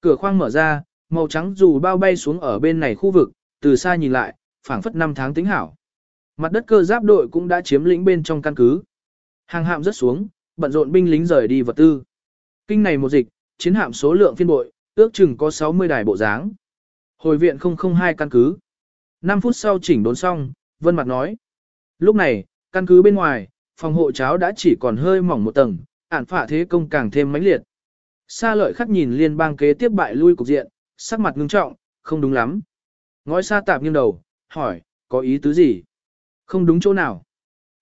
Cửa khoang mở ra, màu trắng dù bao bay xuống ở bên này khu vực, từ xa nhìn lại, phảng phất năm tháng tính hảo. Mặt đất cơ giáp đội cũng đã chiếm lĩnh bên trong căn cứ. Hàng hạm rất xuống, bận rộn binh lính rời đi vật tư. Kinh này một dịch, chiến hạm số lượng phiên bội, ước chừng có 60 đài bộ dáng. Hồi viện 002 căn cứ. 5 phút sau chỉnh đốn xong, Vân Mặt nói. Lúc này, căn cứ bên ngoài, phòng hộ cháo đã chỉ còn hơi mỏng một tầng, ản phả thế công càng thêm mãnh liệt. Sa lợi khắc nhìn liên bang kế tiếp bại lui cục diện, sắc mặt ngưng trọng, không đúng lắm. Ngói sa tạp nghiêng đầu, hỏi, có ý tứ gì? Không đúng chỗ nào.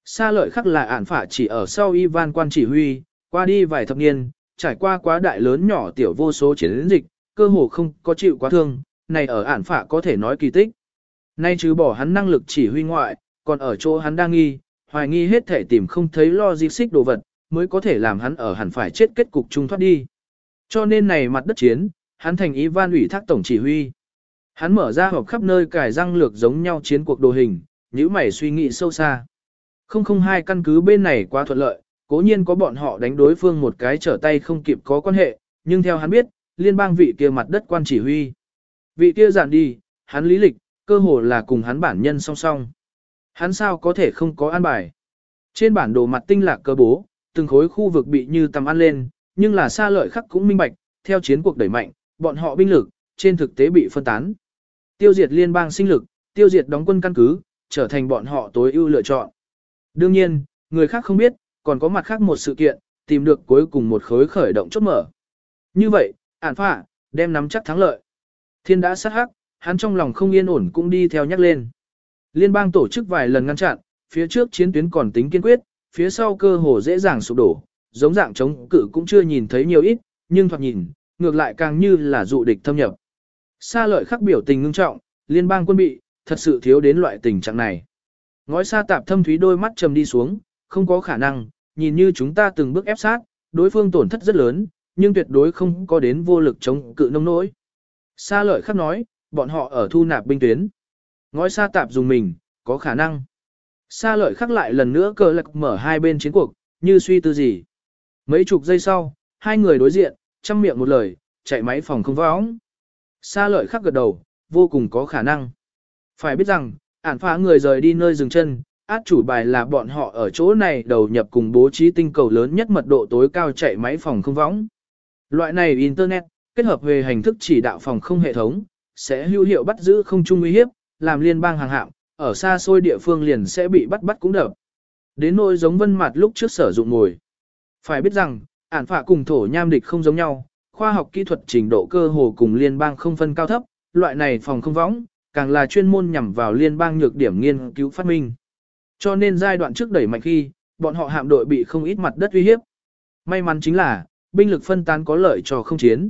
Sa lợi khắc là ản phả chỉ ở sau Ivan quan chỉ huy, qua đi vài thập niên, trải qua quá đại lớn nhỏ tiểu vô số chiến dịch, cơ hồ không có chịu quá thương, này ở ản phả có thể nói kỳ tích. Nay chứ bỏ hắn năng lực chỉ huy ngoại, còn ở chỗ hắn đang nghi, hoài nghi hết thể tìm không thấy lo di xích đồ vật, mới có thể làm hắn ở hẳn phải chết kết cục trung thoát đi. Cho nên này mặt đất chiến, hắn thành Ivan ủy thác tổng chỉ huy. Hắn mở ra hộp khắp nơi cải răng lược giống nhau chiến cuộc đồ hình, nhíu mày suy nghĩ sâu xa. 002 căn cứ bên này quá thuận lợi, cố nhiên có bọn họ đánh đối phương một cái trở tay không kịp có quan hệ, nhưng theo hắn biết, liên bang vị kia mặt đất quan chỉ huy. Vị kia giản đi, hắn lý lịch, cơ hồ là cùng hắn bản nhân song song. Hắn sao có thể không có an bài. Trên bản đồ mặt tinh lạc cơ bố, từng khối khu vực bị như tầm ăn lên, nhưng là xa lợi khắc cũng minh bạch, theo chiến cuộc đẩy mạnh, bọn họ binh lực, trên thực tế bị phân tán. Tiêu diệt liên bang sinh lực, tiêu diệt đóng quân căn cứ, trở thành bọn họ tối ưu lựa chọn. Đương nhiên, người khác không biết, còn có mặt khác một sự kiện, tìm được cuối cùng một khối khởi động chốt mở. Như vậy, ản phạ, đem nắm chắc thắng lợi. Thiên đã sát hắc, hắn trong lòng không yên ổn cũng đi theo nhắc lên. Liên bang tổ chức vài lần ngăn chặn, phía trước chiến tuyến còn tính kiên quyết, phía sau cơ hồ dễ dàng sụp đổ, giống dạng chống cự cũng chưa nhìn thấy nhiều ít, nhưng thoạt nhìn, ngược lại càng như là dụ địch thâm nhập. Sa lợi khắc biểu tình ngưng trọng, liên bang quân bị, thật sự thiếu đến loại tình trạng này. Ngói sa tạp thâm thúy đôi mắt trầm đi xuống, không có khả năng, nhìn như chúng ta từng bước ép sát, đối phương tổn thất rất lớn, nhưng tuyệt đối không có đến vô lực chống cự nông nỗi. Sa lợi khắc nói, bọn họ ở thu nạp binh tuyến. Ngói sa tạp dùng mình, có khả năng. Sa lợi khắc lại lần nữa cờ lạc mở hai bên chiến cuộc, như suy tư gì. Mấy chục giây sau, hai người đối diện, chăm miệng một lời, chạy máy phòng không võng. Sa lợi khắc gật đầu, vô cùng có khả năng. Phải biết rằng, ản phá người rời đi nơi dừng chân, át chủ bài là bọn họ ở chỗ này đầu nhập cùng bố trí tinh cầu lớn nhất mật độ tối cao chạy máy phòng không võng. Loại này Internet, kết hợp về hành thức chỉ đạo phòng không hệ thống, sẽ hữu hiệu bắt giữ không chung uy hiếp, làm liên bang hàng hạm, ở xa xôi địa phương liền sẽ bị bắt bắt cũng đập. Đến nỗi giống vân mặt lúc trước sử dụng ngồi. Phải biết rằng, ản phạ cùng thổ nham địch không giống nhau, khoa học kỹ thuật trình độ cơ hồ cùng liên bang không phân cao thấp, loại này phòng không võng, càng là chuyên môn nhằm vào liên bang nhược điểm nghiên cứu phát minh. Cho nên giai đoạn trước đẩy mạnh khi, bọn họ hạm đội bị không ít mặt đất uy hiếp. May mắn chính là, binh lực phân tán có lợi cho không chiến.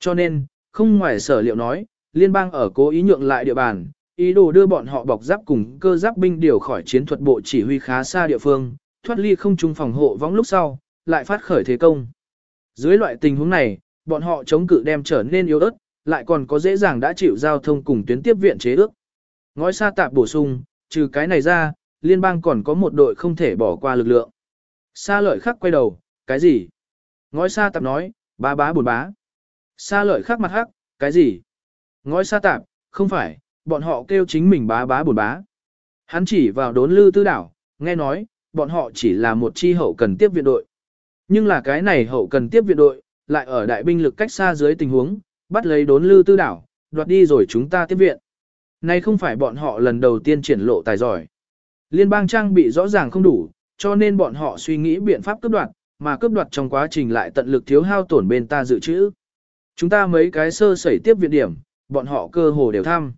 Cho nên, không ngoài sở liệu nói, liên bang ở cố ý nhượng lại địa bàn, ý đồ đưa bọn họ bọc giáp cùng cơ giáp binh điều khỏi chiến thuật bộ chỉ huy khá xa địa phương, thoát ly không trung phòng hộ võng lúc sau, lại phát khởi thế công. Dưới loại tình huống này, bọn họ chống cự đem trở nên yếu ớt, lại còn có dễ dàng đã chịu giao thông cùng tuyến tiếp viện chế ước. Ngói sa tạp bổ sung, trừ cái này ra, liên bang còn có một đội không thể bỏ qua lực lượng. Sa lợi khắc quay đầu, cái gì? Ngói sa tạp nói, bá bá buồn bá. Sa lợi khắc mặt hắc, cái gì? Ngói sa tạp, không phải, bọn họ kêu chính mình bá bá buồn bá. Hắn chỉ vào đốn lư tư đảo, nghe nói, bọn họ chỉ là một chi hậu cần tiếp viện đội. Nhưng là cái này hậu cần tiếp viện đội, lại ở đại binh lực cách xa dưới tình huống, bắt lấy đốn lư tư đảo, đoạt đi rồi chúng ta tiếp viện. Này không phải bọn họ lần đầu tiên triển lộ tài giỏi. Liên bang trang bị rõ ràng không đủ, cho nên bọn họ suy nghĩ biện pháp cướp đoạt, mà cướp đoạt trong quá trình lại tận lực thiếu hao tổn bên ta dự trữ. Chúng ta mấy cái sơ sẩy tiếp viện điểm, bọn họ cơ hồ đều thăm.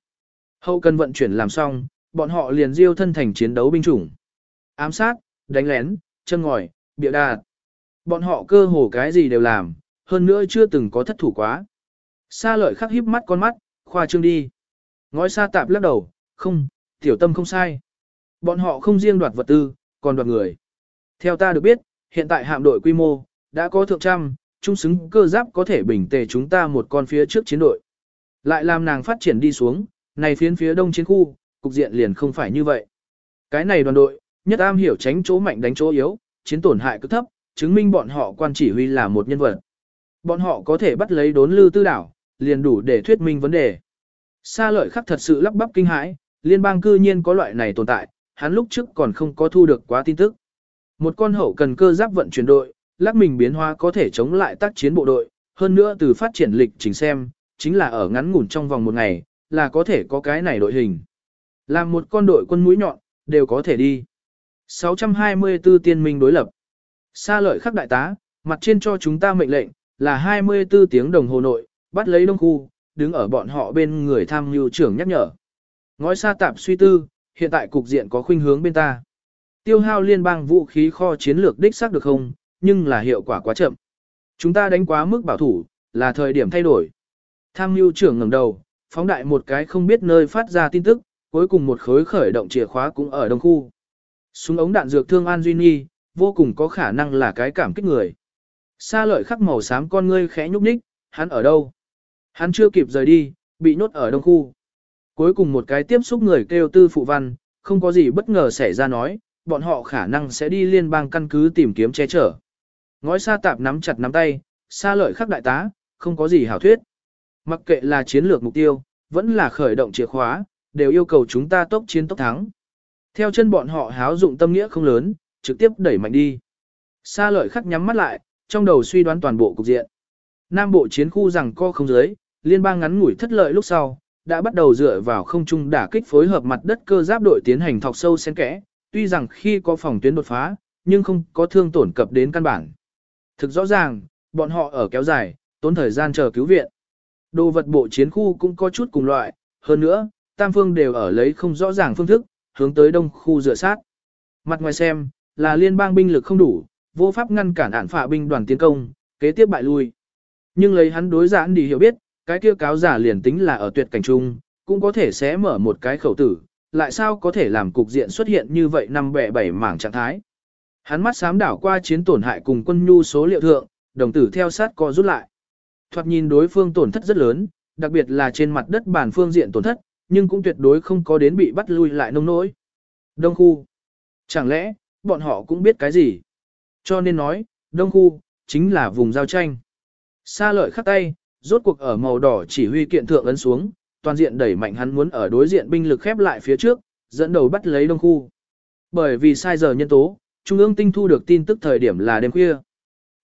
Hậu cần vận chuyển làm xong, bọn họ liền diêu thân thành chiến đấu binh chủng. Ám sát, đánh lén, chân ngòi, bịa đạt. Bọn họ cơ hồ cái gì đều làm, hơn nữa chưa từng có thất thủ quá. Sa lợi khắc híp mắt con mắt, khoa trương đi. Ngói sa tạp lắc đầu, không, tiểu tâm không sai. Bọn họ không riêng đoạt vật tư, còn đoạt người. Theo ta được biết, hiện tại hạm đội quy mô, đã có thượng trăm, trung xứng cơ giáp có thể bình tề chúng ta một con phía trước chiến đội. Lại làm nàng phát triển đi xuống, này phiến phía đông chiến khu, cục diện liền không phải như vậy. Cái này đoàn đội, nhất am hiểu tránh chỗ mạnh đánh chỗ yếu, chiến tổn hại cứ thấp, chứng minh bọn họ quan chỉ huy là một nhân vật. Bọn họ có thể bắt lấy đốn lư tư đảo, liền đủ để thuyết minh vấn đề. Sa lợi khắc thật sự lắp bắp kinh hãi, liên bang cư nhiên có loại này tồn tại, hắn lúc trước còn không có thu được quá tin tức. Một con hậu cần cơ giáp vận chuyển đội, lắc mình biến hóa có thể chống lại tác chiến bộ đội, hơn nữa từ phát triển lịch trình xem, chính là ở ngắn ngủn trong vòng một ngày, là có thể có cái này đội hình. Làm một con đội quân mũi nhọn, đều có thể đi. 624 tiên minh đối lập. Sa lợi khắc đại tá, mặt trên cho chúng ta mệnh lệnh, là 24 tiếng đồng hồ nội, bắt lấy đông khu, đứng ở bọn họ bên người tham mưu trưởng nhắc nhở. Ngói sa tạp suy tư, hiện tại cục diện có khuynh hướng bên ta. Tiêu hao liên bang vũ khí kho chiến lược đích xác được không, nhưng là hiệu quả quá chậm. Chúng ta đánh quá mức bảo thủ, là thời điểm thay đổi. Tham mưu trưởng ngẩng đầu, phóng đại một cái không biết nơi phát ra tin tức, cuối cùng một khối khởi động chìa khóa cũng ở đông khu. Súng ống đạn dược thương An Duy Nhi, vô cùng có khả năng là cái cảm kích người. Sa lợi khắc màu xám con ngươi khẽ nhúc nhích, hắn ở đâu? Hắn chưa kịp rời đi, bị nhốt ở đông khu. Cuối cùng một cái tiếp xúc người kêu tư phụ văn, không có gì bất ngờ xảy ra nói, bọn họ khả năng sẽ đi liên bang căn cứ tìm kiếm che chở. Ngói sa tạp nắm chặt nắm tay, sa lợi khắc đại tá, không có gì hảo thuyết. Mặc kệ là chiến lược mục tiêu, vẫn là khởi động chìa khóa, đều yêu cầu chúng ta tốc chiến tốc thắng. Theo chân bọn họ háo dụng tâm nghĩa không lớn, trực tiếp đẩy mạnh đi. Sa lợi khắc nhắm mắt lại, trong đầu suy đoán toàn bộ cục diện. Nam bộ chiến khu rằng co không giới, liên bang ngắn ngủi thất lợi lúc sau, đã bắt đầu dựa vào không trung đả kích phối hợp mặt đất cơ giáp đội tiến hành thọc sâu xen kẽ, tuy rằng khi có phòng tuyến đột phá, nhưng không có thương tổn cập đến căn bản. Thực rõ ràng, bọn họ ở kéo dài, tốn thời gian chờ cứu viện. Đồ vật bộ chiến khu cũng có chút cùng loại, hơn nữa, tam phương đều ở lấy không rõ ràng phương thức, hướng tới đông khu dựa sát. Mặt ngoài xem, là liên bang binh lực không đủ, vô pháp ngăn cản ản phạ binh đoàn tiến công, kế tiếp bại lui. Nhưng lấy hắn đối giãn đi hiểu biết, cái kia cáo giả liền tính là ở tuyệt cảnh trung, cũng có thể sẽ mở một cái khẩu tử, lại sao có thể làm cục diện xuất hiện như vậy năm bẻ bảy mảng trạng thái. Hắn mắt sám đảo qua chiến tổn hại cùng quân nhu số liệu thượng, đồng tử theo sát co rút lại. Thoạt nhìn đối phương tổn thất rất lớn, đặc biệt là trên mặt đất bản phương diện tổn thất, nhưng cũng tuyệt đối không có đến bị bắt lui lại nông nỗi. Đông khu. Chẳng lẽ, bọn họ cũng biết cái gì? Cho nên nói, đông khu, chính là vùng giao tranh. Sa lợi khắc tay, rốt cuộc ở màu đỏ chỉ huy kiện thượng ấn xuống, toàn diện đẩy mạnh hắn muốn ở đối diện binh lực khép lại phía trước, dẫn đầu bắt lấy đông khu. Bởi vì sai giờ nhân tố, Trung ương tinh thu được tin tức thời điểm là đêm khuya.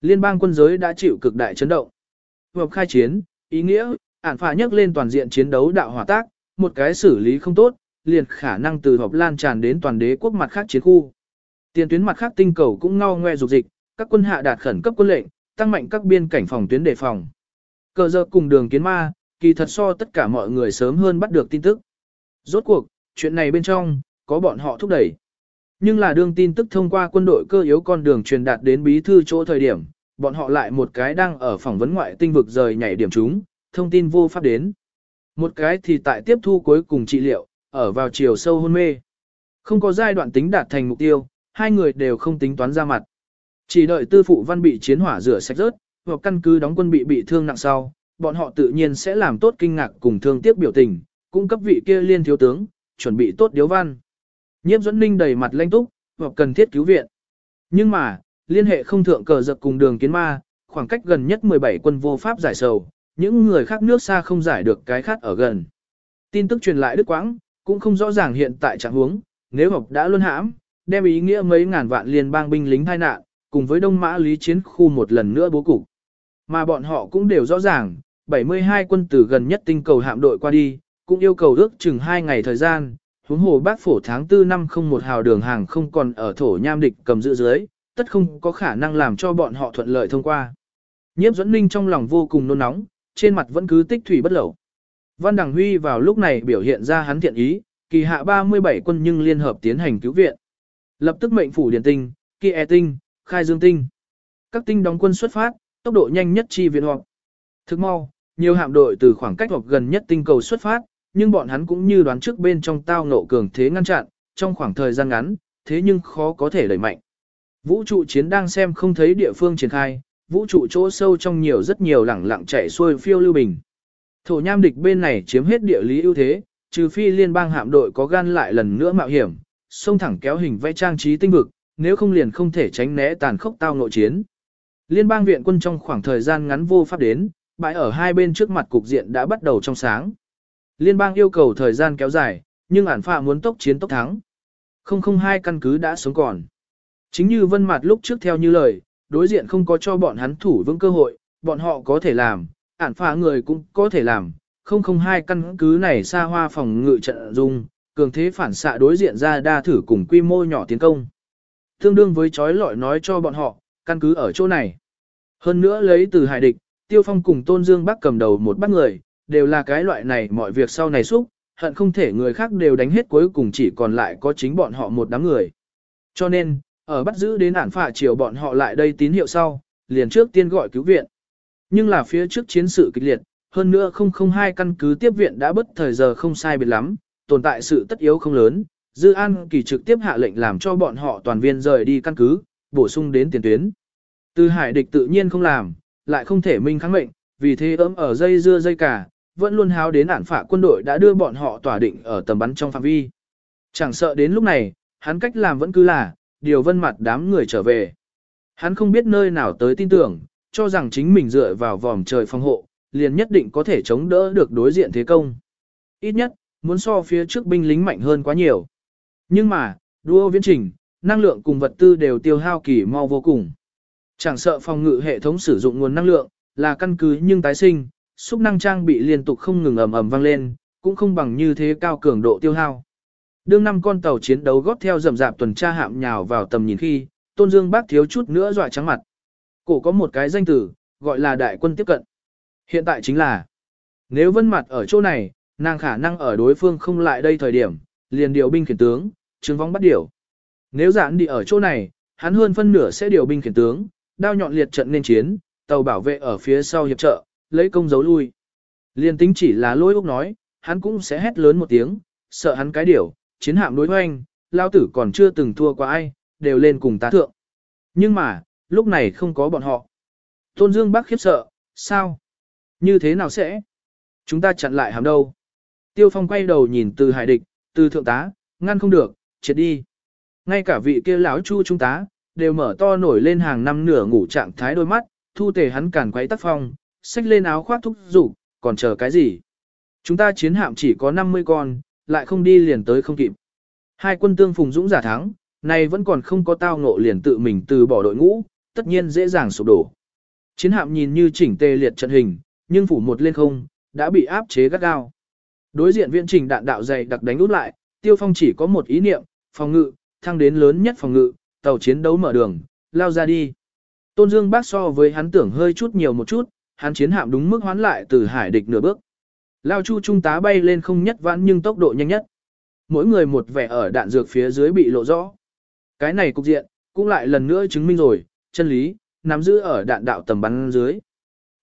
Liên bang quân giới đã chịu cực đại chấn động. Hợp khai chiến, ý nghĩa, ản phà nhắc lên toàn diện chiến đấu đạo hỏa tác, một cái xử lý không tốt, liền khả năng từ họp lan tràn đến toàn đế quốc mặt khác chiến khu. Tiền tuyến mặt khác tinh cầu cũng ngao ngoe dục dịch, các quân hạ đạt khẩn cấp quân lệnh, tăng mạnh các biên cảnh phòng tuyến đề phòng. Cờ giờ cùng đường kiến ma, kỳ thật so tất cả mọi người sớm hơn bắt được tin tức. Rốt cuộc, chuyện này bên trong, có bọn họ thúc đẩy. Nhưng là đương tin tức thông qua quân đội cơ yếu con đường truyền đạt đến bí thư chỗ thời điểm, bọn họ lại một cái đang ở phỏng vấn ngoại tinh vực rời nhảy điểm chúng, thông tin vô pháp đến. Một cái thì tại tiếp thu cuối cùng trị liệu, ở vào chiều sâu hôn mê. Không có giai đoạn tính đạt thành mục tiêu, hai người đều không tính toán ra mặt. Chỉ đợi tư phụ văn bị chiến hỏa rửa sạch rớt, hoặc căn cứ đóng quân bị bị thương nặng sau, bọn họ tự nhiên sẽ làm tốt kinh ngạc cùng thương tiếc biểu tình, cung cấp vị kia liên thiếu tướng, chuẩn bị tốt điếu văn. Nhiếp dẫn ninh đầy mặt lanh túc, hoặc cần thiết cứu viện. Nhưng mà, liên hệ không thượng cờ dập cùng đường kiến ma, khoảng cách gần nhất 17 quân vô pháp giải sầu, những người khác nước xa không giải được cái khác ở gần. Tin tức truyền lại đức quãng, cũng không rõ ràng hiện tại trạng huống, nếu học đã luân hãm, đem ý nghĩa mấy ngàn vạn liên bang binh lính tai nạn, cùng với đông mã lý chiến khu một lần nữa bố cục. Mà bọn họ cũng đều rõ ràng, 72 quân từ gần nhất tinh cầu hạm đội qua đi, cũng yêu cầu ước chừng 2 ngày thời gian, huống hồ bác phổ tháng 4 năm không một hào đường hàng không còn ở thổ nham địch cầm giữ dưới, tất không có khả năng làm cho bọn họ thuận lợi thông qua. Nhiếp dẫn ninh trong lòng vô cùng nôn nóng, trên mặt vẫn cứ tích thủy bất lẩu. Văn Đằng Huy vào lúc này biểu hiện ra hắn thiện ý, kỳ hạ 37 quân nhưng liên hợp tiến hành cứu viện. Lập tức mệnh phủ điển tinh, kia e tinh, khai dương tinh. Các tinh đóng quân xuất phát, tốc độ nhanh nhất chi viện họp. Thức mau, nhiều hạm đội từ khoảng cách họp gần nhất tinh cầu xuất phát, nhưng bọn hắn cũng như đoán trước bên trong tao nộ cường thế ngăn chặn, trong khoảng thời gian ngắn, thế nhưng khó có thể đẩy mạnh. Vũ trụ chiến đang xem không thấy địa phương triển khai, vũ trụ chỗ sâu trong nhiều rất nhiều lẳng lặng chạy xuôi phiêu lưu bình. Thổ nham địch bên này chiếm hết địa lý ưu thế, trừ phi liên bang hạm đội có gan lại lần nữa mạo hiểm, xông thẳng kéo hình vẽ trang trí tinh vực, nếu không liền không thể tránh né tàn khốc tao nội chiến. Liên bang viện quân trong khoảng thời gian ngắn vô pháp đến, bãi ở hai bên trước mặt cục diện đã bắt đầu trong sáng. Liên bang yêu cầu thời gian kéo dài, nhưng ản phạ muốn tốc chiến tốc thắng. 002 căn cứ đã sống còn. Chính như vân mặt lúc trước theo như lời, đối diện không có cho bọn hắn thủ vững cơ hội, bọn họ có thể làm, ản phạ người cũng có thể làm. 002 căn cứ này xa hoa phòng ngự trận dung, cường thế phản xạ đối diện ra đa thử cùng quy mô nhỏ tiến công. Tương đương với chói lọi nói cho bọn họ, căn cứ ở chỗ này. Hơn nữa lấy từ hải địch, Tiêu Phong cùng Tôn Dương Bắc cầm đầu một bắt người, đều là cái loại này mọi việc sau này xúc, hận không thể người khác đều đánh hết cuối cùng chỉ còn lại có chính bọn họ một đám người. Cho nên, ở bắt giữ đến ản phạ chiều bọn họ lại đây tín hiệu sau, liền trước tiên gọi cứu viện. Nhưng là phía trước chiến sự kịch liệt, hơn nữa 002 căn cứ tiếp viện đã bất thời giờ không sai biệt lắm, tồn tại sự tất yếu không lớn, Dư An Kỳ trực tiếp hạ lệnh làm cho bọn họ toàn viên rời đi căn cứ, bổ sung đến tiền tuyến. Từ hải địch tự nhiên không làm, lại không thể minh kháng mệnh, vì thế ấm ở dây dưa dây cả, vẫn luôn háo đến ản phạ quân đội đã đưa bọn họ tỏa định ở tầm bắn trong phạm vi. Chẳng sợ đến lúc này, hắn cách làm vẫn cứ là, điều vân mặt đám người trở về. Hắn không biết nơi nào tới tin tưởng, cho rằng chính mình dựa vào vòm trời phòng hộ, liền nhất định có thể chống đỡ được đối diện thế công. Ít nhất, muốn so phía trước binh lính mạnh hơn quá nhiều. Nhưng mà, đua viễn trình, năng lượng cùng vật tư đều tiêu hao kỳ mau vô cùng. Chẳng sợ phòng ngự hệ thống sử dụng nguồn năng lượng, là căn cứ nhưng tái sinh, xúc năng trang bị liên tục không ngừng ầm ầm vang lên, cũng không bằng như thế cao cường độ tiêu hao. Đương năm con tàu chiến đấu góp theo rầm rạp tuần tra hạm nhào vào tầm nhìn khi, Tôn Dương bác thiếu chút nữa dọa trắng mặt. Cổ có một cái danh từ, gọi là đại quân tiếp cận. Hiện tại chính là, nếu vân mặt ở chỗ này, nàng khả năng ở đối phương không lại đây thời điểm, liền điều binh khiển tướng, trứng vong bắt điều. Nếu giản đi ở chỗ này, hắn hơn phân nửa sẽ điều binh khiển tướng, đao nhọn liệt trận nên chiến, tàu bảo vệ ở phía sau hiệp trợ, lấy công giấu lui. Liên tính chỉ là lôi úc nói, hắn cũng sẽ hét lớn một tiếng, sợ hắn cái điều, chiến hạm đối hoanh, lao tử còn chưa từng thua qua ai, đều lên cùng tá thượng. Nhưng mà, lúc này không có bọn họ. Tôn Dương Bắc khiếp sợ, sao? Như thế nào sẽ? Chúng ta chặn lại hàm đâu? Tiêu Phong quay đầu nhìn từ hải địch, từ thượng tá, ngăn không được, triệt đi. Ngay cả vị kia lão chu trung tá, đều mở to nổi lên hàng năm nửa ngủ trạng thái đôi mắt, thu tề hắn cản quấy tác phong, xách lên áo khoác thúc rủ, còn chờ cái gì? Chúng ta chiến hạm chỉ có 50 con, lại không đi liền tới không kịp. Hai quân tương phùng dũng giả thắng, này vẫn còn không có tao ngộ liền tự mình từ bỏ đội ngũ, tất nhiên dễ dàng sụp đổ. Chiến hạm nhìn như chỉnh tề liệt trận hình, nhưng phủ một lên không, đã bị áp chế gắt gao. Đối diện viện trình đạn đạo dày đặc đánh út lại, Tiêu Phong chỉ có một ý niệm, phòng ngự, thăng đến lớn nhất phòng ngự, tàu chiến đấu mở đường, lao ra đi. Tôn Dương bác so với hắn tưởng hơi chút nhiều một chút, hắn chiến hạm đúng mức hoán lại từ hải địch nửa bước. Lao chu trung tá bay lên không nhất vãn nhưng tốc độ nhanh nhất. Mỗi người một vẻ ở đạn dược phía dưới bị lộ rõ. Cái này cục diện, cũng lại lần nữa chứng minh rồi, chân lý, nắm giữ ở đạn đạo tầm bắn dưới.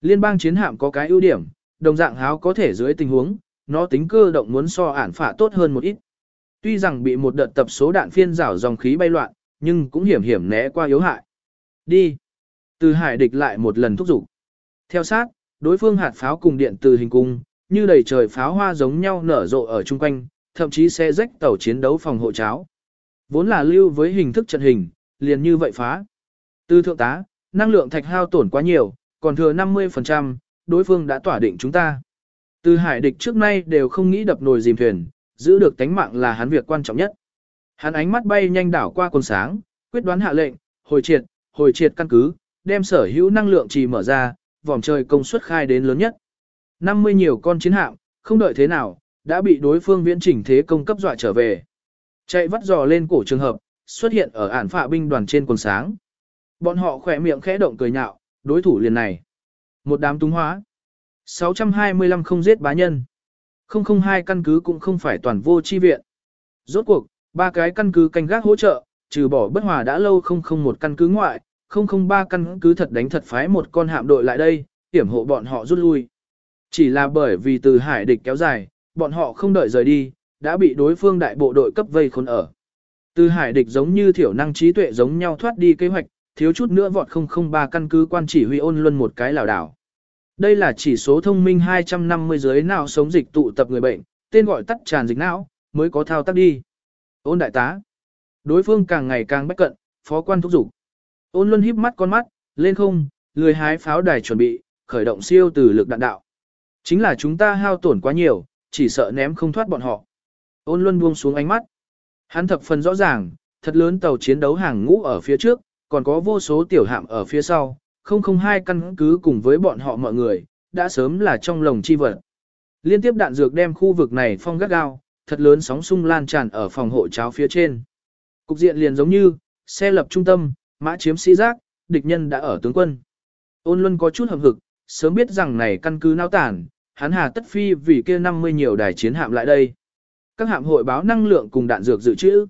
Liên bang chiến hạm có cái ưu điểm, đồng dạng háo có thể dưới tình huống, nó tính cơ động muốn so ản phả tốt hơn một ít. Tuy rằng bị một đợt tập số đạn phiên rảo dòng khí bay loạn, nhưng cũng hiểm hiểm né qua yếu hại. Đi. Từ hải địch lại một lần thúc giục. Theo sát, đối phương hạt pháo cùng điện từ hình cung, như đầy trời pháo hoa giống nhau nở rộ ở chung quanh, thậm chí sẽ rách tàu chiến đấu phòng hộ cháo. Vốn là lưu với hình thức trận hình, liền như vậy phá. Từ thượng tá, năng lượng thạch hao tổn quá nhiều, còn thừa 50%, đối phương đã tỏa định chúng ta. Từ hải địch trước nay đều không nghĩ đập nồi dìm thuyền, giữ được tánh mạng là hắn việc quan trọng nhất. Hắn ánh mắt bay nhanh đảo qua quần sáng, quyết đoán hạ lệnh, hồi triệt, hồi triệt căn cứ, đem sở hữu năng lượng trì mở ra, vòng trời công suất khai đến lớn nhất. 50 nhiều con chiến hạm, không đợi thế nào, đã bị đối phương viễn chỉnh thế công cấp dọa trở về. Chạy vắt dò lên cổ trường hợp, xuất hiện ở ản phạ binh đoàn trên quần sáng. Bọn họ khỏe miệng khẽ động cười nhạo, đối thủ liền này. Một đám túng hóa. 625 không giết bá nhân. 002 căn cứ cũng không phải toàn vô chi viện. Rốt cuộc, ba cái căn cứ canh gác hỗ trợ, trừ bỏ bất hòa đã lâu không không một căn cứ ngoại, 003 căn cứ thật đánh thật phái một con hạm đội lại đây, hiểm hộ bọn họ rút lui. Chỉ là bởi vì từ hải địch kéo dài, bọn họ không đợi rời đi, đã bị đối phương đại bộ đội cấp vây khốn ở. Từ hải địch giống như thiểu năng trí tuệ giống nhau thoát đi kế hoạch, thiếu chút nữa vọt 003 căn cứ quan chỉ huy ôn luân một cái lảo đảo. Đây là chỉ số thông minh 250 dưới não sống dịch tụ tập người bệnh, tên gọi tắt tràn dịch não, mới có thao tác đi. Ôn đại tá. Đối phương càng ngày càng bách cận, phó quan thúc giục. Ôn luân híp mắt con mắt, lên không, lười hái pháo đài chuẩn bị, khởi động siêu từ lực đạn đạo. Chính là chúng ta hao tổn quá nhiều, chỉ sợ ném không thoát bọn họ. Ôn Luân buông xuống ánh mắt. Hắn thập phần rõ ràng, thật lớn tàu chiến đấu hàng ngũ ở phía trước, còn có vô số tiểu hạm ở phía sau, không không hai căn cứ cùng với bọn họ mọi người, đã sớm là trong lồng chi vật. Liên tiếp đạn dược đem khu vực này phong gắt gao, thật lớn sóng xung lan tràn ở phòng hộ cháo phía trên. Cục diện liền giống như, xe lập trung tâm, mã chiếm sĩ giác, địch nhân đã ở tướng quân. Ôn Luân có chút hậm hực, sớm biết rằng này căn cứ nao tản, hắn hà tất phi vì kia 50 nhiều đài chiến hạm lại đây. Các hạm hội báo năng lượng cùng đạn dược dự trữ.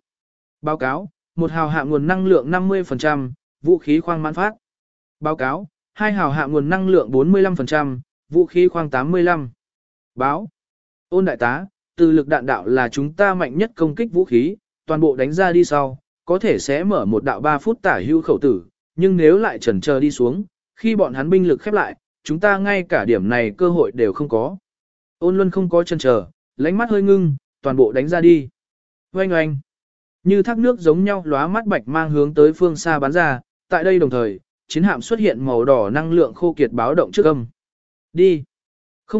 Báo cáo, một hào hạm nguồn năng lượng 50%, vũ khí khoang mãn phát. Báo cáo, hai hào hạ nguồn năng lượng 45%, vũ khí khoang 85. Báo. Ôn đại tá, từ lực đạn đạo là chúng ta mạnh nhất công kích vũ khí, toàn bộ đánh ra đi sau, có thể sẽ mở một đạo 3 phút tả hưu khẩu tử, nhưng nếu lại chần chờ đi xuống, khi bọn hắn binh lực khép lại, chúng ta ngay cả điểm này cơ hội đều không có. Ôn luân không có chần chờ, lánh mắt hơi ngưng, toàn bộ đánh ra đi. Oanh oanh. Như thác nước giống nhau lóa mắt bạch mang hướng tới phương xa bắn ra, tại đây đồng thời, chiến hạm xuất hiện màu đỏ năng lượng khô kiệt báo động trước âm. Đi.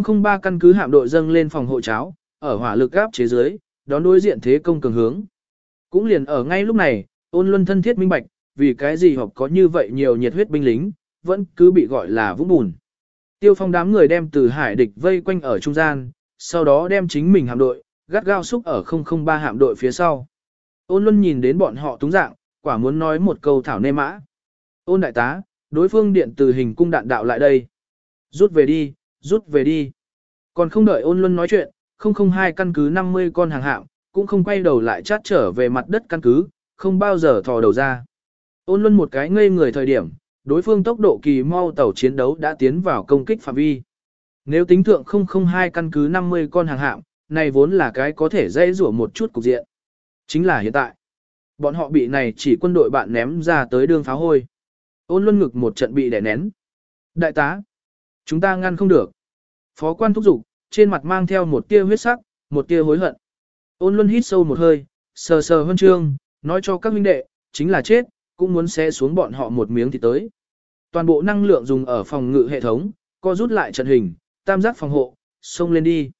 003 căn cứ hạm đội dâng lên phòng hộ cháo, ở hỏa lực áp chế dưới, đón đối diện thế công cường hướng. Cũng liền ở ngay lúc này, ôn luân thân thiết minh bạch, vì cái gì họp có như vậy nhiều nhiệt huyết binh lính, vẫn cứ bị gọi là vũng bùn. Tiêu phong đám người đem từ hải địch vây quanh ở trung gian, sau đó đem chính mình hạm đội, gắt gao xúc ở 003 hạm đội phía sau. Ôn luân nhìn đến bọn họ túng dạng, quả muốn nói một câu thảo nê mã. Ôn đại tá, đối phương điện từ hình cung đạn đạo lại đây. Rút về đi, rút về đi. Còn không đợi ôn luân nói chuyện, 002 căn cứ 50 con hàng hạm, cũng không quay đầu lại chát trở về mặt đất căn cứ, không bao giờ thò đầu ra. Ôn luân một cái ngây người thời điểm, đối phương tốc độ kỳ mau tàu chiến đấu đã tiến vào công kích phạm vi. Nếu tính thượng 002 căn cứ 50 con hàng hạm, này vốn là cái có thể dây rủa một chút cục diện. Chính là hiện tại. Bọn họ bị này chỉ quân đội bạn ném ra tới đường pháo hôi. Ôn luân ngực một trận bị đè nén. Đại tá, chúng ta ngăn không được. Phó quan thúc giục, trên mặt mang theo một tia huyết sắc, một tia hối hận. Ôn luân hít sâu một hơi, sờ sờ huân chương, nói cho các huynh đệ, chính là chết, cũng muốn xé xuống bọn họ một miếng thì tới. Toàn bộ năng lượng dùng ở phòng ngự hệ thống, co rút lại trận hình, tam giác phòng hộ, xông lên đi.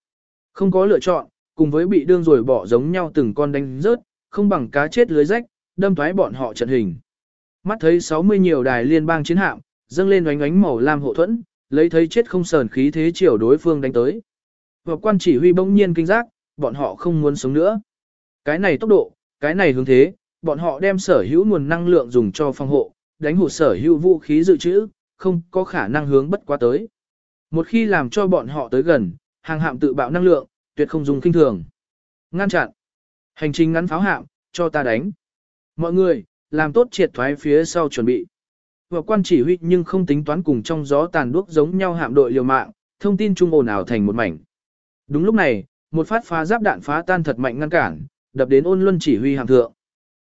Không có lựa chọn, cùng với bị đương rồi bỏ giống nhau từng con đánh rớt, không bằng cá chết lưới rách, đâm thoái bọn họ trận hình. Mắt thấy 60 nhiều đài liên bang chiến hạm, dâng lên oánh oánh màu lam hộ thuẫn, lấy thấy chết không sờn khí thế chiều đối phương đánh tới. Và quan chỉ huy bỗng nhiên kinh giác, bọn họ không muốn sống nữa. Cái này tốc độ, cái này hướng thế, bọn họ đem sở hữu nguồn năng lượng dùng cho phòng hộ, đánh hụt sở hữu vũ khí dự trữ, không có khả năng hướng bất quá tới. Một khi làm cho bọn họ tới gần, hàng hạm tự bạo năng lượng, tuyệt không dùng kinh thường. Ngăn chặn. Hành trình ngắn pháo hạm, cho ta đánh. Mọi người, làm tốt triệt thoái phía sau chuẩn bị. Và quan chỉ huy nhưng không tính toán cùng trong gió tàn đuốc giống nhau hạm đội liều mạng, thông tin trung ồn ào thành một mảnh. Đúng lúc này, một phát phá giáp đạn phá tan thật mạnh ngăn cản, đập đến ôn luân chỉ huy hạm thượng.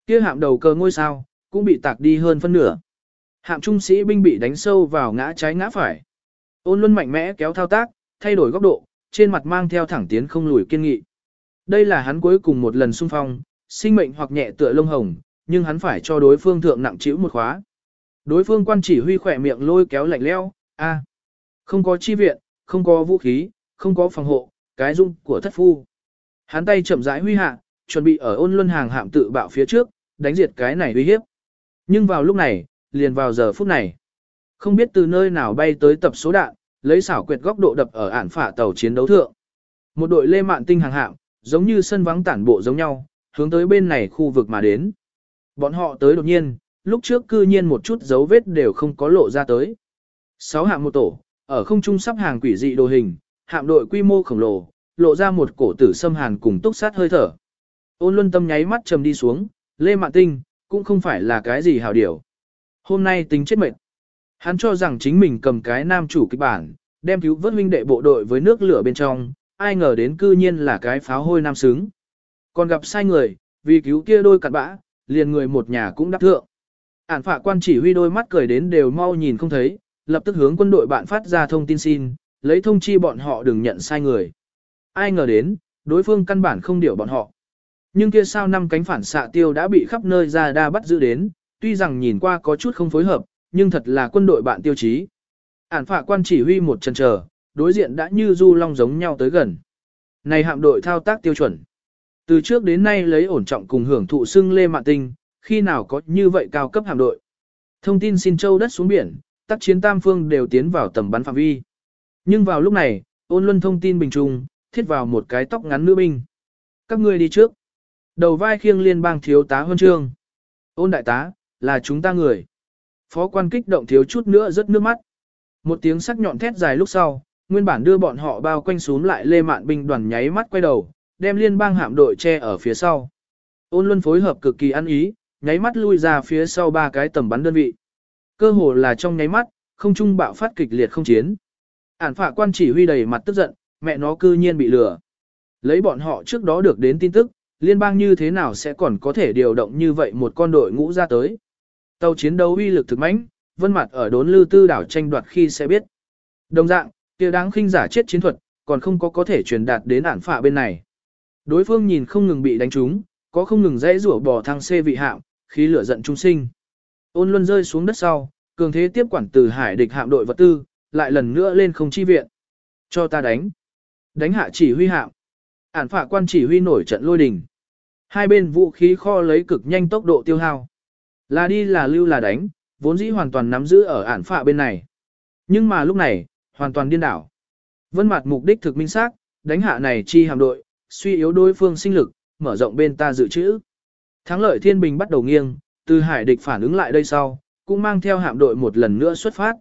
Kia hạm đầu cờ ngôi sao, cũng bị tạc đi hơn phân nửa. Hạm trung sĩ binh bị đánh sâu vào ngã trái ngã phải. Ôn luân mạnh mẽ kéo thao tác, thay đổi góc độ, trên mặt mang theo thẳng tiến không lùi kiên nghị. Đây là hắn cuối cùng một lần xung phong, sinh mệnh hoặc nhẹ tựa lông hồng, nhưng hắn phải cho đối phương thượng nặng chịu một khóa. Đối phương quan chỉ huy khỏe miệng lôi kéo lạnh leo, a, không có chi viện, không có vũ khí, không có phòng hộ, cái dung của thất phu. Hắn tay chậm rãi huy hạ, chuẩn bị ở ôn luân hàng hạm tự bạo phía trước, đánh diệt cái này uy hiếp. Nhưng vào lúc này, liền vào giờ phút này, không biết từ nơi nào bay tới tập số đạn, lấy xảo quyệt góc độ đập ở ản phả tàu chiến đấu thượng. Một đội lê mạn tinh hàng hạm, giống như sân vắng tản bộ giống nhau, hướng tới bên này khu vực mà đến. Bọn họ tới đột nhiên, lúc trước cư nhiên một chút dấu vết đều không có lộ ra tới. Sáu hạng một tổ, ở không trung sắp hàng quỷ dị đồ hình, hạm đội quy mô khổng lồ, lộ ra một cổ tử xâm hàn cùng túc sát hơi thở. Ôn luân tâm nháy mắt trầm đi xuống, lê mạn tinh, cũng không phải là cái gì hảo điều. Hôm nay tính chết mệt. Hắn cho rằng chính mình cầm cái nam chủ kịch bản, đem cứu vớt huynh đệ bộ đội với nước lửa bên trong, ai ngờ đến cư nhiên là cái pháo hôi nam sướng, Còn gặp sai người, vì cứu kia đôi cặn bã, liền người một nhà cũng đáp thượng. Ản phạ quan chỉ huy đôi mắt cười đến đều mau nhìn không thấy, lập tức hướng quân đội bạn phát ra thông tin xin, lấy thông chi bọn họ đừng nhận sai người. Ai ngờ đến, đối phương căn bản không điều bọn họ. Nhưng kia sao năm cánh phản xạ tiêu đã bị khắp nơi ra đa bắt giữ đến, tuy rằng nhìn qua có chút không phối hợp, nhưng thật là quân đội bạn tiêu chí. Ản phạ quan chỉ huy một chân chờ, đối diện đã như du long giống nhau tới gần. Này hạm đội thao tác tiêu chuẩn. Từ trước đến nay lấy ổn trọng cùng hưởng thụ xưng lê mạn tinh, khi nào có như vậy cao cấp hạm đội. Thông tin xin châu đất xuống biển, tác chiến tam phương đều tiến vào tầm bắn phạm vi. Nhưng vào lúc này, ôn luân thông tin bình trung, thiết vào một cái tóc ngắn nữ binh. Các ngươi đi trước. Đầu vai khiêng liên bang thiếu tá huân trương. Ôn đại tá, là chúng ta người. Phó quan kích động thiếu chút nữa rất nước mắt. Một tiếng sắc nhọn thét dài lúc sau, nguyên bản đưa bọn họ bao quanh xuống lại lê mạn binh đoàn nháy mắt quay đầu, đem liên bang hạm đội che ở phía sau. Ôn luân phối hợp cực kỳ ăn ý, nháy mắt lui ra phía sau ba cái tầm bắn đơn vị. Cơ hồ là trong nháy mắt, không trung bạo phát kịch liệt không chiến. Ản phạ quan chỉ huy đầy mặt tức giận, mẹ nó cư nhiên bị lừa. Lấy bọn họ trước đó được đến tin tức, liên bang như thế nào sẽ còn có thể điều động như vậy một con đội ngũ ra tới. Tàu chiến đấu uy lực thực mãnh, vân mặt ở đốn lư tư đảo tranh đoạt khi sẽ biết. Đồng dạng, kia đáng khinh giả chết chiến thuật, còn không có có thể truyền đạt đến ản phạ bên này. Đối phương nhìn không ngừng bị đánh trúng, có không ngừng dãy rủa bỏ thăng xê vị hạm, khí lửa giận trung sinh. Ôn luân rơi xuống đất sau, cường thế tiếp quản từ hải địch hạm đội vật tư, lại lần nữa lên không chi viện. Cho ta đánh. Đánh hạ chỉ huy hạm. Ản phạ quan chỉ huy nổi trận lôi đình. Hai bên vũ khí kho lấy cực nhanh tốc độ tiêu hao. Là đi là lưu là đánh, vốn dĩ hoàn toàn nắm giữ ở ản phạ bên này. Nhưng mà lúc này, hoàn toàn điên đảo. Vân mặt mục đích thực minh xác, đánh hạ này chi hạm đội, suy yếu đối phương sinh lực, mở rộng bên ta dự trữ. Thắng lợi thiên bình bắt đầu nghiêng, từ hải địch phản ứng lại đây sau, cũng mang theo hạm đội một lần nữa xuất phát.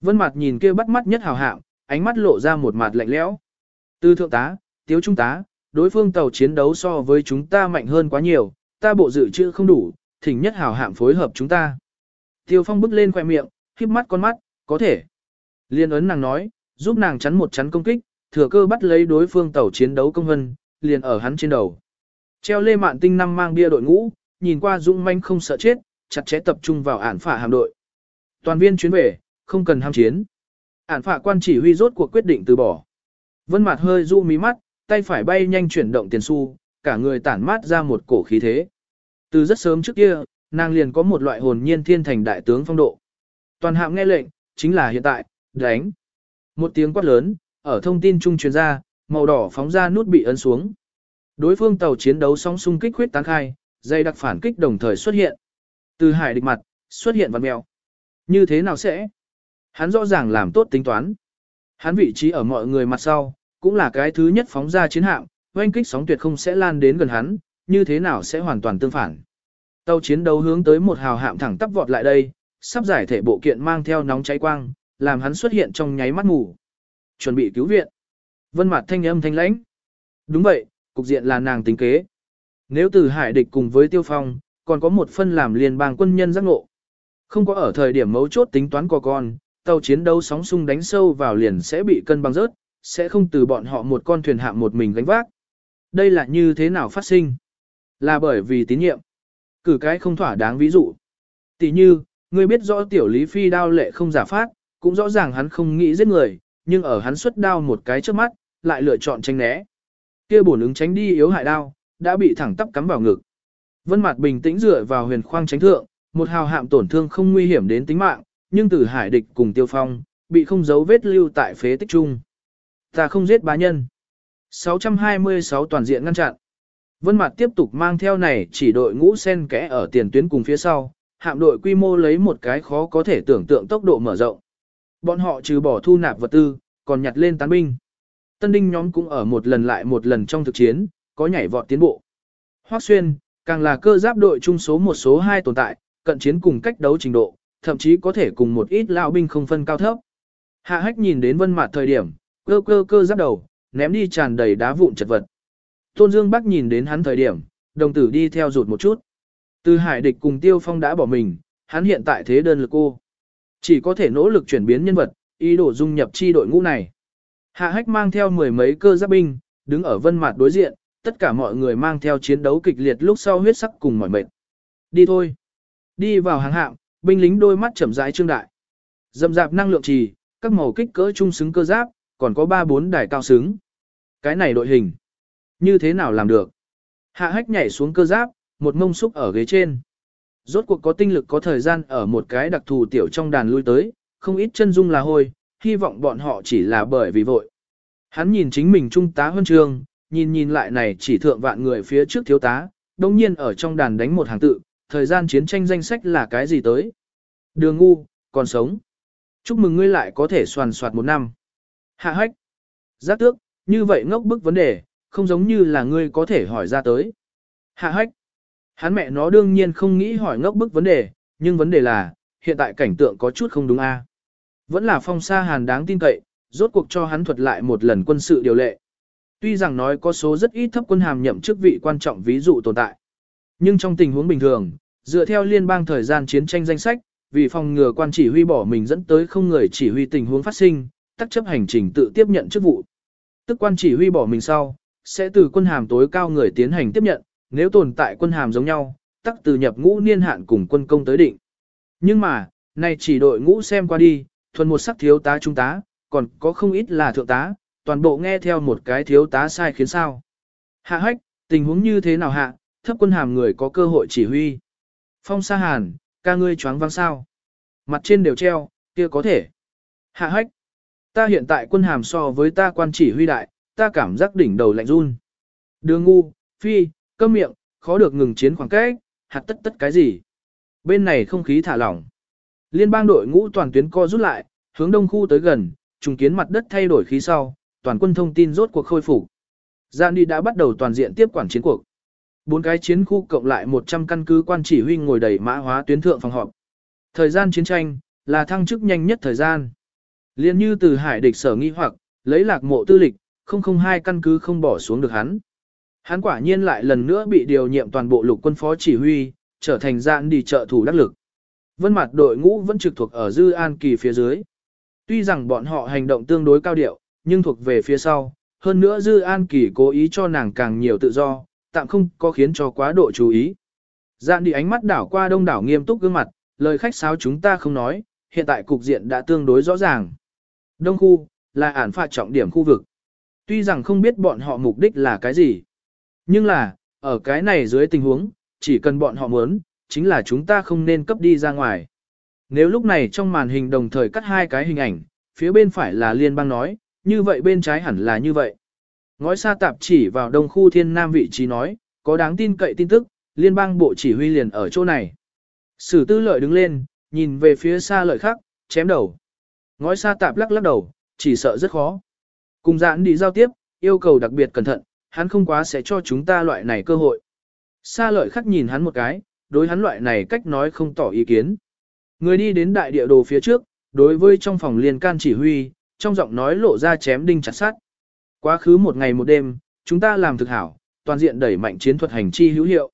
Vân mặt nhìn kia bắt mắt nhất hào hạm, ánh mắt lộ ra một mặt lạnh lẽo. Từ thượng tá, tiếu trung tá, đối phương tàu chiến đấu so với chúng ta mạnh hơn quá nhiều, ta bộ dự trữ không đủ, thỉnh nhất hào hạm phối hợp chúng ta. Tiêu phong bước lên khoẻ miệng, khiếp mắt con mắt, có thể. Liên ấn nàng nói, giúp nàng chắn một chắn công kích, thừa cơ bắt lấy đối phương tàu chiến đấu công hân, liền ở hắn trên đầu. Treo lê mạn tinh năm mang bia đội ngũ, nhìn qua dũng manh không sợ chết, chặt chẽ tập trung vào ản phả hàm đội. Toàn viên chuyến về, không cần ham chiến. Ản phả quan chỉ huy rốt cuộc quyết định từ bỏ. Vân mặt hơi du mí mắt, tay phải bay nhanh chuyển động tiền xu, cả người tản mát ra một cổ khí thế. Từ rất sớm trước kia, nàng liền có một loại hồn nhiên thiên thành đại tướng phong độ. Toàn hạm nghe lệnh, chính là hiện tại, đánh. Một tiếng quát lớn, ở thông tin trung truyền ra, màu đỏ phóng ra nút bị ấn xuống. Đối phương tàu chiến đấu sóng xung kích huyết tán khai, dây đặc phản kích đồng thời xuất hiện. Từ hải địch mặt, xuất hiện vật mèo. Như thế nào sẽ? Hắn rõ ràng làm tốt tính toán. Hắn vị trí ở mọi người mặt sau, cũng là cái thứ nhất phóng ra chiến hạm, oanh kích sóng tuyệt không sẽ lan đến gần hắn, như thế nào sẽ hoàn toàn tương phản. Tàu chiến đấu hướng tới một hào hạm thẳng tắp vọt lại đây, sắp giải thể bộ kiện mang theo nóng cháy quang, làm hắn xuất hiện trong nháy mắt ngủ. Chuẩn bị cứu viện. Vân mặt thanh âm thanh lãnh. Đúng vậy, cục diện là nàng tính kế. Nếu từ hải địch cùng với tiêu phong, còn có một phân làm liên bang quân nhân giác ngộ. Không có ở thời điểm mấu chốt tính toán của con, tàu chiến đấu sóng xung đánh sâu vào liền sẽ bị cân bằng rớt, sẽ không từ bọn họ một con thuyền hạm một mình gánh vác. Đây là như thế nào phát sinh? Là bởi vì tín nhiệm. Cử cái không thỏa đáng ví dụ. Tỷ như, ngươi biết rõ tiểu lý phi đao lệ không giả phát, cũng rõ ràng hắn không nghĩ giết người, nhưng ở hắn xuất đao một cái trước mắt, lại lựa chọn tránh né. Kia bổn ứng tránh đi yếu hại đao, đã bị thẳng tắp cắm vào ngực. Vân Mạt bình tĩnh dựa vào huyền khoang tránh thượng, một hào hạm tổn thương không nguy hiểm đến tính mạng, nhưng từ hải địch cùng tiêu phong, bị không giấu vết lưu tại phế tích trung. Ta không giết bá nhân. 626 toàn diện ngăn chặn. Vân Mạt tiếp tục mang theo này chỉ đội ngũ sen kẽ ở tiền tuyến cùng phía sau, hạm đội quy mô lấy một cái khó có thể tưởng tượng tốc độ mở rộng. Bọn họ trừ bỏ thu nạp vật tư, còn nhặt lên tán binh. Tân đinh nhóm cũng ở một lần lại một lần trong thực chiến, có nhảy vọt tiến bộ. Hoắc Xuyên, càng là cơ giáp đội trung số một số hai tồn tại, cận chiến cùng cách đấu trình độ, thậm chí có thể cùng một ít lão binh không phân cao thấp. Hạ Hách nhìn đến Vân Mạt thời điểm, cơ cơ cơ giáp đầu, ném đi tràn đầy đá vụn chật vật. Tôn Dương Bắc nhìn đến hắn thời điểm, đồng tử đi theo rụt một chút. Từ Hải Địch cùng Tiêu Phong đã bỏ mình, hắn hiện tại thế đơn lực cô. Chỉ có thể nỗ lực chuyển biến nhân vật, ý đồ dung nhập chi đội ngũ này. Hạ Hách mang theo mười mấy cơ giáp binh, đứng ở Vân mặt đối diện, tất cả mọi người mang theo chiến đấu kịch liệt lúc sau huyết sắc cùng mỏi mệt. Đi thôi. Đi vào hàng hạm, binh lính đôi mắt chậm rãi trương đại. Dầm dạp năng lượng trì, các màu kích cỡ trung xứng cơ giáp, còn có 3-4 đài cao xứng. Cái này đội hình. Như thế nào làm được? Hạ hách nhảy xuống cơ giáp, một mông xúc ở ghế trên. Rốt cuộc có tinh lực có thời gian ở một cái đặc thù tiểu trong đàn lui tới, không ít chân dung là hôi, hy vọng bọn họ chỉ là bởi vì vội. Hắn nhìn chính mình trung tá huân trường, nhìn nhìn lại này chỉ thượng vạn người phía trước thiếu tá, đồng nhiên ở trong đàn đánh một hàng tự, thời gian chiến tranh danh sách là cái gì tới. Đường ngu, còn sống. Chúc mừng ngươi lại có thể soàn soạt một năm. Hạ hách. Giác tước, như vậy ngốc bức vấn đề, không giống như là ngươi có thể hỏi ra tới. Hạ hách. Hắn mẹ nó đương nhiên không nghĩ hỏi ngốc bức vấn đề, nhưng vấn đề là, hiện tại cảnh tượng có chút không đúng a. Vẫn là phong sa hàn đáng tin cậy, rốt cuộc cho hắn thuật lại một lần quân sự điều lệ. Tuy rằng nói có số rất ít thấp quân hàm nhậm chức vị quan trọng ví dụ tồn tại. Nhưng trong tình huống bình thường, dựa theo liên bang thời gian chiến tranh danh sách, vì phòng ngừa quan chỉ huy bỏ mình dẫn tới không người chỉ huy tình huống phát sinh, tắc chấp hành trình tự tiếp nhận chức vụ. Tức quan chỉ huy bỏ mình sau, sẽ từ quân hàm tối cao người tiến hành tiếp nhận, nếu tồn tại quân hàm giống nhau, tắc từ nhập ngũ niên hạn cùng quân công tới định. Nhưng mà, nay chỉ đội ngũ xem qua đi, thuần một sắc thiếu tá trung tá, còn có không ít là thượng tá, toàn bộ nghe theo một cái thiếu tá sai khiến sao. Hạ hách, tình huống như thế nào hạ, thấp quân hàm người có cơ hội chỉ huy. Phong sa hàn, ca ngươi choáng văng sao. Mặt trên đều treo, kia có thể. Hạ hách, ta hiện tại quân hàm so với ta quan chỉ huy đại, ta cảm giác đỉnh đầu lạnh run. Đường ngu, phi, câm miệng, khó được ngừng chiến khoảng cách, hạt tất tất cái gì. Bên này không khí thả lỏng. Liên bang đội ngũ toàn tuyến co rút lại, hướng đông khu tới gần, trùng kiến mặt đất thay đổi khí sau, toàn quân thông tin rốt cuộc khôi phục. Giang đi đã bắt đầu toàn diện tiếp quản chiến cuộc. Bốn cái chiến khu cộng lại 100 căn cứ quan chỉ huy ngồi đầy mã hóa tuyến thượng phòng họp. Thời gian chiến tranh là thăng chức nhanh nhất thời gian. Liên như từ hải địch sở nghi hoặc, lấy lạc mộ tư lịch, 002 căn cứ không bỏ xuống được hắn. Hắn quả nhiên lại lần nữa bị điều nhiệm toàn bộ lục quân phó chỉ huy, trở thành dạn đi trợ thủ đắc lực. Vân mặt đội ngũ vẫn trực thuộc ở Dư An Kỳ phía dưới. Tuy rằng bọn họ hành động tương đối cao điệu, nhưng thuộc về phía sau, hơn nữa Dư An Kỳ cố ý cho nàng càng nhiều tự do, tạm không có khiến cho quá độ chú ý. Dạn đi ánh mắt đảo qua đông đảo nghiêm túc gương mặt, lời khách sáo chúng ta không nói, hiện tại cục diện đã tương đối rõ ràng. Đông khu, là ản phạt trọng điểm khu vực. Tuy rằng không biết bọn họ mục đích là cái gì, nhưng là, ở cái này dưới tình huống, chỉ cần bọn họ muốn, chính là chúng ta không nên cấp đi ra ngoài. Nếu lúc này trong màn hình đồng thời cắt hai cái hình ảnh, phía bên phải là liên bang nói, như vậy bên trái hẳn là như vậy. Ngói xa tạp chỉ vào đông khu thiên nam vị trí nói, có đáng tin cậy tin tức, liên bang bộ chỉ huy liền ở chỗ này. Sử tư lợi đứng lên, nhìn về phía xa lợi khác, chém đầu. Ngói xa tạp lắc lắc đầu, chỉ sợ rất khó. Cùng giãn đi giao tiếp, yêu cầu đặc biệt cẩn thận, hắn không quá sẽ cho chúng ta loại này cơ hội. Sa lợi khắc nhìn hắn một cái, đối hắn loại này cách nói không tỏ ý kiến. Người đi đến đại địa đồ phía trước, đối với trong phòng liên can chỉ huy, trong giọng nói lộ ra chém đinh chặt sắt. Quá khứ một ngày một đêm, chúng ta làm thực hảo, toàn diện đẩy mạnh chiến thuật hành chi hữu hiệu.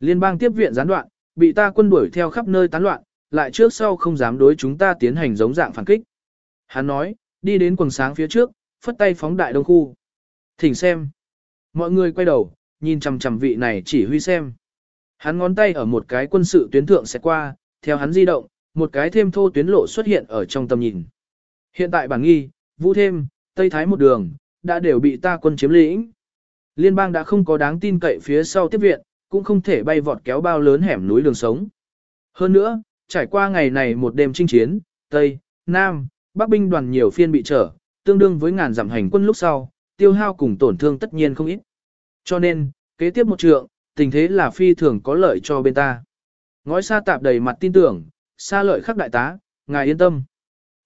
Liên bang tiếp viện gián đoạn, bị ta quân đuổi theo khắp nơi tán loạn, lại trước sau không dám đối chúng ta tiến hành giống dạng phản kích. Hắn nói, đi đến quần sáng phía trước, phất tay phóng đại đông khu. Thỉnh xem. Mọi người quay đầu, nhìn chằm chằm vị này chỉ huy xem. Hắn ngón tay ở một cái quân sự tuyến thượng sẽ qua, theo hắn di động, một cái thêm thô tuyến lộ xuất hiện ở trong tầm nhìn. Hiện tại bản nghi, vũ thêm, Tây Thái một đường, đã đều bị ta quân chiếm lĩnh. Liên bang đã không có đáng tin cậy phía sau tiếp viện, cũng không thể bay vọt kéo bao lớn hẻm núi đường sống. Hơn nữa, trải qua ngày này một đêm chinh chiến, Tây, Nam, Bắc binh đoàn nhiều phiên bị trở, tương đương với ngàn giảm hành quân lúc sau, tiêu hao cùng tổn thương tất nhiên không ít. Cho nên, kế tiếp một trượng, tình thế là phi thường có lợi cho bên ta. Ngói xa tạp đầy mặt tin tưởng, xa lợi khắc đại tá, ngài yên tâm.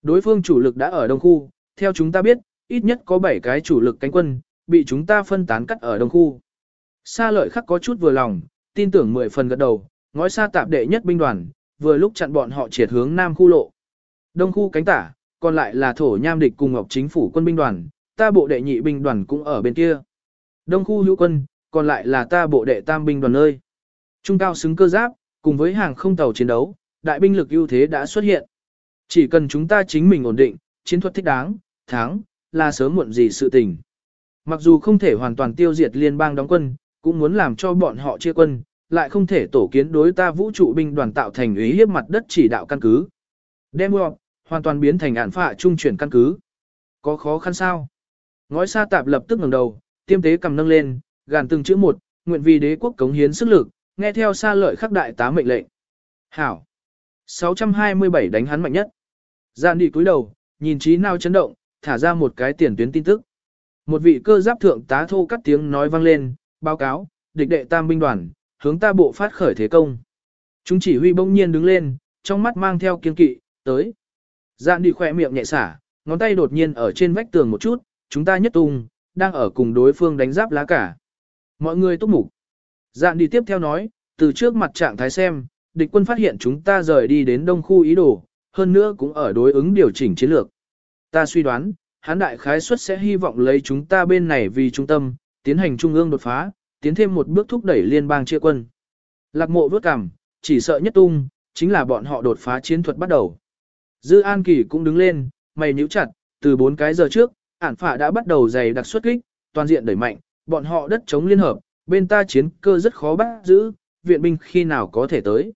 Đối phương chủ lực đã ở đông khu, theo chúng ta biết, ít nhất có 7 cái chủ lực cánh quân, bị chúng ta phân tán cắt ở đông khu. Xa lợi khắc có chút vừa lòng, tin tưởng 10 phần gật đầu, ngói xa tạp đệ nhất binh đoàn, vừa lúc chặn bọn họ triệt hướng nam khu lộ. Đông khu cánh tả, còn lại là thổ nham địch cùng ngọc chính phủ quân binh đoàn, ta bộ đệ nhị binh đoàn cũng ở bên kia. Đông khu hữu quân, còn lại là ta bộ đệ tam binh đoàn nơi. Trung cao xứng cơ giáp, cùng với hàng không tàu chiến đấu, đại binh lực ưu thế đã xuất hiện. Chỉ cần chúng ta chính mình ổn định, chiến thuật thích đáng, thắng, là sớm muộn gì sự tình. Mặc dù không thể hoàn toàn tiêu diệt liên bang đóng quân, cũng muốn làm cho bọn họ chia quân, lại không thể tổ kiến đối ta vũ trụ binh đoàn tạo thành ý hiếp mặt đất chỉ đạo căn cứ. Đem hoàn toàn biến thành ản phạ trung chuyển căn cứ. Có khó khăn sao? Ngói sa tạp lập tức ngẩng đầu, tiêm tế cầm nâng lên, gàn từng chữ một, nguyện vì đế quốc cống hiến sức lực, nghe theo Sa lợi khắc đại tá mệnh lệnh. Hảo. 627 đánh hắn mạnh nhất. Giàn đi cúi đầu, nhìn trí nào chấn động, thả ra một cái tiền tuyến tin tức. Một vị cơ giáp thượng tá thô cắt tiếng nói vang lên, báo cáo, địch đệ tam binh đoàn, hướng ta bộ phát khởi thế công. Chúng chỉ huy bỗng nhiên đứng lên, trong mắt mang theo kiên kỵ, tới. Giàn đi khỏe miệng nhẹ xả, ngón tay đột nhiên ở trên vách tường một chút, chúng ta nhất tung, đang ở cùng đối phương đánh giáp lá cả. Mọi người túc mục. Dạn đi tiếp theo nói, từ trước mặt trạng thái xem, địch quân phát hiện chúng ta rời đi đến đông khu ý đồ, hơn nữa cũng ở đối ứng điều chỉnh chiến lược. Ta suy đoán, hán đại khái suất sẽ hy vọng lấy chúng ta bên này vì trung tâm, tiến hành trung ương đột phá, tiến thêm một bước thúc đẩy liên bang chia quân. Lạc mộ vớt cằm, chỉ sợ nhất tung, chính là bọn họ đột phá chiến thuật bắt đầu. Dư An Kỳ cũng đứng lên, mày nhíu chặt, từ 4 cái giờ trước, ản phả đã bắt đầu dày đặc xuất kích, toàn diện đẩy mạnh, bọn họ đất chống liên hợp, bên ta chiến cơ rất khó bắt giữ, viện binh khi nào có thể tới.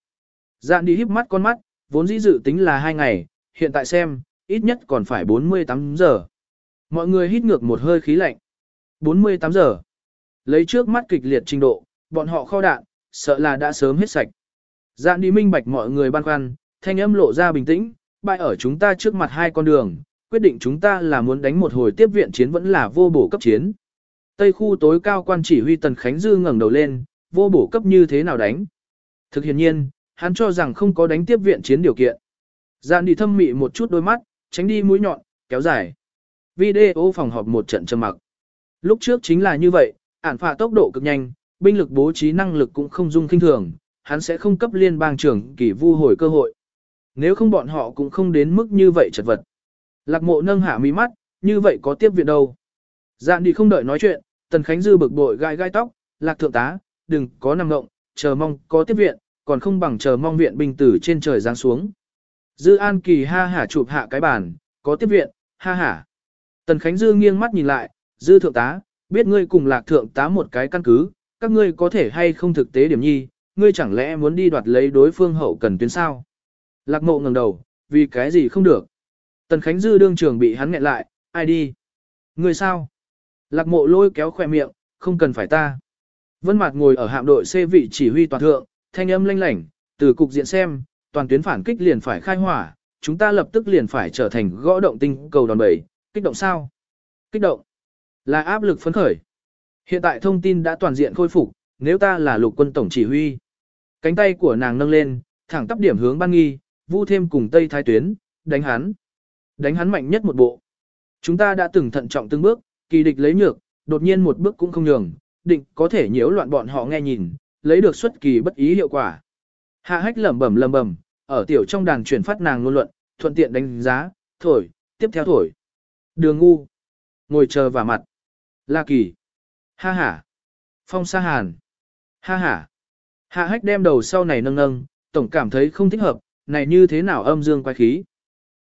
Dạn đi híp mắt con mắt, vốn dĩ dự tính là 2 ngày, hiện tại xem, ít nhất còn phải 48 giờ. Mọi người hít ngược một hơi khí lạnh. 48 giờ. Lấy trước mắt kịch liệt trình độ, bọn họ kho đạn, sợ là đã sớm hết sạch. Dạn đi minh bạch mọi người băn khoăn, thanh âm lộ ra bình tĩnh, bại ở chúng ta trước mặt hai con đường, quyết định chúng ta là muốn đánh một hồi tiếp viện chiến vẫn là vô bổ cấp chiến. Tây khu tối cao quan chỉ huy Tần Khánh Dư ngẩng đầu lên, vô bổ cấp như thế nào đánh. Thực hiện nhiên, hắn cho rằng không có đánh tiếp viện chiến điều kiện. Giàn đi thâm mị một chút đôi mắt, tránh đi mũi nhọn, kéo dài. Video phòng họp một trận trầm mặc. Lúc trước chính là như vậy, ản phạ tốc độ cực nhanh, binh lực bố trí năng lực cũng không dung kinh thường, hắn sẽ không cấp liên bang trưởng kỳ vu hồi cơ hội. Nếu không bọn họ cũng không đến mức như vậy chật vật. Lạc mộ nâng hạ mí mắt, như vậy có tiếp viện đâu. Dạn đi không đợi nói chuyện, Tần Khánh Dư bực bội gai gai tóc, lạc thượng tá, đừng có nằm ngộng, chờ mong có tiếp viện, còn không bằng chờ mong viện binh tử trên trời giáng xuống. Dư An Kỳ ha hả chụp hạ cái bàn, có tiếp viện, ha hả. Tần Khánh Dư nghiêng mắt nhìn lại, Dư thượng tá, biết ngươi cùng lạc thượng tá một cái căn cứ, các ngươi có thể hay không thực tế điểm nhi, ngươi chẳng lẽ muốn đi đoạt lấy đối phương hậu cần tuyến sao? Lạc mộ ngẩng đầu, vì cái gì không được? Tần Khánh Dư đương trường bị hắn nghẹn lại, ai đi? Người sao? Lạc mộ lôi kéo khỏe miệng, không cần phải ta. Vân Mạt ngồi ở hạm đội C vị chỉ huy toàn thượng, thanh âm lanh lảnh, từ cục diện xem, toàn tuyến phản kích liền phải khai hỏa, chúng ta lập tức liền phải trở thành gõ động tinh cầu đòn bẩy, kích động sao? Kích động là áp lực phấn khởi. Hiện tại thông tin đã toàn diện khôi phục, nếu ta là lục quân tổng chỉ huy. Cánh tay của nàng nâng lên, thẳng tắp điểm hướng ban nghi, vu thêm cùng tây thái tuyến, đánh hắn. Đánh hắn mạnh nhất một bộ. Chúng ta đã từng thận trọng từng bước, kỳ địch lấy nhược, đột nhiên một bước cũng không nhường, định có thể nhiễu loạn bọn họ nghe nhìn, lấy được xuất kỳ bất ý hiệu quả. Hạ hách lẩm bẩm lẩm bẩm, ở tiểu trong đàn chuyển phát nàng ngôn luận, thuận tiện đánh giá, thổi, tiếp theo thổi. Đường ngu. Ngồi chờ vào mặt. La kỳ. Ha ha. Phong sa hàn. Ha ha. Hạ hách đem đầu sau này nâng nâng, tổng cảm thấy không thích hợp, này như thế nào âm dương quay khí.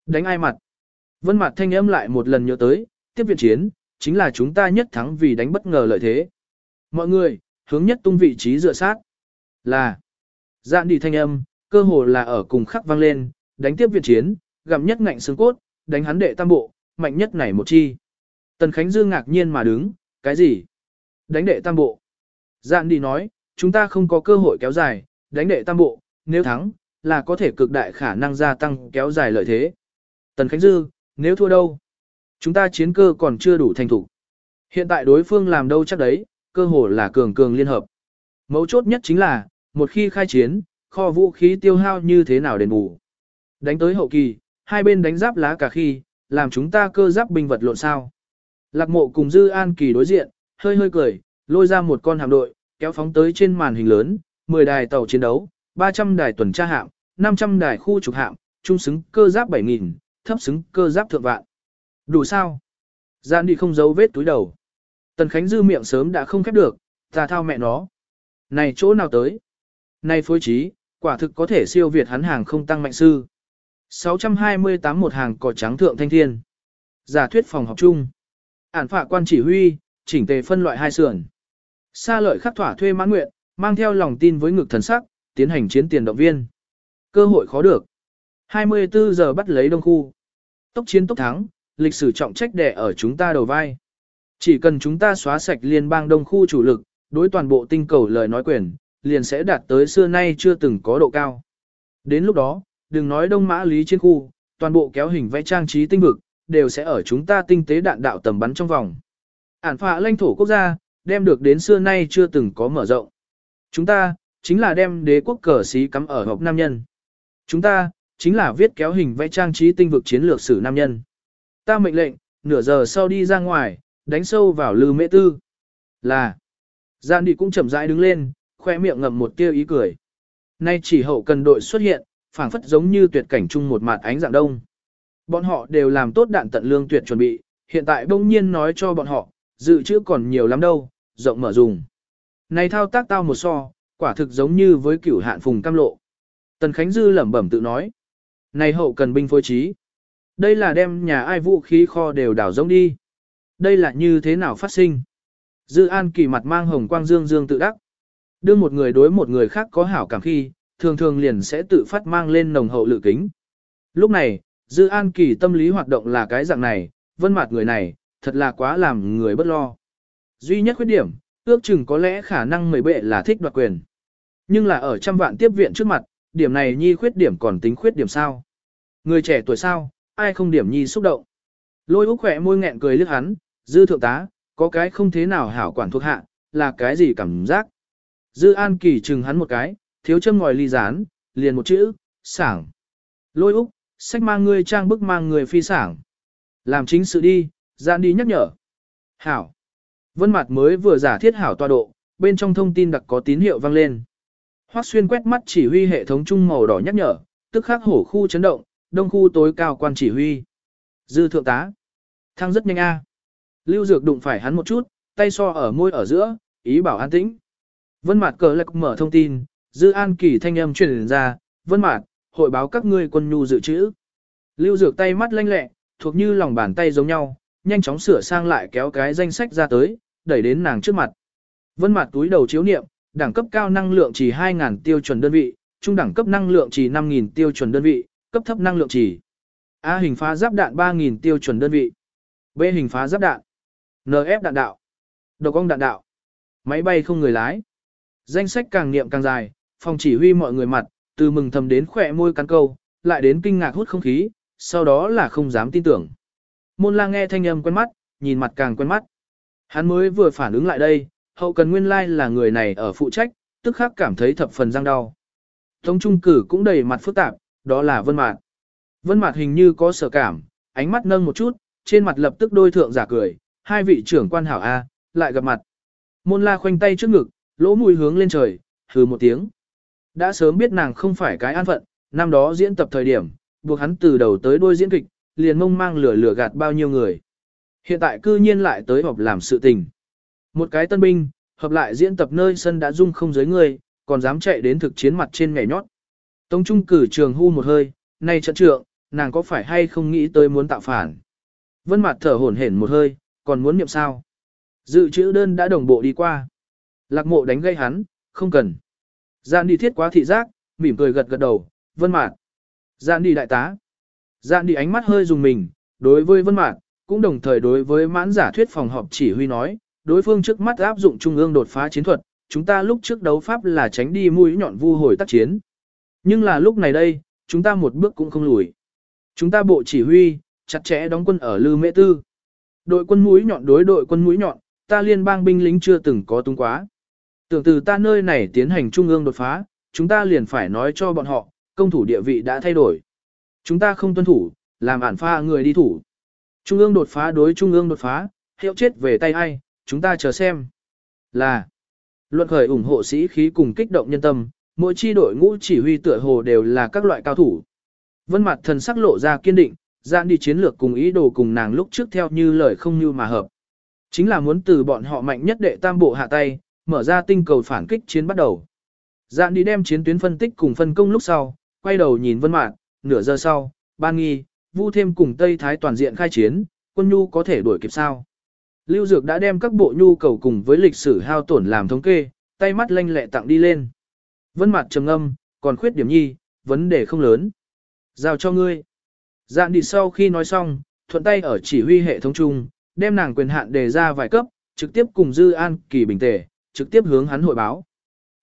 Đánh ai mặt? Vân mặt thanh âm lại một lần nhớ tới, tiếp viện chiến, chính là chúng ta nhất thắng vì đánh bất ngờ lợi thế. Mọi người, hướng nhất tung vị trí dựa sát. Là, dạn đi thanh âm, cơ hồ là ở cùng khắc vang lên, đánh tiếp viện chiến, gặm nhất ngạnh xương cốt, đánh hắn đệ tam bộ, mạnh nhất này một chi. Tần Khánh Dương ngạc nhiên mà đứng, cái gì? Đánh đệ tam bộ. Dạn đi nói, chúng ta không có cơ hội kéo dài, đánh đệ tam bộ, nếu thắng, là có thể cực đại khả năng gia tăng kéo dài lợi thế. Tần Khánh Dư, nếu thua đâu? Chúng ta chiến cơ còn chưa đủ thành thủ. Hiện tại đối phương làm đâu chắc đấy, cơ hồ là cường cường liên hợp. Mấu chốt nhất chính là, một khi khai chiến, kho vũ khí tiêu hao như thế nào đền bù. Đánh tới hậu kỳ, hai bên đánh giáp lá cả khi, làm chúng ta cơ giáp binh vật lộn sao. Lạc mộ cùng Dư An Kỳ đối diện, hơi hơi cười, lôi ra một con hạm đội, kéo phóng tới trên màn hình lớn, 10 đài tàu chiến đấu, 300 đài tuần tra hạm, 500 đài khu trục hạm, trung xứng cơ giáp 7.000, thấp xứng cơ giáp thượng vạn. Đủ sao? Gian đi không giấu vết túi đầu. Tần Khánh Dư miệng sớm đã không khép được, ta thao mẹ nó. Này chỗ nào tới? Này phối trí, quả thực có thể siêu việt hắn hàng không tăng mạnh sư. 628 một hàng cỏ trắng thượng thanh thiên. Giả thuyết phòng học chung. Ản phạ quan chỉ huy, chỉnh tề phân loại hai sườn. Sa lợi khắc thỏa thuê mãn nguyện, mang theo lòng tin với ngực thần sắc, tiến hành chiến tiền động viên. Cơ hội khó được. 24 giờ bắt lấy đông khu. Tốc chiến tốc thắng, lịch sử trọng trách đẻ ở chúng ta đầu vai. Chỉ cần chúng ta xóa sạch liên bang đông khu chủ lực, đối toàn bộ tinh cầu lời nói quyền, liền sẽ đạt tới xưa nay chưa từng có độ cao. Đến lúc đó, đừng nói đông mã lý trên khu, toàn bộ kéo hình vẽ trang trí tinh vực, đều sẽ ở chúng ta tinh tế đạn đạo tầm bắn trong vòng. Ản phạ lãnh thổ quốc gia, đem được đến xưa nay chưa từng có mở rộng. Chúng ta, chính là đem đế quốc cờ xí cắm ở hộp nam nhân. Chúng ta, chính là viết kéo hình vẽ trang trí tinh vực chiến lược sử nam nhân. Ta mệnh lệnh, nửa giờ sau đi ra ngoài, đánh sâu vào lư mễ tư. Là, gian đi cũng chậm rãi đứng lên, khoe miệng ngậm một tia ý cười. Nay chỉ hậu cần đội xuất hiện, phảng phất giống như tuyệt cảnh chung một mặt ánh dạng đông. Bọn họ đều làm tốt đạn tận lương tuyệt chuẩn bị, hiện tại bỗng nhiên nói cho bọn họ, dự trữ còn nhiều lắm đâu, rộng mở dùng. Này thao tác tao một so, quả thực giống như với cửu hạn phùng cam lộ. Tần Khánh Dư lẩm bẩm tự nói. Này hậu cần binh phối trí. Đây là đem nhà ai vũ khí kho đều đảo rỗng đi. Đây là như thế nào phát sinh? Dư An kỳ mặt mang hồng quang dương dương tự đắc. Đưa một người đối một người khác có hảo cảm khi, thường thường liền sẽ tự phát mang lên nồng hậu lự kính. Lúc này, Dư An kỳ tâm lý hoạt động là cái dạng này, vân mặt người này, thật là quá làm người bất lo. Duy nhất khuyết điểm, ước chừng có lẽ khả năng mười bệ là thích đoạt quyền. Nhưng là ở trăm vạn tiếp viện trước mặt, điểm này nhi khuyết điểm còn tính khuyết điểm sao? Người trẻ tuổi sao, ai không điểm nhi xúc động? Lôi úc khỏe môi nghẹn cười liếc hắn, dư thượng tá, có cái không thế nào hảo quản thuộc hạ, là cái gì cảm giác? Dư an kỳ chừng hắn một cái, thiếu châm ngòi ly rán, liền một chữ, sảng. Lôi úc, sách mang người trang bức mang người phi sảng. Làm chính sự đi, gian đi nhắc nhở. Hảo. Vân mặt mới vừa giả thiết hảo tọa độ, bên trong thông tin đặc có tín hiệu vang lên. Hoắc xuyên quét mắt chỉ huy hệ thống trung màu đỏ nhắc nhở, tức khắc hổ khu chấn động, đông khu tối cao quan chỉ huy. Dư thượng tá. Thăng rất nhanh a. Lưu Dược đụng phải hắn một chút, tay so ở môi ở giữa, ý bảo an tĩnh. Vân Mạt cờ lạc mở thông tin, Dư An Kỳ thanh âm truyền ra, "Vân Mạt, hội báo các ngươi quân nhu dự trữ." Lưu Dược tay mắt lanh lẹ, thuộc như lòng bàn tay giống nhau, nhanh chóng sửa sang lại kéo cái danh sách ra tới, đẩy đến nàng trước mặt. Vân Mạt túi đầu chiếu niệm, đẳng cấp cao năng lượng chỉ 2000 tiêu chuẩn đơn vị, trung đẳng cấp năng lượng chỉ 5000 tiêu chuẩn đơn vị, cấp thấp năng lượng chỉ A hình phá giáp đạn 3000 tiêu chuẩn đơn vị. B hình phá giáp đạn. NF đạn đạo. Độc ong đạn đạo. Máy bay không người lái. Danh sách càng niệm càng dài, phòng chỉ huy mọi người mặt, từ mừng thầm đến khỏe môi cắn câu, lại đến kinh ngạc hút không khí, sau đó là không dám tin tưởng. Môn la nghe thanh âm quen mắt, nhìn mặt càng quen mắt. Hắn mới vừa phản ứng lại đây, hậu cần nguyên lai like là người này ở phụ trách, tức khắc cảm thấy thập phần răng đau. Tống trung cử cũng đầy mặt phức tạp, đó là vân mạt. Vân mạt hình như có sở cảm, ánh mắt nâng một chút, trên mặt lập tức đôi thượng giả cười, hai vị trưởng quan hảo A, lại gặp mặt. Môn la khoanh tay trước ngực, lỗ mũi hướng lên trời, hừ một tiếng. Đã sớm biết nàng không phải cái an phận, năm đó diễn tập thời điểm, buộc hắn từ đầu tới đuôi diễn kịch, liền mông mang lửa lửa gạt bao nhiêu người. Hiện tại cư nhiên lại tới họp làm sự tình. Một cái tân binh, hợp lại diễn tập nơi sân đã dung không giới người, còn dám chạy đến thực chiến mặt trên nhảy nhót. Tống Trung cử trường hưu một hơi, nay trận trượng, nàng có phải hay không nghĩ tới muốn tạo phản. Vân mặt thở hổn hển một hơi, còn muốn niệm sao. Dự trữ đơn đã đồng bộ đi qua. Lạc mộ đánh gây hắn, không cần. Giạn đi thiết quá thị giác, mỉm cười gật gật đầu, vân mạt. Giạn đi đại tá. Giạn đi ánh mắt hơi dùng mình, đối với vân mạt, cũng đồng thời đối với mãn giả thuyết phòng họp chỉ huy nói, đối phương trước mắt áp dụng trung ương đột phá chiến thuật, chúng ta lúc trước đấu pháp là tránh đi mũi nhọn vu hồi tác chiến. Nhưng là lúc này đây, chúng ta một bước cũng không lùi. Chúng ta bộ chỉ huy, chặt chẽ đóng quân ở Lư Mễ Tư. Đội quân mũi nhọn đối đội quân mũi nhọn, ta liên bang binh lính chưa từng có tung quá. Tưởng từ ta nơi này tiến hành trung ương đột phá, chúng ta liền phải nói cho bọn họ, công thủ địa vị đã thay đổi. Chúng ta không tuân thủ, làm ản pha người đi thủ. Trung ương đột phá đối trung ương đột phá, hiệu chết về tay ai, chúng ta chờ xem. Là, luận khởi ủng hộ sĩ khí cùng kích động nhân tâm, mỗi chi đội ngũ chỉ huy tựa hồ đều là các loại cao thủ. Vân mặt thần sắc lộ ra kiên định, gian đi chiến lược cùng ý đồ cùng nàng lúc trước theo như lời không như mà hợp. Chính là muốn từ bọn họ mạnh nhất đệ tam bộ hạ tay, mở ra tinh cầu phản kích chiến bắt đầu. Dạn đi đem chiến tuyến phân tích cùng phân công lúc sau, quay đầu nhìn Vân Mạn, nửa giờ sau, ban nghi, vu thêm cùng Tây Thái toàn diện khai chiến, quân nhu có thể đuổi kịp sao. Lưu Dược đã đem các bộ nhu cầu cùng với lịch sử hao tổn làm thống kê, tay mắt lanh lẹ tặng đi lên. Vân mặt trầm ngâm, còn khuyết điểm nhi, vấn đề không lớn. Giao cho ngươi. Dạn đi sau khi nói xong, thuận tay ở chỉ huy hệ thống chung, đem nàng quyền hạn đề ra vài cấp, trực tiếp cùng Dư An Kỳ bình tề, trực tiếp hướng hắn hội báo.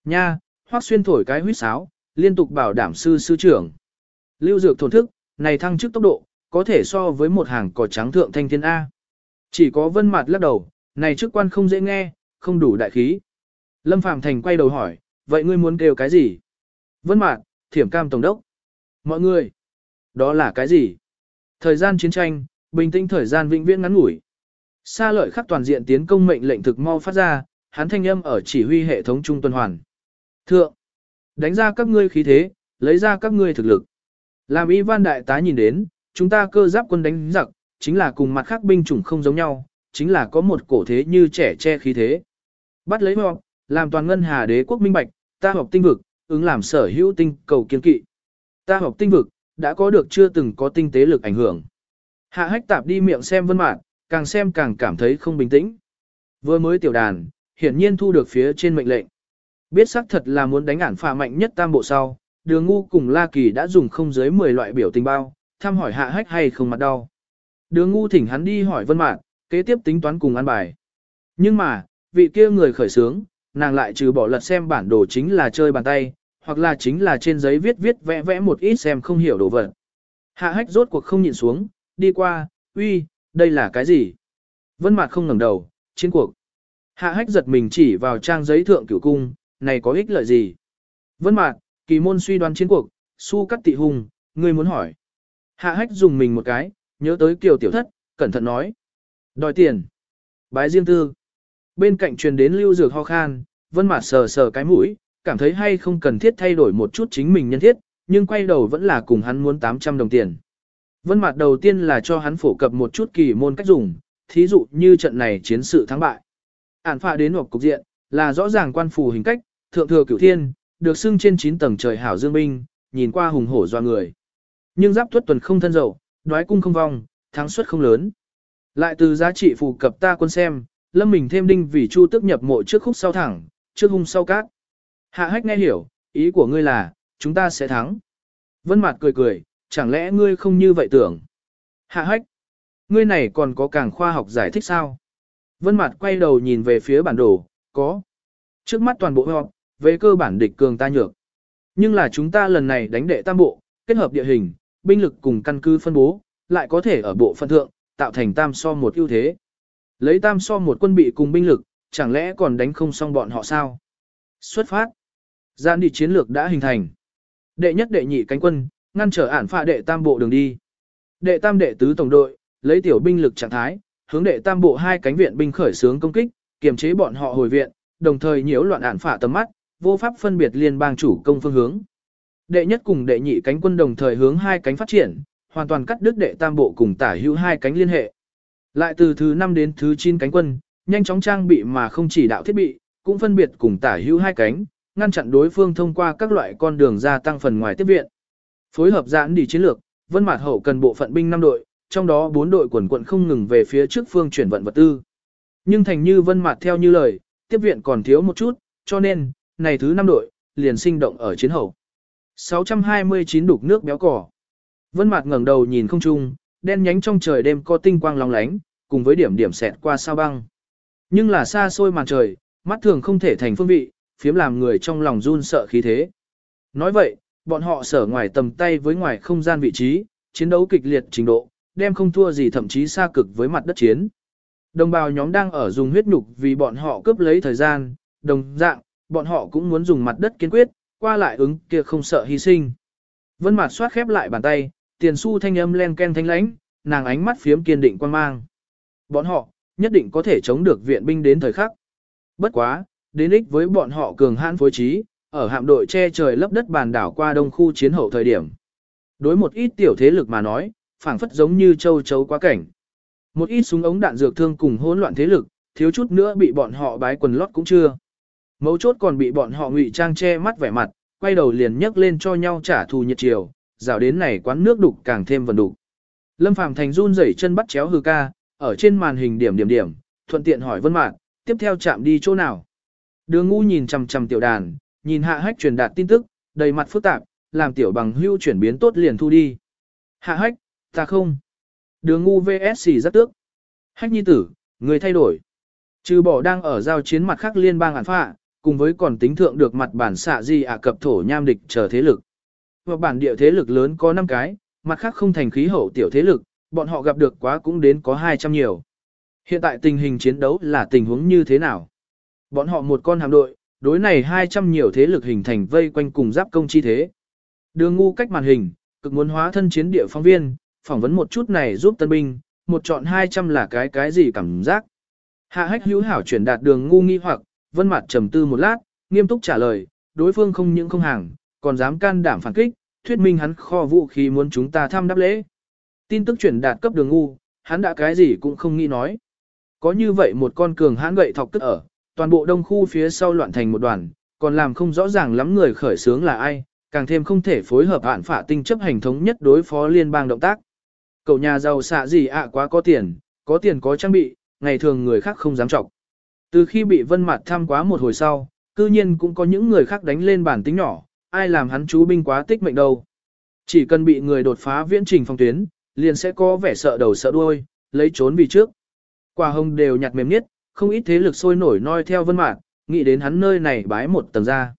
Nha, hoác xuyên thổi cái huýt sáo, liên tục bảo đảm sư sư trưởng. Lưu Dược thổn thức, này thăng chức tốc độ, có thể so với một hàng cỏ trắng thượng thanh thiên A. Chỉ có vân mặt lắc đầu, này chức quan không dễ nghe, không đủ đại khí. Lâm Phạm Thành quay đầu hỏi, vậy ngươi muốn kêu cái gì? Vân mạt, thiểm cam tổng đốc. Mọi người, đó là cái gì? Thời gian chiến tranh, bình tĩnh thời gian vĩnh viễn ngắn ngủi. Sa lợi khắc toàn diện tiến công mệnh lệnh thực mau phát ra, hắn thanh âm ở chỉ huy hệ thống trung tuần hoàn. Thượng, đánh ra các ngươi khí thế, lấy ra các ngươi thực lực. Làm Ivan đại tá nhìn đến, chúng ta cơ giáp quân đánh giặc, chính là cùng mặt khác binh chủng không giống nhau, chính là có một cổ thế như trẻ che khí thế. Bắt lấy họp, làm toàn ngân hà đế quốc minh bạch, ta học tinh vực, ứng làm sở hữu tinh cầu kiên kỵ. Ta học tinh vực, đã có được chưa từng có tinh tế lực ảnh hưởng. Hạ hách tạp đi miệng xem vân mạn, càng xem càng cảm thấy không bình tĩnh. Vừa mới tiểu đàn, hiển nhiên thu được phía trên mệnh lệnh. Biết xác thật là muốn đánh ản phà mạnh nhất tam bộ sau, đường ngu cùng La Kỳ đã dùng không dưới 10 loại biểu tình bao, thăm hỏi hạ hách hay không mặt đau. Đường ngu thỉnh hắn đi hỏi vân mạn, kế tiếp tính toán cùng ăn bài. Nhưng mà, vị kia người khởi sướng, nàng lại trừ bỏ lật xem bản đồ chính là chơi bàn tay, hoặc là chính là trên giấy viết viết vẽ vẽ một ít xem không hiểu đồ vật. Hạ hách rốt cuộc không nhìn xuống, đi qua, uy, đây là cái gì? Vân mạn không ngẩng đầu, chiến cuộc. Hạ hách giật mình chỉ vào trang giấy thượng cửu cung, này có ích lợi gì? Vân mạn, kỳ môn suy đoán chiến cuộc, su cắt tị hùng, ngươi muốn hỏi. Hạ hách dùng mình một cái, nhớ tới kiều tiểu thất, cẩn thận nói. Đòi tiền. Bái riêng tư. Bên cạnh truyền đến lưu dược ho khan, vân mặt sờ sờ cái mũi, cảm thấy hay không cần thiết thay đổi một chút chính mình nhân thiết, nhưng quay đầu vẫn là cùng hắn muốn 800 đồng tiền. Vân mặt đầu tiên là cho hắn phổ cập một chút kỳ môn cách dùng, thí dụ như trận này chiến sự thắng bại. Ản phạ đến hoặc cục diện, là rõ ràng quan phù hình cách, thượng thừa cửu thiên, được xưng trên 9 tầng trời hảo dương binh, nhìn qua hùng hổ doa người. Nhưng giáp tuất tuần không thân dầu, đoái cung không vong, thắng suất không lớn. Lại từ giá trị phù cập ta quân xem, lâm mình thêm đinh vì chu tức nhập mộ trước khúc sau thẳng, trước hung sau cát. Hạ hách nghe hiểu, ý của ngươi là, chúng ta sẽ thắng. Vân Mạt cười cười, chẳng lẽ ngươi không như vậy tưởng? Hạ hách, ngươi này còn có càng khoa học giải thích sao? Vân Mạt quay đầu nhìn về phía bản đồ, có. Trước mắt toàn bộ họp, về cơ bản địch cường ta nhược. Nhưng là chúng ta lần này đánh đệ tam bộ, kết hợp địa hình, binh lực cùng căn cứ phân bố, lại có thể ở bộ phận thượng, tạo thành tam so một ưu thế. Lấy tam so một quân bị cùng binh lực, chẳng lẽ còn đánh không xong bọn họ sao? Xuất phát. Giãn đi chiến lược đã hình thành. Đệ nhất đệ nhị cánh quân, ngăn trở ản phạ đệ tam bộ đường đi. Đệ tam đệ tứ tổng đội, lấy tiểu binh lực trạng thái, hướng đệ tam bộ hai cánh viện binh khởi xướng công kích, kiềm chế bọn họ hồi viện, đồng thời nhiễu loạn ản phạ tầm mắt, vô pháp phân biệt liên bang chủ công phương hướng. Đệ nhất cùng đệ nhị cánh quân đồng thời hướng hai cánh phát triển, hoàn toàn cắt đứt đệ tam bộ cùng tả hữu hai cánh liên hệ. Lại từ thứ 5 đến thứ 9 cánh quân, nhanh chóng trang bị mà không chỉ đạo thiết bị, cũng phân biệt cùng tả hữu hai cánh, ngăn chặn đối phương thông qua các loại con đường gia tăng phần ngoài tiếp viện. Phối hợp giãn đi chiến lược, Vân Mạt hậu cần bộ phận binh 5 đội, trong đó 4 đội quần quận không ngừng về phía trước phương chuyển vận vật tư. Nhưng thành như Vân Mạt theo như lời, tiếp viện còn thiếu một chút, cho nên, này thứ 5 đội, liền sinh động ở chiến hậu. 629 đục nước béo cỏ. Vân Mạt ngẩng đầu nhìn không trung, đen nhánh trong trời đêm có tinh quang long lánh, cùng với điểm điểm xẹt qua sao băng. Nhưng là xa xôi màn trời, mắt thường không thể thành phương vị, phiếm làm người trong lòng run sợ khí thế. Nói vậy, bọn họ sở ngoài tầm tay với ngoài không gian vị trí, chiến đấu kịch liệt trình độ, đem không thua gì thậm chí xa cực với mặt đất chiến. Đồng bào nhóm đang ở dùng huyết nhục vì bọn họ cướp lấy thời gian, đồng dạng, bọn họ cũng muốn dùng mặt đất kiên quyết, qua lại ứng kia không sợ hy sinh. Vân Mạt xoát khép lại bàn tay, tiền xu thanh âm len ken thanh lãnh, nàng ánh mắt phiếm kiên định quan mang. Bọn họ, nhất định có thể chống được viện binh đến thời khắc. Bất quá, đến ích với bọn họ cường hãn phối trí, ở hạm đội che trời lấp đất bàn đảo qua đông khu chiến hậu thời điểm. Đối một ít tiểu thế lực mà nói, phảng phất giống như châu chấu quá cảnh. Một ít súng ống đạn dược thương cùng hỗn loạn thế lực, thiếu chút nữa bị bọn họ bái quần lót cũng chưa. Mấu chốt còn bị bọn họ ngụy trang che mắt vẻ mặt, quay đầu liền nhấc lên cho nhau trả thù nhiệt chiều, rào đến này quán nước đục càng thêm vần đục. Lâm Phàm Thành run rẩy chân bắt chéo hư ca, ở trên màn hình điểm điểm điểm, thuận tiện hỏi Vân Mạn, tiếp theo chạm đi chỗ nào. Đường ngu nhìn chằm chằm tiểu đàn, nhìn hạ hách truyền đạt tin tức, đầy mặt phức tạp, làm tiểu bằng hưu chuyển biến tốt liền thu đi. Hạ hách, ta không. Đường ngu VSC rất tước. Hách nhi tử, người thay đổi. Trừ bỏ đang ở giao chiến mặt khác liên bang ản phạ, cùng với còn tính thượng được mặt bản xạ gì ả cập thổ nham địch chờ thế lực. Và bản địa thế lực lớn có 5 cái, mặt khác không thành khí hậu tiểu thế lực, bọn họ gặp được quá cũng đến có 200 nhiều. Hiện tại tình hình chiến đấu là tình huống như thế nào? Bọn họ một con hạm đội, đối này 200 nhiều thế lực hình thành vây quanh cùng giáp công chi thế. Đường ngu cách màn hình, cực muốn hóa thân chiến địa phóng viên, phỏng vấn một chút này giúp tân binh, một chọn 200 là cái cái gì cảm giác. Hạ hách hữu hảo chuyển đạt đường ngu nghi hoặc, vân mặt trầm tư một lát, nghiêm túc trả lời, đối phương không những không hàng, còn dám can đảm phản kích, thuyết minh hắn kho vũ khí muốn chúng ta tham đáp lễ. Tin tức chuyển đạt cấp đường ngu, hắn đã cái gì cũng không nghĩ nói. Có như vậy một con cường hãn gậy thọc tức ở, toàn bộ đông khu phía sau loạn thành một đoàn, còn làm không rõ ràng lắm người khởi sướng là ai, càng thêm không thể phối hợp hạn phả tinh chấp hành thống nhất đối phó liên bang động tác. Cậu nhà giàu xạ gì ạ quá có tiền, có tiền có trang bị, ngày thường người khác không dám trọng. Từ khi bị vân mặt tham quá một hồi sau, cư nhiên cũng có những người khác đánh lên bản tính nhỏ, ai làm hắn chú binh quá tích mệnh đâu. Chỉ cần bị người đột phá viễn trình phong tuyến, liền sẽ có vẻ sợ đầu sợ đuôi, lấy trốn vì trước. Quả hồng đều nhặt mềm nhất, không ít thế lực sôi nổi noi theo vân mạc, nghĩ đến hắn nơi này bái một tầng ra.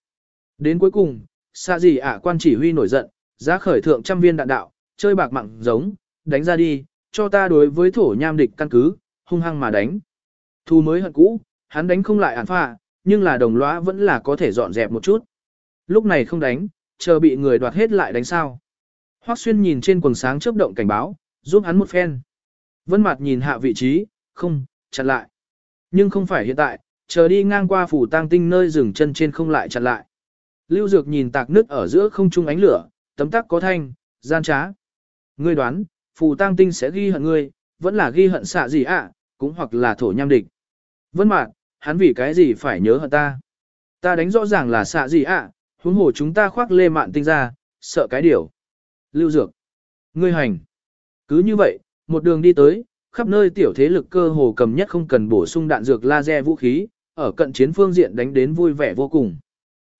Đến cuối cùng, xa gì ạ quan chỉ huy nổi giận, giá khởi thượng trăm viên đạn đạo, chơi bạc mặng giống, đánh ra đi, cho ta đối với thổ nham địch căn cứ, hung hăng mà đánh. Thu mới hận cũ, hắn đánh không lại ản phạ, nhưng là đồng lõa vẫn là có thể dọn dẹp một chút. Lúc này không đánh, chờ bị người đoạt hết lại đánh sao. Hoắc xuyên nhìn trên quần sáng chớp động cảnh báo, giúp hắn một phen. Vân mặt nhìn hạ vị trí, không, chặn lại. Nhưng không phải hiện tại, chờ đi ngang qua phủ tang tinh nơi dừng chân trên không lại chặn lại. Lưu Dược nhìn tạc nước ở giữa không trung ánh lửa, tấm tắc có thanh, gian trá. Ngươi đoán, phù tang tinh sẽ ghi hận ngươi, vẫn là ghi hận xạ gì ạ, cũng hoặc là thổ nham địch. Vân mạc, hắn vì cái gì phải nhớ hận ta? Ta đánh rõ ràng là xạ gì ạ, huống hồ chúng ta khoác lê mạn tinh ra, sợ cái điều. Lưu Dược. Ngươi hành. Cứ như vậy, một đường đi tới, khắp nơi tiểu thế lực cơ hồ cầm nhất không cần bổ sung đạn dược laser vũ khí, ở cận chiến phương diện đánh đến vui vẻ vô cùng.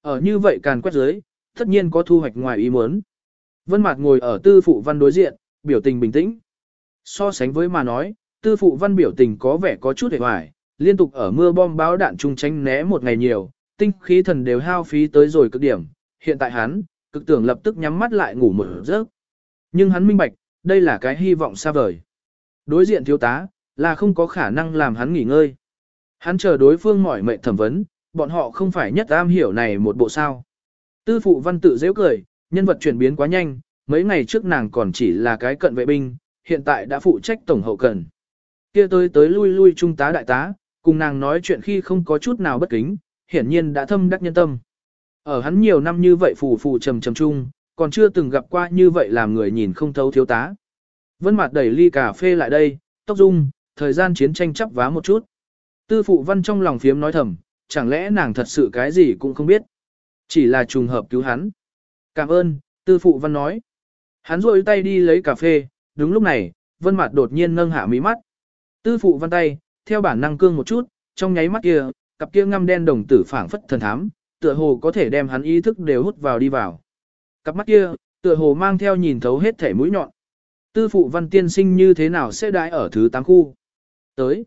Ở như vậy càn quét dưới, tất nhiên có thu hoạch ngoài ý muốn. Vân mạt ngồi ở tư phụ văn đối diện, biểu tình bình tĩnh. So sánh với mà nói, tư phụ văn biểu tình có vẻ có chút hề hoài, liên tục ở mưa bom báo đạn trung tránh né một ngày nhiều, tinh khí thần đều hao phí tới rồi cực điểm. Hiện tại hắn, cực tưởng lập tức nhắm mắt lại ngủ một giấc. Nhưng hắn minh bạch, đây là cái hy vọng xa vời. Đối diện thiếu tá, là không có khả năng làm hắn nghỉ ngơi. Hắn chờ đối phương mỏi mệt thẩm vấn, bọn họ không phải nhất am hiểu này một bộ sao. Tư phụ văn tự dễ cười, nhân vật chuyển biến quá nhanh, mấy ngày trước nàng còn chỉ là cái cận vệ binh, hiện tại đã phụ trách tổng hậu cần. Kia tới tới lui lui trung tá đại tá, cùng nàng nói chuyện khi không có chút nào bất kính, hiển nhiên đã thâm đắc nhân tâm. Ở hắn nhiều năm như vậy phù phù trầm trầm chung, còn chưa từng gặp qua như vậy làm người nhìn không thấu thiếu tá. Vân Mạt đẩy ly cà phê lại đây, tóc dung, thời gian chiến tranh chắp vá một chút. Tư phụ văn trong lòng phiếm nói thầm, chẳng lẽ nàng thật sự cái gì cũng không biết. Chỉ là trùng hợp cứu hắn. Cảm ơn, tư phụ văn nói. Hắn rôi tay đi lấy cà phê, đúng lúc này, vân mặt đột nhiên nâng hạ mí mắt. Tư phụ văn tay, theo bản năng cương một chút, trong nháy mắt kia, cặp kia ngăm đen đồng tử phảng phất thần thám, tựa hồ có thể đem hắn ý thức đều hút vào đi vào. Cặp mắt kia, tựa hồ mang theo nhìn thấu hết thể mũi nhọn. Tư phụ văn tiên sinh như thế nào sẽ đãi ở thứ 8 khu? Tới.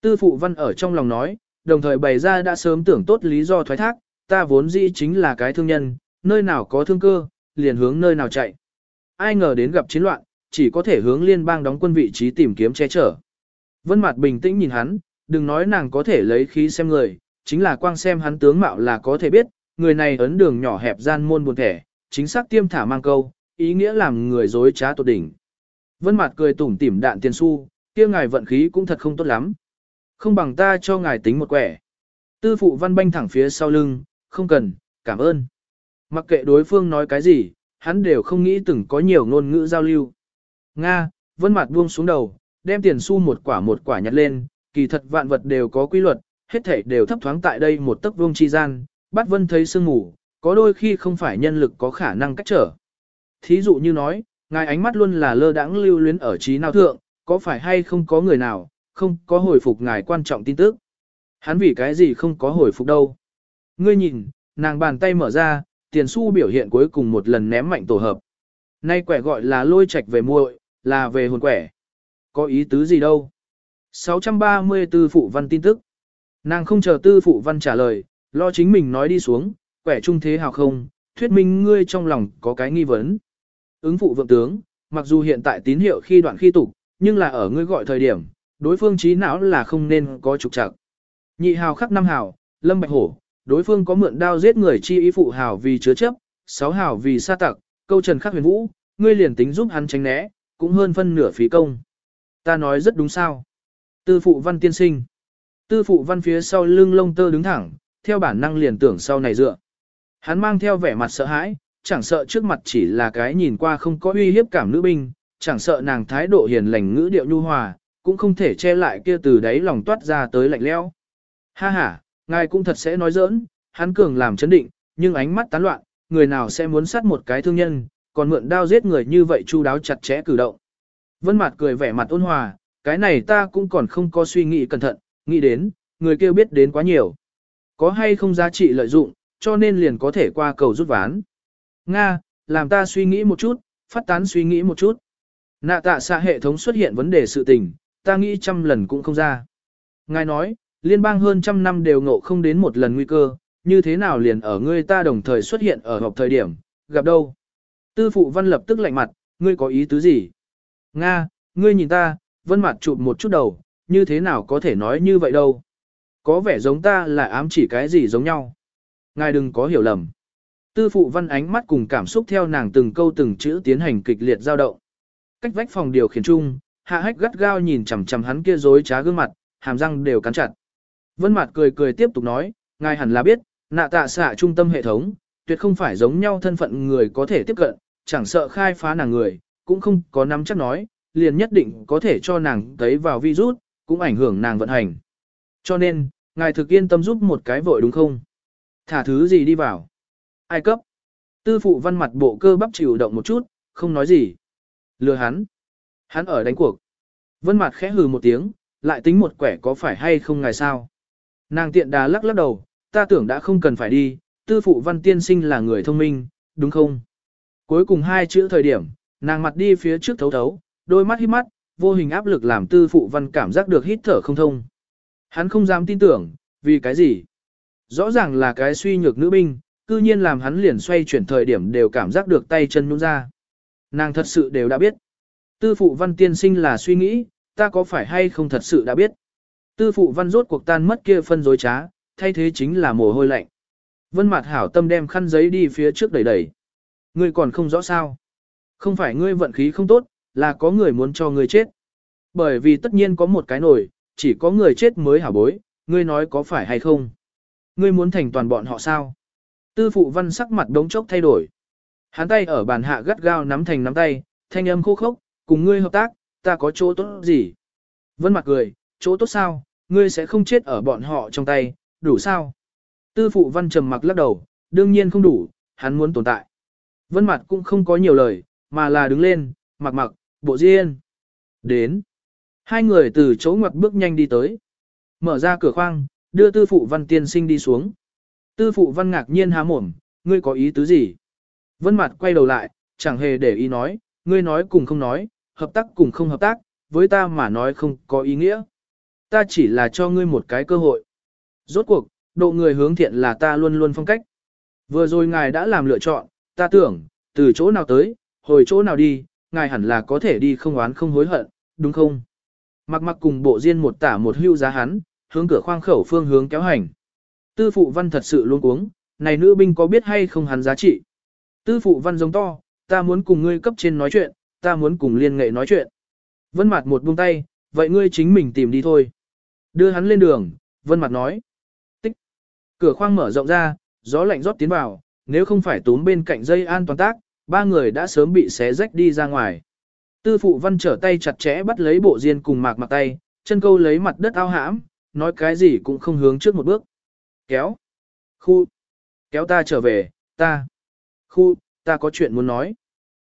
Tư phụ văn ở trong lòng nói, đồng thời bày ra đã sớm tưởng tốt lý do thoái thác, ta vốn dĩ chính là cái thương nhân, nơi nào có thương cơ, liền hướng nơi nào chạy. Ai ngờ đến gặp chiến loạn, chỉ có thể hướng liên bang đóng quân vị trí tìm kiếm che chở. Vân Mạt bình tĩnh nhìn hắn, đừng nói nàng có thể lấy khí xem người, chính là quang xem hắn tướng mạo là có thể biết, người này ấn đường nhỏ hẹp gian môn buồn thẻ, chính xác tiêm thả mang câu, ý nghĩa làm người dối trá tột đỉnh. Vân Mạt cười tủm tỉm đạn tiền xu, kia ngài vận khí cũng thật không tốt lắm. Không bằng ta cho ngài tính một quẻ. Tư phụ văn banh thẳng phía sau lưng, không cần, cảm ơn. Mặc kệ đối phương nói cái gì, hắn đều không nghĩ từng có nhiều ngôn ngữ giao lưu. Nga, vân Mạt buông xuống đầu, đem tiền xu một quả một quả nhặt lên, kỳ thật vạn vật đều có quy luật, hết thảy đều thấp thoáng tại đây một tấc vuông chi gian, bát vân thấy sương ngủ, có đôi khi không phải nhân lực có khả năng cách trở. Thí dụ như nói, ngài ánh mắt luôn là lơ đãng lưu luyến ở trí nào thượng, có phải hay không có người nào, không có hồi phục ngài quan trọng tin tức. Hắn vì cái gì không có hồi phục đâu. Ngươi nhìn, nàng bàn tay mở ra, tiền xu biểu hiện cuối cùng một lần ném mạnh tổ hợp. Nay quẻ gọi là lôi Trạch về muội, là về hồn quẻ. Có ý tứ gì đâu. 634 phụ văn tin tức. Nàng không chờ tư phụ văn trả lời, lo chính mình nói đi xuống, quẻ trung thế hào không, thuyết minh ngươi trong lòng có cái nghi vấn. Ứng phụ vượng tướng, mặc dù hiện tại tín hiệu khi đoạn khi tục, nhưng là ở ngươi gọi thời điểm, đối phương trí não là không nên có trục trặc. Nhị hào khắc năm hào, lâm bạch hổ, đối phương có mượn đao giết người chi ý phụ hào vì chứa chấp, sáu hào vì sa tặc, câu trần khắc huyền vũ, ngươi liền tính giúp hắn tránh né, cũng hơn phân nửa phí công. Ta nói rất đúng sao. Tư phụ văn tiên sinh. Tư phụ văn phía sau lưng lông tơ đứng thẳng, theo bản năng liền tưởng sau này dựa. Hắn mang theo vẻ mặt sợ hãi, chẳng sợ trước mặt chỉ là cái nhìn qua không có uy hiếp cảm nữ binh, chẳng sợ nàng thái độ hiền lành ngữ điệu nhu hòa, cũng không thể che lại kia từ đáy lòng toát ra tới lạnh lẽo. Ha ha, ngài cũng thật sẽ nói giỡn, hắn cường làm chấn định, nhưng ánh mắt tán loạn, người nào sẽ muốn sát một cái thương nhân, còn mượn đao giết người như vậy chu đáo chặt chẽ cử động. Vân Mạt cười vẻ mặt ôn hòa, cái này ta cũng còn không có suy nghĩ cẩn thận, nghĩ đến, người kia biết đến quá nhiều. Có hay không giá trị lợi dụng, cho nên liền có thể qua cầu rút ván. Nga, làm ta suy nghĩ một chút, phát tán suy nghĩ một chút. Nạ tạ xạ hệ thống xuất hiện vấn đề sự tình, ta nghĩ trăm lần cũng không ra. Ngài nói, liên bang hơn trăm năm đều ngộ không đến một lần nguy cơ, như thế nào liền ở ngươi ta đồng thời xuất hiện ở họp thời điểm, gặp đâu. Tư phụ văn lập tức lạnh mặt, ngươi có ý tứ gì? Nga, ngươi nhìn ta, vân mặt chụp một chút đầu, như thế nào có thể nói như vậy đâu? Có vẻ giống ta là ám chỉ cái gì giống nhau. Ngài đừng có hiểu lầm. Tư phụ văn ánh mắt cùng cảm xúc theo nàng từng câu từng chữ tiến hành kịch liệt dao động. Cách vách phòng điều khiển chung, hạ hách gắt gao nhìn chằm chằm hắn kia dối trá gương mặt, hàm răng đều cắn chặt. Vân mặt cười cười tiếp tục nói, ngài hẳn là biết, nạ tạ xạ trung tâm hệ thống, tuyệt không phải giống nhau thân phận người có thể tiếp cận, chẳng sợ khai phá nàng người, cũng không có nắm chắc nói, liền nhất định có thể cho nàng thấy vào virus, cũng ảnh hưởng nàng vận hành. Cho nên, ngài thực yên tâm giúp một cái vội đúng không? Thả thứ gì đi vào? Ai cấp? Tư phụ văn mặt bộ cơ bắp chịu động một chút, không nói gì. Lừa hắn. Hắn ở đánh cuộc. Vân mặt khẽ hừ một tiếng, lại tính một quẻ có phải hay không ngài sao? Nàng tiện đà lắc lắc đầu, ta tưởng đã không cần phải đi, tư phụ văn tiên sinh là người thông minh, đúng không? Cuối cùng hai chữ thời điểm, nàng mặt đi phía trước thấu thấu, đôi mắt hít mắt, vô hình áp lực làm tư phụ văn cảm giác được hít thở không thông. Hắn không dám tin tưởng, vì cái gì? Rõ ràng là cái suy nhược nữ binh, cư nhiên làm hắn liền xoay chuyển thời điểm đều cảm giác được tay chân nhún ra. Nàng thật sự đều đã biết. Tư phụ văn tiên sinh là suy nghĩ, ta có phải hay không thật sự đã biết. Tư phụ văn rốt cuộc tan mất kia phân dối trá, thay thế chính là mồ hôi lạnh. Vân mặt hảo tâm đem khăn giấy đi phía trước đẩy đẩy. Ngươi còn không rõ sao. Không phải ngươi vận khí không tốt, là có người muốn cho ngươi chết. Bởi vì tất nhiên có một cái nổi, chỉ có người chết mới hảo bối, ngươi nói có phải hay không. Ngươi muốn thành toàn bọn họ sao? Tư phụ văn sắc mặt đống chốc thay đổi. Hắn tay ở bàn hạ gắt gao nắm thành nắm tay, thanh âm khô khốc, cùng ngươi hợp tác, ta có chỗ tốt gì? Vân mặt cười, chỗ tốt sao, ngươi sẽ không chết ở bọn họ trong tay, đủ sao? Tư phụ văn trầm mặc lắc đầu, đương nhiên không đủ, hắn muốn tồn tại. Vân mặt cũng không có nhiều lời, mà là đứng lên, mặc mặc, bộ riêng. Đến. Hai người từ chỗ ngoặt bước nhanh đi tới. Mở ra cửa khoang, đưa tư phụ văn tiên sinh đi xuống. Tư phụ văn ngạc nhiên há mồm, ngươi có ý tứ gì? Vân mặt quay đầu lại, chẳng hề để ý nói, ngươi nói cùng không nói, hợp tác cùng không hợp tác, với ta mà nói không có ý nghĩa. Ta chỉ là cho ngươi một cái cơ hội. Rốt cuộc, độ người hướng thiện là ta luôn luôn phong cách. Vừa rồi ngài đã làm lựa chọn, ta tưởng, từ chỗ nào tới, hồi chỗ nào đi, ngài hẳn là có thể đi không oán không hối hận, đúng không? Mặc mặc cùng bộ riêng một tả một hưu giá hắn, hướng cửa khoang khẩu phương hướng kéo hành. Tư phụ văn thật sự luôn uống, này nữ binh có biết hay không hắn giá trị. Tư phụ văn giống to, ta muốn cùng ngươi cấp trên nói chuyện, ta muốn cùng liên nghệ nói chuyện. Vân mặt một buông tay, vậy ngươi chính mình tìm đi thôi. Đưa hắn lên đường, vân mặt nói. Tích. Cửa khoang mở rộng ra, gió lạnh rót tiến vào, nếu không phải túm bên cạnh dây an toàn tác, ba người đã sớm bị xé rách đi ra ngoài. Tư phụ văn trở tay chặt chẽ bắt lấy bộ diên cùng mạc mặt tay, chân câu lấy mặt đất ao hãm, nói cái gì cũng không hướng trước một bước. Kéo. Khu. Kéo ta trở về, ta. Khu, ta có chuyện muốn nói.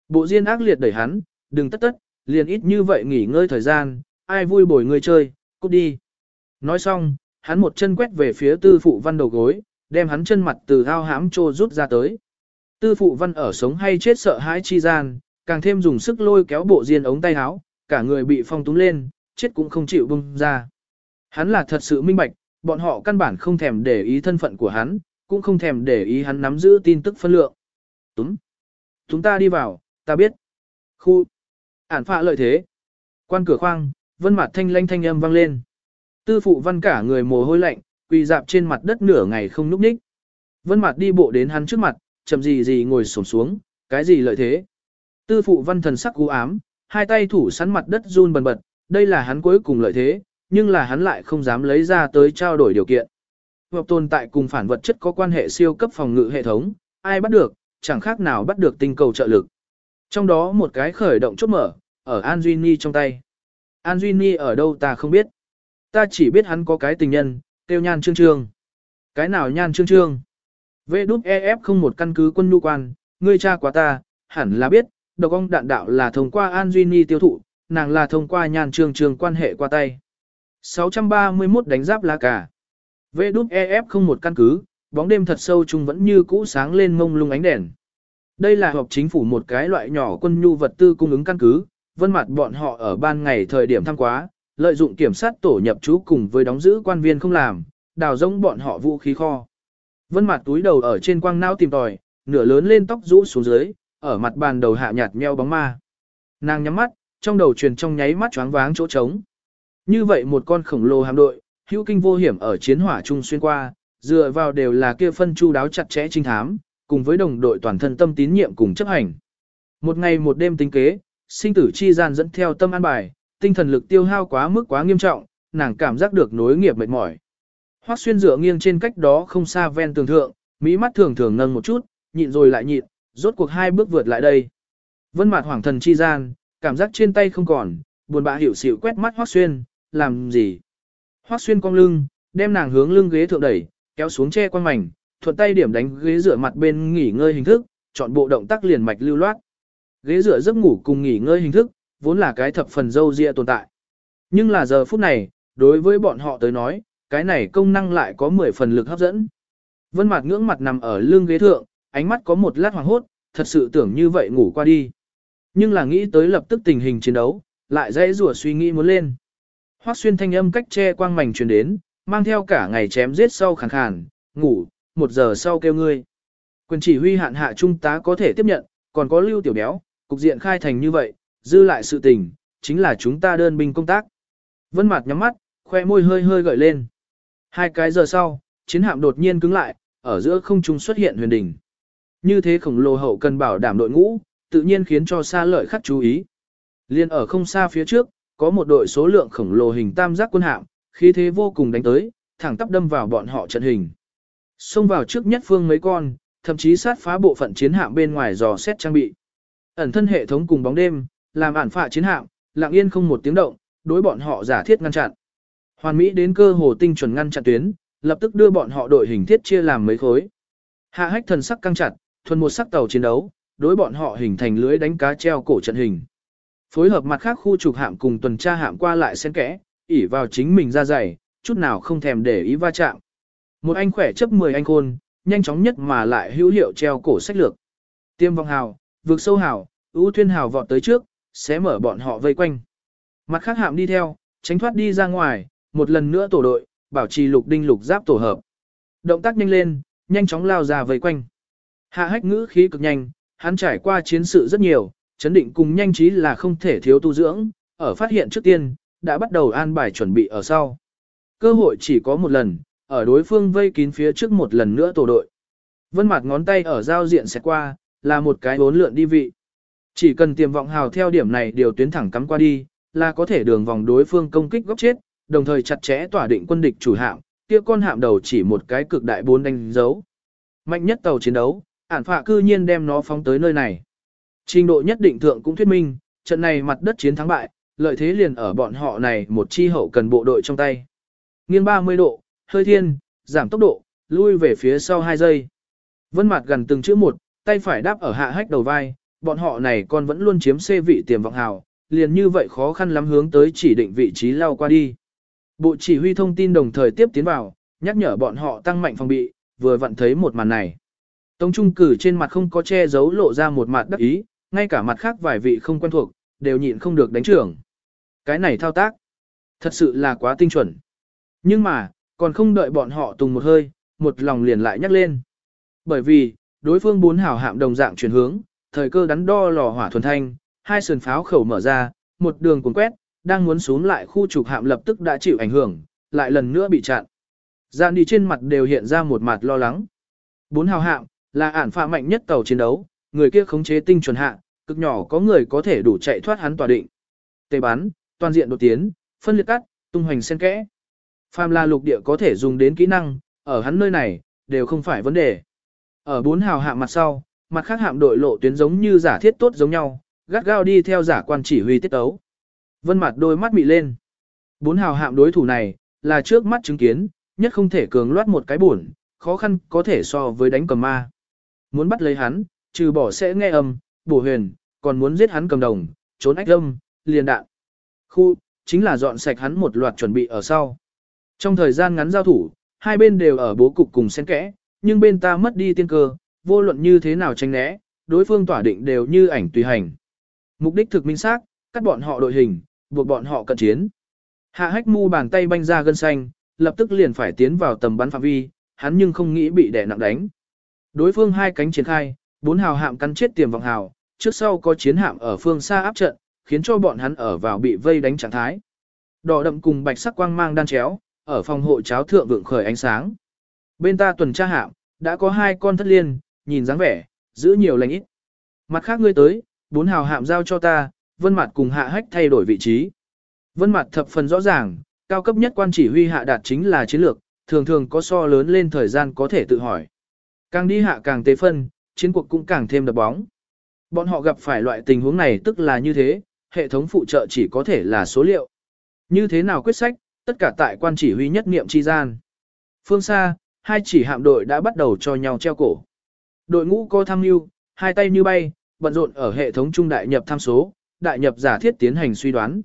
Bộ diên ác liệt đẩy hắn, đừng tất tất, liền ít như vậy nghỉ ngơi thời gian, ai vui bồi người chơi, cút đi. Nói xong, hắn một chân quét về phía tư phụ văn đầu gối, đem hắn chân mặt từ ao hãm trô rút ra tới. Tư phụ văn ở sống hay chết sợ hãi chi gian, càng thêm dùng sức lôi kéo bộ diên ống tay áo, cả người bị phong túng lên, chết cũng không chịu bung ra. Hắn là thật sự minh bạch, bọn họ căn bản không thèm để ý thân phận của hắn, cũng không thèm để ý hắn nắm giữ tin tức phân lượng. Túm. Chúng ta đi vào, ta biết. Khu. Ản phạ lợi thế. Quan cửa khoang, vân mặt thanh lanh thanh âm vang lên. Tư phụ văn cả người mồ hôi lạnh, quỳ dạp trên mặt đất nửa ngày không núp ních. Vân mặt đi bộ đến hắn trước mặt, chậm gì gì ngồi xổm xuống, cái gì lợi thế. Tư phụ văn thần sắc cú ám, hai tay thủ sắn mặt đất run bần bật, đây là hắn cuối cùng lợi thế, nhưng là hắn lại không dám lấy ra tới trao đổi điều kiện. Hợp tồn tại cùng phản vật chất có quan hệ siêu cấp phòng ngự hệ thống, ai bắt được, chẳng khác nào bắt được tinh cầu trợ lực. Trong đó một cái khởi động chốt mở, ở An Duy Ni trong tay. An Duy Ni ở đâu ta không biết. Ta chỉ biết hắn có cái tình nhân, tiêu nhan trương trương. Cái nào nhan trương trương? Vệ không một căn cứ quân nhu quan, ngươi cha quá ta, hẳn là biết, độc ong đạn đạo là thông qua An Duy Ni tiêu thụ, nàng là thông qua Nhàn Trường Trường quan hệ qua tay. 631 đánh giáp lá cả. Vệ không một căn cứ, bóng đêm thật sâu chung vẫn như cũ sáng lên mông lung ánh đèn. Đây là họp chính phủ một cái loại nhỏ quân nhu vật tư cung ứng căn cứ, vân mặt bọn họ ở ban ngày thời điểm thăm quá, lợi dụng kiểm sát tổ nhập trú cùng với đóng giữ quan viên không làm, đào rỗng bọn họ vũ khí kho. Vân mặt túi đầu ở trên quang não tìm tòi, nửa lớn lên tóc rũ xuống dưới, ở mặt bàn đầu hạ nhạt meo bóng ma. Nàng nhắm mắt, trong đầu truyền trong nháy mắt choáng váng chỗ trống. Như vậy một con khổng lồ hạm đội, hữu kinh vô hiểm ở chiến hỏa trung xuyên qua, dựa vào đều là kia phân chu đáo chặt chẽ trinh thám, cùng với đồng đội toàn thân tâm tín nhiệm cùng chấp hành. Một ngày một đêm tính kế, sinh tử chi gian dẫn theo tâm an bài, tinh thần lực tiêu hao quá mức quá nghiêm trọng, nàng cảm giác được nối nghiệp mệt mỏi. Hoắc xuyên dựa nghiêng trên cách đó không xa ven tường thượng, mỹ mắt thường thường nâng một chút, nhịn rồi lại nhịn, rốt cuộc hai bước vượt lại đây. Vân mặt hoàng thần chi gian, cảm giác trên tay không còn, buồn bã hiểu xỉu quét mắt Hoắc xuyên, làm gì? Hoắc xuyên cong lưng, đem nàng hướng lưng ghế thượng đẩy, kéo xuống che quan mảnh, thuận tay điểm đánh ghế dựa mặt bên nghỉ ngơi hình thức, chọn bộ động tác liền mạch lưu loát. Ghế dựa giấc ngủ cùng nghỉ ngơi hình thức, vốn là cái thập phần dâu dịa tồn tại. Nhưng là giờ phút này, đối với bọn họ tới nói, cái này công năng lại có 10 phần lực hấp dẫn. Vân mặt ngưỡng mặt nằm ở lưng ghế thượng, ánh mắt có một lát hoàng hốt, thật sự tưởng như vậy ngủ qua đi. Nhưng là nghĩ tới lập tức tình hình chiến đấu, lại dễ rủa suy nghĩ muốn lên. Hoắc xuyên thanh âm cách che quang mảnh truyền đến, mang theo cả ngày chém giết sau khàn khàn, ngủ, một giờ sau kêu ngươi. Quyền chỉ huy hạn hạ trung tá có thể tiếp nhận, còn có lưu tiểu béo, cục diện khai thành như vậy, dư lại sự tình, chính là chúng ta đơn binh công tác. Vân mặt nhắm mắt, khoe môi hơi hơi gợi lên. Hai cái giờ sau, chiến hạm đột nhiên cứng lại, ở giữa không trung xuất hiện huyền đỉnh. Như thế khổng lồ hậu cần bảo đảm đội ngũ, tự nhiên khiến cho xa lợi khắc chú ý. Liên ở không xa phía trước, có một đội số lượng khổng lồ hình tam giác quân hạm, khí thế vô cùng đánh tới, thẳng tắp đâm vào bọn họ trận hình. Xông vào trước nhất phương mấy con, thậm chí sát phá bộ phận chiến hạm bên ngoài dò xét trang bị. Ẩn thân hệ thống cùng bóng đêm, làm ản phạ chiến hạm, lặng yên không một tiếng động, đối bọn họ giả thiết ngăn chặn. Hoàn Mỹ đến cơ hồ tinh chuẩn ngăn chặn tuyến, lập tức đưa bọn họ đội hình thiết chia làm mấy khối. Hạ hách thần sắc căng chặt, thuần một sắc tàu chiến đấu, đối bọn họ hình thành lưới đánh cá treo cổ trận hình. Phối hợp mặt khác khu trục hạm cùng tuần tra hạm qua lại xen kẽ, ỉ vào chính mình ra dày, chút nào không thèm để ý va chạm. Một anh khỏe chấp 10 anh khôn, nhanh chóng nhất mà lại hữu hiệu treo cổ sách lược. Tiêm vong hào, vượt sâu hào, ưu thuyên hào vọt tới trước, sẽ mở bọn họ vây quanh. Mặt khác hạm đi theo, tránh thoát đi ra ngoài, một lần nữa tổ đội, bảo trì lục đinh lục giáp tổ hợp. Động tác nhanh lên, nhanh chóng lao ra vây quanh. Hạ hách ngữ khí cực nhanh, hắn trải qua chiến sự rất nhiều, chấn định cùng nhanh trí là không thể thiếu tu dưỡng, ở phát hiện trước tiên, đã bắt đầu an bài chuẩn bị ở sau. Cơ hội chỉ có một lần, ở đối phương vây kín phía trước một lần nữa tổ đội. Vân mặt ngón tay ở giao diện sẽ qua, là một cái bốn lượn đi vị. Chỉ cần tiềm vọng hào theo điểm này điều tuyến thẳng cắm qua đi, là có thể đường vòng đối phương công kích góc chết, đồng thời chặt chẽ tỏa định quân địch chủ hạm, kia con hạm đầu chỉ một cái cực đại bốn đánh dấu. Mạnh nhất tàu chiến đấu, ản phạ cư nhiên đem nó phóng tới nơi này. Trình độ nhất định thượng cũng thuyết minh, trận này mặt đất chiến thắng bại, lợi thế liền ở bọn họ này một chi hậu cần bộ đội trong tay. Nghiêng 30 độ, hơi thiên, giảm tốc độ, lui về phía sau 2 giây. Vân mặt gần từng chữ một, tay phải đáp ở hạ hách đầu vai, bọn họ này còn vẫn luôn chiếm xê vị tiềm vọng hào, liền như vậy khó khăn lắm hướng tới chỉ định vị trí lao qua đi. Bộ chỉ huy thông tin đồng thời tiếp tiến vào, nhắc nhở bọn họ tăng mạnh phòng bị, vừa vặn thấy một màn này. Tống trung cử trên mặt không có che giấu lộ ra một mặt đắc ý, ngay cả mặt khác vài vị không quen thuộc, đều nhịn không được đánh trưởng. Cái này thao tác, thật sự là quá tinh chuẩn. Nhưng mà, còn không đợi bọn họ tùng một hơi, một lòng liền lại nhắc lên. Bởi vì, đối phương bốn hảo hạm đồng dạng chuyển hướng, thời cơ đắn đo lò hỏa thuần thanh, hai sườn pháo khẩu mở ra, một đường cuốn quét, đang muốn xuống lại khu trục hạm lập tức đã chịu ảnh hưởng, lại lần nữa bị chặn. Giàn đi trên mặt đều hiện ra một mặt lo lắng. Bốn hào hạm, là ản phạ mạnh nhất tàu chiến đấu, người kia khống chế tinh chuẩn hạ, cực nhỏ có người có thể đủ chạy thoát hắn tòa định. Tề bắn, toàn diện đột tiến, phân liệt cắt, tung hoành xen kẽ. Phàm là lục địa có thể dùng đến kỹ năng, ở hắn nơi này, đều không phải vấn đề. Ở bốn hào hạm mặt sau, mặt khác hạm đội lộ tuyến giống như giả thiết tốt giống nhau, gắt gao đi theo giả quan chỉ huy tiết tấu. Vân mặt đôi mắt bị lên. Bốn hào hạm đối thủ này, là trước mắt chứng kiến, nhất không thể cường loát một cái buồn, khó khăn có thể so với đánh cầm ma. Muốn bắt lấy hắn, trừ bỏ sẽ nghe âm, bổ huyền, còn muốn giết hắn cầm đồng, trốn ách âm, liền đạn. Khu, chính là dọn sạch hắn một loạt chuẩn bị ở sau. Trong thời gian ngắn giao thủ, hai bên đều ở bố cục cùng xen kẽ, nhưng bên ta mất đi tiên cơ, vô luận như thế nào tranh né, đối phương tỏa định đều như ảnh tùy hành. Mục đích thực minh xác, cắt bọn họ đội hình, buộc bọn họ cận chiến. Hạ hách mu bàn tay banh ra gân xanh, lập tức liền phải tiến vào tầm bắn phạm vi, hắn nhưng không nghĩ bị đè nặng đánh. Đối phương hai cánh triển khai, bốn hào hạm cắn chết tiềm vọng hào, trước sau có chiến hạm ở phương xa áp trận, khiến cho bọn hắn ở vào bị vây đánh trạng thái. Đỏ đậm cùng bạch sắc quang mang đan chéo, ở phòng hộ cháo thượng vượng khởi ánh sáng. Bên ta tuần tra hạm, đã có hai con thất liên, nhìn dáng vẻ, giữ nhiều lành ít. Mặt khác ngươi tới, bốn hào hạm giao cho ta, vân Mạt cùng hạ hách thay đổi vị trí. Vân Mạt thập phần rõ ràng, cao cấp nhất quan chỉ huy hạ đạt chính là chiến lược, thường thường có so lớn lên thời gian có thể tự hỏi. Càng đi hạ càng tế phân, chiến cuộc cũng càng thêm đập bóng. Bọn họ gặp phải loại tình huống này tức là như thế, hệ thống phụ trợ chỉ có thể là số liệu. Như thế nào quyết sách, tất cả tại quan chỉ huy nhất niệm chi gian. Phương xa, hai chỉ hạm đội đã bắt đầu cho nhau treo cổ. Đội ngũ có tham mưu, hai tay như bay, bận rộn ở hệ thống trung đại nhập tham số, đại nhập giả thiết tiến hành suy đoán.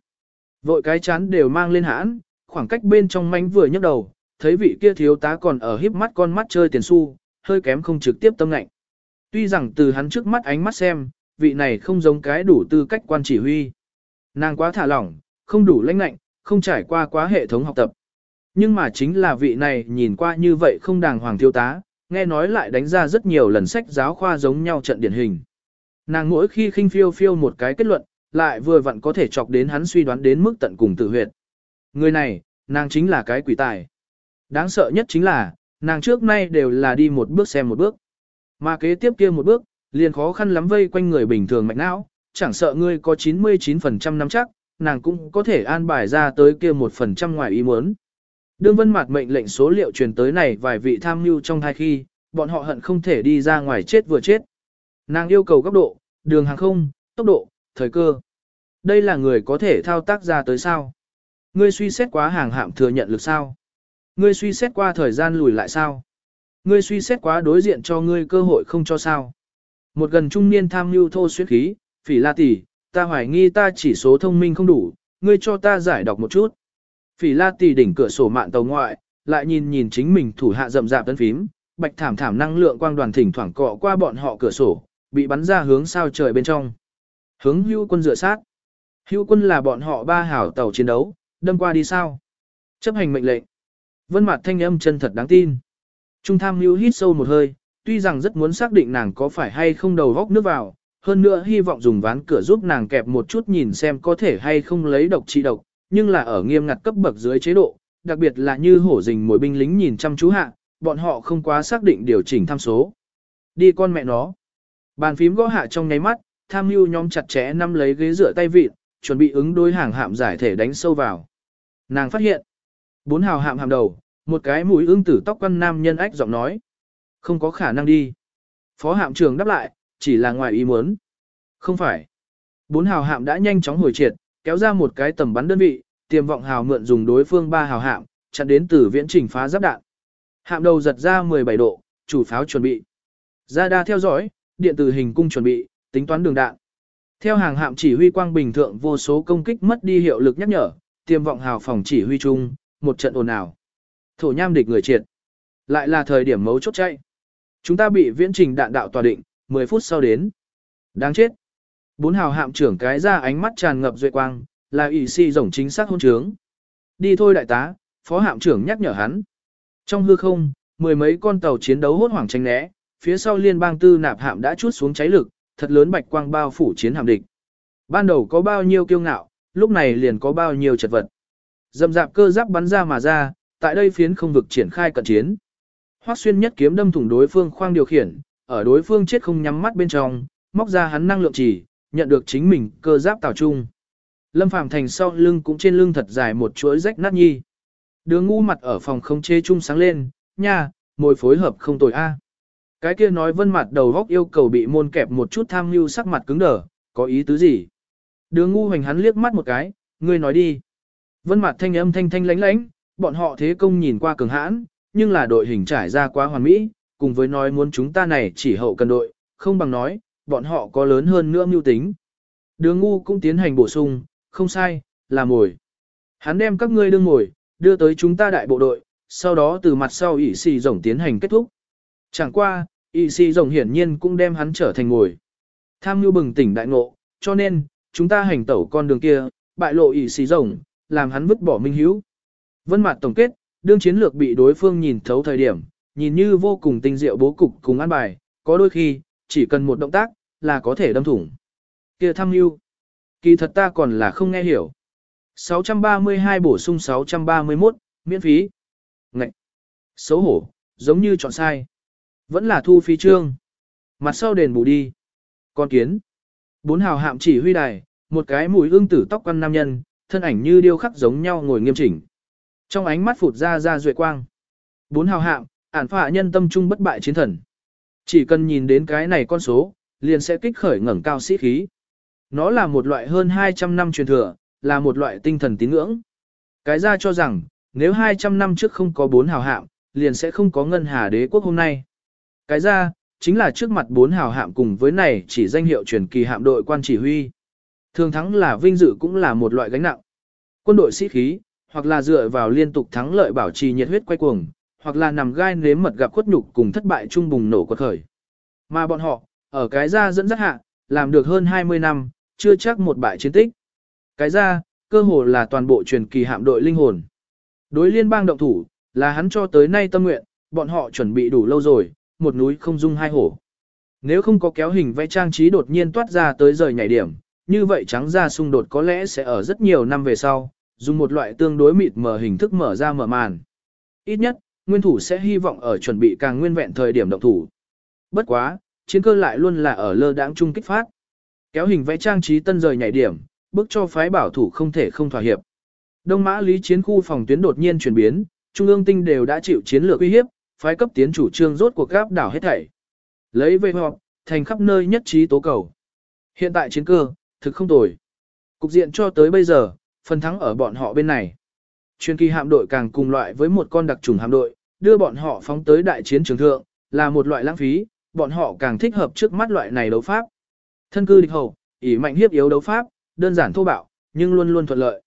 Vội cái chán đều mang lên hãn, khoảng cách bên trong manh vừa nhấc đầu, thấy vị kia thiếu tá còn ở híp mắt con mắt chơi tiền xu, hơi kém không trực tiếp tâm lạnh. Tuy rằng từ hắn trước mắt ánh mắt xem, vị này không giống cái đủ tư cách quan chỉ huy. Nàng quá thả lỏng, không đủ lãnh lạnh, không trải qua quá hệ thống học tập. Nhưng mà chính là vị này nhìn qua như vậy không đàng hoàng thiếu tá, nghe nói lại đánh ra rất nhiều lần sách giáo khoa giống nhau trận điển hình. Nàng mỗi khi khinh phiêu phiêu một cái kết luận, lại vừa vặn có thể chọc đến hắn suy đoán đến mức tận cùng tự huyệt. Người này, nàng chính là cái quỷ tài. Đáng sợ nhất chính là, nàng trước nay đều là đi một bước xem một bước. Mà kế tiếp kia một bước, liền khó khăn lắm vây quanh người bình thường mạnh não, chẳng sợ ngươi có 99% nắm chắc, nàng cũng có thể an bài ra tới kia một phần trăm ngoài ý muốn. Đương vân mặt mệnh lệnh số liệu truyền tới này vài vị tham mưu trong thai khi, bọn họ hận không thể đi ra ngoài chết vừa chết. Nàng yêu cầu góc độ, đường hàng không, tốc độ, thời cơ. Đây là người có thể thao tác ra tới sao? Ngươi suy xét quá hàng hạm thừa nhận lực sao? Ngươi suy xét qua thời gian lùi lại sao? Ngươi suy xét quá đối diện cho ngươi cơ hội không cho sao? Một gần trung niên tham mưu thô xuyên khí, phỉ la tỷ, ta hoài nghi ta chỉ số thông minh không đủ, ngươi cho ta giải đọc một chút. Phỉ la tỷ đỉnh cửa sổ mạng tàu ngoại, lại nhìn nhìn chính mình thủ hạ rậm rạp tấn phím, bạch thảm thảm năng lượng quang đoàn thỉnh thoảng cọ qua bọn họ cửa sổ, bị bắn ra hướng sao trời bên trong. Hướng hưu quân dựa sát. Hưu quân là bọn họ ba hảo tàu chiến đấu, đâm qua đi sao? Chấp hành mệnh lệnh. Vân mặt thanh âm chân thật đáng tin. Trung tham hưu hít sâu một hơi, tuy rằng rất muốn xác định nàng có phải hay không đầu góc nước vào, hơn nữa hy vọng dùng ván cửa giúp nàng kẹp một chút nhìn xem có thể hay không lấy độc trị độc, nhưng là ở nghiêm ngặt cấp bậc dưới chế độ, đặc biệt là như hổ rình mỗi binh lính nhìn chăm chú hạ, bọn họ không quá xác định điều chỉnh tham số. Đi con mẹ nó. Bàn phím gõ hạ trong nháy mắt, tham mưu nhóm chặt chẽ nắm lấy ghế rửa tay vịt, chuẩn bị ứng đối hàng hạm giải thể đánh sâu vào. Nàng phát hiện, bốn hào hạm hạm đầu, một cái mũi ưng tử tóc quăn nam nhân ách giọng nói. Không có khả năng đi. Phó hạm trưởng đáp lại, chỉ là ngoài ý muốn. Không phải. Bốn hào hạm đã nhanh chóng hồi triệt, kéo ra một cái tầm bắn đơn vị, tiềm vọng hào mượn dùng đối phương ba hào hạm, chặn đến từ viễn trình phá giáp đạn. Hạm đầu giật ra 17 độ, chủ pháo chuẩn bị. Ra đa theo dõi, điện tử hình cung chuẩn bị, tính toán đường đạn. Theo hàng hạm chỉ huy quang bình thượng vô số công kích mất đi hiệu lực nhắc nhở, tiêm vọng hào phòng chỉ huy chung, một trận ồn ào. Thổ nham địch người triệt. Lại là thời điểm mấu chốt chạy. Chúng ta bị viễn trình đạn đạo tòa định, 10 phút sau đến. Đáng chết. Bốn hào hạm trưởng cái ra ánh mắt tràn ngập duệ quang, là ỷ si rồng chính xác hôn trướng. Đi thôi đại tá, phó hạm trưởng nhắc nhở hắn. Trong hư không, mười mấy con tàu chiến đấu hốt hoảng tranh né, phía sau liên bang tư nạp hạm đã chút xuống cháy lực, thật lớn bạch quang bao phủ chiến hạm địch. Ban đầu có bao nhiêu kiêu ngạo, lúc này liền có bao nhiêu chật vật. Dầm dạp cơ giáp bắn ra mà ra, tại đây phiến không vực triển khai cận chiến. Hoắc xuyên nhất kiếm đâm thủng đối phương khoang điều khiển, ở đối phương chết không nhắm mắt bên trong, móc ra hắn năng lượng chỉ, nhận được chính mình cơ giáp tào trung. Lâm Phàm Thành sau lưng cũng trên lưng thật dài một chuỗi rách nát nhi. Đường ngu mặt ở phòng không chế chung sáng lên, nha, mồi phối hợp không tồi a. Cái kia nói vân mặt đầu góc yêu cầu bị môn kẹp một chút tham mưu sắc mặt cứng đờ, có ý tứ gì? Đường ngu hoành hắn liếc mắt một cái, ngươi nói đi. Vân mặt thanh âm thanh thanh lánh lánh, bọn họ thế công nhìn qua cường hãn, nhưng là đội hình trải ra quá hoàn mỹ, cùng với nói muốn chúng ta này chỉ hậu cần đội, không bằng nói, bọn họ có lớn hơn nữa mưu tính. Đường ngu cũng tiến hành bổ sung, không sai, là mồi. Hắn đem các ngươi đương mồi, đưa tới chúng ta đại bộ đội, sau đó từ mặt sau ỉ xì rổng tiến hành kết thúc. Chẳng qua, Y sĩ rồng hiển nhiên cũng đem hắn trở thành ngồi. Tham như bừng tỉnh đại ngộ, cho nên, chúng ta hành tẩu con đường kia, bại lộ y sĩ rồng, làm hắn vứt bỏ minh hiếu. Vân mặt tổng kết, đương chiến lược bị đối phương nhìn thấu thời điểm, nhìn như vô cùng tinh diệu bố cục cùng an bài, có đôi khi, chỉ cần một động tác, là có thể đâm thủng. kia tham mưu Kỳ thật ta còn là không nghe hiểu. 632 bổ sung 631, miễn phí. Ngậy! Xấu hổ, giống như chọn sai. Vẫn là thu phí trương. Mặt sau đền bù đi. Con kiến. Bốn hào hạm chỉ huy đài, một cái mùi ương tử tóc quăn nam nhân, thân ảnh như điêu khắc giống nhau ngồi nghiêm chỉnh. Trong ánh mắt phụt ra ra duệ quang. Bốn hào hạm, ản phạ nhân tâm trung bất bại chiến thần. Chỉ cần nhìn đến cái này con số, liền sẽ kích khởi ngẩng cao sĩ khí. Nó là một loại hơn 200 năm truyền thừa, là một loại tinh thần tín ngưỡng. Cái ra cho rằng, nếu 200 năm trước không có bốn hào hạm, liền sẽ không có ngân hà đế quốc hôm nay. Cái ra, chính là trước mặt bốn hào hạm cùng với này chỉ danh hiệu truyền kỳ hạm đội quan chỉ huy. Thường thắng là vinh dự cũng là một loại gánh nặng. Quân đội sĩ khí, hoặc là dựa vào liên tục thắng lợi bảo trì nhiệt huyết quay cuồng, hoặc là nằm gai nếm mật gặp khuất nhục cùng thất bại chung bùng nổ quật khởi. Mà bọn họ, ở cái ra dẫn dắt hạ, làm được hơn 20 năm, chưa chắc một bại chiến tích. Cái ra, cơ hồ là toàn bộ truyền kỳ hạm đội linh hồn. Đối liên bang động thủ, là hắn cho tới nay tâm nguyện, bọn họ chuẩn bị đủ lâu rồi, một núi không dung hai hổ. Nếu không có kéo hình vẽ trang trí đột nhiên toát ra tới rời nhảy điểm, như vậy trắng ra xung đột có lẽ sẽ ở rất nhiều năm về sau, dùng một loại tương đối mịt mở hình thức mở ra mở màn. Ít nhất, nguyên thủ sẽ hy vọng ở chuẩn bị càng nguyên vẹn thời điểm động thủ. Bất quá, chiến cơ lại luôn là ở lơ đãng trung kích phát. Kéo hình vẽ trang trí tân rời nhảy điểm, bước cho phái bảo thủ không thể không thỏa hiệp. Đông Mã Lý chiến khu phòng tuyến đột nhiên chuyển biến, Trung ương tinh đều đã chịu chiến lược uy hiếp, phái cấp tiến chủ trương rốt cuộc gáp đảo hết thảy. Lấy về họp, thành khắp nơi nhất trí tố cầu. Hiện tại chiến cơ, thực không tồi. Cục diện cho tới bây giờ, phần thắng ở bọn họ bên này. Chuyên kỳ hạm đội càng cùng loại với một con đặc trùng hạm đội, đưa bọn họ phóng tới đại chiến trường thượng, là một loại lãng phí, bọn họ càng thích hợp trước mắt loại này đấu pháp. Thân cư địch hầu, ỉ mạnh hiếp yếu đấu pháp, đơn giản thô bạo, nhưng luôn luôn thuận lợi.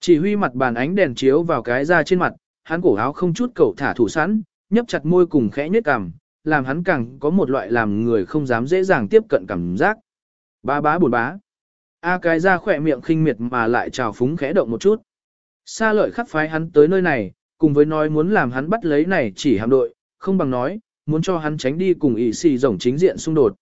Chỉ huy mặt bàn ánh đèn chiếu vào cái da trên mặt, hắn cổ áo không chút cầu thả thủ sẵn, nhấp chặt môi cùng khẽ nhếch cằm, làm hắn càng có một loại làm người không dám dễ dàng tiếp cận cảm giác. Ba bá buồn bá. A cái ra khỏe miệng khinh miệt mà lại trào phúng khẽ động một chút. Sa lợi khắc phái hắn tới nơi này, cùng với nói muốn làm hắn bắt lấy này chỉ hạm đội, không bằng nói, muốn cho hắn tránh đi cùng ỷ xì rồng chính diện xung đột.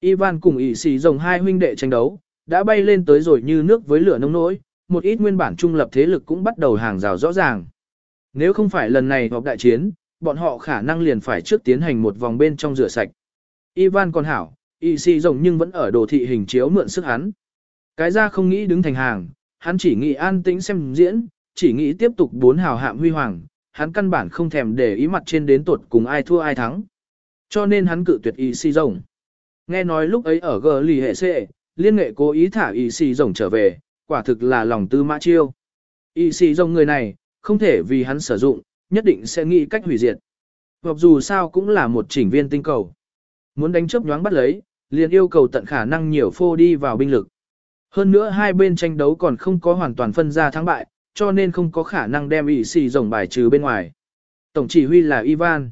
Ivan cùng ỷ xì rồng hai huynh đệ tranh đấu, đã bay lên tới rồi như nước với lửa nông nỗi, một ít nguyên bản trung lập thế lực cũng bắt đầu hàng rào rõ ràng. Nếu không phải lần này họp đại chiến, bọn họ khả năng liền phải trước tiến hành một vòng bên trong rửa sạch. Ivan còn hảo, y si rồng nhưng vẫn ở đồ thị hình chiếu mượn sức hắn. Cái ra không nghĩ đứng thành hàng, hắn chỉ nghĩ an tĩnh xem diễn, chỉ nghĩ tiếp tục bốn hào hạm huy hoàng, hắn căn bản không thèm để ý mặt trên đến tuột cùng ai thua ai thắng. Cho nên hắn cự tuyệt y si rồng. Nghe nói lúc ấy ở G lì hệ xệ, liên nghệ cố ý thả y si rồng trở về, quả thực là lòng tư mã chiêu. Y si rồng người này, không thể vì hắn sử dụng, nhất định sẽ nghĩ cách hủy diệt. Hoặc dù sao cũng là một chỉnh viên tinh cầu. Muốn đánh chớp nhoáng bắt lấy, liền yêu cầu tận khả năng nhiều phô đi vào binh lực. Hơn nữa hai bên tranh đấu còn không có hoàn toàn phân ra thắng bại, cho nên không có khả năng đem ỷ xì rồng bài trừ bên ngoài. Tổng chỉ huy là Ivan.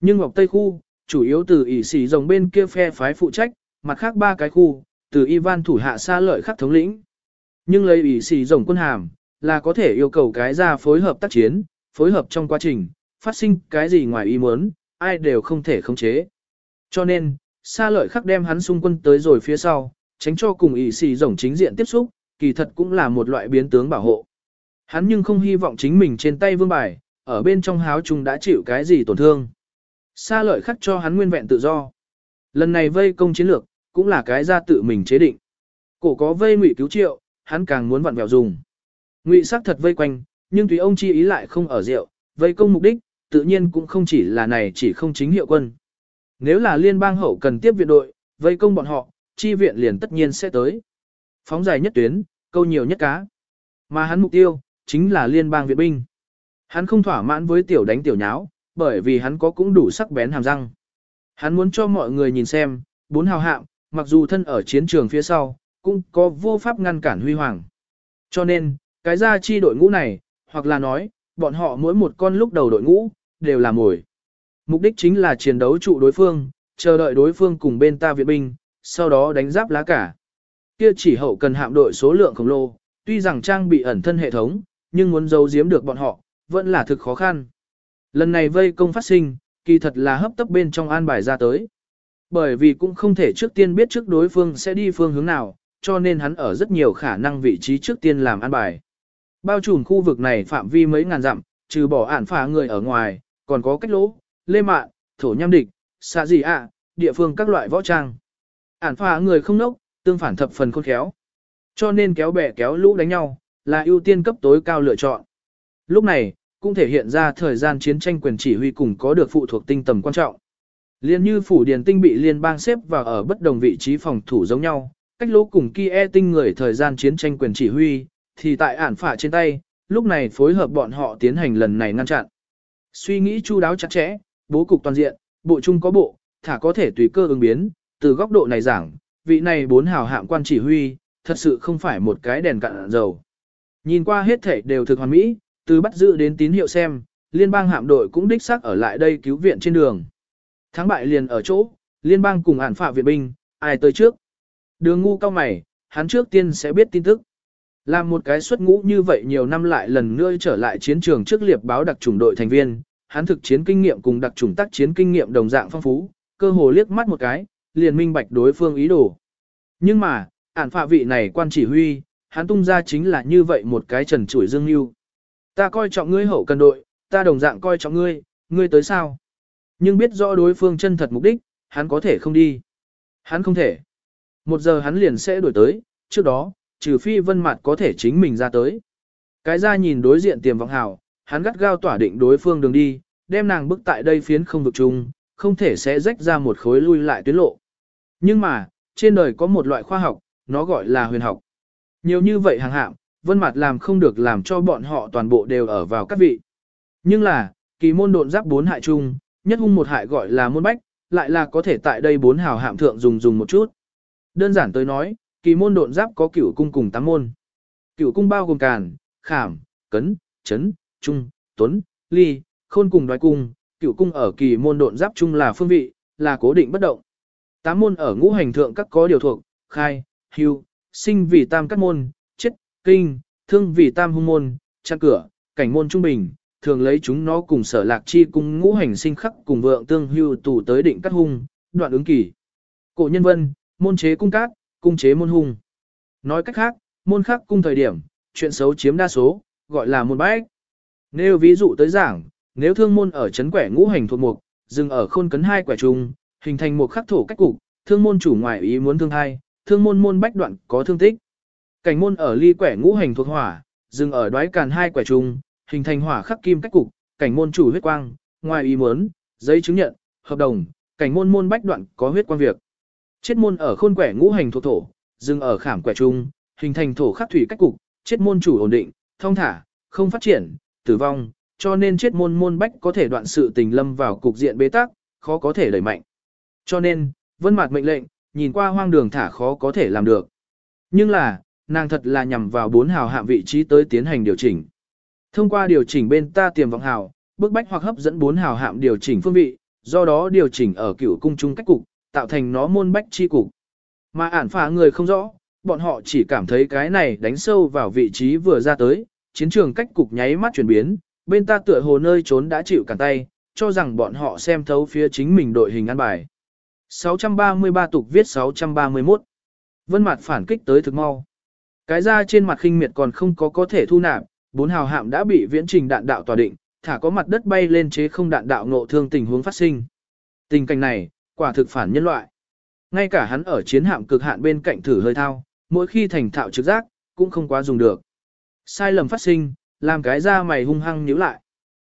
Nhưng Ngọc Tây khu, chủ yếu từ ỷ xì rồng bên kia phe phái phụ trách, mặt khác ba cái khu, từ Ivan thủ hạ xa lợi khắc thống lĩnh. Nhưng lấy ỷ xì rồng quân hàm, là có thể yêu cầu cái ra phối hợp tác chiến, phối hợp trong quá trình, phát sinh cái gì ngoài ý muốn, ai đều không thể khống chế. Cho nên, xa lợi khắc đem hắn xung quân tới rồi phía sau, tránh cho cùng ỷ xì rồng chính diện tiếp xúc, kỳ thật cũng là một loại biến tướng bảo hộ. Hắn nhưng không hy vọng chính mình trên tay vương bài, ở bên trong háo trùng đã chịu cái gì tổn thương. Xa lợi khắc cho hắn nguyên vẹn tự do. Lần này vây công chiến lược, cũng là cái ra tự mình chế định. Cổ có vây ngụy cứu triệu, hắn càng muốn vặn vẹo dùng. Ngụy sắc thật vây quanh, nhưng tùy ông chi ý lại không ở rượu, vậy công mục đích, tự nhiên cũng không chỉ là này chỉ không chính hiệu quân. Nếu là liên bang hậu cần tiếp viện đội, vây công bọn họ, chi viện liền tất nhiên sẽ tới. Phóng dài nhất tuyến, câu nhiều nhất cá. Mà hắn mục tiêu, chính là liên bang viện binh. Hắn không thỏa mãn với tiểu đánh tiểu nháo, bởi vì hắn có cũng đủ sắc bén hàm răng. Hắn muốn cho mọi người nhìn xem, bốn hào hạm, mặc dù thân ở chiến trường phía sau, cũng có vô pháp ngăn cản huy hoàng. Cho nên, cái gia chi đội ngũ này, hoặc là nói, bọn họ mỗi một con lúc đầu đội ngũ, đều là mồi. Mục đích chính là chiến đấu trụ đối phương, chờ đợi đối phương cùng bên ta viện binh, sau đó đánh giáp lá cả. Kia chỉ hậu cần hạm đội số lượng khổng lồ, tuy rằng trang bị ẩn thân hệ thống, nhưng muốn giấu giếm được bọn họ, vẫn là thực khó khăn. Lần này vây công phát sinh, kỳ thật là hấp tấp bên trong an bài ra tới. Bởi vì cũng không thể trước tiên biết trước đối phương sẽ đi phương hướng nào, cho nên hắn ở rất nhiều khả năng vị trí trước tiên làm an bài. Bao trùm khu vực này phạm vi mấy ngàn dặm, trừ bỏ ản phá người ở ngoài, còn có cách lỗ, lê mạn, thổ nham địch, xạ gì ạ, địa phương các loại võ trang. Ản phá người không nốc, tương phản thập phần khôn khéo. Cho nên kéo bè kéo lũ đánh nhau, là ưu tiên cấp tối cao lựa chọn. Lúc này, cũng thể hiện ra thời gian chiến tranh quyền chỉ huy cùng có được phụ thuộc tinh tầm quan trọng. Liên như phủ điền tinh bị liên bang xếp vào ở bất đồng vị trí phòng thủ giống nhau, cách lỗ cùng kia tinh người thời gian chiến tranh quyền chỉ huy, thì tại ản phả trên tay, lúc này phối hợp bọn họ tiến hành lần này ngăn chặn. Suy nghĩ chu đáo chặt chẽ, bố cục toàn diện, bộ chung có bộ, thả có thể tùy cơ ứng biến, từ góc độ này giảng, vị này bốn hào hạm quan chỉ huy, thật sự không phải một cái đèn cạn dầu. Nhìn qua hết thể đều thực hoàn mỹ, từ bắt giữ đến tín hiệu xem, liên bang hạm đội cũng đích xác ở lại đây cứu viện trên đường. Thắng bại liền ở chỗ, liên bang cùng ản phạ viện binh, ai tới trước. Đường ngu cao mày, hắn trước tiên sẽ biết tin tức. Làm một cái xuất ngũ như vậy nhiều năm lại lần nữa trở lại chiến trường trước liệp báo đặc chủng đội thành viên, hắn thực chiến kinh nghiệm cùng đặc chủng tác chiến kinh nghiệm đồng dạng phong phú, cơ hồ liếc mắt một cái, liền minh bạch đối phương ý đồ. Nhưng mà, ản phạ vị này quan chỉ huy, hắn tung ra chính là như vậy một cái trần chủi dương lưu. Ta coi trọng ngươi hậu cần đội, ta đồng dạng coi trọng ngươi, ngươi tới sao? Nhưng biết rõ đối phương chân thật mục đích, hắn có thể không đi. Hắn không thể. Một giờ hắn liền sẽ đổi tới, trước đó, trừ phi vân mặt có thể chính mình ra tới. Cái ra nhìn đối diện tiềm vọng hào, hắn gắt gao tỏa định đối phương đường đi, đem nàng bức tại đây phiến không vực chung, không thể sẽ rách ra một khối lui lại tuyến lộ. Nhưng mà, trên đời có một loại khoa học, nó gọi là huyền học. Nhiều như vậy hàng hạm, vân mặt làm không được làm cho bọn họ toàn bộ đều ở vào các vị. Nhưng là, kỳ môn độn giáp bốn hại chung, nhất hung một hại gọi là môn bách, lại là có thể tại đây bốn hào hạm thượng dùng dùng một chút. Đơn giản tới nói, kỳ môn độn giáp có cửu cung cùng tám môn. Cửu cung bao gồm càn, khảm, cấn, chấn, trung, tuấn, ly, khôn cùng đoái cung, cửu cung ở kỳ môn độn giáp chung là phương vị, là cố định bất động. Tám môn ở ngũ hành thượng các có điều thuộc, khai, hưu, sinh vì tam các môn, chết, kinh, thương vì tam hung môn, Trang cửa, cảnh môn trung bình, thường lấy chúng nó cùng sở lạc chi cùng ngũ hành sinh khắc cùng vượng tương hưu tù tới định cắt hung, đoạn ứng kỳ. Cổ nhân vân, môn chế cung cát, cung chế môn hung. Nói cách khác, môn khắc cung thời điểm, chuyện xấu chiếm đa số, gọi là môn bách. Nếu ví dụ tới giảng, nếu thương môn ở chấn quẻ ngũ hành thuộc mục, dừng ở khôn cấn hai quẻ trùng, hình thành một khắc thổ cách cục, thương môn chủ ngoại ý muốn thương hai, thương môn môn bách đoạn có thương tích. Cảnh môn ở ly quẻ ngũ hành thuộc hỏa, dừng ở đoái càn hai quẻ trùng, hình thành hỏa khắc kim cách cục, cảnh môn chủ huyết quang, ngoài ý muốn, giấy chứng nhận, hợp đồng, cảnh môn môn bách đoạn có huyết quang việc. Chết môn ở khôn quẻ ngũ hành thuộc thổ, dừng ở khảm quẻ trung, hình thành thổ khắc thủy cách cục, chết môn chủ ổn định, thông thả, không phát triển, tử vong, cho nên chết môn môn bách có thể đoạn sự tình lâm vào cục diện bế tắc, khó có thể đẩy mạnh. Cho nên, vân mạt mệnh lệnh, nhìn qua hoang đường thả khó có thể làm được. Nhưng là, nàng thật là nhằm vào bốn hào hạm vị trí tới tiến hành điều chỉnh. Thông qua điều chỉnh bên ta tiềm vọng hào, bức bách hoặc hấp dẫn bốn hào hạm điều chỉnh phương vị, do đó điều chỉnh ở cựu cung trung cách cục, tạo thành nó môn bách chi cục. Mà ản phá người không rõ, bọn họ chỉ cảm thấy cái này đánh sâu vào vị trí vừa ra tới, chiến trường cách cục nháy mắt chuyển biến, bên ta tựa hồ nơi trốn đã chịu cản tay, cho rằng bọn họ xem thấu phía chính mình đội hình ăn bài. 633 tục viết 631 Vân mặt phản kích tới thực mau. Cái ra trên mặt khinh miệt còn không có có thể thu nạp, bốn hào hạm đã bị viễn trình đạn đạo tòa định, thả có mặt đất bay lên chế không đạn đạo ngộ thương tình huống phát sinh. Tình cảnh này, quả thực phản nhân loại. Ngay cả hắn ở chiến hạm cực hạn bên cạnh thử hơi thao, mỗi khi thành thạo trực giác, cũng không quá dùng được. Sai lầm phát sinh, làm cái ra mày hung hăng nhíu lại.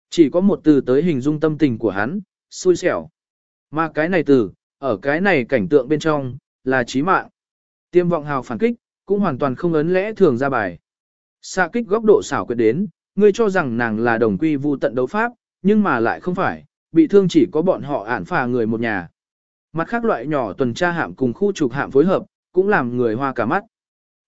Chỉ có một từ tới hình dung tâm tình của hắn, xui xẻo. Mà cái này từ, ở cái này cảnh tượng bên trong, là chí mạng. Tiêm vọng hào phản kích, cũng hoàn toàn không ấn lẽ thường ra bài. Xa kích góc độ xảo quyệt đến, ngươi cho rằng nàng là đồng quy vu tận đấu pháp, nhưng mà lại không phải, bị thương chỉ có bọn họ ản phà người một nhà. Mặt khác loại nhỏ tuần tra hạm cùng khu trục hạm phối hợp, cũng làm người hoa cả mắt.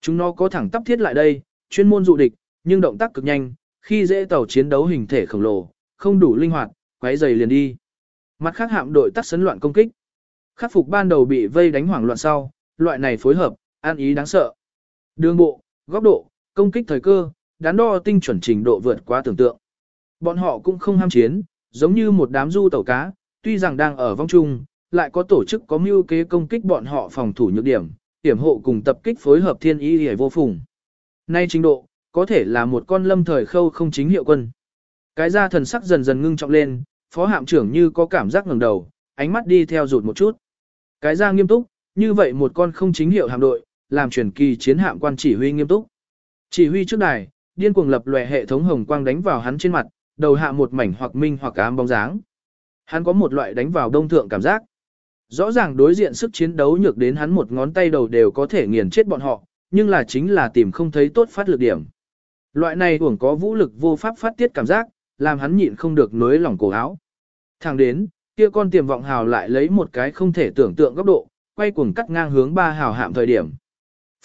Chúng nó có thẳng tắp thiết lại đây, chuyên môn dụ địch, nhưng động tác cực nhanh, khi dễ tàu chiến đấu hình thể khổng lồ, không đủ linh hoạt, quấy giày liền đi. Mặt khác hạm đội tắt sấn loạn công kích. Khắc phục ban đầu bị vây đánh hoảng loạn sau, loại này phối hợp, an ý đáng sợ. Đường bộ, góc độ, công kích thời cơ, đắn đo tinh chuẩn trình độ vượt quá tưởng tượng. Bọn họ cũng không ham chiến, giống như một đám du tàu cá, tuy rằng đang ở vong trung, lại có tổ chức có mưu kế công kích bọn họ phòng thủ nhược điểm, hiểm hộ cùng tập kích phối hợp thiên ý hề vô phùng. Nay trình độ, có thể là một con lâm thời khâu không chính hiệu quân. Cái ra thần sắc dần dần ngưng trọng lên, phó hạm trưởng như có cảm giác ngẩng đầu, ánh mắt đi theo rụt một chút. Cái ra nghiêm túc, như vậy một con không chính hiệu hạm đội, làm truyền kỳ chiến hạm quan chỉ huy nghiêm túc. Chỉ huy trước đài, điên cuồng lập lòe hệ thống hồng quang đánh vào hắn trên mặt, đầu hạ một mảnh hoặc minh hoặc ám bóng dáng. Hắn có một loại đánh vào đông thượng cảm giác. Rõ ràng đối diện sức chiến đấu nhược đến hắn một ngón tay đầu đều có thể nghiền chết bọn họ, nhưng là chính là tìm không thấy tốt phát lực điểm. Loại này uổng có vũ lực vô pháp phát tiết cảm giác, làm hắn nhịn không được nới lỏng cổ áo. Thẳng đến, kia con tiềm vọng hào lại lấy một cái không thể tưởng tượng góc độ, quay cuồng cắt ngang hướng ba hào hạm thời điểm.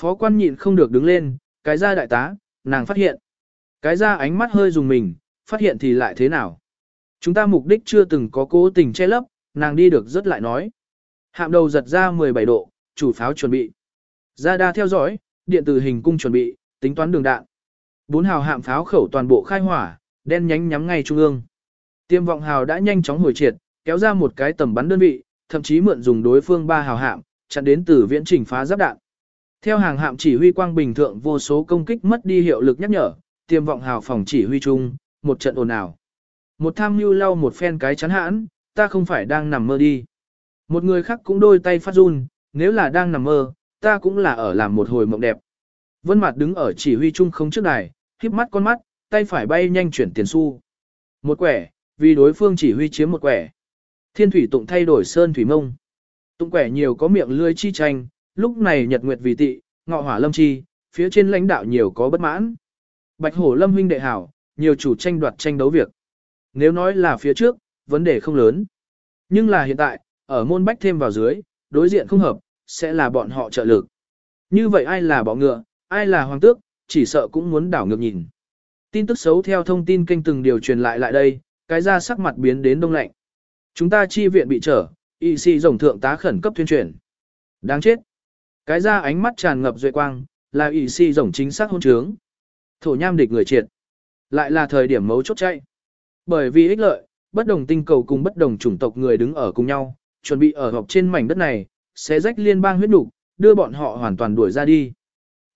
Phó quan nhịn không được đứng lên, cái ra đại tá, nàng phát hiện. Cái ra ánh mắt hơi dùng mình, phát hiện thì lại thế nào? Chúng ta mục đích chưa từng có cố tình che lấp, nàng đi được rất lại nói. Hạm đầu giật ra 17 độ, chủ pháo chuẩn bị. Ra đa theo dõi, điện tử hình cung chuẩn bị, tính toán đường đạn. Bốn hào hạm pháo khẩu toàn bộ khai hỏa, đen nhánh nhắm ngay trung ương. Tiêm vọng hào đã nhanh chóng hồi triệt, kéo ra một cái tầm bắn đơn vị, thậm chí mượn dùng đối phương ba hào hạm, chặn đến từ viễn trình phá giáp đạn. Theo hàng hạm chỉ huy quang bình thượng vô số công kích mất đi hiệu lực nhắc nhở, tiêm vọng hào phòng chỉ huy chung, một trận ồn ào. Một tham mưu lau một phen cái chắn hãn, ta không phải đang nằm mơ đi. Một người khác cũng đôi tay phát run, nếu là đang nằm mơ, ta cũng là ở làm một hồi mộng đẹp. Vân Mạt đứng ở chỉ huy trung không trước đài, híp mắt con mắt, tay phải bay nhanh chuyển tiền xu. Một quẻ, vì đối phương chỉ huy chiếm một quẻ. Thiên thủy tụng thay đổi sơn thủy mông. Tụng quẻ nhiều có miệng lưỡi chi tranh, lúc này nhật nguyệt vì tị, ngọ hỏa lâm chi, phía trên lãnh đạo nhiều có bất mãn. Bạch hổ lâm huynh đệ hảo, nhiều chủ tranh đoạt tranh đấu việc. Nếu nói là phía trước, vấn đề không lớn. Nhưng là hiện tại, ở môn bách thêm vào dưới, đối diện không hợp, sẽ là bọn họ trợ lực. Như vậy ai là bọ ngựa, ai là hoàng tước, chỉ sợ cũng muốn đảo ngược nhìn. Tin tức xấu theo thông tin kênh từng điều truyền lại lại đây, cái ra sắc mặt biến đến đông lạnh. Chúng ta chi viện bị trở, y sĩ rồng thượng tá khẩn cấp tuyên truyền. Đáng chết. Cái ra ánh mắt tràn ngập duệ quang, là y sĩ rồng chính xác hôn trướng. Thổ nham địch người triệt. Lại là thời điểm mấu chốt chạy. Bởi vì ích lợi, bất đồng tinh cầu cùng bất đồng chủng tộc người đứng ở cùng nhau, chuẩn bị ở họp trên mảnh đất này, sẽ rách liên bang huyết đục đưa bọn họ hoàn toàn đuổi ra đi.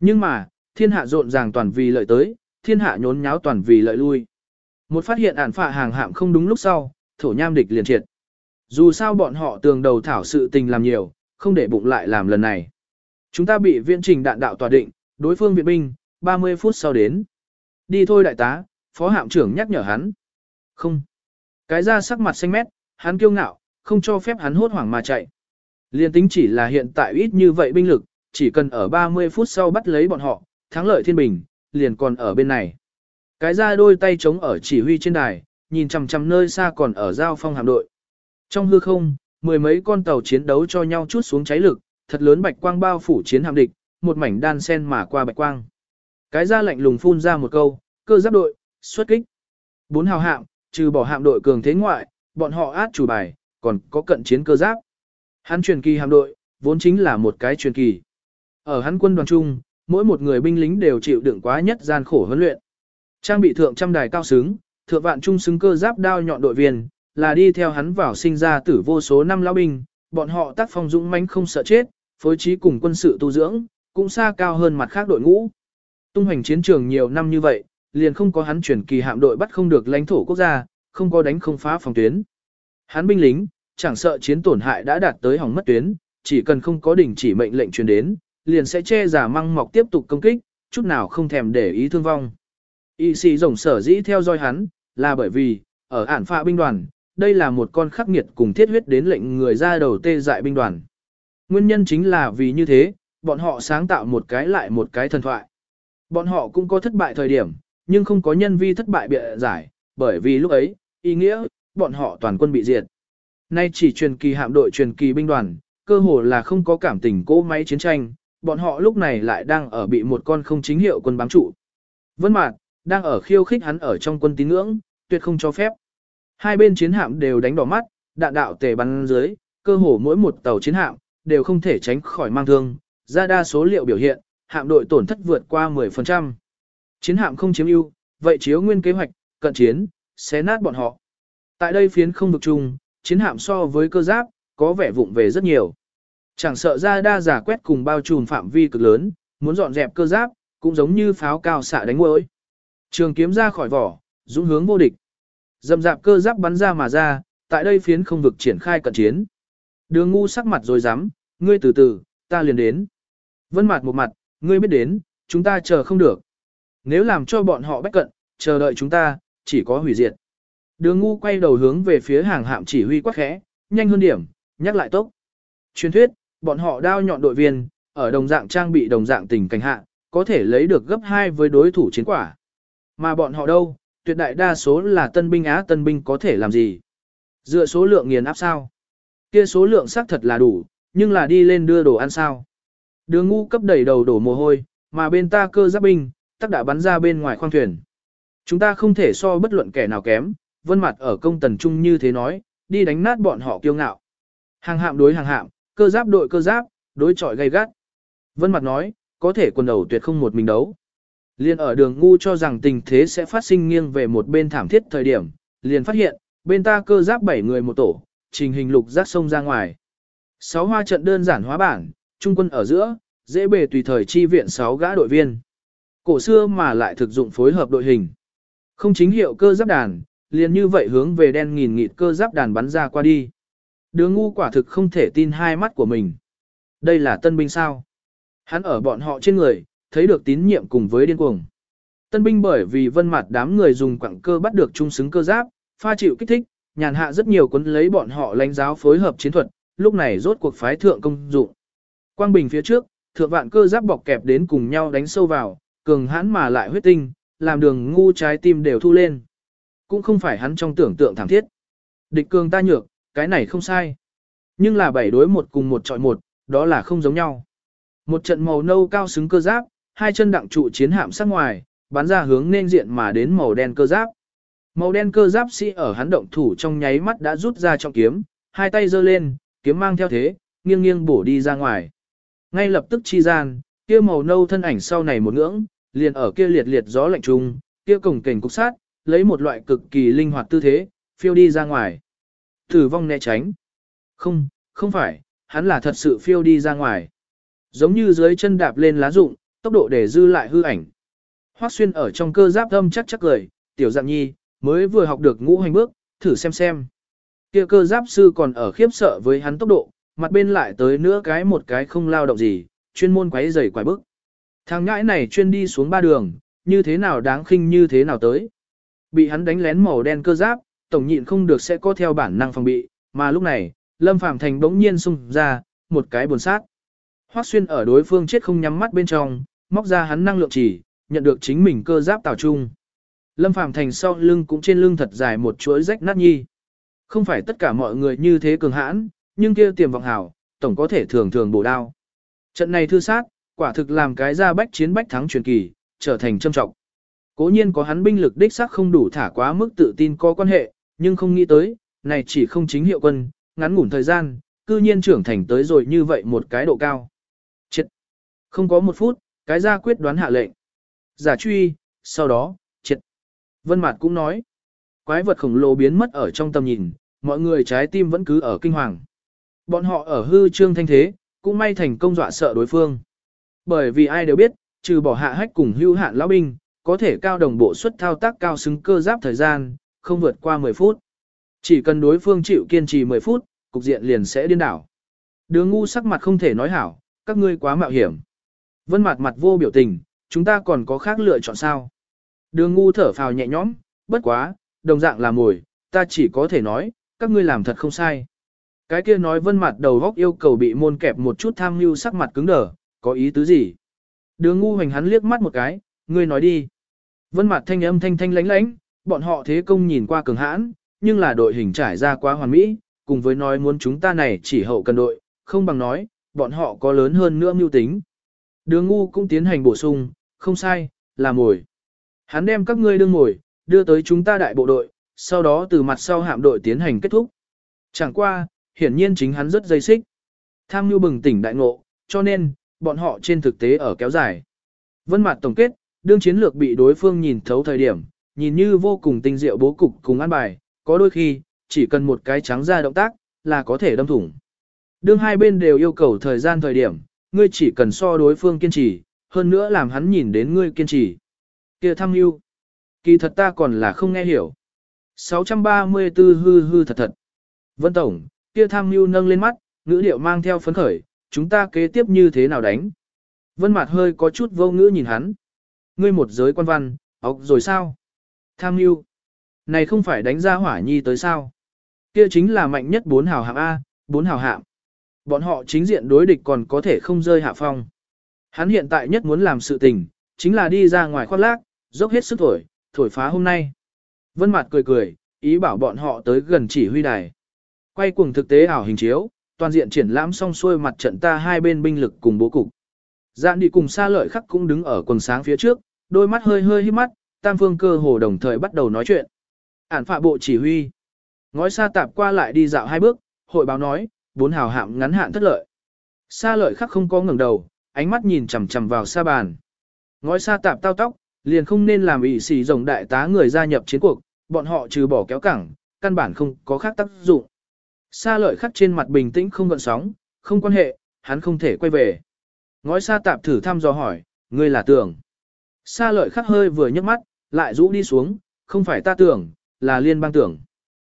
Nhưng mà, thiên hạ rộn ràng toàn vì lợi tới, thiên hạ nhốn nháo toàn vì lợi lui. Một phát hiện ản phạ hàng hạm không đúng lúc sau, thổ nham địch liền triệt. Dù sao bọn họ tường đầu thảo sự tình làm nhiều, không để bụng lại làm lần này. Chúng ta bị viện trình đạn đạo tòa định, đối phương viện binh, 30 phút sau đến. Đi thôi đại tá, phó hạm trưởng nhắc nhở hắn. Không. Cái ra sắc mặt xanh mét, hắn kiêu ngạo, không cho phép hắn hốt hoảng mà chạy. Liên tính chỉ là hiện tại ít như vậy binh lực, chỉ cần ở 30 phút sau bắt lấy bọn họ, thắng lợi thiên bình, liền còn ở bên này. Cái ra đôi tay chống ở chỉ huy trên đài, nhìn chằm chằm nơi xa còn ở giao phong hạm đội. Trong hư không, mười mấy con tàu chiến đấu cho nhau chút xuống cháy lực, thật lớn bạch quang bao phủ chiến hạm địch, một mảnh đan sen mà qua bạch quang. Cái ra lạnh lùng phun ra một câu, cơ giáp đội, xuất kích. Bốn hào hạm, trừ bỏ hạm đội cường thế ngoại, bọn họ át chủ bài, còn có cận chiến cơ giáp. Hắn truyền kỳ hạm đội, vốn chính là một cái truyền kỳ. Ở hắn quân đoàn trung, mỗi một người binh lính đều chịu đựng quá nhất gian khổ huấn luyện. Trang bị thượng trăm đài cao xứng, thượng vạn trung xứng cơ giáp đao nhọn đội viên, là đi theo hắn vào sinh ra tử vô số năm lão binh, bọn họ tác phong dũng mãnh không sợ chết, phối trí cùng quân sự tu dưỡng, cũng xa cao hơn mặt khác đội ngũ. Tung hoành chiến trường nhiều năm như vậy, liền không có hắn chuyển kỳ hạm đội bắt không được lãnh thổ quốc gia, không có đánh không phá phòng tuyến. Hắn binh lính, chẳng sợ chiến tổn hại đã đạt tới hỏng mất tuyến, chỉ cần không có đỉnh chỉ mệnh lệnh truyền đến, liền sẽ che giả măng mọc tiếp tục công kích, chút nào không thèm để ý thương vong. Y sĩ rồng sở dĩ theo dõi hắn, là bởi vì, ở ản phạ binh đoàn, đây là một con khắc nghiệt cùng thiết huyết đến lệnh người ra đầu tê dại binh đoàn. Nguyên nhân chính là vì như thế, bọn họ sáng tạo một cái lại một cái thần thoại. Bọn họ cũng có thất bại thời điểm, nhưng không có nhân vi thất bại bịa giải, bởi vì lúc ấy, ý nghĩa, bọn họ toàn quân bị diệt. Nay chỉ truyền kỳ hạm đội truyền kỳ binh đoàn, cơ hồ là không có cảm tình cỗ máy chiến tranh, bọn họ lúc này lại đang ở bị một con không chính hiệu quân bám trụ. Vân Mạc đang ở khiêu khích hắn ở trong quân tín ngưỡng, tuyệt không cho phép. Hai bên chiến hạm đều đánh đỏ mắt, đạn đạo tề bắn dưới, cơ hồ mỗi một tàu chiến hạm đều không thể tránh khỏi mang thương, ra đa số liệu biểu hiện, hạm đội tổn thất vượt qua 10%. Chiến hạm không chiếm ưu, vậy chiếu nguyên kế hoạch, cận chiến, xé nát bọn họ. Tại đây phiến không vực chung, chiến hạm so với cơ giáp, có vẻ vụng về rất nhiều. Chẳng sợ ra đa giả quét cùng bao trùm phạm vi cực lớn, muốn dọn dẹp cơ giáp, cũng giống như pháo cao xạ đánh mối. Trường kiếm ra khỏi vỏ, dũng hướng vô địch. Dầm dạp cơ giáp bắn ra mà ra, tại đây phiến không vực triển khai cận chiến. Đường ngu sắc mặt rồi dám, ngươi từ từ, ta liền đến. Vân mặt một mặt, ngươi biết đến, chúng ta chờ không được. Nếu làm cho bọn họ bách cận, chờ đợi chúng ta, chỉ có hủy diệt. Đường ngu quay đầu hướng về phía hàng hạm chỉ huy quắc khẽ, nhanh hơn điểm, nhắc lại tốc. Truyền thuyết, bọn họ đao nhọn đội viên, ở đồng dạng trang bị đồng dạng tình cảnh hạ, có thể lấy được gấp 2 với đối thủ chiến quả. Mà bọn họ đâu, tuyệt đại đa số là tân binh Á tân binh có thể làm gì? Dựa số lượng nghiền áp sao? Kia số lượng xác thật là đủ, nhưng là đi lên đưa đồ ăn sao? Đường ngu cấp đầy đầu đổ mồ hôi, mà bên ta cơ giáp binh, tắc đã bắn ra bên ngoài khoang thuyền. Chúng ta không thể so bất luận kẻ nào kém, vân mặt ở công tần trung như thế nói, đi đánh nát bọn họ kiêu ngạo. Hàng hạm đối hàng hạm, cơ giáp đội cơ giáp, đối chọi gay gắt. Vân mặt nói, có thể quần đầu tuyệt không một mình đấu. Liên ở đường ngu cho rằng tình thế sẽ phát sinh nghiêng về một bên thảm thiết thời điểm, liền phát hiện, bên ta cơ giáp 7 người một tổ, trình hình lục giác sông ra ngoài. Sáu hoa trận đơn giản hóa bản, trung quân ở giữa, dễ bề tùy thời chi viện 6 gã đội viên. Cổ xưa mà lại thực dụng phối hợp đội hình. Không chính hiệu cơ giáp đàn, liền như vậy hướng về đen nghìn nghịt cơ giáp đàn bắn ra qua đi. Đứa ngu quả thực không thể tin hai mắt của mình. Đây là tân binh sao? Hắn ở bọn họ trên người, thấy được tín nhiệm cùng với điên cuồng. Tân binh bởi vì vân mặt đám người dùng quặng cơ bắt được trung xứng cơ giáp, pha chịu kích thích, nhàn hạ rất nhiều cuốn lấy bọn họ lãnh giáo phối hợp chiến thuật, lúc này rốt cuộc phái thượng công dụng. Quang bình phía trước, thượng vạn cơ giáp bọc kẹp đến cùng nhau đánh sâu vào, cường hãn mà lại huyết tinh, làm đường ngu trái tim đều thu lên. Cũng không phải hắn trong tưởng tượng thảm thiết. Địch cường ta nhược, cái này không sai. Nhưng là bảy đối một cùng một trọi một, đó là không giống nhau. Một trận màu nâu cao xứng cơ giáp, hai chân đặng trụ chiến hạm sát ngoài, bắn ra hướng nên diện mà đến màu đen cơ giáp. Màu đen cơ giáp sĩ ở hắn động thủ trong nháy mắt đã rút ra trọng kiếm, hai tay giơ lên, kiếm mang theo thế, nghiêng nghiêng bổ đi ra ngoài. Ngay lập tức chi gian, kia màu nâu thân ảnh sau này một ngưỡng, liền ở kia liệt liệt gió lạnh trùng, kia cổng kềnh cục sát, lấy một loại cực kỳ linh hoạt tư thế, phiêu đi ra ngoài. Tử vong né tránh. Không, không phải, hắn là thật sự phiêu đi ra ngoài. Giống như dưới chân đạp lên lá rụng, tốc độ để dư lại hư ảnh. Hoắc xuyên ở trong cơ giáp âm chắc chắc cười, tiểu dạng nhi, mới vừa học được ngũ hành bước, thử xem xem. Kia cơ giáp sư còn ở khiếp sợ với hắn tốc độ, mặt bên lại tới nữa cái một cái không lao động gì, chuyên môn quấy giày quái bức. Thằng ngãi này chuyên đi xuống ba đường, như thế nào đáng khinh như thế nào tới. Bị hắn đánh lén màu đen cơ giáp, tổng nhịn không được sẽ có theo bản năng phòng bị, mà lúc này, Lâm Phàm Thành bỗng nhiên xung ra, một cái buồn sát. Hoắc xuyên ở đối phương chết không nhắm mắt bên trong, móc ra hắn năng lượng chỉ, nhận được chính mình cơ giáp tào trung. Lâm Phàm Thành sau lưng cũng trên lưng thật dài một chuỗi rách nát nhi. Không phải tất cả mọi người như thế cường hãn, nhưng kia tiềm vọng hảo, tổng có thể thường thường bổ đao. Trận này thư sát, quả thực làm cái ra bách chiến bách thắng truyền kỳ, trở thành trâm trọng. Cố nhiên có hắn binh lực đích xác không đủ thả quá mức tự tin có quan hệ, nhưng không nghĩ tới, này chỉ không chính hiệu quân, ngắn ngủn thời gian, cư nhiên trưởng thành tới rồi như vậy một cái độ cao. Chết! Không có một phút, cái ra quyết đoán hạ lệnh. Giả truy, sau đó, chết. Vân Mạt cũng nói, quái vật khổng lồ biến mất ở trong tầm nhìn, mọi người trái tim vẫn cứ ở kinh hoàng. Bọn họ ở hư trương thanh thế, cũng may thành công dọa sợ đối phương. Bởi vì ai đều biết, trừ bỏ hạ hách cùng hưu hạn lão binh, có thể cao đồng bộ suất thao tác cao xứng cơ giáp thời gian, không vượt qua 10 phút. Chỉ cần đối phương chịu kiên trì 10 phút, cục diện liền sẽ điên đảo. Đường ngu sắc mặt không thể nói hảo, các ngươi quá mạo hiểm. Vân mặt mặt vô biểu tình, chúng ta còn có khác lựa chọn sao. Đường ngu thở phào nhẹ nhõm, bất quá, đồng dạng là mồi, ta chỉ có thể nói, các ngươi làm thật không sai. Cái kia nói vân mặt đầu góc yêu cầu bị môn kẹp một chút tham mưu sắc mặt cứng đờ, có ý tứ gì? Đường ngu hoành hắn liếc mắt một cái, ngươi nói đi. Vân mặt thanh âm thanh thanh lánh lánh, bọn họ thế công nhìn qua cường hãn, nhưng là đội hình trải ra quá hoàn mỹ, cùng với nói muốn chúng ta này chỉ hậu cần đội, không bằng nói, bọn họ có lớn hơn nữa mưu tính. Đường ngu cũng tiến hành bổ sung, không sai, là mồi. Hắn đem các ngươi đương mồi, đưa tới chúng ta đại bộ đội, sau đó từ mặt sau hạm đội tiến hành kết thúc. Chẳng qua, hiển nhiên chính hắn rất dây xích. Tham mưu bừng tỉnh đại ngộ, cho nên, bọn họ trên thực tế ở kéo dài. Vân mặt tổng kết, đương chiến lược bị đối phương nhìn thấu thời điểm, nhìn như vô cùng tinh diệu bố cục cùng ăn bài, có đôi khi, chỉ cần một cái trắng ra động tác, là có thể đâm thủng. Đương hai bên đều yêu cầu thời gian thời điểm, ngươi chỉ cần so đối phương kiên trì, hơn nữa làm hắn nhìn đến ngươi kiên trì. kia thăm yêu. Kỳ thật ta còn là không nghe hiểu. 634 hư hư thật thật. Vân Tổng, kia tham mưu nâng lên mắt, ngữ điệu mang theo phấn khởi, chúng ta kế tiếp như thế nào đánh. Vân Mạt hơi có chút vô ngữ nhìn hắn. Ngươi một giới quan văn, ốc rồi sao? Tham mưu. Này không phải đánh ra hỏa nhi tới sao? Kia chính là mạnh nhất bốn hào hạng A, bốn hào hạng. Bọn họ chính diện đối địch còn có thể không rơi hạ phong. Hắn hiện tại nhất muốn làm sự tình, chính là đi ra ngoài khoác lác, dốc hết sức thổi, thổi phá hôm nay. Vân Mạt cười cười, ý bảo bọn họ tới gần chỉ huy đài. Quay cuồng thực tế ảo hình chiếu, toàn diện triển lãm xong xuôi mặt trận ta hai bên binh lực cùng bố cục. Dạn đi cùng xa lợi khắc cũng đứng ở quần sáng phía trước, đôi mắt hơi hơi hít mắt, tam phương cơ hồ đồng thời bắt đầu nói chuyện. Ản phạ bộ chỉ huy. Ngói xa tạp qua lại đi dạo hai bước, hội báo nói, bốn hào hạm ngắn hạn thất lợi. Xa lợi khắc không có ngẩng đầu, ánh mắt nhìn chằm chằm vào xa bàn. Ngói xa tạp tao tóc, liền không nên làm ỷ sĩ rồng đại tá người gia nhập chiến cuộc, bọn họ trừ bỏ kéo cẳng, căn bản không có khác tác dụng. Sa lợi khắc trên mặt bình tĩnh không gợn sóng, không quan hệ, hắn không thể quay về. Ngói sa tạp thử thăm dò hỏi, ngươi là tưởng. Sa lợi khắc hơi vừa nhấc mắt, lại rũ đi xuống, không phải ta tưởng, là liên bang tưởng.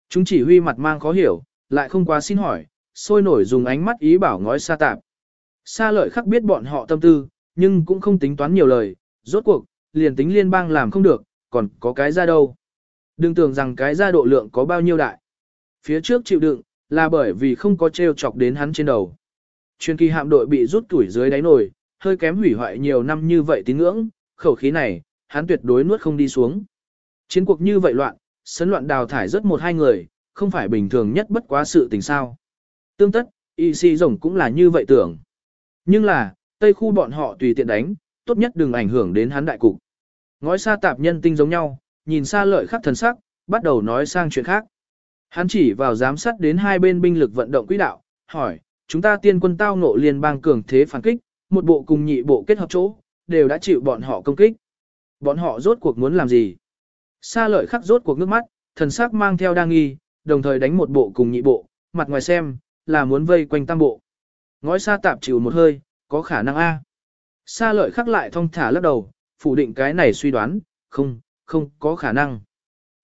Chúng chỉ huy mặt mang khó hiểu, lại không quá xin hỏi, sôi nổi dùng ánh mắt ý bảo ngói sa tạp. Sa lợi khắc biết bọn họ tâm tư, nhưng cũng không tính toán nhiều lời, rốt cuộc, liền tính liên bang làm không được, còn có cái ra đâu. Đừng tưởng rằng cái ra độ lượng có bao nhiêu đại. Phía trước chịu đựng, là bởi vì không có treo chọc đến hắn trên đầu. Chuyên kỳ hạm đội bị rút tuổi dưới đáy nồi, hơi kém hủy hoại nhiều năm như vậy tín ngưỡng, khẩu khí này, hắn tuyệt đối nuốt không đi xuống. Chiến cuộc như vậy loạn, sấn loạn đào thải rất một hai người, không phải bình thường nhất bất quá sự tình sao. Tương tất, y si rồng cũng là như vậy tưởng. Nhưng là, tây khu bọn họ tùy tiện đánh, tốt nhất đừng ảnh hưởng đến hắn đại cục. Ngói xa tạp nhân tinh giống nhau, nhìn xa lợi khắc thần sắc, bắt đầu nói sang chuyện khác. Hắn chỉ vào giám sát đến hai bên binh lực vận động quỹ đạo, hỏi, chúng ta tiên quân tao ngộ liên bang cường thế phản kích, một bộ cùng nhị bộ kết hợp chỗ, đều đã chịu bọn họ công kích. Bọn họ rốt cuộc muốn làm gì? Sa lợi khắc rốt cuộc nước mắt, thần sắc mang theo đa nghi, đồng thời đánh một bộ cùng nhị bộ, mặt ngoài xem, là muốn vây quanh tam bộ. Ngói sa tạp chịu một hơi, có khả năng A. Sa lợi khắc lại thông thả lắc đầu, phủ định cái này suy đoán, không, không có khả năng.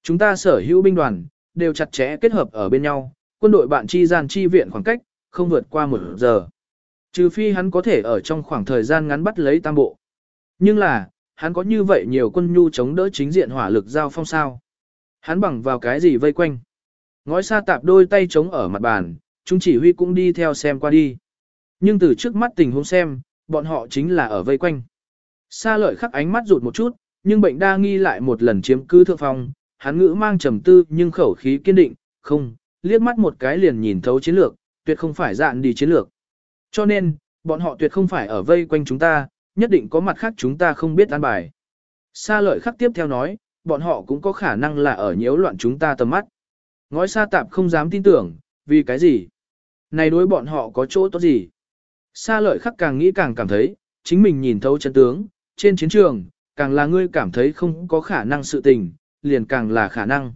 Chúng ta sở hữu binh đoàn, đều chặt chẽ kết hợp ở bên nhau, quân đội bạn chi gian chi viện khoảng cách, không vượt qua một giờ. Trừ phi hắn có thể ở trong khoảng thời gian ngắn bắt lấy tam bộ. Nhưng là, hắn có như vậy nhiều quân nhu chống đỡ chính diện hỏa lực giao phong sao. Hắn bằng vào cái gì vây quanh. Ngói xa tạp đôi tay chống ở mặt bàn, chúng chỉ huy cũng đi theo xem qua đi. Nhưng từ trước mắt tình huống xem, bọn họ chính là ở vây quanh. Sa lợi khắc ánh mắt rụt một chút, nhưng bệnh đa nghi lại một lần chiếm cứ thượng phong, hắn ngữ mang trầm tư nhưng khẩu khí kiên định, không, liếc mắt một cái liền nhìn thấu chiến lược, tuyệt không phải dạn đi chiến lược. Cho nên, bọn họ tuyệt không phải ở vây quanh chúng ta, nhất định có mặt khác chúng ta không biết an bài. Sa lợi khắc tiếp theo nói, bọn họ cũng có khả năng là ở nhiễu loạn chúng ta tầm mắt. Ngói sa tạp không dám tin tưởng, vì cái gì? Này đối bọn họ có chỗ tốt gì? Sa lợi khắc càng nghĩ càng cảm thấy, chính mình nhìn thấu chân tướng, trên chiến trường, càng là ngươi cảm thấy không có khả năng sự tình, liền càng là khả năng.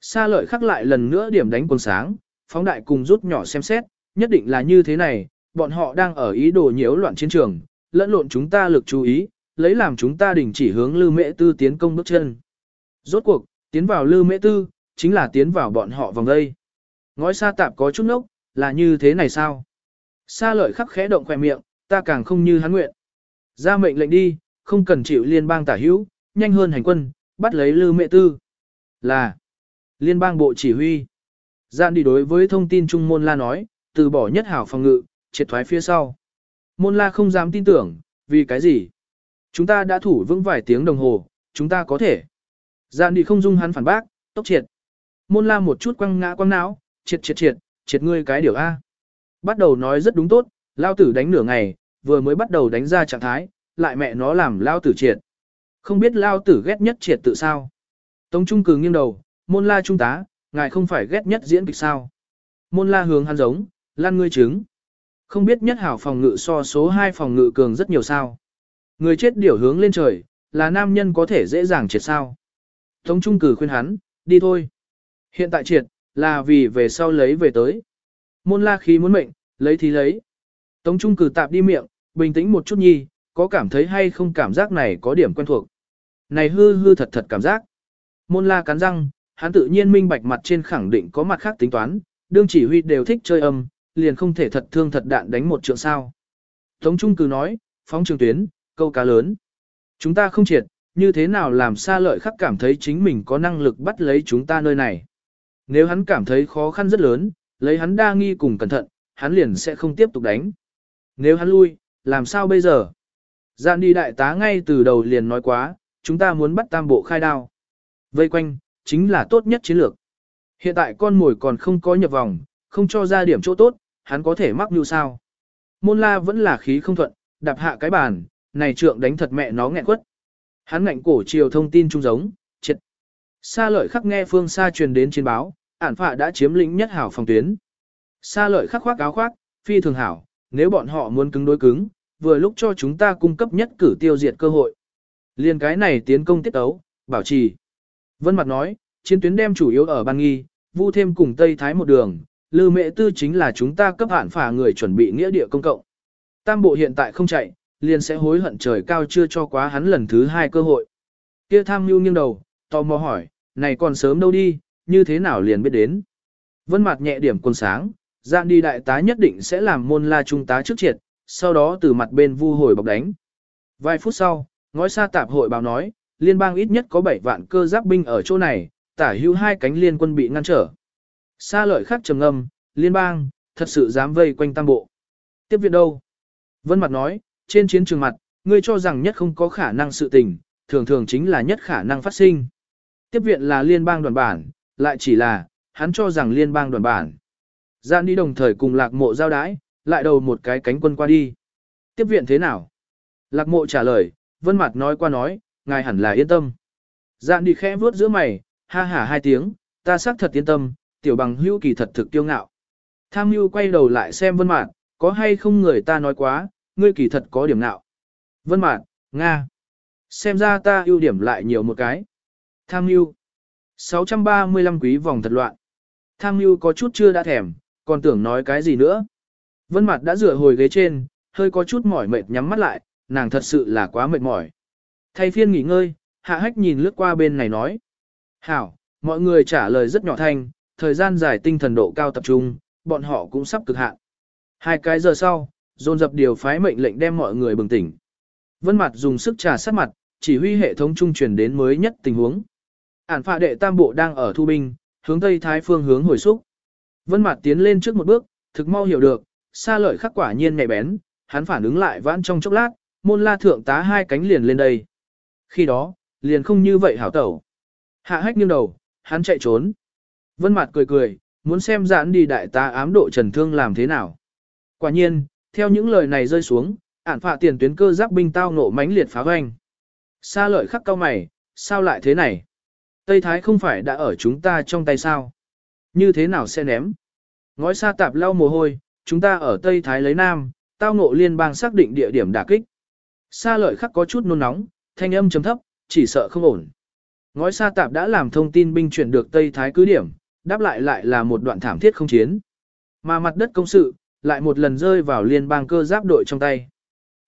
Sa lợi khắc lại lần nữa điểm đánh quần sáng, phóng đại cùng rút nhỏ xem xét, nhất định là như thế này, bọn họ đang ở ý đồ nhiễu loạn chiến trường, lẫn lộn chúng ta lực chú ý, lấy làm chúng ta đình chỉ hướng Lư Mễ Tư tiến công bước chân. Rốt cuộc, tiến vào Lư Mễ Tư, chính là tiến vào bọn họ vòng đây. Ngói xa tạp có chút nốc, là như thế này sao? Sa lợi khắc khẽ động khỏe miệng, ta càng không như hắn nguyện. Ra mệnh lệnh đi, không cần chịu liên bang tả hữu, nhanh hơn hành quân, bắt lấy Lư Mễ Tư. Là liên bang bộ chỉ huy. Gian đi đối với thông tin trung môn la nói, từ bỏ nhất hảo phòng ngự, triệt thoái phía sau. Môn la không dám tin tưởng, vì cái gì? Chúng ta đã thủ vững vài tiếng đồng hồ, chúng ta có thể. Gian đi không dung hắn phản bác, tốc triệt. Môn la một chút quăng ngã quăng não, triệt triệt triệt, triệt ngươi cái điều A. Bắt đầu nói rất đúng tốt, lao tử đánh nửa ngày, vừa mới bắt đầu đánh ra trạng thái, lại mẹ nó làm lao tử triệt. Không biết lao tử ghét nhất triệt tự sao. Tống Trung cường nghiêng đầu, môn la trung tá, ngài không phải ghét nhất diễn kịch sao. Môn la hướng hắn giống, lan ngươi trứng. Không biết nhất hảo phòng ngự so số 2 phòng ngự cường rất nhiều sao. Người chết điểu hướng lên trời, là nam nhân có thể dễ dàng triệt sao. Tống Trung cử khuyên hắn, đi thôi. Hiện tại triệt, là vì về sau lấy về tới. Môn la khí muốn mệnh, lấy thì lấy. Tống Trung cử tạp đi miệng, bình tĩnh một chút nhi, có cảm thấy hay không cảm giác này có điểm quen thuộc. Này hư hư thật thật cảm giác. Môn la cắn răng, hắn tự nhiên minh bạch mặt trên khẳng định có mặt khác tính toán, đương chỉ huy đều thích chơi âm, liền không thể thật thương thật đạn đánh một trượng sao. Tống Trung cứ nói, phóng trường tuyến, câu cá lớn. Chúng ta không triệt, như thế nào làm xa lợi khắc cảm thấy chính mình có năng lực bắt lấy chúng ta nơi này. Nếu hắn cảm thấy khó khăn rất lớn, lấy hắn đa nghi cùng cẩn thận, hắn liền sẽ không tiếp tục đánh. Nếu hắn lui, làm sao bây giờ? Dạn đi đại tá ngay từ đầu liền nói quá, chúng ta muốn bắt tam bộ khai đao. Vây quanh, chính là tốt nhất chiến lược. Hiện tại con mồi còn không có nhập vòng, không cho ra điểm chỗ tốt, hắn có thể mắc như sao. Môn la vẫn là khí không thuận, đạp hạ cái bàn, này trượng đánh thật mẹ nó nghẹn quất. Hắn ngạnh cổ chiều thông tin trung giống, triệt. Sa lợi khắc nghe phương xa truyền đến trên báo, ản phạ đã chiếm lĩnh nhất hảo phòng tuyến. Sa lợi khắc khoác áo khoác, phi thường hảo, nếu bọn họ muốn cứng đối cứng, vừa lúc cho chúng ta cung cấp nhất cử tiêu diệt cơ hội. Liên cái này tiến công tiết ấu, bảo trì. Vân Mặt nói, chiến tuyến đem chủ yếu ở Ban Nghi, vu thêm cùng Tây Thái một đường, Lư Mệ Tư chính là chúng ta cấp hạn phả người chuẩn bị nghĩa địa công cộng. Tam bộ hiện tại không chạy, liền sẽ hối hận trời cao chưa cho quá hắn lần thứ hai cơ hội. Kia tham mưu nghiêng đầu, tò mò hỏi, này còn sớm đâu đi, như thế nào liền biết đến. Vân mặt nhẹ điểm quân sáng, dạng đi đại tá nhất định sẽ làm môn la trung tá trước triệt, sau đó từ mặt bên vu hồi bọc đánh. Vài phút sau, ngói xa tạp hội báo nói, liên bang ít nhất có 7 vạn cơ giáp binh ở chỗ này, tả hữu hai cánh liên quân bị ngăn trở. Xa lợi khắc trầm ngâm, liên bang, thật sự dám vây quanh tam bộ. Tiếp viện đâu? Vân mặt nói, trên chiến trường mặt, ngươi cho rằng nhất không có khả năng sự tình, thường thường chính là nhất khả năng phát sinh. Tiếp viện là liên bang đoàn bản, lại chỉ là, hắn cho rằng liên bang đoàn bản. Dạ gian đi đồng thời cùng lạc mộ giao đái, lại đầu một cái cánh quân qua đi. Tiếp viện thế nào? Lạc mộ trả lời, vân mặt nói qua nói, ngài hẳn là yên tâm. Dạ gian đi khẽ vuốt giữa mày, ha hả hai tiếng, ta xác thật yên tâm, tiểu bằng hữu kỳ thật thực tiêu ngạo. Tham mưu quay đầu lại xem vân mạn, có hay không người ta nói quá, ngươi kỳ thật có điểm nạo. Vân mạn, Nga. Xem ra ta ưu điểm lại nhiều một cái. Tham mưu. 635 quý vòng thật loạn. Tham mưu có chút chưa đã thèm, còn tưởng nói cái gì nữa. Vân mạn đã rửa hồi ghế trên, hơi có chút mỏi mệt nhắm mắt lại, nàng thật sự là quá mệt mỏi. Thay phiên nghỉ ngơi, hạ hách nhìn lướt qua bên này nói. Hảo, mọi người trả lời rất nhỏ thanh, thời gian dài tinh thần độ cao tập trung, bọn họ cũng sắp cực hạn. Hai cái giờ sau, dồn dập điều phái mệnh lệnh đem mọi người bừng tỉnh. Vân mặt dùng sức trà sát mặt, chỉ huy hệ thống trung truyền đến mới nhất tình huống. Ản phạ đệ tam bộ đang ở thu binh, hướng tây thái phương hướng hồi xúc. Vân mặt tiến lên trước một bước, thực mau hiểu được, xa lợi khắc quả nhiên nhạy bén, hắn phản ứng lại vãn trong chốc lát, môn la thượng tá hai cánh liền lên đây. Khi đó, liền không như vậy hảo tẩu. Hạ hách nghiêng đầu, hắn chạy trốn. Vân Mạt cười cười, muốn xem giãn đi đại tá ám độ trần thương làm thế nào. Quả nhiên, theo những lời này rơi xuống, ản phạ tiền tuyến cơ giáp binh tao nộ mãnh liệt phá hoành. Sa lợi khắc cao mày, sao lại thế này? Tây Thái không phải đã ở chúng ta trong tay sao? Như thế nào sẽ ném? Ngói Sa tạp lau mồ hôi, chúng ta ở Tây Thái lấy Nam, tao ngộ liên bang xác định địa điểm đả kích. Sa lợi khắc có chút nôn nóng, thanh âm chấm thấp, chỉ sợ không ổn. Ngói sa tạp đã làm thông tin binh chuyển được Tây Thái cứ điểm, đáp lại lại là một đoạn thảm thiết không chiến. Mà mặt đất công sự, lại một lần rơi vào liên bang cơ giáp đội trong tay.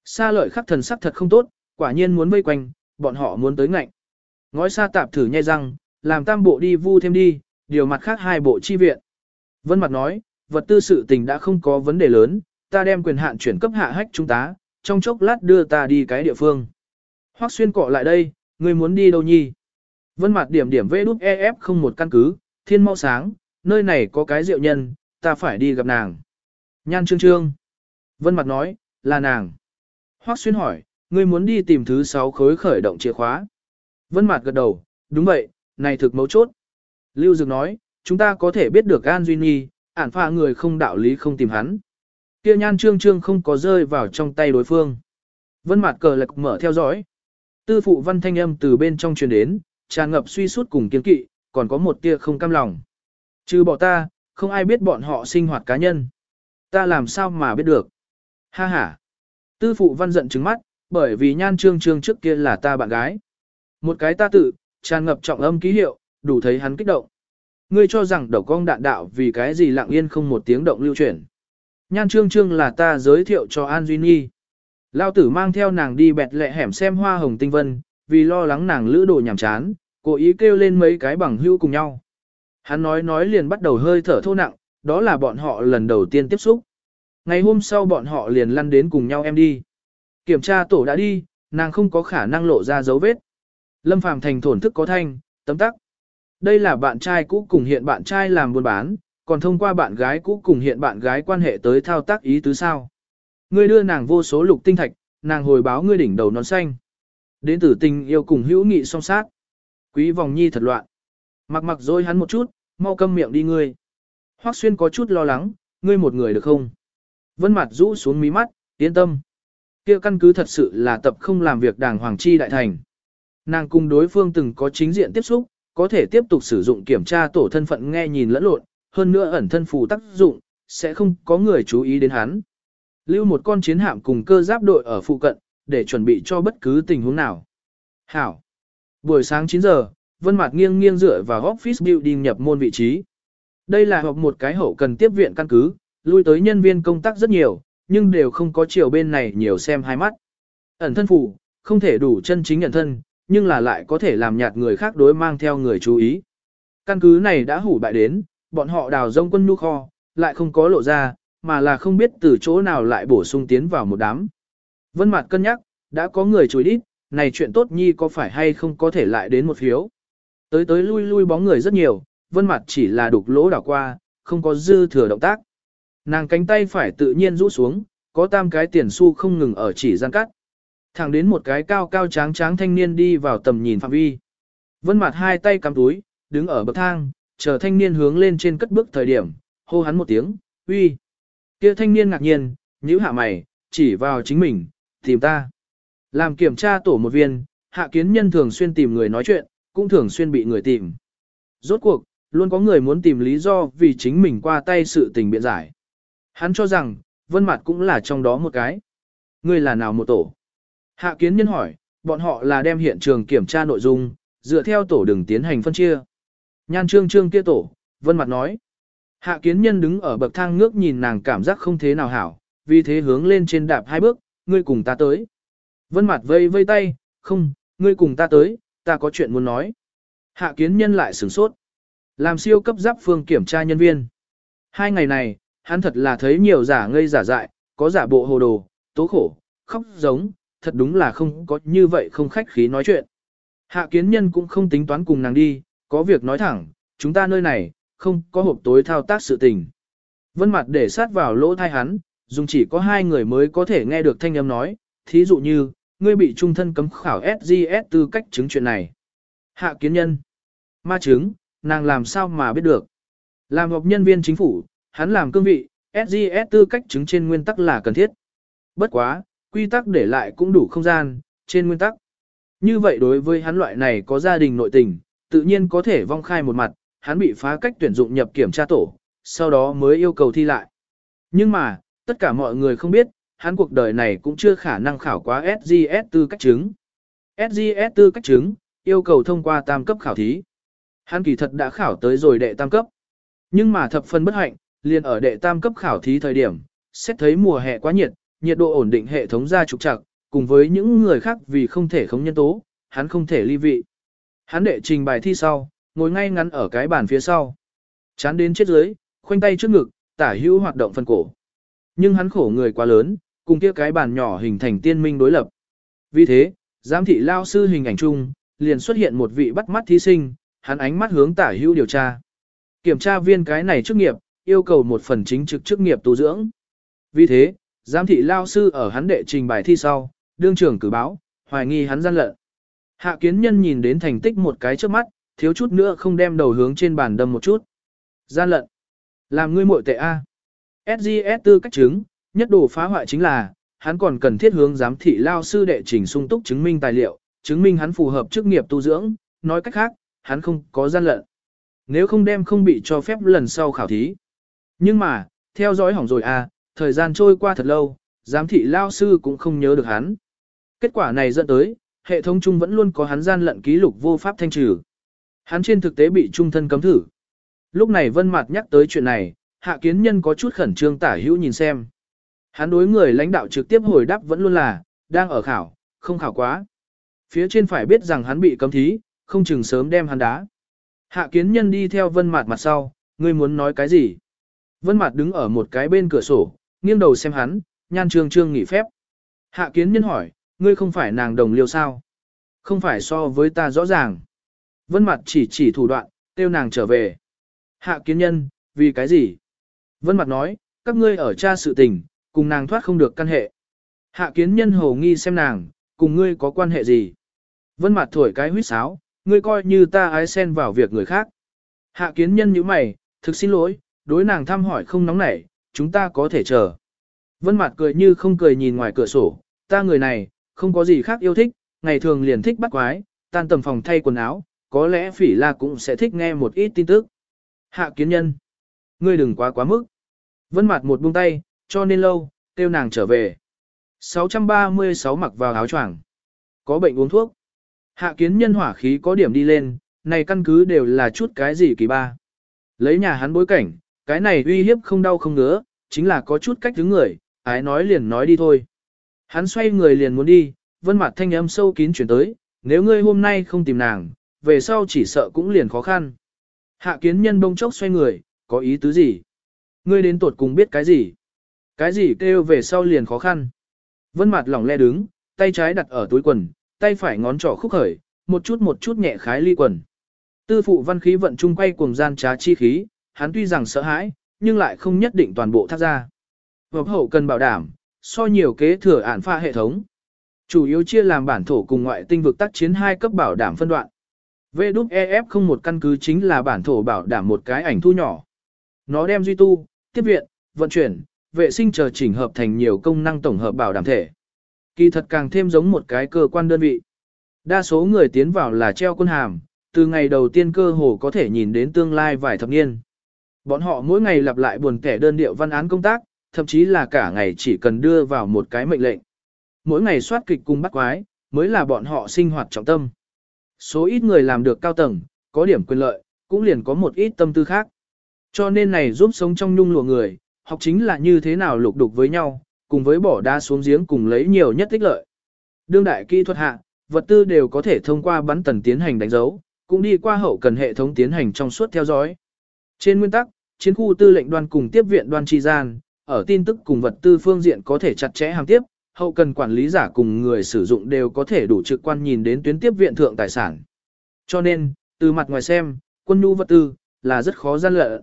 Sa lợi khắc thần sắc thật không tốt, quả nhiên muốn vây quanh, bọn họ muốn tới ngạnh. Ngói sa tạp thử nhai răng, làm tam bộ đi vu thêm đi, điều mặt khác hai bộ chi viện. Vân mặt nói, vật tư sự tình đã không có vấn đề lớn, ta đem quyền hạn chuyển cấp hạ hách chúng ta, trong chốc lát đưa ta đi cái địa phương. Hoắc xuyên cọ lại đây, người muốn đi đâu nhi? Vân mặt điểm điểm vê đút EF không một căn cứ, thiên mau sáng, nơi này có cái rượu nhân, ta phải đi gặp nàng. Nhan trương trương. Vân mặt nói, là nàng. Hoắc xuyên hỏi, ngươi muốn đi tìm thứ sáu khối khởi động chìa khóa. Vân mặt gật đầu, đúng vậy, này thực mấu chốt. Lưu Dực nói, chúng ta có thể biết được An Duy Nhi, ản phạ người không đạo lý không tìm hắn. Kia nhan trương trương không có rơi vào trong tay đối phương. Vân mặt cờ lạc mở theo dõi. Tư phụ văn thanh âm từ bên trong truyền đến, tràn ngập suy suốt cùng kiên kỵ, còn có một tia không cam lòng. Trừ bỏ ta, không ai biết bọn họ sinh hoạt cá nhân. Ta làm sao mà biết được. Ha ha. Tư phụ văn giận trứng mắt, bởi vì nhan trương trương trước kia là ta bạn gái. Một cái ta tự, tràn ngập trọng âm ký hiệu, đủ thấy hắn kích động. Ngươi cho rằng đầu cong đạn đạo vì cái gì lặng yên không một tiếng động lưu chuyển. Nhan trương trương là ta giới thiệu cho An Duy Nhi. Lao tử mang theo nàng đi bẹt lẹ hẻm xem hoa hồng tinh vân, vì lo lắng nàng lữ đồ nhảm chán, cố ý kêu lên mấy cái bằng hữu cùng nhau. Hắn nói nói liền bắt đầu hơi thở thô nặng, đó là bọn họ lần đầu tiên tiếp xúc. Ngày hôm sau bọn họ liền lăn đến cùng nhau em đi. Kiểm tra tổ đã đi, nàng không có khả năng lộ ra dấu vết. Lâm Phàm thành thổn thức có thanh, tấm tắc. Đây là bạn trai cũ cùng hiện bạn trai làm buôn bán, còn thông qua bạn gái cũ cùng hiện bạn gái quan hệ tới thao tác ý tứ sao. Ngươi đưa nàng vô số lục tinh thạch, nàng hồi báo ngươi đỉnh đầu nón xanh. Đến tử tình yêu cùng hữu nghị song sát. Quý vòng nhi thật loạn. Mặc mặc dối hắn một chút, mau câm miệng đi ngươi. Hoắc xuyên có chút lo lắng, ngươi một người được không? Vân mặt rũ xuống mí mắt, yên tâm. kia căn cứ thật sự là tập không làm việc đàng hoàng chi đại thành. Nàng cùng đối phương từng có chính diện tiếp xúc, có thể tiếp tục sử dụng kiểm tra tổ thân phận nghe nhìn lẫn lộn, hơn nữa ẩn thân phù tác dụng, sẽ không có người chú ý đến hắn. Lưu một con chiến hạm cùng cơ giáp đội ở phụ cận, để chuẩn bị cho bất cứ tình huống nào. Hảo. Buổi sáng 9 giờ, Vân Mạt nghiêng nghiêng dựa vào office building nhập môn vị trí. Đây là họp một cái hậu cần tiếp viện căn cứ, lui tới nhân viên công tác rất nhiều, nhưng đều không có chiều bên này nhiều xem hai mắt. Ẩn thân phủ, không thể đủ chân chính nhận thân, nhưng là lại có thể làm nhạt người khác đối mang theo người chú ý. Căn cứ này đã hủ bại đến, bọn họ đào rông quân nhu kho, lại không có lộ ra, mà là không biết từ chỗ nào lại bổ sung tiến vào một đám. Vân Mạt cân nhắc, đã có người chối đít, này chuyện tốt nhi có phải hay không có thể lại đến một phiếu. Tới tới lui lui bóng người rất nhiều, Vân mặt chỉ là đục lỗ đảo qua, không có dư thừa động tác. Nàng cánh tay phải tự nhiên rũ xuống, có tam cái tiền xu không ngừng ở chỉ gian cắt. Thẳng đến một cái cao cao tráng tráng thanh niên đi vào tầm nhìn phạm vi. Vân mặt hai tay cắm túi, đứng ở bậc thang, chờ thanh niên hướng lên trên cất bước thời điểm, hô hắn một tiếng, uy. Kia thanh niên ngạc nhiên, nhíu hạ mày, chỉ vào chính mình, tìm ta. Làm kiểm tra tổ một viên, hạ kiến nhân thường xuyên tìm người nói chuyện, cũng thường xuyên bị người tìm. Rốt cuộc, luôn có người muốn tìm lý do vì chính mình qua tay sự tình biện giải. Hắn cho rằng, vân mặt cũng là trong đó một cái. Ngươi là nào một tổ? Hạ kiến nhân hỏi, bọn họ là đem hiện trường kiểm tra nội dung, dựa theo tổ đường tiến hành phân chia. Nhan trương trương kia tổ, vân mặt nói. Hạ kiến nhân đứng ở bậc thang ngước nhìn nàng cảm giác không thế nào hảo, vì thế hướng lên trên đạp hai bước, ngươi cùng ta tới. Vân mặt vây vây tay, không, ngươi cùng ta tới, ta có chuyện muốn nói. Hạ kiến nhân lại sửng sốt. Làm siêu cấp giáp phương kiểm tra nhân viên. Hai ngày này, hắn thật là thấy nhiều giả ngây giả dại, có giả bộ hồ đồ, tố khổ, khóc giống, thật đúng là không có như vậy không khách khí nói chuyện. Hạ kiến nhân cũng không tính toán cùng nàng đi, có việc nói thẳng, chúng ta nơi này, không có hộp tối thao tác sự tình. Vân mặt để sát vào lỗ thai hắn, dùng chỉ có hai người mới có thể nghe được thanh âm nói, thí dụ như, ngươi bị trung thân cấm khảo SGS tư cách chứng chuyện này. Hạ kiến nhân. Ma chứng, nàng làm sao mà biết được. Làm học nhân viên chính phủ, hắn làm cương vị, SGS tư cách chứng trên nguyên tắc là cần thiết. Bất quá, quy tắc để lại cũng đủ không gian, trên nguyên tắc. Như vậy đối với hắn loại này có gia đình nội tình, tự nhiên có thể vong khai một mặt, hắn bị phá cách tuyển dụng nhập kiểm tra tổ, sau đó mới yêu cầu thi lại. Nhưng mà, tất cả mọi người không biết, hắn cuộc đời này cũng chưa khả năng khảo quá SGS tư cách chứng. SGS tư cách chứng, yêu cầu thông qua tam cấp khảo thí. Hắn kỳ thật đã khảo tới rồi đệ tam cấp. Nhưng mà thập phần bất hạnh, liền ở đệ tam cấp khảo thí thời điểm, xét thấy mùa hè quá nhiệt, nhiệt độ ổn định hệ thống ra trục trặc, cùng với những người khác vì không thể khống nhân tố, hắn không thể ly vị. Hắn đệ trình bài thi sau, ngồi ngay ngắn ở cái bàn phía sau. Chán đến chết dưới, khoanh tay trước ngực, tả hữu hoạt động phân cổ. Nhưng hắn khổ người quá lớn, cùng kia cái bàn nhỏ hình thành tiên minh đối lập. Vì thế, giám thị lao sư hình ảnh chung, liền xuất hiện một vị bắt mắt thí sinh, hắn ánh mắt hướng tả hữu điều tra. Kiểm tra viên cái này chức nghiệp, yêu cầu một phần chính trực chức nghiệp tu dưỡng. Vì thế, giám thị lao sư ở hắn đệ trình bài thi sau, đương trưởng cử báo, hoài nghi hắn gian lận. Hạ kiến nhân nhìn đến thành tích một cái trước mắt, thiếu chút nữa không đem đầu hướng trên bàn đâm một chút. Gian lận. Làm ngươi muội tệ A. SGS tư cách chứng, nhất đồ phá hoại chính là, hắn còn cần thiết hướng giám thị lao sư đệ trình sung túc chứng minh tài liệu, chứng minh hắn phù hợp chức nghiệp tu dưỡng, nói cách khác, hắn không có gian lận. Nếu không đem không bị cho phép lần sau khảo thí. Nhưng mà, theo dõi hỏng rồi à, thời gian trôi qua thật lâu, giám thị lao sư cũng không nhớ được hắn. Kết quả này dẫn tới, hệ thống chung vẫn luôn có hắn gian lận ký lục vô pháp thanh trừ. Hắn trên thực tế bị trung thân cấm thử. Lúc này Vân Mạt nhắc tới chuyện này, Hạ Kiến Nhân có chút khẩn trương tả hữu nhìn xem. Hắn đối người lãnh đạo trực tiếp hồi đáp vẫn luôn là, đang ở khảo, không khảo quá. Phía trên phải biết rằng hắn bị cấm thí, không chừng sớm đem hắn đá. Hạ Kiến Nhân đi theo Vân mặt mặt sau, ngươi muốn nói cái gì? Vân mặt đứng ở một cái bên cửa sổ, nghiêng đầu xem hắn, nhan trương trương nghỉ phép. Hạ Kiến Nhân hỏi, ngươi không phải nàng đồng liêu sao? Không phải so với ta rõ ràng. Vân mặt chỉ chỉ thủ đoạn, kêu nàng trở về. Hạ Kiến Nhân, vì cái gì? Vân mặt nói, các ngươi ở tra sự tình, cùng nàng thoát không được căn hệ. Hạ Kiến Nhân hồ nghi xem nàng, cùng ngươi có quan hệ gì? Vân Mạt thổi cái huýt sáo, ngươi coi như ta ái xen vào việc người khác. Hạ Kiến Nhân như mày, thực xin lỗi, đối nàng thăm hỏi không nóng nảy, chúng ta có thể chờ. Vân Mạt cười như không cười nhìn ngoài cửa sổ, ta người này, không có gì khác yêu thích, ngày thường liền thích bắt quái, tan tầm phòng thay quần áo, có lẽ Phỉ La cũng sẽ thích nghe một ít tin tức. Hạ Kiến Nhân, ngươi đừng quá quá mức. Vân Mạt một buông tay, cho nên lâu, kêu nàng trở về. 636 mặc vào áo choàng. Có bệnh uống thuốc. Hạ Kiến Nhân hỏa khí có điểm đi lên, này căn cứ đều là chút cái gì kỳ ba. Lấy nhà hắn bối cảnh, cái này uy hiếp không đau không ngứa, chính là có chút cách đứng người, ái nói liền nói đi thôi. Hắn xoay người liền muốn đi, vân mặt thanh âm sâu kín chuyển tới, nếu ngươi hôm nay không tìm nàng, về sau chỉ sợ cũng liền khó khăn. Hạ kiến nhân bông chốc xoay người, có ý tứ gì? Ngươi đến tuột cùng biết cái gì? Cái gì kêu về sau liền khó khăn? Vân mặt lỏng le đứng, tay trái đặt ở túi quần, tay phải ngón trỏ khúc khởi, một chút một chút nhẹ khái ly quần. Tư phụ văn khí vận trung quay cuồng gian trá chi khí, hắn tuy rằng sợ hãi, nhưng lại không nhất định toàn bộ thác ra. Hợp hậu cần bảo đảm, so nhiều kế thừa ản pha hệ thống. Chủ yếu chia làm bản thổ cùng ngoại tinh vực tác chiến hai cấp bảo đảm phân đoạn. VWEF không một căn cứ chính là bản thổ bảo đảm một cái ảnh thu nhỏ. Nó đem duy tu, tiếp viện, vận chuyển, vệ sinh chờ chỉnh hợp thành nhiều công năng tổng hợp bảo đảm thể. Kỳ thật càng thêm giống một cái cơ quan đơn vị. Đa số người tiến vào là treo quân hàm, từ ngày đầu tiên cơ hồ có thể nhìn đến tương lai vài thập niên. Bọn họ mỗi ngày lặp lại buồn kẻ đơn điệu văn án công tác, thậm chí là cả ngày chỉ cần đưa vào một cái mệnh lệnh. Mỗi ngày soát kịch cùng bắt quái, mới là bọn họ sinh hoạt trọng tâm. Số ít người làm được cao tầng, có điểm quyền lợi, cũng liền có một ít tâm tư khác. Cho nên này giúp sống trong nhung lụa người, học chính là như thế nào lục đục với nhau, cùng với bỏ đa xuống giếng cùng lấy nhiều nhất tích lợi. Đương đại kỹ thuật hạ, vật tư đều có thể thông qua bắn tần tiến hành đánh dấu, cũng đi qua hậu cần hệ thống tiến hành trong suốt theo dõi. Trên nguyên tắc, chiến khu tư lệnh đoàn cùng tiếp viện đoàn chi gian, ở tin tức cùng vật tư phương diện có thể chặt chẽ hàng tiếp, hậu cần quản lý giả cùng người sử dụng đều có thể đủ trực quan nhìn đến tuyến tiếp viện thượng tài sản. Cho nên, từ mặt ngoài xem, quân nhu vật tư là rất khó gian lận.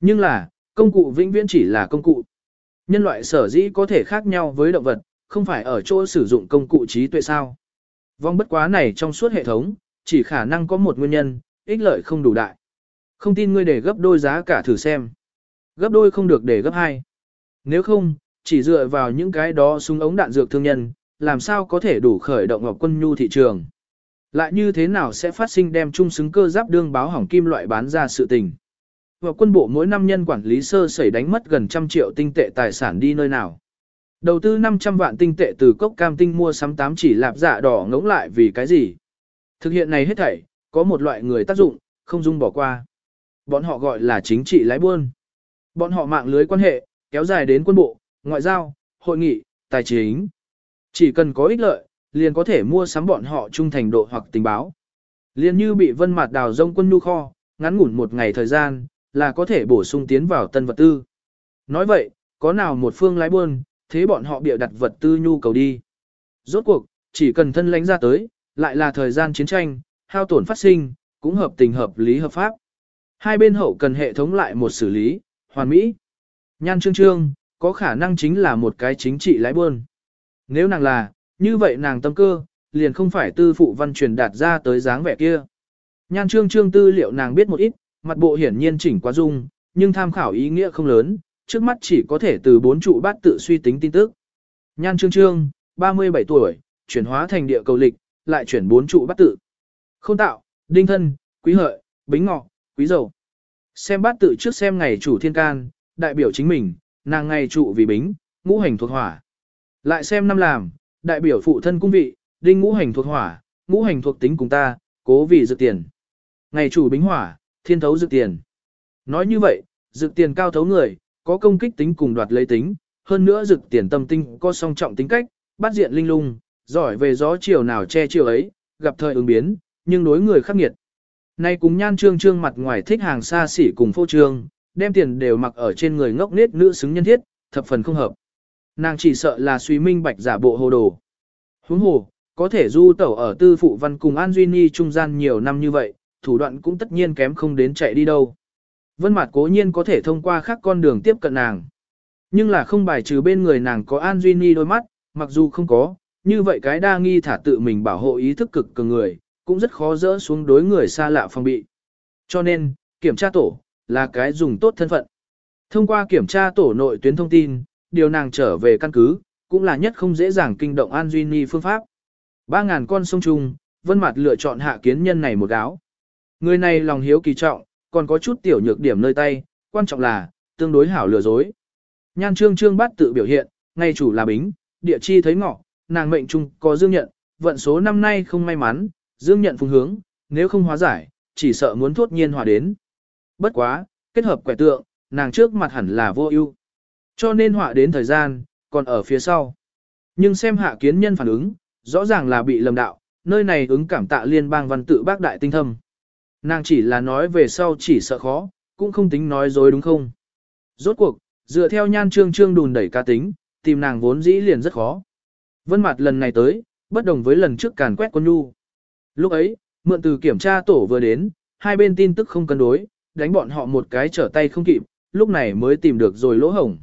Nhưng là, công cụ vĩnh viễn chỉ là công cụ. Nhân loại sở dĩ có thể khác nhau với động vật, không phải ở chỗ sử dụng công cụ trí tuệ sao. Vong bất quá này trong suốt hệ thống, chỉ khả năng có một nguyên nhân, ích lợi không đủ đại. Không tin ngươi để gấp đôi giá cả thử xem. Gấp đôi không được để gấp hai. Nếu không, chỉ dựa vào những cái đó súng ống đạn dược thương nhân, làm sao có thể đủ khởi động ngọc quân nhu thị trường. Lại như thế nào sẽ phát sinh đem chung xứng cơ giáp đương báo hỏng kim loại bán ra sự tình. Và quân bộ mỗi năm nhân quản lý sơ sẩy đánh mất gần trăm triệu tinh tệ tài sản đi nơi nào. Đầu tư 500 vạn tinh tệ từ cốc cam tinh mua sắm 8 chỉ lạp dạ đỏ ngống lại vì cái gì? Thực hiện này hết thảy, có một loại người tác dụng, không dung bỏ qua. Bọn họ gọi là chính trị lái buôn. Bọn họ mạng lưới quan hệ, kéo dài đến quân bộ, ngoại giao, hội nghị, tài chính. Chỉ cần có ích lợi, liền có thể mua sắm bọn họ trung thành độ hoặc tình báo. Liền như bị vân mặt đào rông quân nhu kho, ngắn ngủn một ngày thời gian, là có thể bổ sung tiến vào tân vật tư. Nói vậy, có nào một phương lái buôn, thế bọn họ bịa đặt vật tư nhu cầu đi. Rốt cuộc, chỉ cần thân lãnh ra tới, lại là thời gian chiến tranh, hao tổn phát sinh, cũng hợp tình hợp lý hợp pháp. Hai bên hậu cần hệ thống lại một xử lý, hoàn mỹ. Nhan Trương Trương, có khả năng chính là một cái chính trị lái buôn. Nếu nàng là, như vậy nàng tâm cơ, liền không phải tư phụ văn truyền đạt ra tới dáng vẻ kia. Nhan Trương Trương tư liệu nàng biết một ít, mặt bộ hiển nhiên chỉnh quá dung, nhưng tham khảo ý nghĩa không lớn, trước mắt chỉ có thể từ bốn trụ bát tự suy tính tin tức. Nhan Trương Trương, 37 tuổi, chuyển hóa thành địa cầu lịch, lại chuyển bốn trụ bát tự. Không tạo, đinh thân, quý hợi, bính ngọ, quý dầu. Xem bát tự trước xem ngày chủ thiên can, đại biểu chính mình, nàng ngày trụ vì bính, ngũ hành thuộc hỏa. Lại xem năm làm, đại biểu phụ thân cung vị, đinh ngũ hành thuộc hỏa, ngũ hành thuộc tính cùng ta, cố vì dự tiền. Ngày chủ bính hỏa, thiên thấu dự tiền. Nói như vậy, dự tiền cao thấu người, có công kích tính cùng đoạt lấy tính, hơn nữa dự tiền tâm tinh có song trọng tính cách, bắt diện linh lung, giỏi về gió chiều nào che chiều ấy, gặp thời ứng biến, nhưng đối người khắc nghiệt. Nay cùng nhan trương trương mặt ngoài thích hàng xa xỉ cùng phô trương, đem tiền đều mặc ở trên người ngốc nết nữ xứng nhân thiết, thập phần không hợp. Nàng chỉ sợ là suy minh bạch giả bộ hồ đồ. Huống hồ, có thể du tẩu ở tư phụ văn cùng An Duy Ni trung gian nhiều năm như vậy, thủ đoạn cũng tất nhiên kém không đến chạy đi đâu. Vân Mạt cố nhiên có thể thông qua khác con đường tiếp cận nàng. Nhưng là không bài trừ bên người nàng có An Duy Ni đôi mắt, mặc dù không có, như vậy cái đa nghi thả tự mình bảo hộ ý thức cực cường người, cũng rất khó dỡ xuống đối người xa lạ phòng bị. Cho nên, kiểm tra tổ, là cái dùng tốt thân phận. Thông qua kiểm tra tổ nội tuyến thông tin, điều nàng trở về căn cứ, cũng là nhất không dễ dàng kinh động An Duy Ni phương pháp. 3.000 con sông trùng, Vân Mạt lựa chọn hạ kiến nhân này một áo. Người này lòng hiếu kỳ trọng, còn có chút tiểu nhược điểm nơi tay, quan trọng là, tương đối hảo lừa dối. Nhan trương trương bát tự biểu hiện, ngay chủ là bính, địa chi thấy ngọ, nàng mệnh trung có dương nhận, vận số năm nay không may mắn, dương nhận phùng hướng, nếu không hóa giải, chỉ sợ muốn thốt nhiên hòa đến. Bất quá, kết hợp quẻ tượng, nàng trước mặt hẳn là vô ưu. Cho nên họa đến thời gian, còn ở phía sau. Nhưng xem hạ kiến nhân phản ứng, rõ ràng là bị lầm đạo, nơi này ứng cảm tạ liên bang văn tự bác đại tinh thâm. Nàng chỉ là nói về sau chỉ sợ khó, cũng không tính nói dối đúng không. Rốt cuộc, dựa theo nhan trương trương đùn đẩy ca tính, tìm nàng vốn dĩ liền rất khó. Vân mặt lần này tới, bất đồng với lần trước càn quét con nhu. Lúc ấy, mượn từ kiểm tra tổ vừa đến, hai bên tin tức không cân đối, đánh bọn họ một cái trở tay không kịp, lúc này mới tìm được rồi lỗ hổng.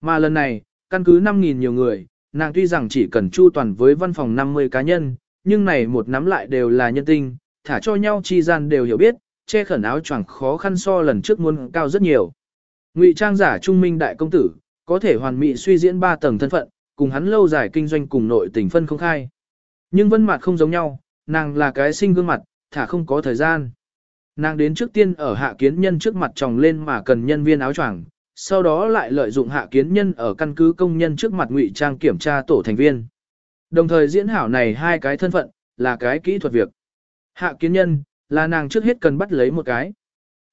Mà lần này, căn cứ 5.000 nhiều người, nàng tuy rằng chỉ cần chu toàn với văn phòng 50 cá nhân, nhưng này một nắm lại đều là nhân tinh, thả cho nhau chi gian đều hiểu biết, che khẩn áo choàng khó khăn so lần trước muốn cao rất nhiều. Ngụy trang giả trung minh đại công tử, có thể hoàn mỹ suy diễn ba tầng thân phận, cùng hắn lâu dài kinh doanh cùng nội tình phân không khai. Nhưng vân mặt không giống nhau, nàng là cái sinh gương mặt, thả không có thời gian. Nàng đến trước tiên ở hạ kiến nhân trước mặt tròng lên mà cần nhân viên áo choàng, sau đó lại lợi dụng hạ kiến nhân ở căn cứ công nhân trước mặt ngụy trang kiểm tra tổ thành viên. Đồng thời diễn hảo này hai cái thân phận, là cái kỹ thuật việc. Hạ kiến nhân, là nàng trước hết cần bắt lấy một cái.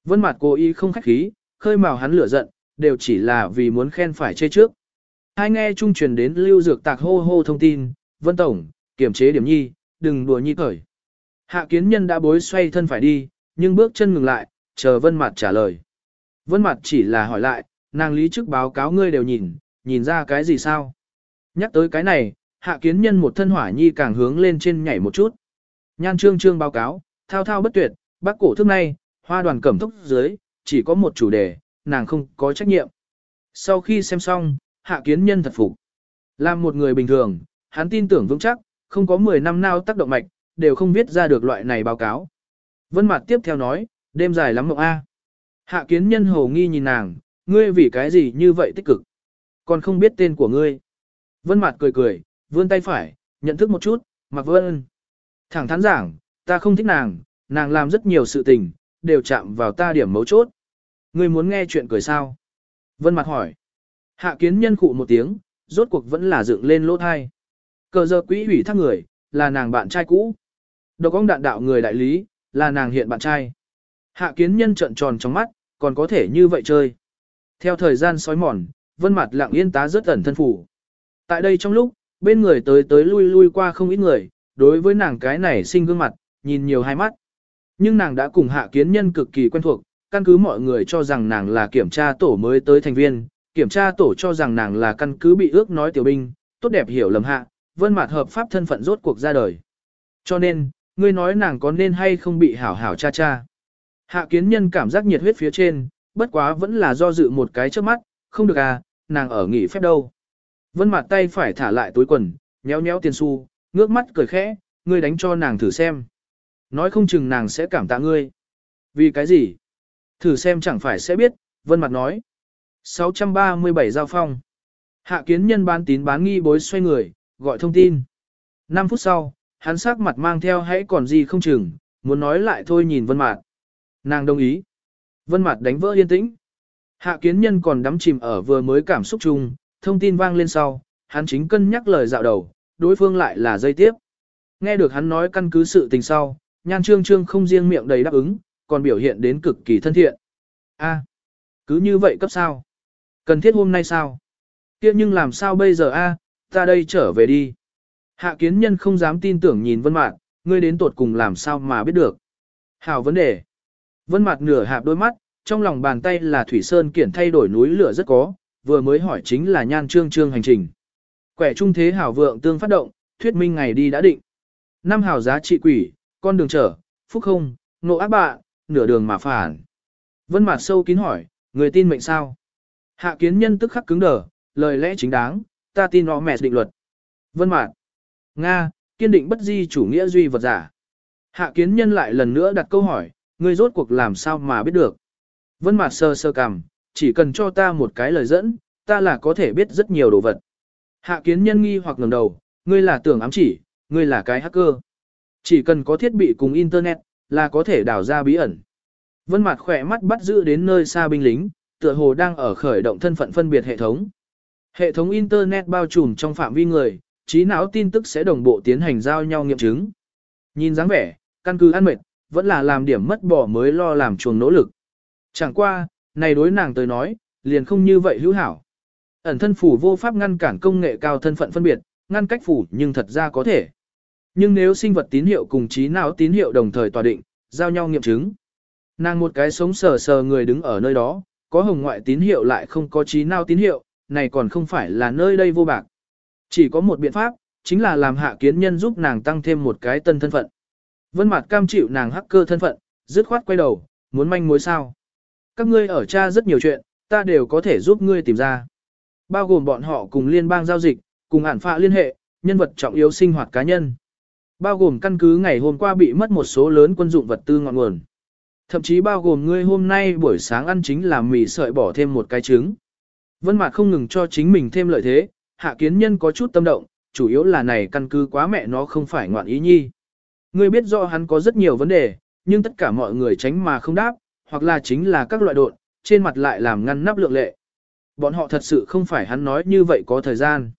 Vân mặt cố ý không khách khí, khơi mào hắn lửa giận, đều chỉ là vì muốn khen phải chê trước. Hai nghe trung truyền đến lưu dược tạc hô hô thông tin, Vân Tổng, kiểm chế điểm nhi, đừng đùa nhi cởi. Hạ kiến nhân đã bối xoay thân phải đi, nhưng bước chân ngừng lại, chờ Vân Mặt trả lời. Vân Mặt chỉ là hỏi lại, nàng lý trước báo cáo ngươi đều nhìn, nhìn ra cái gì sao? Nhắc tới cái này, hạ kiến nhân một thân hỏa nhi càng hướng lên trên nhảy một chút. Nhan trương trương báo cáo, thao thao bất tuyệt, bác cổ thức này, hoa đoàn cẩm thúc dưới, chỉ có một chủ đề, nàng không có trách nhiệm. Sau khi xem xong, hạ kiến nhân thật phục. Làm một người bình thường, hắn tin tưởng vững chắc, không có 10 năm nào tác động mạch, đều không viết ra được loại này báo cáo. Vân Mạt tiếp theo nói, đêm dài lắm mộng a. Hạ Kiến Nhân hồ nghi nhìn nàng, ngươi vì cái gì như vậy tích cực? Còn không biết tên của ngươi. Vân Mạt cười cười, vươn tay phải, nhận thức một chút, Mạc Vân. Thẳng thắn giảng, ta không thích nàng, nàng làm rất nhiều sự tình, đều chạm vào ta điểm mấu chốt. Ngươi muốn nghe chuyện cười sao? Vân mặt hỏi. Hạ Kiến Nhân khụ một tiếng, rốt cuộc vẫn là dựng lên lỗ tai. Cờ giờ quỹ hủy thác người, là nàng bạn trai cũ. Độc ông đạn đạo người đại lý, là nàng hiện bạn trai. Hạ kiến nhân trợn tròn trong mắt, còn có thể như vậy chơi. Theo thời gian sói mòn, vân mặt lặng yên tá rất ẩn thân phủ. Tại đây trong lúc, bên người tới tới lui lui qua không ít người, đối với nàng cái này sinh gương mặt, nhìn nhiều hai mắt. Nhưng nàng đã cùng hạ kiến nhân cực kỳ quen thuộc, căn cứ mọi người cho rằng nàng là kiểm tra tổ mới tới thành viên, kiểm tra tổ cho rằng nàng là căn cứ bị ước nói tiểu binh, tốt đẹp hiểu lầm hạ, vân mặt hợp pháp thân phận rốt cuộc ra đời. Cho nên, ngươi nói nàng có nên hay không bị hảo hảo cha cha. Hạ kiến nhân cảm giác nhiệt huyết phía trên, bất quá vẫn là do dự một cái trước mắt, không được à, nàng ở nghỉ phép đâu. Vân mặt tay phải thả lại túi quần, nhéo nhéo tiền xu, ngước mắt cười khẽ, ngươi đánh cho nàng thử xem. Nói không chừng nàng sẽ cảm tạ ngươi. Vì cái gì? Thử xem chẳng phải sẽ biết, vân mặt nói. 637 giao phong. Hạ kiến nhân bán tín bán nghi bối xoay người, gọi thông tin. 5 phút sau, hắn sắc mặt mang theo hãy còn gì không chừng, muốn nói lại thôi nhìn vân mặt. Nàng đồng ý. Vân mặt đánh vỡ yên tĩnh. Hạ kiến nhân còn đắm chìm ở vừa mới cảm xúc chung, thông tin vang lên sau, hắn chính cân nhắc lời dạo đầu, đối phương lại là dây tiếp. Nghe được hắn nói căn cứ sự tình sau, nhan trương trương không riêng miệng đầy đáp ứng, còn biểu hiện đến cực kỳ thân thiện. A, cứ như vậy cấp sao? Cần thiết hôm nay sao? kia nhưng làm sao bây giờ a? ta đây trở về đi. Hạ kiến nhân không dám tin tưởng nhìn vân mạc, ngươi đến tột cùng làm sao mà biết được. Hảo vấn đề. Vân mạc nửa hạp đôi mắt, trong lòng bàn tay là thủy sơn kiển thay đổi núi lửa rất có, vừa mới hỏi chính là nhan trương trương hành trình. Quẻ trung thế hảo vượng tương phát động, thuyết minh ngày đi đã định. Năm hảo giá trị quỷ, con đường trở, phúc không, nộ ác bạ, nửa đường mà phản. Vân mặt sâu kín hỏi, người tin mệnh sao? Hạ kiến nhân tức khắc cứng đờ, lời lẽ chính đáng, ta tin nó mẹ định luật. Vân mặt, Nga, kiên định bất di chủ nghĩa duy vật giả. Hạ kiến nhân lại lần nữa đặt câu hỏi, ngươi rốt cuộc làm sao mà biết được? Vân Mạt sơ sơ cằm, chỉ cần cho ta một cái lời dẫn, ta là có thể biết rất nhiều đồ vật. Hạ kiến nhân nghi hoặc ngẩng đầu, ngươi là tưởng ám chỉ, ngươi là cái hacker. Chỉ cần có thiết bị cùng internet, là có thể đào ra bí ẩn. Vân Mạt khỏe mắt bắt giữ đến nơi xa binh lính, tựa hồ đang ở khởi động thân phận phân biệt hệ thống. Hệ thống internet bao trùm trong phạm vi người, trí não tin tức sẽ đồng bộ tiến hành giao nhau nghiệm chứng. Nhìn dáng vẻ, căn cứ ăn mệt, vẫn là làm điểm mất bỏ mới lo làm chuồng nỗ lực. Chẳng qua, này đối nàng tới nói, liền không như vậy hữu hảo. Ẩn thân phủ vô pháp ngăn cản công nghệ cao thân phận phân biệt, ngăn cách phủ nhưng thật ra có thể. Nhưng nếu sinh vật tín hiệu cùng trí não tín hiệu đồng thời tòa định, giao nhau nghiệm chứng. Nàng một cái sống sờ sờ người đứng ở nơi đó, có hồng ngoại tín hiệu lại không có trí não tín hiệu, này còn không phải là nơi đây vô bạc. Chỉ có một biện pháp, chính là làm hạ kiến nhân giúp nàng tăng thêm một cái tân thân phận. Vân mặt cam chịu nàng hacker thân phận, dứt khoát quay đầu, muốn manh mối sao. Các ngươi ở cha rất nhiều chuyện, ta đều có thể giúp ngươi tìm ra. Bao gồm bọn họ cùng liên bang giao dịch, cùng ản phạ liên hệ, nhân vật trọng yếu sinh hoạt cá nhân. Bao gồm căn cứ ngày hôm qua bị mất một số lớn quân dụng vật tư ngọn nguồn. Thậm chí bao gồm ngươi hôm nay buổi sáng ăn chính là mì sợi bỏ thêm một cái trứng. Vân mạc không ngừng cho chính mình thêm lợi thế, hạ kiến nhân có chút tâm động, chủ yếu là này căn cứ quá mẹ nó không phải ngoạn ý nhi. Ngươi biết rõ hắn có rất nhiều vấn đề, nhưng tất cả mọi người tránh mà không đáp, hoặc là chính là các loại độn, trên mặt lại làm ngăn nắp lượng lệ. Bọn họ thật sự không phải hắn nói như vậy có thời gian.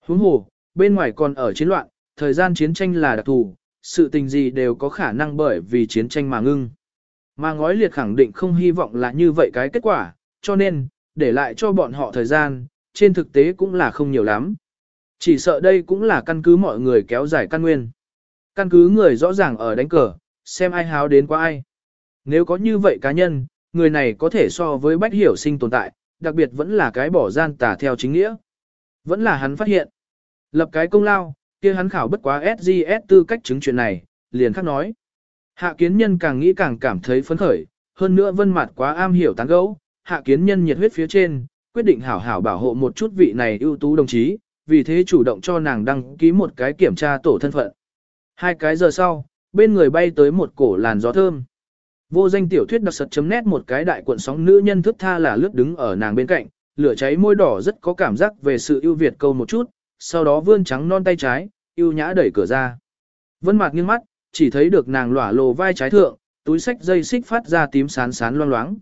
Huống hồ, bên ngoài còn ở chiến loạn, thời gian chiến tranh là đặc thù, sự tình gì đều có khả năng bởi vì chiến tranh mà ngưng. Mà ngói liệt khẳng định không hy vọng là như vậy cái kết quả, cho nên, để lại cho bọn họ thời gian, trên thực tế cũng là không nhiều lắm. Chỉ sợ đây cũng là căn cứ mọi người kéo dài căn nguyên. Căn cứ người rõ ràng ở đánh cờ, xem ai háo đến qua ai. Nếu có như vậy cá nhân, người này có thể so với bách hiểu sinh tồn tại, đặc biệt vẫn là cái bỏ gian tà theo chính nghĩa. Vẫn là hắn phát hiện. Lập cái công lao, kia hắn khảo bất quá SGS tư cách chứng chuyện này, liền khắc nói. Hạ kiến nhân càng nghĩ càng cảm thấy phấn khởi, hơn nữa vân mặt quá am hiểu tán gấu, hạ kiến nhân nhiệt huyết phía trên, quyết định hảo hảo bảo hộ một chút vị này ưu tú đồng chí, vì thế chủ động cho nàng đăng ký một cái kiểm tra tổ thân phận. Hai cái giờ sau, bên người bay tới một cổ làn gió thơm. Vô danh tiểu thuyết đặc sật chấm nét một cái đại cuộn sóng nữ nhân thức tha là lướt đứng ở nàng bên cạnh, lửa cháy môi đỏ rất có cảm giác về sự ưu việt câu một chút, sau đó vươn trắng non tay trái, ưu nhã đẩy cửa ra. Vân Mạc nghiêng mắt, chỉ thấy được nàng lỏa lồ vai trái thượng, túi sách dây xích phát ra tím sán sán loang loáng.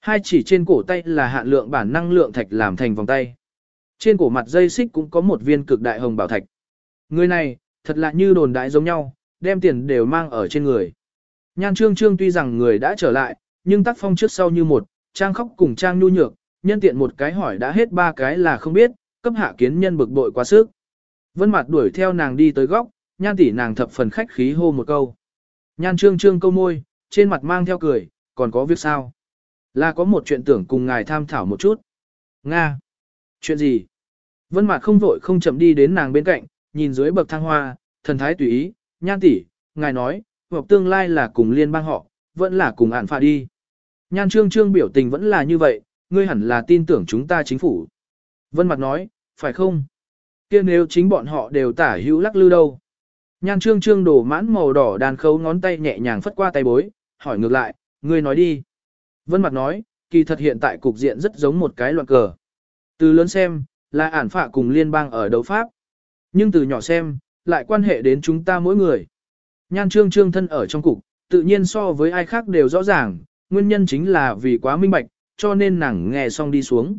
Hai chỉ trên cổ tay là hạn lượng bản năng lượng thạch làm thành vòng tay. Trên cổ mặt dây xích cũng có một viên cực đại hồng bảo thạch. Người này, thật là như đồn đại giống nhau, đem tiền đều mang ở trên người. Nhan Trương Trương tuy rằng người đã trở lại, nhưng tác phong trước sau như một, trang khóc cùng trang nhu nhược, nhân tiện một cái hỏi đã hết ba cái là không biết, cấp hạ kiến nhân bực bội quá sức. Vân Mạt đuổi theo nàng đi tới góc, nhan tỷ nàng thập phần khách khí hô một câu. Nhan trương trương câu môi, trên mặt mang theo cười, còn có việc sao? Là có một chuyện tưởng cùng ngài tham thảo một chút. Nga! Chuyện gì? Vân Mạt không vội không chậm đi đến nàng bên cạnh, nhìn dưới bậc thang hoa, thần thái tùy ý, nhan tỷ, ngài nói, hoặc tương lai là cùng liên bang họ, vẫn là cùng ản phạ đi. Nhan trương trương biểu tình vẫn là như vậy, ngươi hẳn là tin tưởng chúng ta chính phủ. Vân mặt nói, phải không? kia nếu chính bọn họ đều tả hữu lắc lư đâu. Nhan trương trương đổ mãn màu đỏ đàn khấu ngón tay nhẹ nhàng phất qua tay bối, hỏi ngược lại, ngươi nói đi. Vân mặt nói, kỳ thật hiện tại cục diện rất giống một cái loạn cờ. Từ lớn xem, là ản phạ cùng liên bang ở đấu pháp. Nhưng từ nhỏ xem, lại quan hệ đến chúng ta mỗi người. Nhan trương trương thân ở trong cục, tự nhiên so với ai khác đều rõ ràng, nguyên nhân chính là vì quá minh bạch, cho nên nàng nghe xong đi xuống.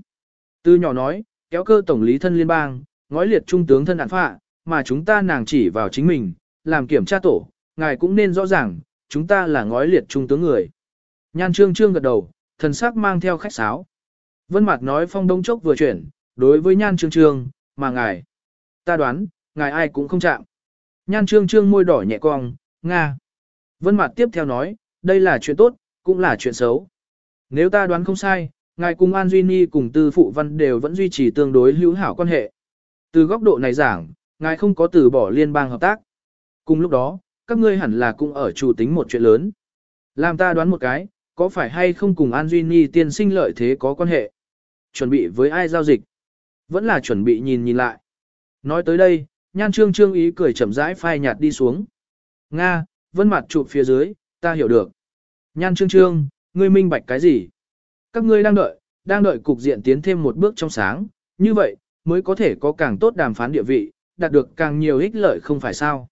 Từ nhỏ nói, kéo cơ tổng lý thân liên bang, ngói liệt trung tướng thân đạn phạ, mà chúng ta nàng chỉ vào chính mình, làm kiểm tra tổ, ngài cũng nên rõ ràng, chúng ta là ngói liệt trung tướng người. Nhan trương trương gật đầu, thần sắc mang theo khách sáo. Vân Mạt nói phong đông chốc vừa chuyển, đối với nhan trương trương, mà ngài, ta đoán, ngài ai cũng không chạm. Nhan trương trương môi đỏ nhẹ cong, nga. Vân Mạt tiếp theo nói, đây là chuyện tốt, cũng là chuyện xấu. Nếu ta đoán không sai, ngài cùng An Duy Ni cùng Tư Phụ Văn đều vẫn duy trì tương đối hữu hảo quan hệ. Từ góc độ này giảng, ngài không có từ bỏ liên bang hợp tác. Cùng lúc đó, các ngươi hẳn là cũng ở chủ tính một chuyện lớn. Làm ta đoán một cái, có phải hay không cùng An Duy Ni tiên sinh lợi thế có quan hệ? Chuẩn bị với ai giao dịch? Vẫn là chuẩn bị nhìn nhìn lại. Nói tới đây, nhan trương trương ý cười chậm rãi phai nhạt đi xuống. Nga, vân mặt chụp phía dưới, ta hiểu được. Nhan trương trương, ngươi minh bạch cái gì? Các ngươi đang đợi, đang đợi cục diện tiến thêm một bước trong sáng, như vậy, mới có thể có càng tốt đàm phán địa vị, đạt được càng nhiều ích lợi không phải sao.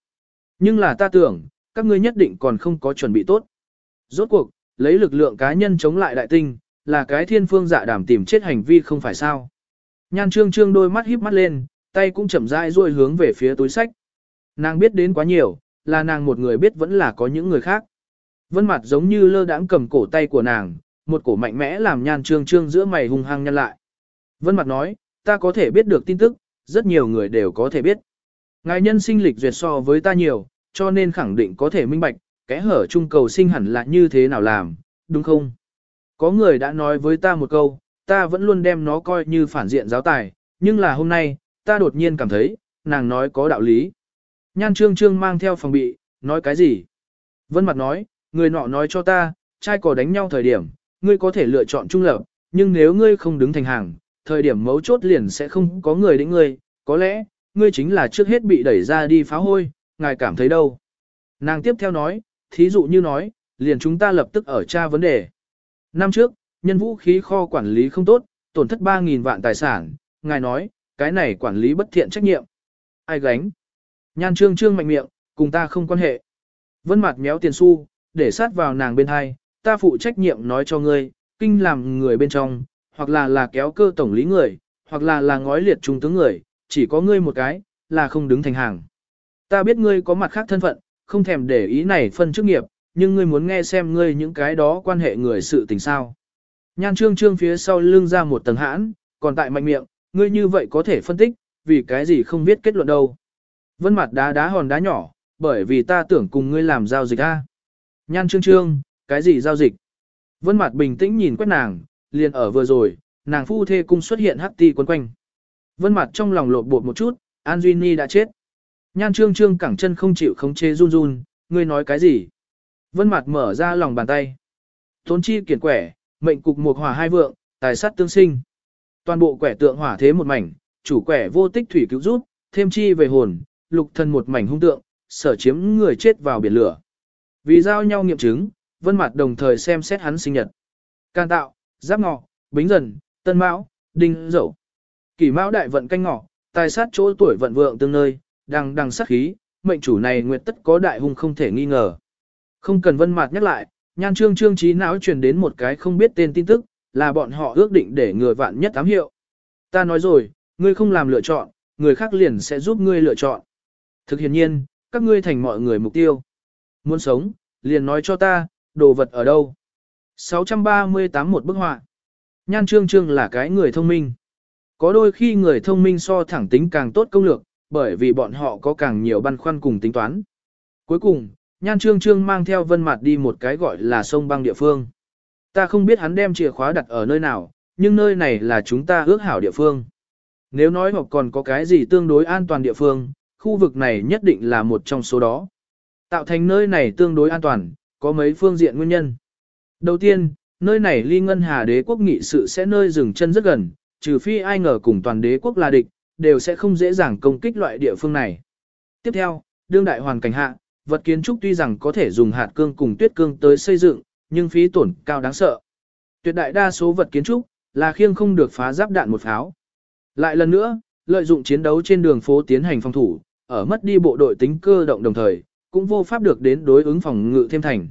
Nhưng là ta tưởng, các ngươi nhất định còn không có chuẩn bị tốt. Rốt cuộc, lấy lực lượng cá nhân chống lại đại tinh, là cái thiên phương dạ đảm tìm chết hành vi không phải sao. Nhan trương trương đôi mắt híp mắt lên, tay cũng chậm rãi duỗi hướng về phía túi sách. Nàng biết đến quá nhiều, là nàng một người biết vẫn là có những người khác. Vân mặt giống như lơ đãng cầm cổ tay của nàng, một cổ mạnh mẽ làm nhan trương trương giữa mày hung hăng nhăn lại. Vân mặt nói, ta có thể biết được tin tức, rất nhiều người đều có thể biết. Ngài nhân sinh lịch duyệt so với ta nhiều, cho nên khẳng định có thể minh bạch, kẽ hở trung cầu sinh hẳn là như thế nào làm, đúng không? Có người đã nói với ta một câu, ta vẫn luôn đem nó coi như phản diện giáo tài, nhưng là hôm nay, ta đột nhiên cảm thấy, nàng nói có đạo lý. Nhan trương trương mang theo phòng bị, nói cái gì? Vân mặt nói, người nọ nói cho ta, trai cò đánh nhau thời điểm, ngươi có thể lựa chọn trung lập, nhưng nếu ngươi không đứng thành hàng, thời điểm mấu chốt liền sẽ không có người đến ngươi, có lẽ, ngươi chính là trước hết bị đẩy ra đi phá hôi, ngài cảm thấy đâu. Nàng tiếp theo nói, thí dụ như nói, liền chúng ta lập tức ở tra vấn đề. Năm trước, nhân vũ khí kho quản lý không tốt, tổn thất 3.000 vạn tài sản, ngài nói, cái này quản lý bất thiện trách nhiệm. Ai gánh? Nhan trương trương mạnh miệng, cùng ta không quan hệ. Vân mặt méo tiền xu, để sát vào nàng bên hai, ta phụ trách nhiệm nói cho ngươi, kinh làm người bên trong, hoặc là là kéo cơ tổng lý người, hoặc là là ngói liệt trung tướng người, chỉ có ngươi một cái, là không đứng thành hàng. Ta biết ngươi có mặt khác thân phận, không thèm để ý này phân chức nghiệp, nhưng ngươi muốn nghe xem ngươi những cái đó quan hệ người sự tình sao. Nhan trương trương phía sau lưng ra một tầng hãn, còn tại mạnh miệng, ngươi như vậy có thể phân tích, vì cái gì không biết kết luận đâu. Vân mặt đá đá hòn đá nhỏ, bởi vì ta tưởng cùng ngươi làm giao dịch a. Nhan trương trương, cái gì giao dịch? Vân mặt bình tĩnh nhìn quét nàng, liền ở vừa rồi, nàng phu thê cung xuất hiện hắc ti quấn quanh. Vân mặt trong lòng lột bột một chút, An Duy Ni đã chết. Nhan trương trương cẳng chân không chịu khống chế run run, ngươi nói cái gì? Vân mặt mở ra lòng bàn tay. Tốn chi kiển quẻ, mệnh cục một hỏa hai vượng, tài sát tương sinh. Toàn bộ quẻ tượng hỏa thế một mảnh, chủ quẻ vô tích thủy cứu rút, thêm chi về hồn, lục thân một mảnh hung tượng, sở chiếm người chết vào biển lửa. Vì giao nhau nghiệm chứng, vân mặt đồng thời xem xét hắn sinh nhật. Can tạo, giáp ngọ, bính dần, tân mão, đinh dậu. Kỷ mão đại vận canh ngọ, tài sát chỗ tuổi vận vượng tương nơi, đang đằng sát khí, mệnh chủ này nguyệt tất có đại hung không thể nghi ngờ. Không cần vân mặt nhắc lại, nhan trương trương trí não truyền đến một cái không biết tên tin tức, là bọn họ ước định để người vạn nhất ám hiệu. Ta nói rồi, ngươi không làm lựa chọn, người khác liền sẽ giúp ngươi lựa chọn. Thực hiện nhiên, các ngươi thành mọi người mục tiêu. Muốn sống, liền nói cho ta, đồ vật ở đâu. 638 một bức họa. Nhan Trương Trương là cái người thông minh. Có đôi khi người thông minh so thẳng tính càng tốt công lược, bởi vì bọn họ có càng nhiều băn khoăn cùng tính toán. Cuối cùng, Nhan Trương Trương mang theo Vân Mạt đi một cái gọi là sông băng địa phương. Ta không biết hắn đem chìa khóa đặt ở nơi nào, nhưng nơi này là chúng ta ước hảo địa phương. Nếu nói hoặc còn có cái gì tương đối an toàn địa phương, khu vực này nhất định là một trong số đó. Tạo thành nơi này tương đối an toàn, có mấy phương diện nguyên nhân. Đầu tiên, nơi này ly ngân hà đế quốc nghị sự sẽ nơi dừng chân rất gần, trừ phi ai ngờ cùng toàn đế quốc là địch, đều sẽ không dễ dàng công kích loại địa phương này. Tiếp theo, đương đại hoàn cảnh hạ, vật kiến trúc tuy rằng có thể dùng hạt cương cùng tuyết cương tới xây dựng, nhưng phí tổn cao đáng sợ. Tuyệt đại đa số vật kiến trúc là khiêng không được phá giáp đạn một pháo. Lại lần nữa, lợi dụng chiến đấu trên đường phố tiến hành phòng thủ, ở mất đi bộ đội tính cơ động đồng thời, cũng vô pháp được đến đối ứng phòng ngự thêm thành.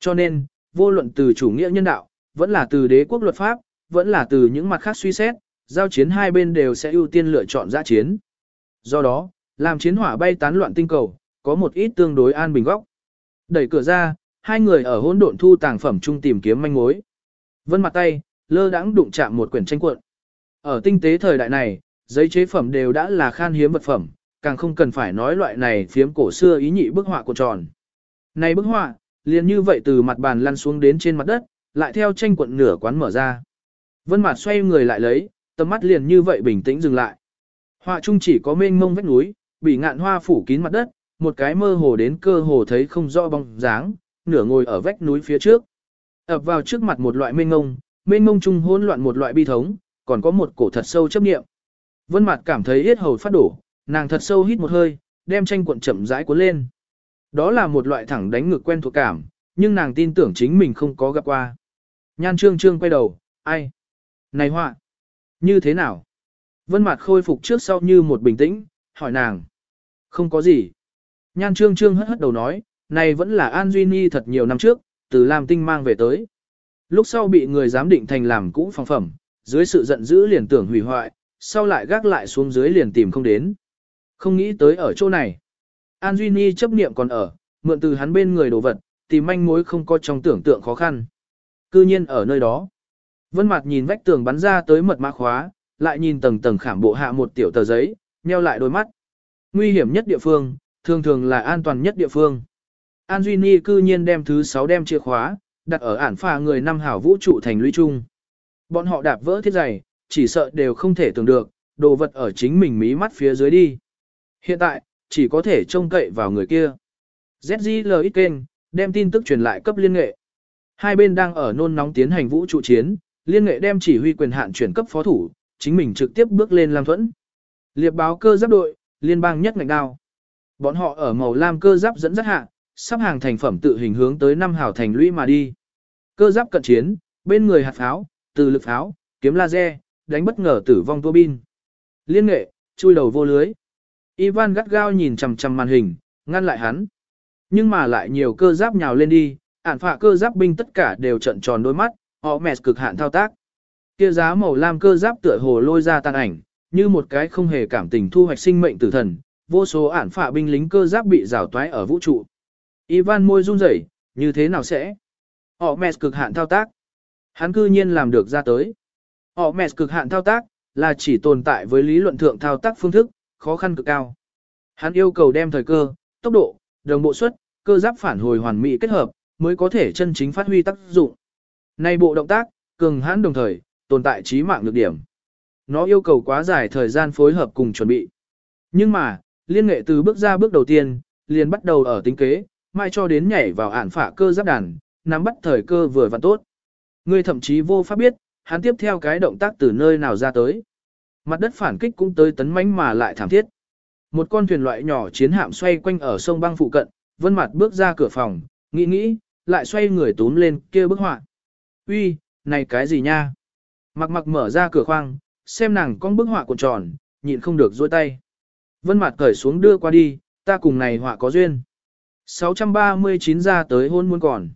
Cho nên, vô luận từ chủ nghĩa nhân đạo, vẫn là từ đế quốc luật pháp, vẫn là từ những mặt khác suy xét, giao chiến hai bên đều sẽ ưu tiên lựa chọn giã chiến. Do đó, làm chiến hỏa bay tán loạn tinh cầu, có một ít tương đối an bình góc. Đẩy cửa ra, hai người ở hỗn độn thu tàng phẩm chung tìm kiếm manh mối. Vân mặt tay, lơ đãng đụng chạm một quyển tranh cuộn. Ở tinh tế thời đại này, giấy chế phẩm đều đã là khan hiếm vật phẩm, càng không cần phải nói loại này phiếm cổ xưa ý nhị bức họa của tròn. Này bức họa, liền như vậy từ mặt bàn lăn xuống đến trên mặt đất, lại theo tranh cuộn nửa quán mở ra. Vân Mạt xoay người lại lấy, tầm mắt liền như vậy bình tĩnh dừng lại. Họa trung chỉ có mênh mông vách núi, bị ngạn hoa phủ kín mặt đất, một cái mơ hồ đến cơ hồ thấy không rõ bóng dáng, nửa ngồi ở vách núi phía trước. Ập vào trước mặt một loại mênh ngông, mênh ngông trung hỗn loạn một loại bi thống, còn có một cổ thật sâu chấp niệm. Vân Mạt cảm thấy yết hầu phát đổ, nàng thật sâu hít một hơi, đem tranh cuộn chậm rãi cuốn lên. Đó là một loại thẳng đánh ngực quen thuộc cảm, nhưng nàng tin tưởng chính mình không có gặp qua. Nhan Trương Trương quay đầu, ai? Này họa, như thế nào? Vân Mạt khôi phục trước sau như một bình tĩnh, hỏi nàng. Không có gì. Nhan Trương Trương hất hất đầu nói, này vẫn là An Duy Nhi thật nhiều năm trước, từ Lam Tinh mang về tới. Lúc sau bị người giám định thành làm cũ phòng phẩm, dưới sự giận dữ liền tưởng hủy hoại, sau lại gác lại xuống dưới liền tìm không đến. Không nghĩ tới ở chỗ này. An Duy Nhi chấp niệm còn ở, mượn từ hắn bên người đồ vật, tìm manh mối không có trong tưởng tượng khó khăn. Cư nhiên ở nơi đó. Vân Mạt nhìn vách tường bắn ra tới mật mã khóa, lại nhìn tầng tầng khảm bộ hạ một tiểu tờ giấy, nheo lại đôi mắt. Nguy hiểm nhất địa phương, thường thường là an toàn nhất địa phương. An Duy Ni cư nhiên đem thứ 6 đem chìa khóa, đặt ở ản phà người năm hảo vũ trụ thành lũy trung. Bọn họ đạp vỡ thiết giày, chỉ sợ đều không thể tưởng được, đồ vật ở chính mình mí mắt phía dưới đi. Hiện tại, chỉ có thể trông cậy vào người kia. ZZLX kênh, đem tin tức truyền lại cấp liên nghệ. Hai bên đang ở nôn nóng tiến hành vũ trụ chiến, liên nghệ đem chỉ huy quyền hạn chuyển cấp phó thủ, chính mình trực tiếp bước lên làm thuẫn. Liệp báo cơ giáp đội, liên bang nhất ngạch đao. Bọn họ ở màu lam cơ giáp dẫn dắt hạ, sắp hàng thành phẩm tự hình hướng tới năm hào thành lũy mà đi. Cơ giáp cận chiến, bên người hạt pháo, từ lực pháo, kiếm laser, đánh bất ngờ tử vong tua bin. Liên nghệ, chui đầu vô lưới. Ivan gắt gao nhìn chằm chằm màn hình, ngăn lại hắn. Nhưng mà lại nhiều cơ giáp nhào lên đi, ản phạ cơ giáp binh tất cả đều trận tròn đôi mắt, họ mẹ cực hạn thao tác. Kia giá màu lam cơ giáp tựa hồ lôi ra tàn ảnh, như một cái không hề cảm tình thu hoạch sinh mệnh tử thần, vô số ản phạ binh lính cơ giáp bị rào toái ở vũ trụ. Ivan môi run rẩy, như thế nào sẽ? Họ mẹ cực hạn thao tác. Hắn cư nhiên làm được ra tới. Họ mẹ cực hạn thao tác, là chỉ tồn tại với lý luận thượng thao tác phương thức, khó khăn cực cao. Hắn yêu cầu đem thời cơ, tốc độ, đồng bộ suất, cơ giáp phản hồi hoàn mỹ kết hợp, mới có thể chân chính phát huy tác dụng. Này bộ động tác, cường hãn đồng thời, tồn tại trí mạng được điểm. Nó yêu cầu quá dài thời gian phối hợp cùng chuẩn bị. Nhưng mà, liên nghệ từ bước ra bước đầu tiên, liền bắt đầu ở tính kế, mai cho đến nhảy vào ản phả cơ giáp đàn, nắm bắt thời cơ vừa và tốt. Người thậm chí vô pháp biết, hắn tiếp theo cái động tác từ nơi nào ra tới. Mặt đất phản kích cũng tới tấn mãnh mà lại thảm thiết. Một con thuyền loại nhỏ chiến hạm xoay quanh ở sông băng phụ cận, vân mặt bước ra cửa phòng, nghĩ nghĩ, lại xoay người túm lên kia bức họa. Uy, này cái gì nha? Mặc mặc mở ra cửa khoang, xem nàng con bức họa cuộn tròn, nhịn không được dôi tay. Vân mặt cởi xuống đưa qua đi, ta cùng này họa có duyên. 639 ra tới hôn muốn còn.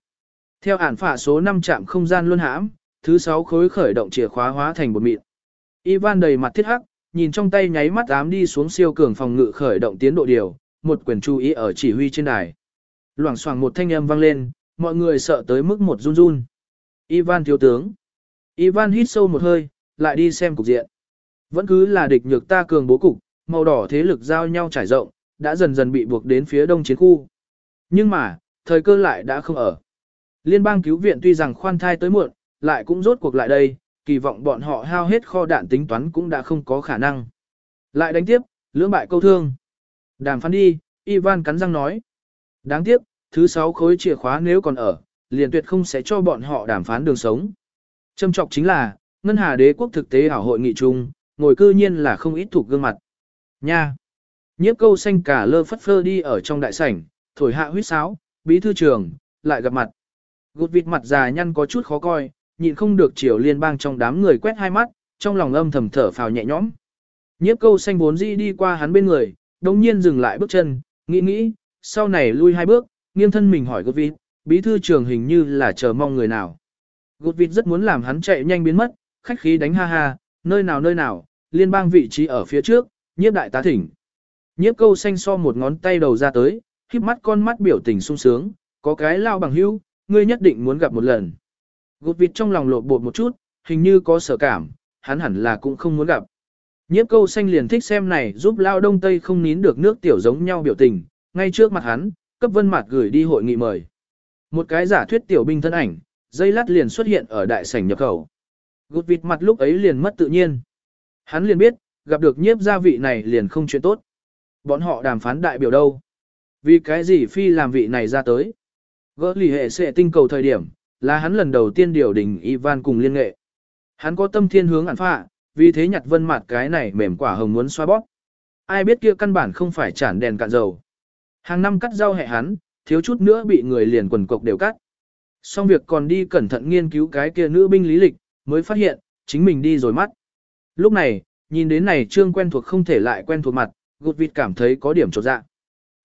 Theo ản phả số 5 chạm không gian luôn hãm, thứ 6 khối khởi động chìa khóa hóa thành bột mịn. Ivan đầy mặt thiết hắc, nhìn trong tay nháy mắt ám đi xuống siêu cường phòng ngự khởi động tiến độ điều, một quyền chú ý ở chỉ huy trên đài. Loảng xoảng một thanh âm vang lên, mọi người sợ tới mức một run run. Ivan thiếu tướng. Ivan hít sâu một hơi, lại đi xem cục diện. Vẫn cứ là địch nhược ta cường bố cục, màu đỏ thế lực giao nhau trải rộng, đã dần dần bị buộc đến phía đông chiến khu. Nhưng mà, thời cơ lại đã không ở. Liên bang cứu viện tuy rằng khoan thai tới muộn, lại cũng rốt cuộc lại đây, kỳ vọng bọn họ hao hết kho đạn tính toán cũng đã không có khả năng. Lại đánh tiếp, lưỡng bại câu thương. Đàm phán đi, Ivan cắn răng nói. Đáng tiếc, thứ sáu khối chìa khóa nếu còn ở, liền tuyệt không sẽ cho bọn họ đàm phán đường sống. Trâm trọng chính là, Ngân Hà Đế quốc thực tế ở hội nghị chung, ngồi cư nhiên là không ít thuộc gương mặt. Nha! Nhiếp câu xanh cả lơ phất phơ đi ở trong đại sảnh, thổi hạ huyết sáo, bí thư trưởng lại gặp mặt. Gột vịt mặt già nhăn có chút khó coi, nhịn không được chiều liên bang trong đám người quét hai mắt, trong lòng âm thầm thở phào nhẹ nhõm. Nhiếp câu xanh vốn di đi qua hắn bên người, đồng nhiên dừng lại bước chân, nghĩ nghĩ, sau này lui hai bước, nghiêng thân mình hỏi gột vịt, bí thư trưởng hình như là chờ mong người nào. Gột vịt rất muốn làm hắn chạy nhanh biến mất, khách khí đánh ha ha, nơi nào nơi nào, liên bang vị trí ở phía trước, nhiếp đại tá thỉnh. Nhiếp câu xanh so một ngón tay đầu ra tới, khiếp mắt con mắt biểu tình sung sướng, có cái lao bằng hữu, ngươi nhất định muốn gặp một lần. Gột vịt trong lòng lột bột một chút, hình như có sở cảm, hắn hẳn là cũng không muốn gặp. Nhiếp câu xanh liền thích xem này giúp lao đông tây không nín được nước tiểu giống nhau biểu tình, ngay trước mặt hắn, cấp vân mặt gửi đi hội nghị mời. Một cái giả thuyết tiểu binh thân ảnh, dây lát liền xuất hiện ở đại sảnh nhập khẩu. Gột vịt mặt lúc ấy liền mất tự nhiên. Hắn liền biết, gặp được nhiếp gia vị này liền không chuyện tốt. Bọn họ đàm phán đại biểu đâu? Vì cái gì phi làm vị này ra tới? Gỡ lì hệ sẽ tinh cầu thời điểm, là hắn lần đầu tiên điều đình Ivan cùng liên nghệ. Hắn có tâm thiên hướng ản phạ, vì thế nhặt vân mặt cái này mềm quả hồng muốn xoa bóp. Ai biết kia căn bản không phải chản đèn cạn dầu. Hàng năm cắt rau hẹ hắn, thiếu chút nữa bị người liền quần cục đều cắt. Xong việc còn đi cẩn thận nghiên cứu cái kia nữ binh lý lịch, mới phát hiện, chính mình đi rồi mắt. Lúc này, nhìn đến này trương quen thuộc không thể lại quen thuộc mặt, gột vịt cảm thấy có điểm trột dạ.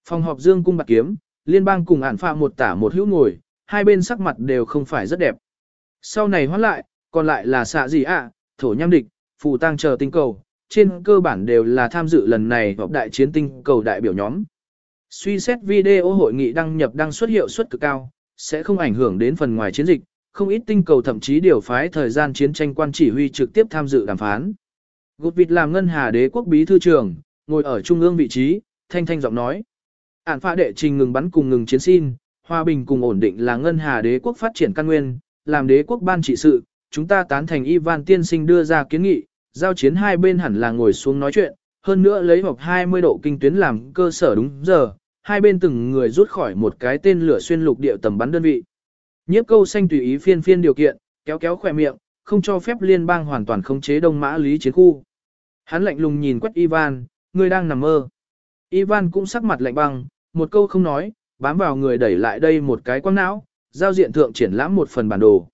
Phòng họp dương cung bạc kiếm, liên bang cùng ản Phạm một tả một hữu ngồi, hai bên sắc mặt đều không phải rất đẹp. Sau này hoán lại, còn lại là xạ gì ạ, thổ nham địch, phù tăng chờ tinh cầu, trên cơ bản đều là tham dự lần này họp đại chiến tinh cầu đại biểu nhóm. Suy xét video hội nghị đăng nhập đăng xuất hiệu suất cực cao, sẽ không ảnh hưởng đến phần ngoài chiến dịch, không ít tinh cầu thậm chí điều phái thời gian chiến tranh quan chỉ huy trực tiếp tham dự đàm phán. Gột vịt làm ngân hà đế quốc bí thư trưởng, ngồi ở trung ương vị trí, thanh thanh giọng nói. Ản pha đệ trình ngừng bắn cùng ngừng chiến xin, hòa bình cùng ổn định là ngân hà đế quốc phát triển căn nguyên, làm đế quốc ban trị sự, chúng ta tán thành Ivan tiên sinh đưa ra kiến nghị, giao chiến hai bên hẳn là ngồi xuống nói chuyện, hơn nữa lấy hộp 20 độ kinh tuyến làm cơ sở đúng giờ, hai bên từng người rút khỏi một cái tên lửa xuyên lục địa tầm bắn đơn vị. Nhiếp câu xanh tùy ý phiên phiên điều kiện, kéo kéo khỏe miệng, không cho phép liên bang hoàn toàn khống chế đông mã lý chiến khu. Hắn lạnh lùng nhìn quét Ivan, người đang nằm mơ. Ivan cũng sắc mặt lạnh băng, một câu không nói, bám vào người đẩy lại đây một cái quăng não, giao diện thượng triển lãm một phần bản đồ.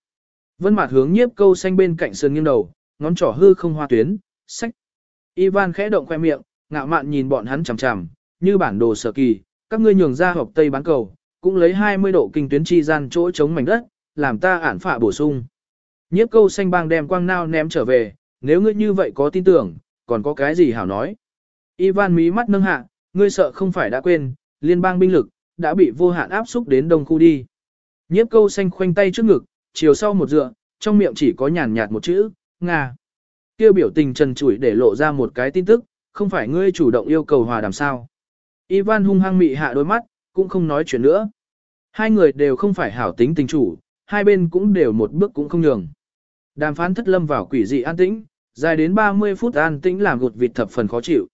Vân mặt hướng nhiếp câu xanh bên cạnh sườn nghiêng đầu, ngón trỏ hư không hoa tuyến, sách. Ivan khẽ động khoe miệng, ngạo mạn nhìn bọn hắn chằm chằm, như bản đồ sở kỳ, các ngươi nhường ra hộp tây bán cầu, cũng lấy 20 độ kinh tuyến chi gian chỗ chống mảnh đất, làm ta ản phạ bổ sung. Nhiếp câu xanh bang đem quang nao ném trở về, nếu ngươi như vậy có tin tưởng, còn có cái gì hảo nói. Ivan mí mắt nâng hạ, ngươi sợ không phải đã quên, liên bang binh lực, đã bị vô hạn áp xúc đến đông khu đi. Nhiếp câu xanh khoanh tay trước ngực, chiều sau một dựa, trong miệng chỉ có nhàn nhạt một chữ, Nga. Kêu biểu tình trần trụi để lộ ra một cái tin tức, không phải ngươi chủ động yêu cầu hòa đàm sao. Ivan hung hăng mị hạ đôi mắt, cũng không nói chuyện nữa. Hai người đều không phải hảo tính tình chủ, hai bên cũng đều một bước cũng không nhường. Đàm phán thất lâm vào quỷ dị an tĩnh, dài đến 30 phút an tĩnh làm gột vịt thập phần khó chịu.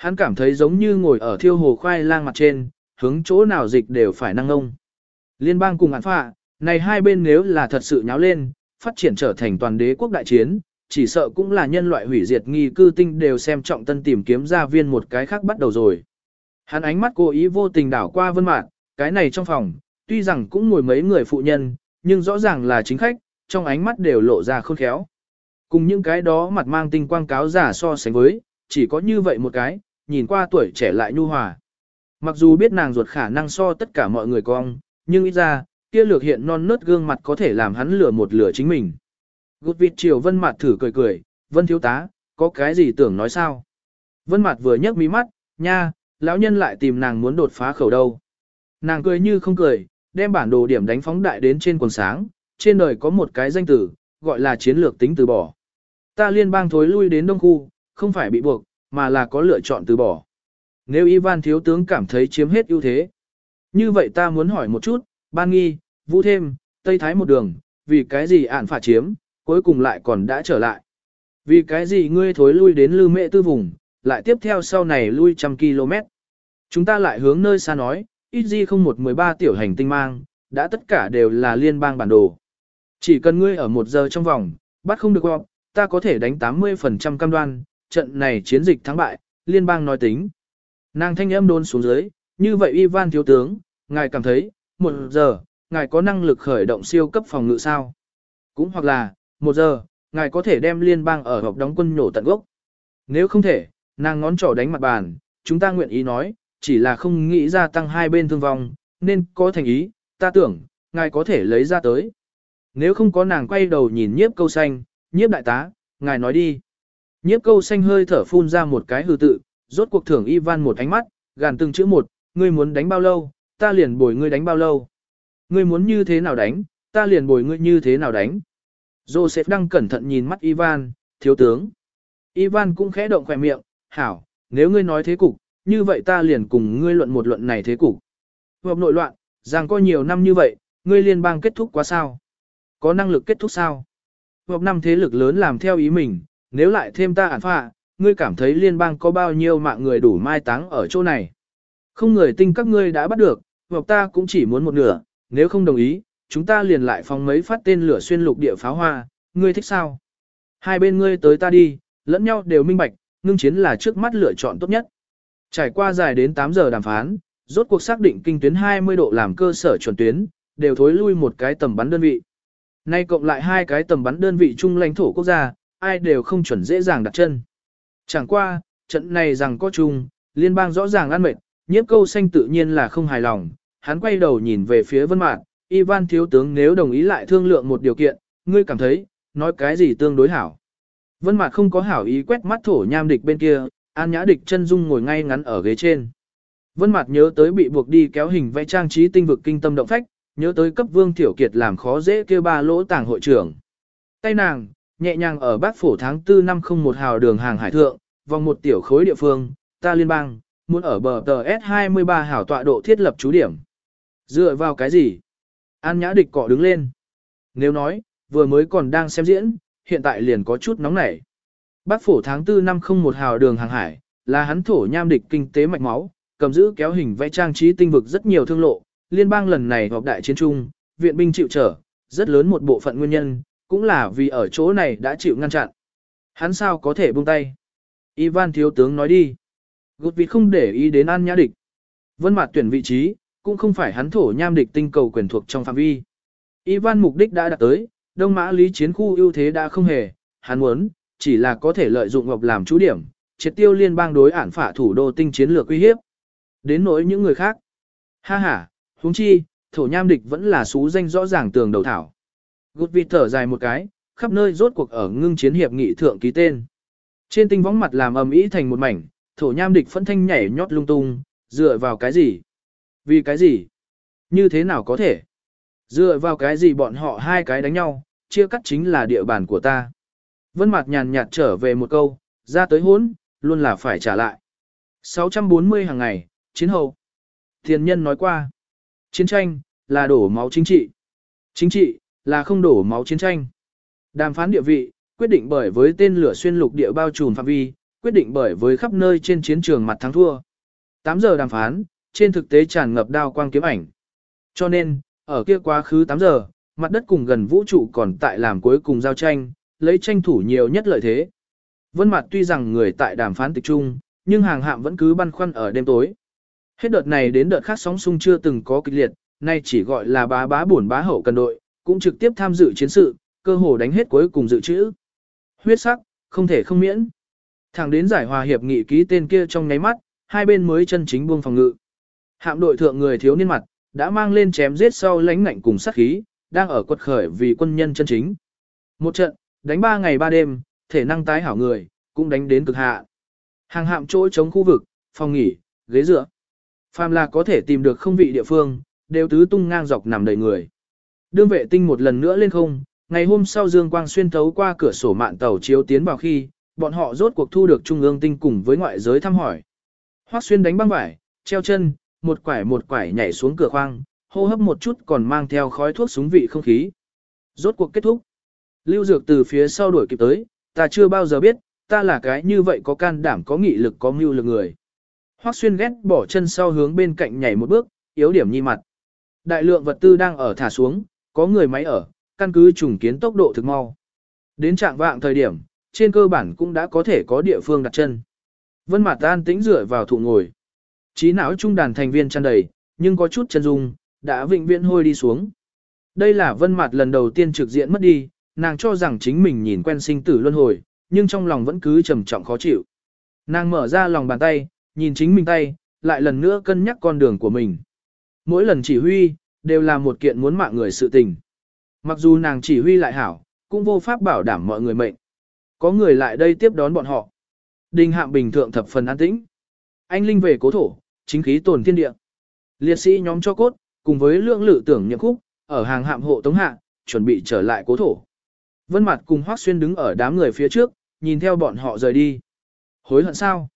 Hắn cảm thấy giống như ngồi ở thiêu hồ khoai lang mặt trên, hướng chỗ nào dịch đều phải năng ông Liên bang cùng án phạ, này hai bên nếu là thật sự nháo lên, phát triển trở thành toàn đế quốc đại chiến, chỉ sợ cũng là nhân loại hủy diệt nghi cư tinh đều xem trọng tân tìm kiếm ra viên một cái khác bắt đầu rồi. Hắn ánh mắt cố ý vô tình đảo qua vân mạn, cái này trong phòng, tuy rằng cũng ngồi mấy người phụ nhân, nhưng rõ ràng là chính khách, trong ánh mắt đều lộ ra khôn khéo. Cùng những cái đó mặt mang tinh quang cáo giả so sánh với, chỉ có như vậy một cái, nhìn qua tuổi trẻ lại nhu hòa. Mặc dù biết nàng ruột khả năng so tất cả mọi người cong, nhưng ít ra, kia lược hiện non nớt gương mặt có thể làm hắn lửa một lửa chính mình. Gút vịt chiều vân mặt thử cười cười, vân thiếu tá, có cái gì tưởng nói sao? Vân mặt vừa nhấc mí mắt, nha, lão nhân lại tìm nàng muốn đột phá khẩu đâu. Nàng cười như không cười, đem bản đồ điểm đánh phóng đại đến trên quần sáng, trên đời có một cái danh tử, gọi là chiến lược tính từ bỏ. Ta liên bang thối lui đến đông khu, không phải bị buộc, mà là có lựa chọn từ bỏ. Nếu Ivan thiếu tướng cảm thấy chiếm hết ưu thế, như vậy ta muốn hỏi một chút, ban nghi, vũ thêm, Tây Thái một đường, vì cái gì ản phả chiếm, cuối cùng lại còn đã trở lại. Vì cái gì ngươi thối lui đến lư mệ tư vùng, lại tiếp theo sau này lui trăm km. Chúng ta lại hướng nơi xa nói, ít gì không một mười ba tiểu hành tinh mang, đã tất cả đều là liên bang bản đồ. Chỉ cần ngươi ở một giờ trong vòng, bắt không được hoặc, ta có thể đánh 80% cam đoan, trận này chiến dịch thắng bại, liên bang nói tính. Nàng thanh âm đôn xuống dưới, như vậy Ivan thiếu tướng, ngài cảm thấy, một giờ, ngài có năng lực khởi động siêu cấp phòng ngự sao? Cũng hoặc là, một giờ, ngài có thể đem liên bang ở họp đóng quân nổ tận gốc. Nếu không thể, nàng ngón trỏ đánh mặt bàn, chúng ta nguyện ý nói, chỉ là không nghĩ ra tăng hai bên thương vong, nên có thành ý, ta tưởng, ngài có thể lấy ra tới. Nếu không có nàng quay đầu nhìn nhiếp câu xanh, nhiếp đại tá, ngài nói đi. Nhiếp câu xanh hơi thở phun ra một cái hư tự, rốt cuộc thưởng Ivan một ánh mắt, gàn từng chữ một, ngươi muốn đánh bao lâu, ta liền bồi ngươi đánh bao lâu. Ngươi muốn như thế nào đánh, ta liền bồi ngươi như thế nào đánh. Joseph đang cẩn thận nhìn mắt Ivan, thiếu tướng. Ivan cũng khẽ động khỏe miệng, hảo, nếu ngươi nói thế cục, như vậy ta liền cùng ngươi luận một luận này thế cục. Hợp nội loạn, rằng có nhiều năm như vậy, ngươi liên bang kết thúc quá sao? Có năng lực kết thúc sao? Hợp năm thế lực lớn làm theo ý mình, nếu lại thêm ta ản phạ, ngươi cảm thấy liên bang có bao nhiêu mạng người đủ mai táng ở chỗ này? Không người tinh các ngươi đã bắt được, hoặc ta cũng chỉ muốn một nửa, nếu không đồng ý, chúng ta liền lại phóng mấy phát tên lửa xuyên lục địa pháo hoa, ngươi thích sao? Hai bên ngươi tới ta đi, lẫn nhau đều minh bạch, ngưng chiến là trước mắt lựa chọn tốt nhất. Trải qua dài đến 8 giờ đàm phán, rốt cuộc xác định kinh tuyến 20 độ làm cơ sở chuẩn tuyến, đều thối lui một cái tầm bắn đơn vị. Nay cộng lại hai cái tầm bắn đơn vị chung lãnh thổ quốc gia, ai đều không chuẩn dễ dàng đặt chân. Chẳng qua, trận này rằng có chung, liên bang rõ ràng ăn mệt, nhiếp câu xanh tự nhiên là không hài lòng, hắn quay đầu nhìn về phía vân mạn, Ivan thiếu tướng nếu đồng ý lại thương lượng một điều kiện, ngươi cảm thấy, nói cái gì tương đối hảo. Vân mạn không có hảo ý quét mắt thổ nham địch bên kia, an nhã địch chân dung ngồi ngay ngắn ở ghế trên. Vân mạn nhớ tới bị buộc đi kéo hình vẽ trang trí tinh vực kinh tâm động phách, nhớ tới cấp vương tiểu kiệt làm khó dễ kêu ba lỗ tàng hội trưởng. Tay nàng, nhẹ nhàng ở bác phổ tháng 4 năm không một hào đường hàng hải thượng, vòng một tiểu khối địa phương, ta liên bang, muốn ở bờ tờ S23 hảo tọa độ thiết lập chú điểm. Dựa vào cái gì? An nhã địch cọ đứng lên. Nếu nói, vừa mới còn đang xem diễn, hiện tại liền có chút nóng nảy. Bác phổ tháng 4 năm không một hào đường hàng hải, là hắn thổ nham địch kinh tế mạch máu, cầm giữ kéo hình vẽ trang trí tinh vực rất nhiều thương lộ. Liên bang lần này họp đại chiến trung, viện binh chịu trở, rất lớn một bộ phận nguyên nhân, cũng là vì ở chỗ này đã chịu ngăn chặn. Hắn sao có thể buông tay? Ivan thiếu tướng nói đi. Gút vịt không để ý đến an nhã địch. Vân mặt tuyển vị trí, cũng không phải hắn thổ nham địch tinh cầu quyền thuộc trong phạm vi. Ivan mục đích đã đạt tới, đông mã lý chiến khu ưu thế đã không hề, hắn muốn, chỉ là có thể lợi dụng ngọc làm chú điểm, triệt tiêu liên bang đối ản phả thủ đô tinh chiến lược uy hiếp. Đến nỗi những người khác. Ha ha, huống chi, thổ nham địch vẫn là xú danh rõ ràng tường đầu thảo. Gút vịt thở dài một cái, khắp nơi rốt cuộc ở ngưng chiến hiệp nghị thượng ký tên. Trên tinh võng mặt làm ầm ĩ thành một mảnh, thổ nham địch phẫn thanh nhảy nhót lung tung, dựa vào cái gì? Vì cái gì? Như thế nào có thể? Dựa vào cái gì bọn họ hai cái đánh nhau, chia cắt chính là địa bàn của ta. Vân mặt nhàn nhạt trở về một câu, ra tới hốn, luôn là phải trả lại. 640 hàng ngày, chiến hậu. Thiên nhân nói qua, chiến tranh, là đổ máu chính trị. Chính trị, là không đổ máu chiến tranh. Đàm phán địa vị, quyết định bởi với tên lửa xuyên lục địa bao trùm phạm vi, quyết định bởi với khắp nơi trên chiến trường mặt thắng thua. 8 giờ đàm phán, trên thực tế tràn ngập đao quang kiếm ảnh. Cho nên, ở kia quá khứ 8 giờ, mặt đất cùng gần vũ trụ còn tại làm cuối cùng giao tranh, lấy tranh thủ nhiều nhất lợi thế. Vân mặt tuy rằng người tại đàm phán tịch trung, nhưng hàng hạm vẫn cứ băn khoăn ở đêm tối. Hết đợt này đến đợt khác sóng sung chưa từng có kịch liệt, nay chỉ gọi là bá bá buồn bá hậu cần đội, cũng trực tiếp tham dự chiến sự, cơ hồ đánh hết cuối cùng dự trữ. Huyết sắc, không thể không miễn. Thẳng đến giải hòa hiệp nghị ký tên kia trong nháy mắt, hai bên mới chân chính buông phòng ngự. Hạm đội thượng người thiếu niên mặt, đã mang lên chém giết sau lãnh ngạnh cùng sát khí, đang ở quật khởi vì quân nhân chân chính. Một trận, đánh ba ngày ba đêm, thể năng tái hảo người, cũng đánh đến cực hạ. Hàng hạm chỗ chống khu vực, phòng nghỉ, ghế dựa. Phàm là có thể tìm được không vị địa phương, đều tứ tung ngang dọc nằm đầy người. Đương vệ tinh một lần nữa lên không, ngày hôm sau dương quang xuyên thấu qua cửa sổ mạn tàu chiếu tiến vào khi, bọn họ rốt cuộc thu được trung ương tinh cùng với ngoại giới thăm hỏi. Hoắc xuyên đánh băng vải, treo chân, một quải một quải nhảy xuống cửa khoang, hô hấp một chút còn mang theo khói thuốc súng vị không khí. Rốt cuộc kết thúc. Lưu Dược từ phía sau đuổi kịp tới, ta chưa bao giờ biết, ta là cái như vậy có can đảm có nghị lực có mưu lực người. Hoắc xuyên ghét bỏ chân sau hướng bên cạnh nhảy một bước, yếu điểm nhi mặt. Đại lượng vật tư đang ở thả xuống, có người máy ở, căn cứ trùng kiến tốc độ thực mau. Đến trạng vạng thời điểm, trên cơ bản cũng đã có thể có địa phương đặt chân. Vân Mạt An tĩnh dựa vào thụ ngồi. Trí não trung đàn thành viên tràn đầy, nhưng có chút chân dung, đã vĩnh viễn hôi đi xuống. Đây là Vân Mạt lần đầu tiên trực diện mất đi, nàng cho rằng chính mình nhìn quen sinh tử luân hồi, nhưng trong lòng vẫn cứ trầm trọng khó chịu. Nàng mở ra lòng bàn tay, nhìn chính mình tay, lại lần nữa cân nhắc con đường của mình. Mỗi lần chỉ huy, đều là một kiện muốn mạng người sự tình. Mặc dù nàng chỉ huy lại hảo, cũng vô pháp bảo đảm mọi người mệnh. Có người lại đây tiếp đón bọn họ. Đình hạm bình thượng thập phần an tĩnh. Anh Linh về cố thổ, chính khí tồn thiên địa. Liệt sĩ nhóm cho cốt, cùng với lượng lự tưởng nhậm khúc, ở hàng hạm hộ tống hạ, chuẩn bị trở lại cố thổ. Vân Mạt cùng Hoắc Xuyên đứng ở đám người phía trước, nhìn theo bọn họ rời đi. Hối hận sao?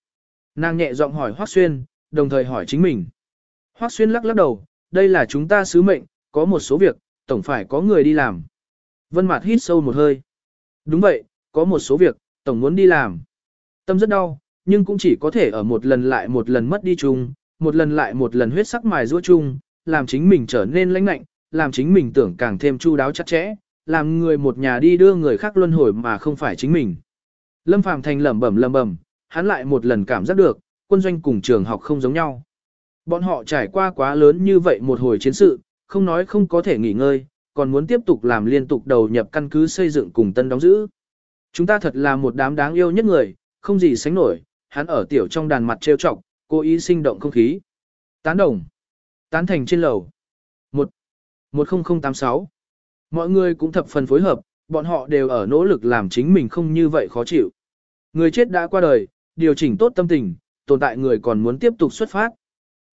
Nàng nhẹ giọng hỏi Hoắc Xuyên, đồng thời hỏi chính mình. Hoắc Xuyên lắc lắc đầu, đây là chúng ta sứ mệnh, có một số việc, tổng phải có người đi làm. Vân Mạt hít sâu một hơi. Đúng vậy, có một số việc, tổng muốn đi làm. Tâm rất đau, nhưng cũng chỉ có thể ở một lần lại một lần mất đi chung, một lần lại một lần huyết sắc mài giũa chung, làm chính mình trở nên lãnh lạnh, làm chính mình tưởng càng thêm chu đáo chặt chẽ, làm người một nhà đi đưa người khác luân hồi mà không phải chính mình. Lâm Phàm Thành lẩm bẩm lẩm bẩm, hắn lại một lần cảm giác được, quân doanh cùng trường học không giống nhau. Bọn họ trải qua quá lớn như vậy một hồi chiến sự, không nói không có thể nghỉ ngơi, còn muốn tiếp tục làm liên tục đầu nhập căn cứ xây dựng cùng tân đóng giữ. Chúng ta thật là một đám đáng yêu nhất người, không gì sánh nổi, hắn ở tiểu trong đàn mặt trêu chọc, cố ý sinh động không khí. Tán đồng. Tán thành trên lầu. 1. 10086. Mọi người cũng thập phần phối hợp, bọn họ đều ở nỗ lực làm chính mình không như vậy khó chịu. Người chết đã qua đời, điều chỉnh tốt tâm tình, tồn tại người còn muốn tiếp tục xuất phát.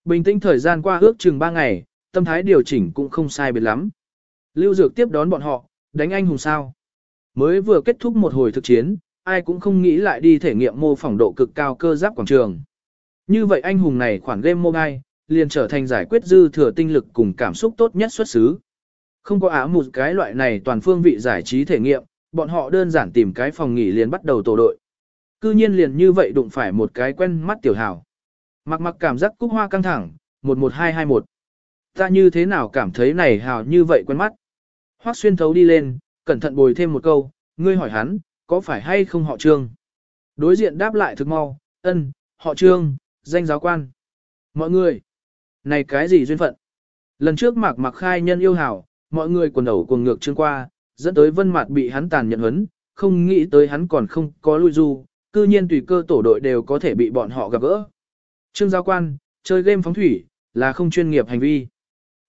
Bình tĩnh thời gian qua ước chừng 3 ngày, tâm thái điều chỉnh cũng không sai biệt lắm. Lưu Dược tiếp đón bọn họ, đánh anh hùng sao. Mới vừa kết thúc một hồi thực chiến, ai cũng không nghĩ lại đi thể nghiệm mô phỏng độ cực cao cơ giáp quảng trường. Như vậy anh hùng này khoản game mobile, liền trở thành giải quyết dư thừa tinh lực cùng cảm xúc tốt nhất xuất xứ. Không có áo một cái loại này toàn phương vị giải trí thể nghiệm, bọn họ đơn giản tìm cái phòng nghỉ liền bắt đầu tổ đội. Cư nhiên liền như vậy đụng phải một cái quen mắt tiểu hào. Mặc mặc cảm giác cúc hoa căng thẳng, 11221. Ta như thế nào cảm thấy này hào như vậy quen mắt. Hoắc xuyên thấu đi lên, cẩn thận bồi thêm một câu, ngươi hỏi hắn, có phải hay không họ trương? Đối diện đáp lại thực mau, ân, họ trương, danh giáo quan. Mọi người, này cái gì duyên phận? Lần trước mạc mặc khai nhân yêu hảo, mọi người quần đầu cuồng ngược trương qua, dẫn tới vân mặt bị hắn tàn nhận huấn, không nghĩ tới hắn còn không có lui du, cư nhiên tùy cơ tổ đội đều có thể bị bọn họ gặp gỡ. Trương giáo quan, chơi game phóng thủy, là không chuyên nghiệp hành vi.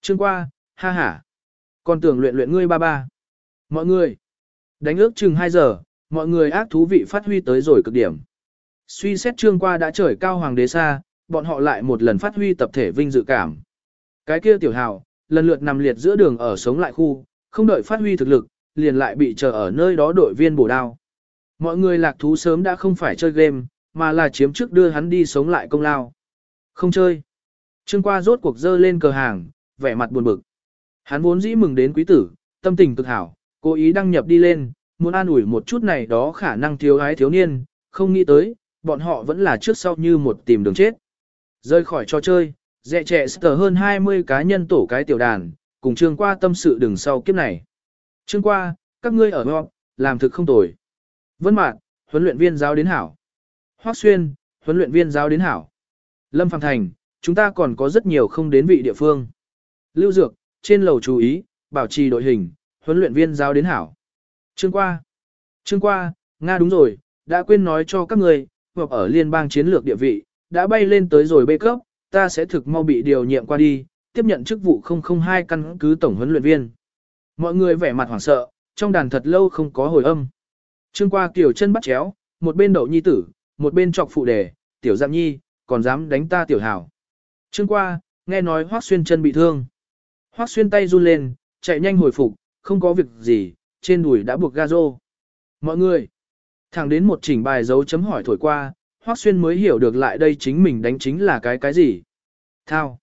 Trương qua, ha ha. Còn tưởng luyện luyện ngươi ba ba. Mọi người, đánh ước chừng 2 giờ, mọi người ác thú vị phát huy tới rồi cực điểm. Suy xét trương qua đã trời cao hoàng đế xa, bọn họ lại một lần phát huy tập thể vinh dự cảm. Cái kia tiểu hào, lần lượt nằm liệt giữa đường ở sống lại khu, không đợi phát huy thực lực, liền lại bị chờ ở nơi đó đội viên bổ đao. Mọi người lạc thú sớm đã không phải chơi game, mà là chiếm trước đưa hắn đi sống lại công lao. Không chơi. Trương qua rốt cuộc dơ lên cờ hàng, vẻ mặt buồn bực. Hắn vốn dĩ mừng đến quý tử, tâm tình cực hảo, cố ý đăng nhập đi lên, muốn an ủi một chút này đó khả năng thiếu ái thiếu niên, không nghĩ tới, bọn họ vẫn là trước sau như một tìm đường chết. Rơi khỏi trò chơi, dẹ trẻ sờ hơn 20 cá nhân tổ cái tiểu đàn, cùng trương qua tâm sự đừng sau kiếp này. Trương qua, các ngươi ở ngọc, làm thực không tồi. Vân Mạn, huấn luyện viên giáo đến hảo. Hoắc Xuyên, huấn luyện viên giáo đến hảo. Lâm Phạm Thành, chúng ta còn có rất nhiều không đến vị địa phương. Lưu Dược, trên lầu chú ý, bảo trì đội hình, huấn luyện viên giáo đến hảo. Trương qua. Trương qua, Nga đúng rồi, đã quên nói cho các người, hoặc ở liên bang chiến lược địa vị, đã bay lên tới rồi bê cấp, ta sẽ thực mau bị điều nhiệm qua đi, tiếp nhận chức vụ 002 căn cứ tổng huấn luyện viên. Mọi người vẻ mặt hoảng sợ, trong đàn thật lâu không có hồi âm. Trương qua kiểu chân bắt chéo, một bên đậu nhi tử, một bên chọc phụ đề, tiểu giam nhi, còn dám đánh ta tiểu hảo. Trương qua, nghe nói hoác xuyên chân bị thương. Hoác xuyên tay run lên, chạy nhanh hồi phục, không có việc gì, trên đùi đã buộc ga rô. Mọi người, Thẳng đến một chỉnh bài dấu chấm hỏi thổi qua, Hoắc Xuyên mới hiểu được lại đây chính mình đánh chính là cái cái gì. Thao.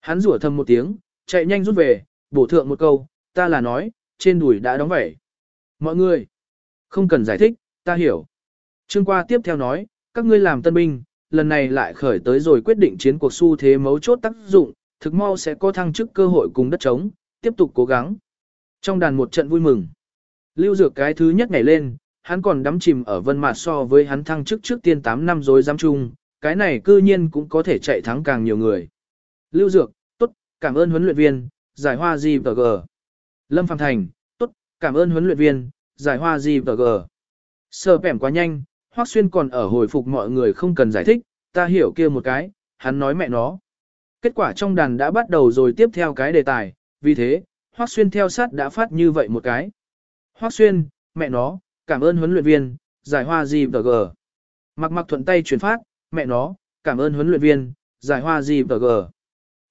Hắn rủa thầm một tiếng, chạy nhanh rút về, bổ thượng một câu, ta là nói, trên đùi đã đóng vẩy. Mọi người, không cần giải thích, ta hiểu. Trương qua tiếp theo nói, các ngươi làm tân binh, lần này lại khởi tới rồi quyết định chiến cuộc xu thế mấu chốt tác dụng, thực mau sẽ có thăng chức cơ hội cùng đất trống, tiếp tục cố gắng. Trong đàn một trận vui mừng, lưu dược cái thứ nhất nhảy lên, hắn còn đắm chìm ở vân mạt so với hắn thăng chức trước tiên 8 năm rồi giám chung, cái này cư nhiên cũng có thể chạy thắng càng nhiều người. Lưu dược, tốt, cảm ơn huấn luyện viên, giải hoa gì tờ gờ. Lâm Phạm Thành, tốt, cảm ơn huấn luyện viên, giải hoa gì tờ gờ. Sơ bẻm quá nhanh, Hoắc Xuyên còn ở hồi phục mọi người không cần giải thích, ta hiểu kia một cái, hắn nói mẹ nó. Kết quả trong đàn đã bắt đầu rồi tiếp theo cái đề tài, vì thế, Hoắc Xuyên theo sát đã phát như vậy một cái. Hoắc Xuyên, mẹ nó, cảm ơn huấn luyện viên, giải hoa gì tờ gờ. Mặc mặc thuận tay chuyển phát, mẹ nó, cảm ơn huấn luyện viên, giải hoa gì tờ gờ.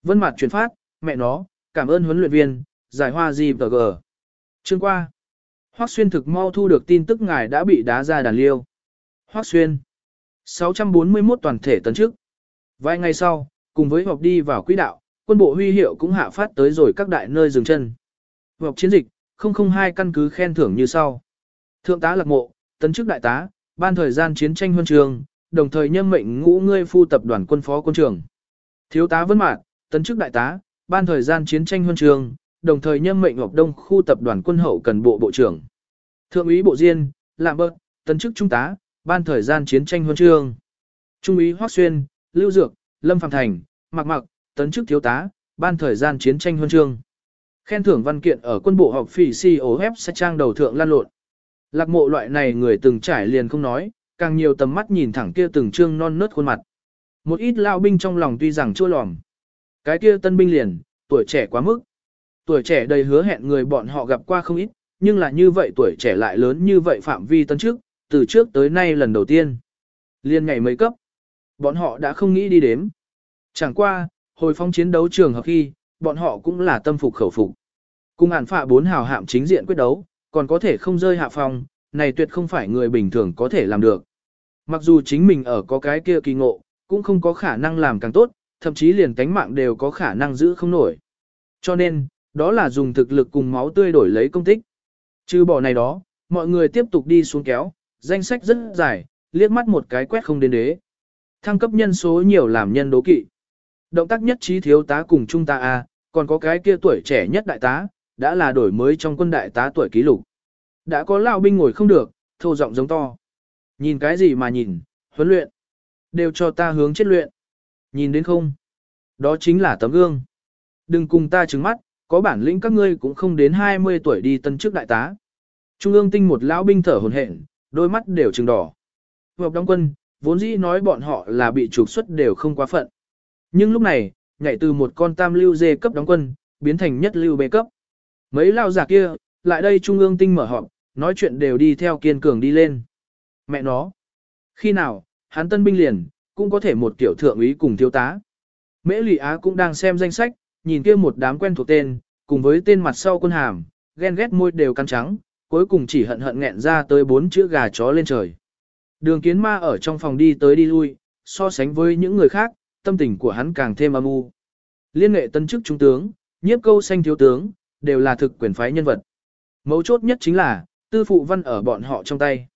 Vân mặt chuyển phát, mẹ nó, cảm ơn huấn luyện viên, giải hoa gì tờ gờ. Chương qua. Hoắc Xuyên thực mau thu được tin tức ngài đã bị đá ra đàn liêu. Hoác Xuyên. 641 toàn thể tấn chức. Vài ngày sau, cùng với họp đi vào quỹ đạo, quân bộ huy hiệu cũng hạ phát tới rồi các đại nơi dừng chân. Họp chiến dịch, 002 căn cứ khen thưởng như sau. Thượng tá Lạc Mộ, tấn chức đại tá, ban thời gian chiến tranh huân trường, đồng thời nhâm mệnh ngũ ngươi phu tập đoàn quân phó quân trưởng. Thiếu tá Vân mạc tấn chức đại tá, ban thời gian chiến tranh huân trường, đồng thời nhâm mệnh Ngọc Đông khu tập đoàn quân hậu cần bộ bộ trưởng. Thượng úy bộ diên, Lạm bơ tấn chức trung tá, ban thời gian chiến tranh huân chương. Trung úy Hoắc Xuyên, Lưu Dược, Lâm Phạm Thành, Mạc Mặc, tấn chức thiếu tá, ban thời gian chiến tranh huân chương. Khen thưởng văn kiện ở quân bộ học phỉ COF sẽ trang đầu thượng lan lộn. Lạc mộ loại này người từng trải liền không nói, càng nhiều tầm mắt nhìn thẳng kia từng trương non nớt khuôn mặt. Một ít lao binh trong lòng tuy rằng chua lòm. Cái kia tân binh liền, tuổi trẻ quá mức. Tuổi trẻ đầy hứa hẹn người bọn họ gặp qua không ít, nhưng là như vậy tuổi trẻ lại lớn như vậy phạm vi tân trước, từ trước tới nay lần đầu tiên. Liên ngày mấy cấp, bọn họ đã không nghĩ đi đếm. Chẳng qua, hồi phong chiến đấu trường hợp khi, bọn họ cũng là tâm phục khẩu phục. Cùng ản phạ bốn hào hạm chính diện quyết đấu, còn có thể không rơi hạ phong, này tuyệt không phải người bình thường có thể làm được. Mặc dù chính mình ở có cái kia kỳ ngộ, cũng không có khả năng làm càng tốt, thậm chí liền cánh mạng đều có khả năng giữ không nổi. Cho nên, đó là dùng thực lực cùng máu tươi đổi lấy công tích. Trừ bỏ này đó, mọi người tiếp tục đi xuống kéo, danh sách rất dài, liếc mắt một cái quét không đến đế. Thăng cấp nhân số nhiều làm nhân đố kỵ. Động tác nhất trí thiếu tá cùng trung tá A, còn có cái kia tuổi trẻ nhất đại tá, đã là đổi mới trong quân đại tá tuổi ký lục. Đã có lao binh ngồi không được, thô giọng giống to. Nhìn cái gì mà nhìn, huấn luyện. Đều cho ta hướng chết luyện. Nhìn đến không? Đó chính là tấm gương. Đừng cùng ta trừng mắt, có bản lĩnh các ngươi cũng không đến 20 tuổi đi tân chức đại tá. Trung ương tinh một lão binh thở hồn hển, đôi mắt đều trừng đỏ. Hợp đóng quân, vốn dĩ nói bọn họ là bị trục xuất đều không quá phận. Nhưng lúc này, nhảy từ một con tam lưu dê cấp đóng quân, biến thành nhất lưu bê cấp. Mấy lao giả kia, lại đây trung ương tinh mở họp, nói chuyện đều đi theo kiên cường đi lên. Mẹ nó. Khi nào, hắn tân binh liền, cũng có thể một kiểu thượng úy cùng thiếu tá. Mễ Lị Á cũng đang xem danh sách, nhìn kia một đám quen thuộc tên, cùng với tên mặt sau quân hàm, ghen ghét môi đều căng trắng, cuối cùng chỉ hận hận nghẹn ra tới bốn chữ gà chó lên trời. Đường kiến ma ở trong phòng đi tới đi lui, so sánh với những người khác, tâm tình của hắn càng thêm âm u. Liên nghệ tân chức trung tướng, nhiếp câu xanh thiếu tướng, đều là thực quyền phái nhân vật. Mấu chốt nhất chính là, tư phụ văn ở bọn họ trong tay.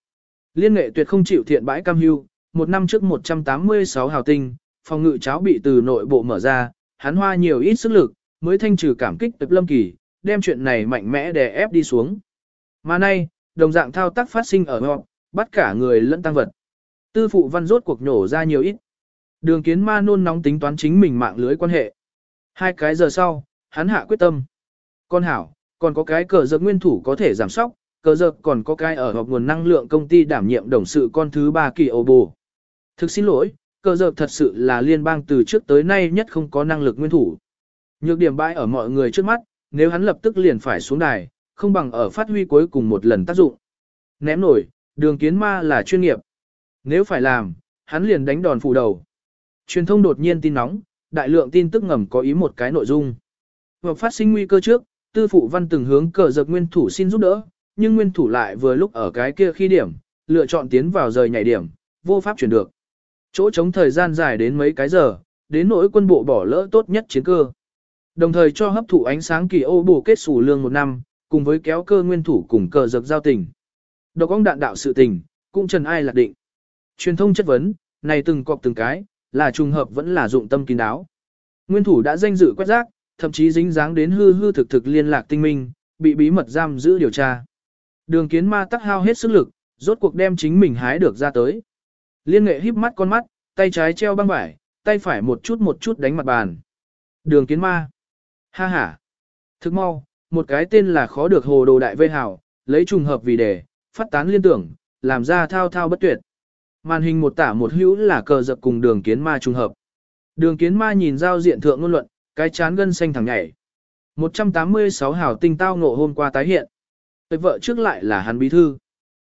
Liên nghệ tuyệt không chịu thiện bãi cam hưu, một năm trước 186 hào tinh, phòng ngự cháo bị từ nội bộ mở ra, hắn hoa nhiều ít sức lực, mới thanh trừ cảm kích tập lâm kỳ, đem chuyện này mạnh mẽ đè ép đi xuống. Mà nay, đồng dạng thao tác phát sinh ở họ, bắt cả người lẫn tăng vật. Tư phụ văn rốt cuộc nổ ra nhiều ít. Đường kiến ma nôn nóng tính toán chính mình mạng lưới quan hệ. Hai cái giờ sau, hắn hạ quyết tâm. Con hảo, còn có cái cờ giật nguyên thủ có thể giảm sóc, cờ giật còn có cái ở họp nguồn năng lượng công ty đảm nhiệm đồng sự con thứ ba kỳ ô bồ. Thực xin lỗi, cờ giật thật sự là liên bang từ trước tới nay nhất không có năng lực nguyên thủ. Nhược điểm bãi ở mọi người trước mắt, nếu hắn lập tức liền phải xuống đài, không bằng ở phát huy cuối cùng một lần tác dụng. Ném nổi, đường kiến ma là chuyên nghiệp. Nếu phải làm, hắn liền đánh đòn phủ đầu. Truyền thông đột nhiên tin nóng, đại lượng tin tức ngầm có ý một cái nội dung. Và phát sinh nguy cơ trước, tư phụ văn từng hướng cờ giật nguyên thủ xin giúp đỡ, nhưng nguyên thủ lại vừa lúc ở cái kia khi điểm, lựa chọn tiến vào rời nhảy điểm, vô pháp chuyển được. Chỗ chống thời gian dài đến mấy cái giờ, đến nỗi quân bộ bỏ lỡ tốt nhất chiến cơ. Đồng thời cho hấp thụ ánh sáng kỳ ô bổ kết sủ lương một năm, cùng với kéo cơ nguyên thủ cùng cờ dập giao tình. Độc ong đạn đạo sự tình, cũng trần ai lạc định. Truyền thông chất vấn, này từng cọc từng cái, là trùng hợp vẫn là dụng tâm kín đáo. Nguyên thủ đã danh dự quét rác, thậm chí dính dáng đến hư hư thực thực liên lạc tinh minh, bị bí mật giam giữ điều tra. Đường kiến ma tắc hao hết sức lực, rốt cuộc đem chính mình hái được ra tới. Liên nghệ híp mắt con mắt, tay trái treo băng vải, tay phải một chút một chút đánh mặt bàn. Đường kiến ma. Ha ha. Thức mau, một cái tên là khó được hồ đồ đại vây hào, lấy trùng hợp vì đề, phát tán liên tưởng, làm ra thao thao bất tuyệt. Màn hình một tả một hữu là cờ dập cùng đường kiến ma trùng hợp. Đường kiến ma nhìn giao diện thượng ngôn luận, cái chán gân xanh thẳng nhảy. 186 hào tinh tao ngộ hôm qua tái hiện. Tới vợ trước lại là hắn bí thư.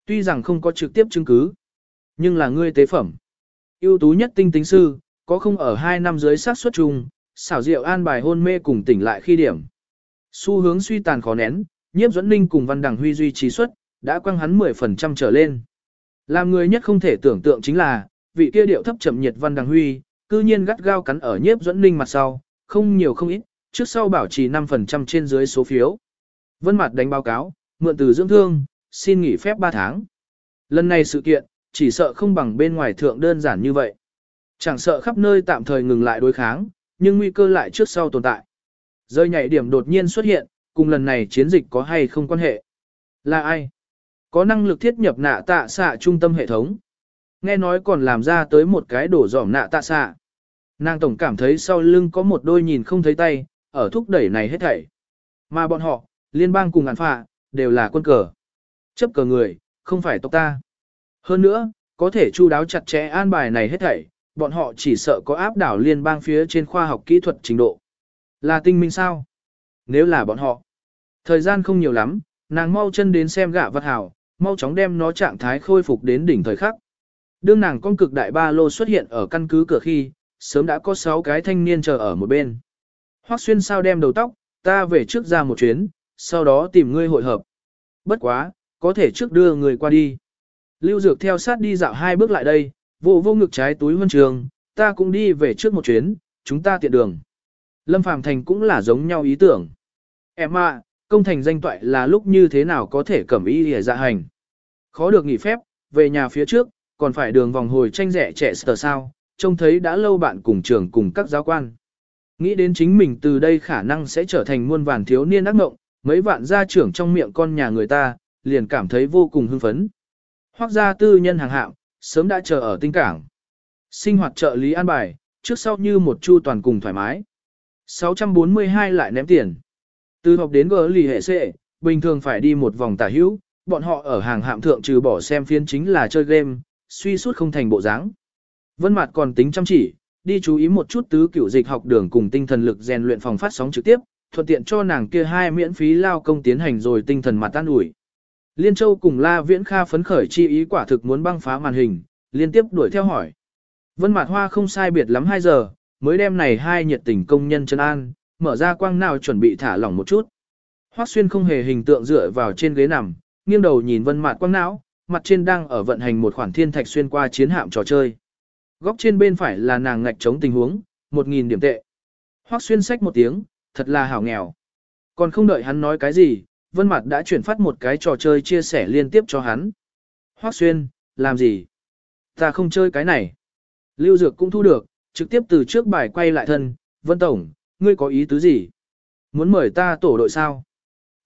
Tuy rằng không có trực tiếp chứng cứ, nhưng là ngươi tế phẩm. ưu tú nhất tinh tính sư, có không ở hai năm dưới sát xuất chung, xảo diệu an bài hôn mê cùng tỉnh lại khi điểm. Xu hướng suy tàn khó nén, nhiếp dẫn ninh cùng văn đằng huy duy trí xuất, đã quăng hắn 10% trở lên. Làm người nhất không thể tưởng tượng chính là, vị kia điệu thấp chậm nhiệt văn đằng huy, cư nhiên gắt gao cắn ở nhiếp dẫn ninh mặt sau, không nhiều không ít, trước sau bảo trì 5% trên dưới số phiếu. Vân mặt đánh báo cáo, mượn từ dưỡng thương, xin nghỉ phép 3 tháng. Lần này sự kiện, chỉ sợ không bằng bên ngoài thượng đơn giản như vậy. Chẳng sợ khắp nơi tạm thời ngừng lại đối kháng, nhưng nguy cơ lại trước sau tồn tại. Rơi nhảy điểm đột nhiên xuất hiện, cùng lần này chiến dịch có hay không quan hệ. Là ai? Có năng lực thiết nhập nạ tạ xạ trung tâm hệ thống. Nghe nói còn làm ra tới một cái đổ giỏm nạ tạ xạ. Nàng tổng cảm thấy sau lưng có một đôi nhìn không thấy tay, ở thúc đẩy này hết thảy. Mà bọn họ, liên bang cùng ản phạ, đều là quân cờ. Chấp cờ người, không phải tộc ta. Hơn nữa, có thể chu đáo chặt chẽ an bài này hết thảy, bọn họ chỉ sợ có áp đảo liên bang phía trên khoa học kỹ thuật trình độ. Là tinh minh sao? Nếu là bọn họ. Thời gian không nhiều lắm, nàng mau chân đến xem gạ vật hảo, mau chóng đem nó trạng thái khôi phục đến đỉnh thời khắc. Đương nàng con cực đại ba lô xuất hiện ở căn cứ cửa khi, sớm đã có 6 cái thanh niên chờ ở một bên. Hoắc xuyên sao đem đầu tóc, ta về trước ra một chuyến, sau đó tìm ngươi hội hợp. Bất quá, có thể trước đưa người qua đi. Lưu Dược theo sát đi dạo hai bước lại đây, vô vô ngực trái túi huân trường, ta cũng đi về trước một chuyến, chúng ta tiện đường. Lâm Phàm Thành cũng là giống nhau ý tưởng. Em ạ, công thành danh toại là lúc như thế nào có thể cẩm ý để dạ hành. Khó được nghỉ phép, về nhà phía trước, còn phải đường vòng hồi tranh rẻ trẻ sờ sao, trông thấy đã lâu bạn cùng trường cùng các giáo quan. Nghĩ đến chính mình từ đây khả năng sẽ trở thành muôn vàn thiếu niên ác ngộng, mấy vạn gia trưởng trong miệng con nhà người ta, liền cảm thấy vô cùng hưng phấn. Hoác gia tư nhân hàng hạng, sớm đã chờ ở tinh cảng. Sinh hoạt trợ lý an bài, trước sau như một chu toàn cùng thoải mái. 642 lại ném tiền. Từ học đến gỡ lì hệ xệ, bình thường phải đi một vòng tả hữu, bọn họ ở hàng hạm thượng trừ bỏ xem phiên chính là chơi game, suy suốt không thành bộ dáng. Vân Mạt còn tính chăm chỉ, đi chú ý một chút tứ cửu dịch học đường cùng tinh thần lực rèn luyện phòng phát sóng trực tiếp, thuận tiện cho nàng kia hai miễn phí lao công tiến hành rồi tinh thần mặt tan ủi. Liên Châu cùng La Viễn Kha phấn khởi chi ý quả thực muốn băng phá màn hình, liên tiếp đuổi theo hỏi. Vân Mạt Hoa không sai biệt lắm 2 giờ, mới đem này hai nhiệt tình công nhân chân an, mở ra quang nào chuẩn bị thả lỏng một chút. Hoắc Xuyên không hề hình tượng dựa vào trên ghế nằm, nghiêng đầu nhìn Vân Mạt quang não, mặt trên đang ở vận hành một khoản thiên thạch xuyên qua chiến hạm trò chơi. Góc trên bên phải là nàng ngạch chống tình huống, 1000 điểm tệ. Hoắc Xuyên xách một tiếng, thật là hảo nghèo. Còn không đợi hắn nói cái gì, Vân Mạt đã chuyển phát một cái trò chơi chia sẻ liên tiếp cho hắn. Hoắc Xuyên, làm gì? Ta không chơi cái này. Lưu Dược cũng thu được, trực tiếp từ trước bài quay lại thân, Vân Tổng, ngươi có ý tứ gì? Muốn mời ta tổ đội sao?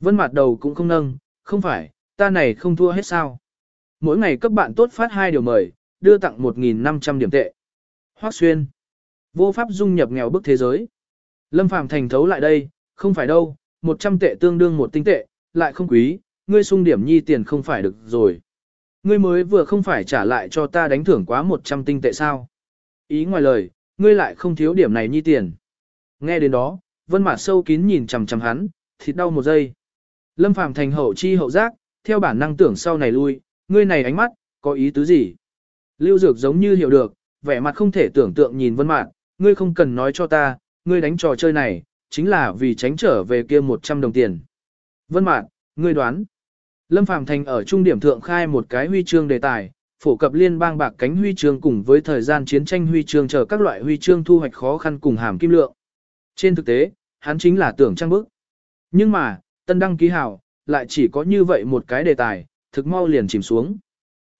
Vân mặt đầu cũng không nâng, không phải, ta này không thua hết sao? Mỗi ngày cấp bạn tốt phát hai điều mời, đưa tặng 1.500 điểm tệ. Hoác xuyên. Vô pháp dung nhập nghèo bức thế giới. Lâm Phàm thành thấu lại đây, không phải đâu, 100 tệ tương đương một tinh tệ, lại không quý, ngươi sung điểm nhi tiền không phải được rồi. Ngươi mới vừa không phải trả lại cho ta đánh thưởng quá 100 tinh tệ sao? Ý ngoài lời, ngươi lại không thiếu điểm này nhi tiền. Nghe đến đó, vân mạt sâu kín nhìn chằm chằm hắn, thịt đau một giây. Lâm Phàm thành hậu chi hậu giác, theo bản năng tưởng sau này lui, ngươi này ánh mắt, có ý tứ gì? Lưu Dược giống như hiểu được, vẻ mặt không thể tưởng tượng nhìn vân mạt, ngươi không cần nói cho ta, ngươi đánh trò chơi này, chính là vì tránh trở về kia 100 đồng tiền. Vân mạt, ngươi đoán. Lâm Phàm Thành ở trung điểm thượng khai một cái huy chương đề tài, phổ cập liên bang bạc cánh huy chương cùng với thời gian chiến tranh huy chương chờ các loại huy chương thu hoạch khó khăn cùng hàm kim lượng. Trên thực tế, hắn chính là tưởng trang bức. Nhưng mà, tân đăng ký hào, lại chỉ có như vậy một cái đề tài, thực mau liền chìm xuống.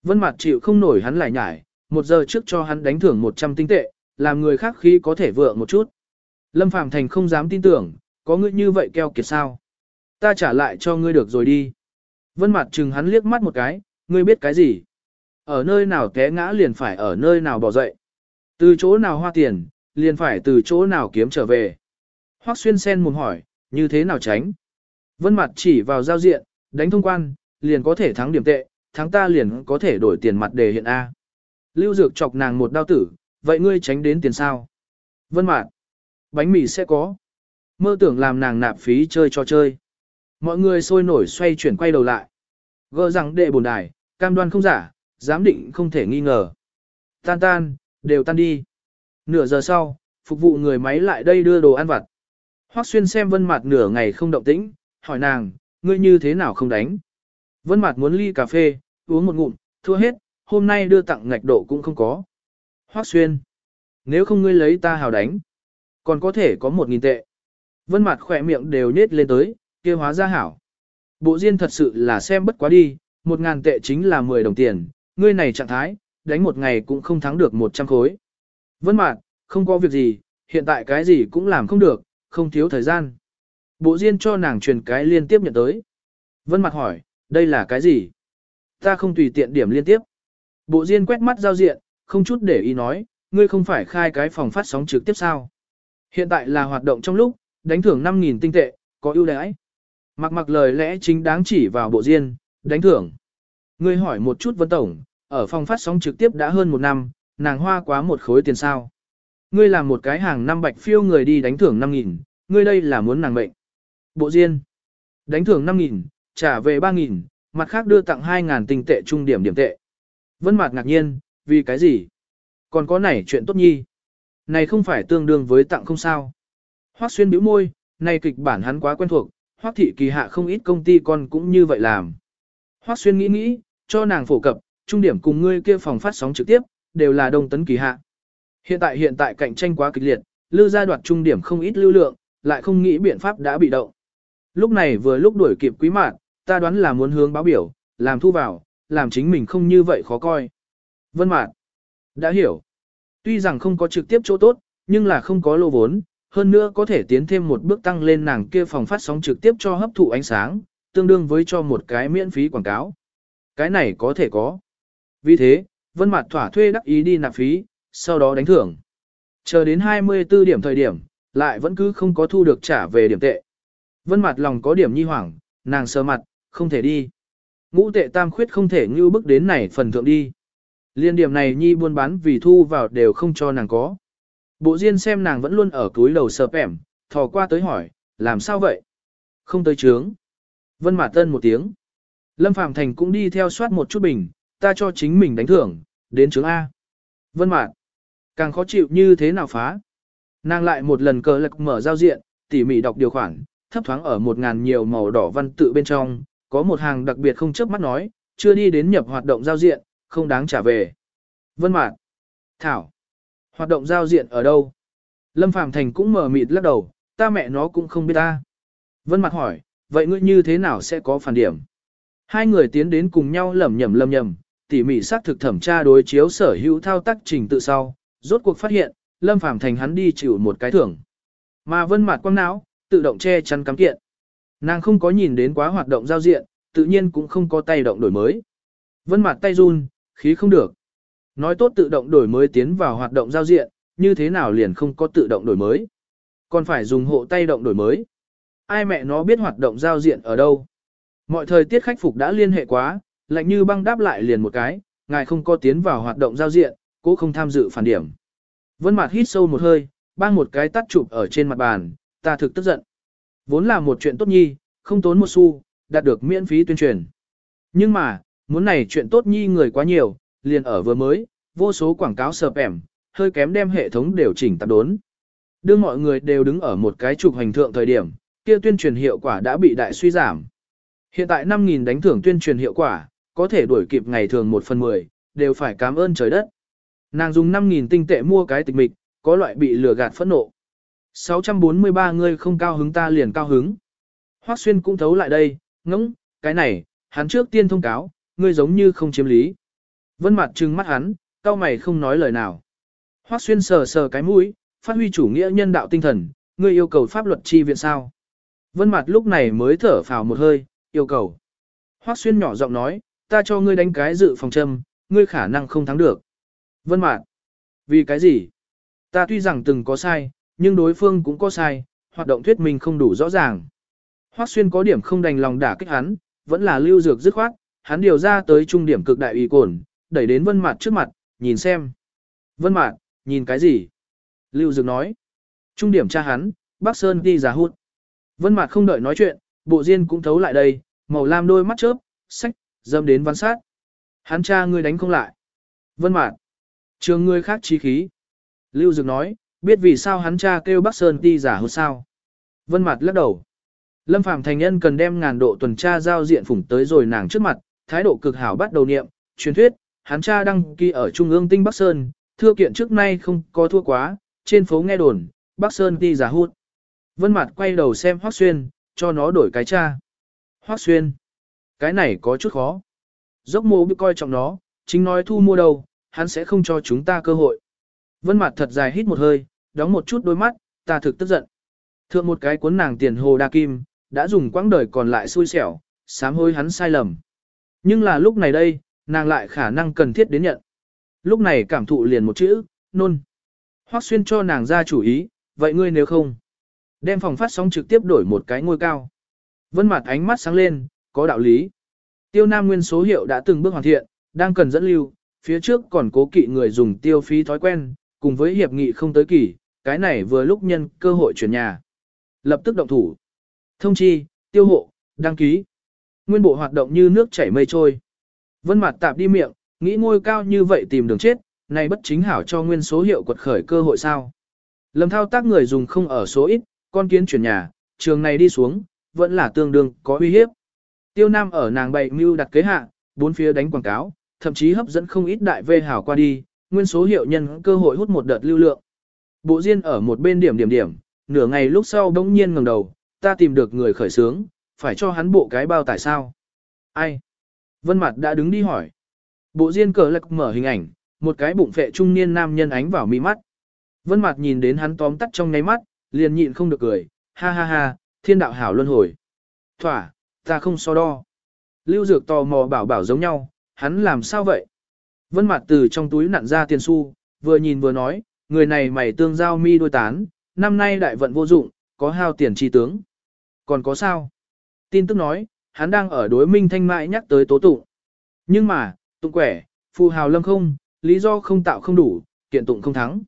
Vân mặt chịu không nổi hắn lại nhải, một giờ trước cho hắn đánh thưởng 100 tinh tệ, làm người khác khi có thể vượng một chút. Lâm Phàm Thành không dám tin tưởng, có ngươi như vậy keo kiệt sao? Ta trả lại cho ngươi được rồi đi. Vân mặt chừng hắn liếc mắt một cái, ngươi biết cái gì? Ở nơi nào té ngã liền phải ở nơi nào bỏ dậy. Từ chỗ nào hoa tiền, liền phải từ chỗ nào kiếm trở về. Hoắc xuyên sen mồm hỏi, như thế nào tránh? Vân mặt chỉ vào giao diện, đánh thông quan, liền có thể thắng điểm tệ, thắng ta liền có thể đổi tiền mặt để hiện A. Lưu Dược chọc nàng một đao tử, vậy ngươi tránh đến tiền sao? Vân mặt, bánh mì sẽ có. Mơ tưởng làm nàng nạp phí chơi cho chơi. Mọi người sôi nổi xoay chuyển quay đầu lại. Gỡ rằng đệ bồn đài, cam đoan không giả, giám định không thể nghi ngờ. Tan tan, đều tan đi. Nửa giờ sau, phục vụ người máy lại đây đưa đồ ăn vặt. Hoắc xuyên xem vân mặt nửa ngày không động tĩnh, hỏi nàng, ngươi như thế nào không đánh? Vân mặt muốn ly cà phê, uống một ngụm, thua hết, hôm nay đưa tặng ngạch độ cũng không có. Hoắc xuyên, nếu không ngươi lấy ta hào đánh, còn có thể có một nghìn tệ. Vân mặt khỏe miệng đều nết lên tới, kia hóa ra hảo. Bộ diên thật sự là xem bất quá đi, một ngàn tệ chính là 10 đồng tiền, ngươi này trạng thái, đánh một ngày cũng không thắng được 100 khối. Vân mạn, không có việc gì, hiện tại cái gì cũng làm không được, không thiếu thời gian. Bộ diên cho nàng truyền cái liên tiếp nhận tới. Vân Mạc hỏi, đây là cái gì? Ta không tùy tiện điểm liên tiếp. Bộ diên quét mắt giao diện, không chút để ý nói, ngươi không phải khai cái phòng phát sóng trực tiếp sao? Hiện tại là hoạt động trong lúc, đánh thưởng 5.000 tinh tệ, có ưu đãi. Mặc mặc lời lẽ chính đáng chỉ vào bộ diên, đánh thưởng. Ngươi hỏi một chút Vân Tổng, ở phòng phát sóng trực tiếp đã hơn một năm, nàng hoa quá một khối tiền sao. Ngươi làm một cái hàng năm bạch phiêu người đi đánh thưởng 5.000, ngươi đây là muốn nàng mệnh. Bộ diên, đánh thưởng 5.000, trả về 3.000, mặt khác đưa tặng 2.000 tinh tệ trung điểm điểm tệ. Vân Mạt ngạc nhiên, vì cái gì? Còn có này chuyện tốt nhi. Này không phải tương đương với tặng không sao. Hoắc xuyên bĩu môi, này kịch bản hắn quá quen thuộc, Hoắc thị kỳ hạ không ít công ty con cũng như vậy làm. Hoắc xuyên nghĩ nghĩ, cho nàng phổ cập, trung điểm cùng ngươi kia phòng phát sóng trực tiếp, đều là đông tấn kỳ hạ. Hiện tại hiện tại cạnh tranh quá kịch liệt, lưu gia đoạt trung điểm không ít lưu lượng, lại không nghĩ biện pháp đã bị động. Lúc này vừa lúc đuổi kịp quý mạn, ta đoán là muốn hướng báo biểu, làm thu vào, làm chính mình không như vậy khó coi. Vân mạn, đã hiểu. Tuy rằng không có trực tiếp chỗ tốt, nhưng là không có lô vốn, hơn nữa có thể tiến thêm một bước tăng lên nàng kia phòng phát sóng trực tiếp cho hấp thụ ánh sáng, tương đương với cho một cái miễn phí quảng cáo. Cái này có thể có. Vì thế, Vân Mạt thỏa thuê đắc ý đi nạp phí, sau đó đánh thưởng. Chờ đến 24 điểm thời điểm, lại vẫn cứ không có thu được trả về điểm tệ. Vân Mạt lòng có điểm nhi hoảng, nàng sờ mặt, không thể đi. Ngũ tệ tam khuyết không thể như bước đến này phần thượng đi. Liên điểm này nhi buôn bán vì thu vào đều không cho nàng có. Bộ Diên xem nàng vẫn luôn ở túi đầu sờ ẻm, thò qua tới hỏi, làm sao vậy? Không tới trướng. Vân Mạt Tân một tiếng. Lâm Phạm Thành cũng đi theo soát một chút bình, ta cho chính mình đánh thưởng, đến chứng A. Vân Mạt. Càng khó chịu như thế nào phá. Nàng lại một lần cờ lực mở giao diện, tỉ mỉ đọc điều khoản, thấp thoáng ở một ngàn nhiều màu đỏ văn tự bên trong, có một hàng đặc biệt không chớp mắt nói, chưa đi đến nhập hoạt động giao diện, không đáng trả về. Vân Mạt. Thảo. Hoạt động giao diện ở đâu? Lâm Phạm Thành cũng mở mịt lắc đầu, ta mẹ nó cũng không biết ta. Vân Mạc hỏi, vậy ngươi như thế nào sẽ có phản điểm? Hai người tiến đến cùng nhau lẩm nhẩm lẩm nhẩm, tỉ mỉ xác thực thẩm tra đối chiếu sở hữu thao tác trình tự sau, rốt cuộc phát hiện, Lâm Phàm Thành hắn đi chịu một cái thưởng. Mà Vân Mạt quăng não, tự động che chắn cắm kiện. Nàng không có nhìn đến quá hoạt động giao diện, tự nhiên cũng không có tay động đổi mới. Vân Mạt tay run, khí không được. Nói tốt tự động đổi mới tiến vào hoạt động giao diện, như thế nào liền không có tự động đổi mới. Còn phải dùng hộ tay động đổi mới. Ai mẹ nó biết hoạt động giao diện ở đâu. Mọi thời tiết khách phục đã liên hệ quá, lạnh như băng đáp lại liền một cái, ngài không có tiến vào hoạt động giao diện, cố không tham dự phản điểm. Vân Mạt hít sâu một hơi, bang một cái tắt chụp ở trên mặt bàn, ta thực tức giận. Vốn là một chuyện tốt nhi, không tốn một xu, đạt được miễn phí tuyên truyền. Nhưng mà, muốn này chuyện tốt nhi người quá nhiều, liền ở vừa mới, vô số quảng cáo sợp ẻm, hơi kém đem hệ thống điều chỉnh tạp đốn. Đưa mọi người đều đứng ở một cái trục hành thượng thời điểm, kia tuyên truyền hiệu quả đã bị đại suy giảm. Hiện tại 5.000 đánh thưởng tuyên truyền hiệu quả, có thể đuổi kịp ngày thường 1 phần 10, đều phải cảm ơn trời đất. Nàng dùng 5.000 tinh tệ mua cái tịch mịch, có loại bị lừa gạt phẫn nộ. 643 người không cao hứng ta liền cao hứng. Hoắc Xuyên cũng thấu lại đây, ngỗng, cái này, hắn trước tiên thông cáo, ngươi giống như không chiếm lý. Vân mặt trừng mắt hắn, cao mày không nói lời nào. Hoắc Xuyên sờ sờ cái mũi, phát huy chủ nghĩa nhân đạo tinh thần, ngươi yêu cầu pháp luật chi viện sao. Vân mặt lúc này mới thở phào một hơi, yêu cầu. Hoắc Xuyên nhỏ giọng nói, ta cho ngươi đánh cái dự phòng châm, ngươi khả năng không thắng được. Vân Mạn, vì cái gì? Ta tuy rằng từng có sai, nhưng đối phương cũng có sai, hoạt động thuyết minh không đủ rõ ràng. Hoắc Xuyên có điểm không đành lòng đả kích hắn, vẫn là lưu dược dứt khoát, hắn điều ra tới trung điểm cực đại uy cồn, đẩy đến Vân Mạn trước mặt, nhìn xem. Vân Mạn, nhìn cái gì? Lưu dược nói. Trung điểm tra hắn, Bắc Sơn đi giả hút. Vân Mạt không đợi nói chuyện, bộ diên cũng thấu lại đây, màu lam đôi mắt chớp, sách, dâm đến văn sát. Hắn cha ngươi đánh không lại. Vân mạn. trường ngươi khác trí khí. Lưu Dực nói, biết vì sao hắn cha kêu Bắc Sơn ti giả hốt sao. Vân Mạt lắc đầu. Lâm Phàm thành nhân cần đem ngàn độ tuần tra giao diện phủng tới rồi nàng trước mặt, thái độ cực hảo bắt đầu niệm, truyền thuyết, hắn cha đăng ký ở Trung ương Tinh Bắc Sơn, thưa kiện trước nay không có thua quá, trên phố nghe đồn, Bắc Sơn ti giả hút. Vân Mạt quay đầu xem Hoắc Xuyên, cho nó đổi cái cha. Hoác Xuyên, cái này có chút khó. Dốc mô bị coi trọng nó, chính nói thu mua đâu, hắn sẽ không cho chúng ta cơ hội. Vân mặt thật dài hít một hơi, đóng một chút đôi mắt, ta thực tức giận. Thượng một cái cuốn nàng tiền hồ đa kim, đã dùng quãng đời còn lại xui xẻo, sám hối hắn sai lầm. Nhưng là lúc này đây, nàng lại khả năng cần thiết đến nhận. Lúc này cảm thụ liền một chữ, nôn. Hoác xuyên cho nàng ra chủ ý, vậy ngươi nếu không, đem phòng phát sóng trực tiếp đổi một cái ngôi cao. Vân mặt ánh mắt sáng lên, có đạo lý. Tiêu Nam Nguyên số hiệu đã từng bước hoàn thiện, đang cần dẫn lưu, phía trước còn cố kỵ người dùng tiêu phí thói quen, cùng với hiệp nghị không tới kỳ, cái này vừa lúc nhân cơ hội chuyển nhà. Lập tức động thủ. Thông chi, tiêu hộ, đăng ký. Nguyên bộ hoạt động như nước chảy mây trôi. Vân mặt tạp đi miệng, nghĩ ngôi cao như vậy tìm đường chết, này bất chính hảo cho nguyên số hiệu quật khởi cơ hội sao. Lầm thao tác người dùng không ở số ít, con kiến chuyển nhà, trường này đi xuống, vẫn là tương đương có uy hiếp. Tiêu Nam ở nàng bày mưu đặt kế hạ, bốn phía đánh quảng cáo, thậm chí hấp dẫn không ít đại vê hảo qua đi, nguyên số hiệu nhân cơ hội hút một đợt lưu lượng. Bộ Diên ở một bên điểm điểm điểm, nửa ngày lúc sau đống nhiên ngẩng đầu, ta tìm được người khởi sướng, phải cho hắn bộ cái bao tại sao? Ai? Vân Mặt đã đứng đi hỏi. Bộ Diên cờ lật mở hình ảnh, một cái bụng phệ trung niên nam nhân ánh vào mi mắt. Vân Mặt nhìn đến hắn tóm tắt trong ngáy mắt, liền nhịn không được cười, ha ha ha, thiên đạo hảo luân hồi. Thỏa, ta không so đo. Lưu Dược tò mò bảo bảo giống nhau, hắn làm sao vậy? Vân Mạt từ trong túi nặn ra tiền xu, vừa nhìn vừa nói, người này mày tương giao mi đôi tán, năm nay đại vận vô dụng, có hao tiền chi tướng. Còn có sao? Tin tức nói, hắn đang ở đối minh thanh mại nhắc tới tố tụng. Nhưng mà, tụng quẻ, phù hào lâm không, lý do không tạo không đủ, kiện tụng không thắng.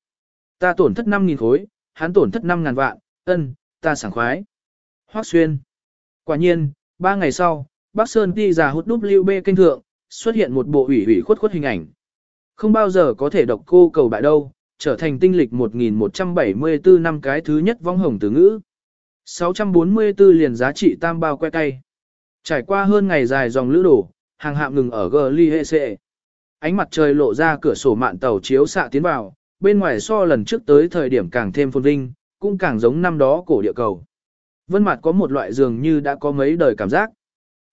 Ta tổn thất 5.000 khối, hắn tổn thất 5.000 vạn, ân, ta sảng khoái. Hoác xuyên. Quả nhiên, ba ngày sau, Bắc Sơn đi giả hút đúc lưu bê kênh thượng, xuất hiện một bộ ủy ủy khuất khuất hình ảnh. Không bao giờ có thể độc cô cầu bại đâu, trở thành tinh lịch 1174 năm cái thứ nhất vong hồng từ ngữ. 644 liền giá trị tam bao que cay. Trải qua hơn ngày dài dòng lữ đổ, hàng hạm ngừng ở Gliese. Ánh mặt trời lộ ra cửa sổ mạn tàu chiếu xạ tiến vào, bên ngoài so lần trước tới thời điểm càng thêm phồn vinh, cũng càng giống năm đó cổ địa cầu. Vân Mạt có một loại dường như đã có mấy đời cảm giác.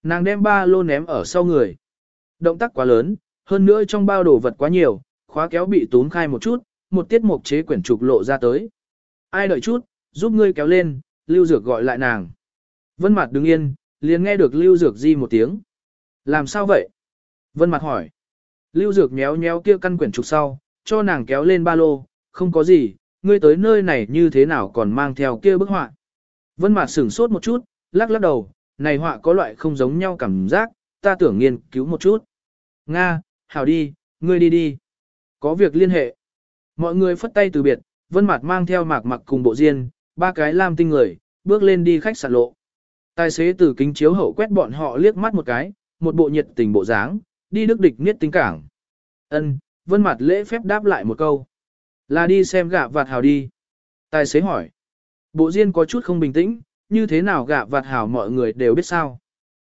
Nàng đem ba lô ném ở sau người. Động tác quá lớn, hơn nữa trong bao đồ vật quá nhiều, khóa kéo bị tốn khai một chút, một tiết mục chế quyển trục lộ ra tới. Ai đợi chút, giúp ngươi kéo lên, Lưu Dược gọi lại nàng. Vân Mạt đứng yên, liền nghe được Lưu Dược di một tiếng. Làm sao vậy? Vân Mạt hỏi. Lưu Dược méo méo kia căn quyển trục sau, cho nàng kéo lên ba lô, không có gì, ngươi tới nơi này như thế nào còn mang theo kia bức họa. Vân Mạt sửng sốt một chút, lắc lắc đầu, này họa có loại không giống nhau cảm giác, ta tưởng nghiên cứu một chút. Nga, hảo đi, ngươi đi đi. Có việc liên hệ. Mọi người phất tay từ biệt, Vân Mạt mang theo Mạc Mặc cùng bộ diên, ba cái lam tinh người, bước lên đi khách sạn lộ. Tài xế từ kính chiếu hậu quét bọn họ liếc mắt một cái, một bộ nhiệt tình bộ dáng, đi đức địch niết tính cảng. Ân, Vân Mạt lễ phép đáp lại một câu. Là đi xem gạ vạt hảo đi. Tài xế hỏi. Bộ Diên có chút không bình tĩnh, như thế nào gạ vạt hảo mọi người đều biết sao.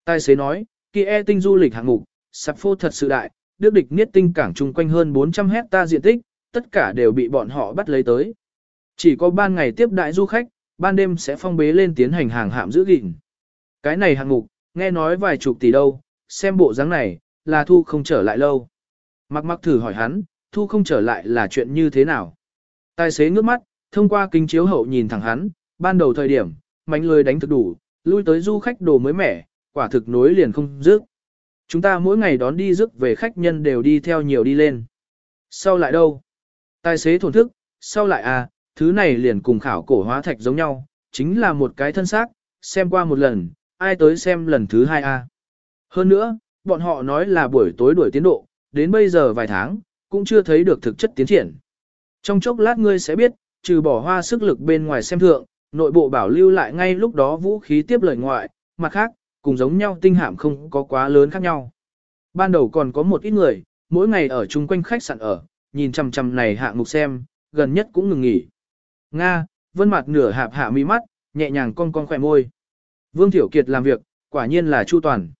Tài xế nói, kỳ e tinh du lịch hạng mục, sạp phô thật sự đại, đức địch niết tinh cảng chung quanh hơn 400 hecta diện tích, tất cả đều bị bọn họ bắt lấy tới. Chỉ có ban ngày tiếp đại du khách, ban đêm sẽ phong bế lên tiến hành hàng hạm giữ gìn. Cái này hạng mục, nghe nói vài chục tỷ đâu, xem bộ dáng này, là thu không trở lại lâu. Mặc mặc thử hỏi hắn, thu không trở lại là chuyện như thế nào. Tài xế ngước mắt, thông qua kính chiếu hậu nhìn thẳng hắn, ban đầu thời điểm, mánh lười đánh thực đủ, lui tới du khách đồ mới mẻ, quả thực nối liền không dứt. Chúng ta mỗi ngày đón đi rước về khách nhân đều đi theo nhiều đi lên. Sau lại đâu? Tài xế thổn thức, sau lại à, thứ này liền cùng khảo cổ hóa thạch giống nhau, chính là một cái thân xác, xem qua một lần, ai tới xem lần thứ hai a. À. Hơn nữa, bọn họ nói là buổi tối đuổi tiến độ, đến bây giờ vài tháng, cũng chưa thấy được thực chất tiến triển. Trong chốc lát ngươi sẽ biết, trừ bỏ hoa sức lực bên ngoài xem thượng, nội bộ bảo lưu lại ngay lúc đó vũ khí tiếp lời ngoại, mặt khác, cùng giống nhau tinh hạm không có quá lớn khác nhau. Ban đầu còn có một ít người, mỗi ngày ở chung quanh khách sạn ở, nhìn chằm chằm này hạ mục xem, gần nhất cũng ngừng nghỉ. Nga, vân mặt nửa hạp hạ mi mắt, nhẹ nhàng cong cong khỏe môi. Vương Thiểu Kiệt làm việc, quả nhiên là chu toàn.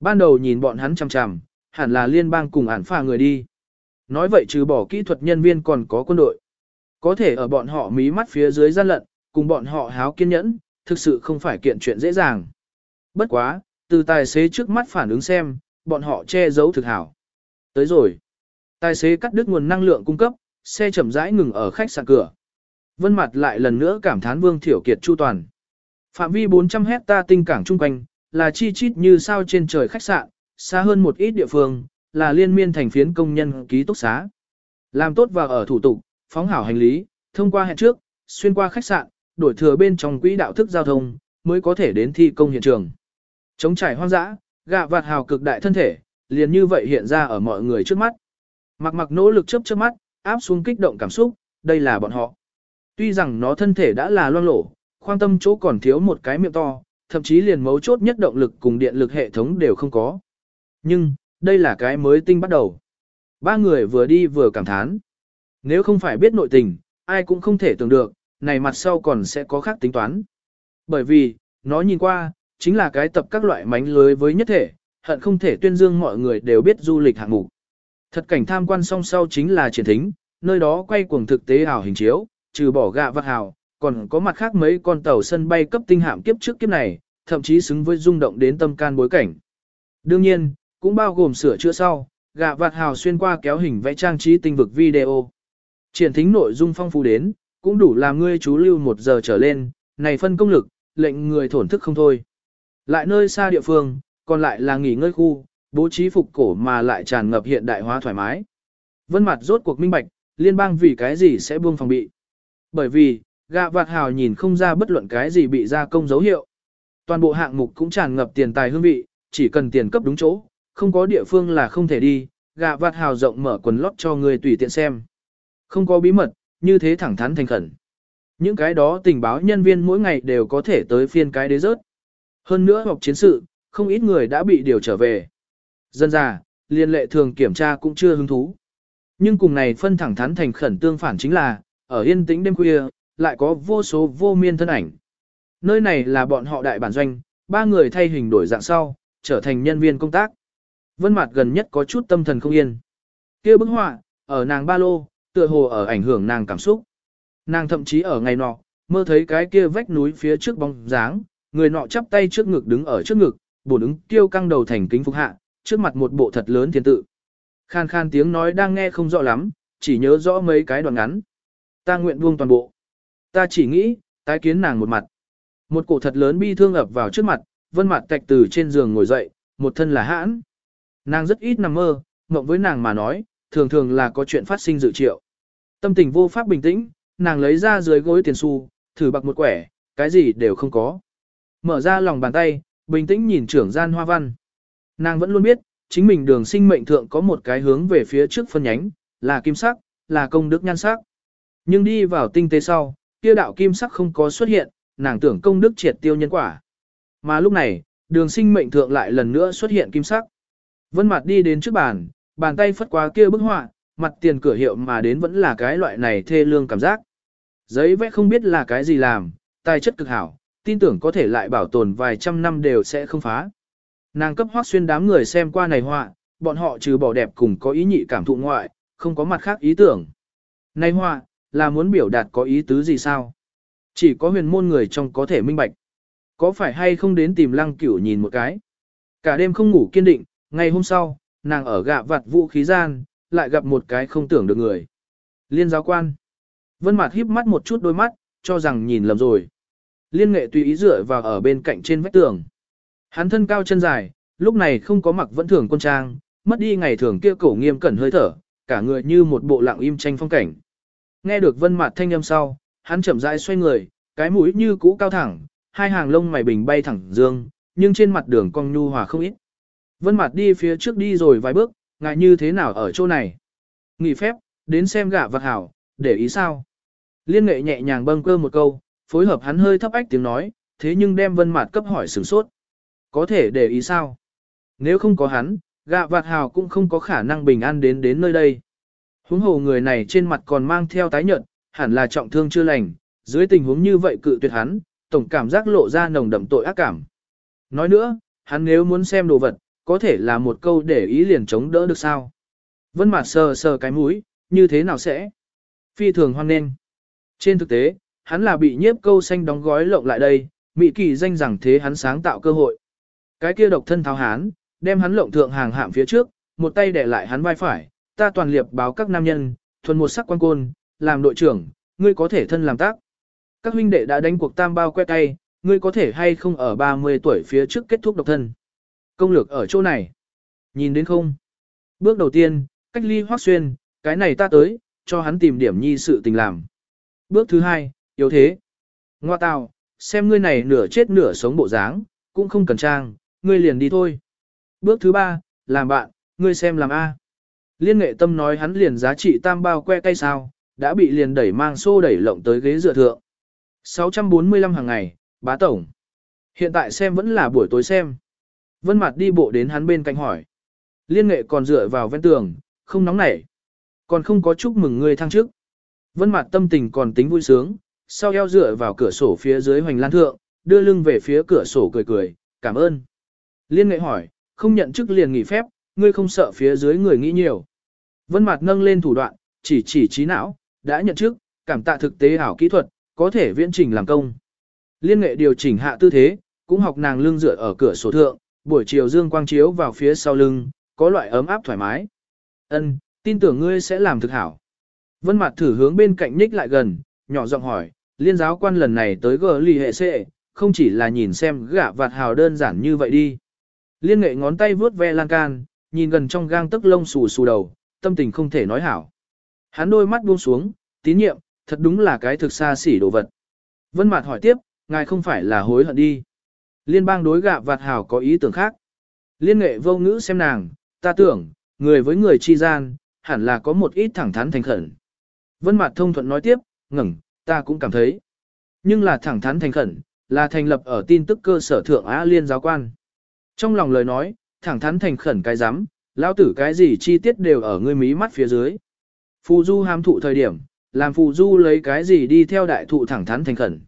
Ban đầu nhìn bọn hắn chằm chằm, hẳn là liên bang cùng ản pha người đi. Nói vậy trừ bỏ kỹ thuật nhân viên còn có quân đội. Có thể ở bọn họ mí mắt phía dưới gian lận, cùng bọn họ háo kiên nhẫn, thực sự không phải kiện chuyện dễ dàng. Bất quá, từ tài xế trước mắt phản ứng xem, bọn họ che giấu thực hảo. Tới rồi. Tài xế cắt đứt nguồn năng lượng cung cấp, xe chậm rãi ngừng ở khách sạn cửa. Vân mặt lại lần nữa cảm thán Vương Thiểu Kiệt chu toàn. Phạm vi 400 hecta tinh cảng trung quanh, là chi chít như sao trên trời khách sạn, xa hơn một ít địa phương, là liên miên thành phiến công nhân ký túc xá. Làm tốt và ở thủ tục, phóng hảo hành lý, thông qua hẹn trước, xuyên qua khách sạn, đổi thừa bên trong quỹ đạo thức giao thông, mới có thể đến thi công hiện trường. Chống trải hoang dã, gạ vạt hào cực đại thân thể, liền như vậy hiện ra ở mọi người trước mắt. Mặc mặc nỗ lực chớp chớp mắt, áp xuống kích động cảm xúc, đây là bọn họ. Tuy rằng nó thân thể đã là loang lổ, khoang tâm chỗ còn thiếu một cái miệng to, thậm chí liền mấu chốt nhất động lực cùng điện lực hệ thống đều không có. Nhưng, đây là cái mới tinh bắt đầu. Ba người vừa đi vừa cảm thán. Nếu không phải biết nội tình, ai cũng không thể tưởng được, này mặt sau còn sẽ có khác tính toán. Bởi vì, nó nhìn qua, chính là cái tập các loại mánh lưới với nhất thể, hận không thể tuyên dương mọi người đều biết du lịch hạng mục. Thật cảnh tham quan song sau chính là triển thính, nơi đó quay cuồng thực tế ảo hình chiếu, trừ bỏ gạ vặt hào, còn có mặt khác mấy con tàu sân bay cấp tinh hạm kiếp trước kiếp này, thậm chí xứng với rung động đến tâm can bối cảnh. Đương nhiên, cũng bao gồm sửa chữa sau, gạ vặt hào xuyên qua kéo hình vẽ trang trí tinh vực video. Triển thính nội dung phong phú đến, cũng đủ làm ngươi chú lưu một giờ trở lên, này phân công lực, lệnh người thổn thức không thôi. Lại nơi xa địa phương, còn lại là nghỉ ngơi khu, bố trí phục cổ mà lại tràn ngập hiện đại hóa thoải mái. Vân mặt rốt cuộc minh bạch, liên bang vì cái gì sẽ buông phòng bị. Bởi vì, gạ vạt hào nhìn không ra bất luận cái gì bị gia công dấu hiệu. Toàn bộ hạng mục cũng tràn ngập tiền tài hương vị, chỉ cần tiền cấp đúng chỗ, không có địa phương là không thể đi, gạ vạt hào rộng mở quần lót cho người tùy tiện xem. Không có bí mật, như thế thẳng thắn thành khẩn. Những cái đó tình báo nhân viên mỗi ngày đều có thể tới phiên cái đế rớt. Hơn nữa học chiến sự, không ít người đã bị điều trở về. Dân già, liên lệ thường kiểm tra cũng chưa hứng thú. Nhưng cùng này phân thẳng thắn thành khẩn tương phản chính là, ở yên tĩnh đêm khuya, lại có vô số vô miên thân ảnh. Nơi này là bọn họ đại bản doanh, ba người thay hình đổi dạng sau, trở thành nhân viên công tác. Vân mặt gần nhất có chút tâm thần không yên. kia bức họa, ở nàng ba lô, tựa hồ ở ảnh hưởng nàng cảm xúc. Nàng thậm chí ở ngày nọ, mơ thấy cái kia vách núi phía trước bóng dáng, người nọ chắp tay trước ngực đứng ở trước ngực, bổ đứng tiêu căng đầu thành kính phục hạ, trước mặt một bộ thật lớn thiên tự. Khan khan tiếng nói đang nghe không rõ lắm, chỉ nhớ rõ mấy cái đoạn ngắn. Ta nguyện buông toàn bộ. Ta chỉ nghĩ, tái kiến nàng một mặt. Một cổ thật lớn bi thương ập vào trước mặt, vân mặt tạch từ trên giường ngồi dậy, một thân là hãn. Nàng rất ít nằm mơ, mộng với nàng mà nói, thường thường là có chuyện phát sinh dự triệu. Tâm tình vô pháp bình tĩnh, nàng lấy ra dưới gối tiền xu, thử bạc một quẻ, cái gì đều không có. Mở ra lòng bàn tay, bình tĩnh nhìn trưởng gian hoa văn. Nàng vẫn luôn biết, chính mình đường sinh mệnh thượng có một cái hướng về phía trước phân nhánh, là kim sắc, là công đức nhan sắc. Nhưng đi vào tinh tế sau, kia đạo kim sắc không có xuất hiện, nàng tưởng công đức triệt tiêu nhân quả. Mà lúc này, đường sinh mệnh thượng lại lần nữa xuất hiện kim sắc. Vân mạt đi đến trước bàn, bàn tay phất qua kia bức họa, mặt tiền cửa hiệu mà đến vẫn là cái loại này thê lương cảm giác. Giấy vẽ không biết là cái gì làm, tài chất cực hảo, tin tưởng có thể lại bảo tồn vài trăm năm đều sẽ không phá. Nàng cấp hoác xuyên đám người xem qua này họa, bọn họ trừ bỏ đẹp cùng có ý nhị cảm thụ ngoại, không có mặt khác ý tưởng. Này họa, là muốn biểu đạt có ý tứ gì sao? Chỉ có huyền môn người trong có thể minh bạch. Có phải hay không đến tìm lăng cửu nhìn một cái? Cả đêm không ngủ kiên định, ngày hôm sau, nàng ở gạ vặt vũ khí gian, lại gặp một cái không tưởng được người. Liên giáo quan. Vân Mạt híp mắt một chút đôi mắt, cho rằng nhìn lầm rồi. Liên nghệ tùy ý dựa vào ở bên cạnh trên vách tường. Hắn thân cao chân dài, lúc này không có mặc vẫn thường quân trang, mất đi ngày thường kia cổ nghiêm cẩn hơi thở, cả người như một bộ lặng im tranh phong cảnh. Nghe được Vân Mạt thanh âm sau, hắn chậm rãi xoay người, cái mũi như cũ cao thẳng, hai hàng lông mày bình bay thẳng dương, nhưng trên mặt đường cong nhu hòa không ít. Vân Mạt đi phía trước đi rồi vài bước, ngại như thế nào ở chỗ này? Nghỉ phép, đến xem gạ vật hảo, để ý sao? Liên nghệ nhẹ nhàng bâng cơ một câu, phối hợp hắn hơi thấp ách tiếng nói, thế nhưng đem Vân Mạt cấp hỏi sửng sốt. Có thể để ý sao? Nếu không có hắn, gạ vạt hào cũng không có khả năng bình an đến đến nơi đây. Huống hồ người này trên mặt còn mang theo tái nhợt, hẳn là trọng thương chưa lành, dưới tình huống như vậy cự tuyệt hắn, tổng cảm giác lộ ra nồng đậm tội ác cảm. Nói nữa, hắn nếu muốn xem đồ vật, có thể là một câu để ý liền chống đỡ được sao. Vân Mạt sờ sờ cái mũi, như thế nào sẽ? Phi thường hoan nên. Trên thực tế, hắn là bị nhiếp câu xanh đóng gói lộng lại đây, Mỹ kỳ danh rằng thế hắn sáng tạo cơ hội. Cái kia độc thân tháo hán, đem hắn lộng thượng hàng hạm phía trước, một tay để lại hắn vai phải, ta toàn liệp báo các nam nhân, thuần một sắc quan côn, làm đội trưởng, ngươi có thể thân làm tác. Các huynh đệ đã đánh cuộc tam bao que tay, ngươi có thể hay không ở 30 tuổi phía trước kết thúc độc thân. Công lược ở chỗ này. Nhìn đến không? Bước đầu tiên, cách ly hoác xuyên, cái này ta tới, cho hắn tìm điểm nhi sự tình làm. Bước thứ hai, yếu thế. Ngoa tào, xem ngươi này nửa chết nửa sống bộ dáng, cũng không cần trang, ngươi liền đi thôi. Bước thứ ba, làm bạn, ngươi xem làm A. Liên nghệ tâm nói hắn liền giá trị tam bao que tay sao, đã bị liền đẩy mang xô đẩy lộng tới ghế dựa thượng. 645 hàng ngày, bá tổng. Hiện tại xem vẫn là buổi tối xem. Vân Mạt đi bộ đến hắn bên cạnh hỏi. Liên nghệ còn dựa vào ven tường, không nóng nảy. Còn không có chúc mừng ngươi thăng chức. Vân Mạt tâm tình còn tính vui sướng, sau eo dựa vào cửa sổ phía dưới hoành lan thượng, đưa lưng về phía cửa sổ cười cười, cảm ơn. Liên nghệ hỏi, không nhận chức liền nghỉ phép, ngươi không sợ phía dưới người nghĩ nhiều. Vân Mạt nâng lên thủ đoạn, chỉ chỉ trí não, đã nhận chức, cảm tạ thực tế ảo kỹ thuật, có thể viễn trình làm công. Liên nghệ điều chỉnh hạ tư thế, cũng học nàng lưng dựa ở cửa sổ thượng, buổi chiều dương quang chiếu vào phía sau lưng, có loại ấm áp thoải mái. Ân, tin tưởng ngươi sẽ làm thực hảo. Vân Mạt thử hướng bên cạnh nhích lại gần, nhỏ giọng hỏi, liên giáo quan lần này tới gờ lì hệ xệ, không chỉ là nhìn xem gã vạt hào đơn giản như vậy đi. Liên nghệ ngón tay vướt ve lan can, nhìn gần trong gang tức lông xù xù đầu, tâm tình không thể nói hảo. Hắn đôi mắt buông xuống, tín nhiệm, thật đúng là cái thực xa xỉ đồ vật. Vân Mạt hỏi tiếp, ngài không phải là hối hận đi. Liên bang đối gạ vạt hảo có ý tưởng khác. Liên nghệ vô ngữ xem nàng, ta tưởng, người với người chi gian, hẳn là có một ít thẳng thắn thành khẩn. Vân mặt thông thuận nói tiếp, ngẩng, ta cũng cảm thấy. Nhưng là thẳng thắn thành khẩn, là thành lập ở tin tức cơ sở thượng Á Liên giáo quan. Trong lòng lời nói, thẳng thắn thành khẩn cái giám, lão tử cái gì chi tiết đều ở ngươi mí mắt phía dưới. Phù du ham thụ thời điểm, làm phù du lấy cái gì đi theo đại thụ thẳng thắn thành khẩn.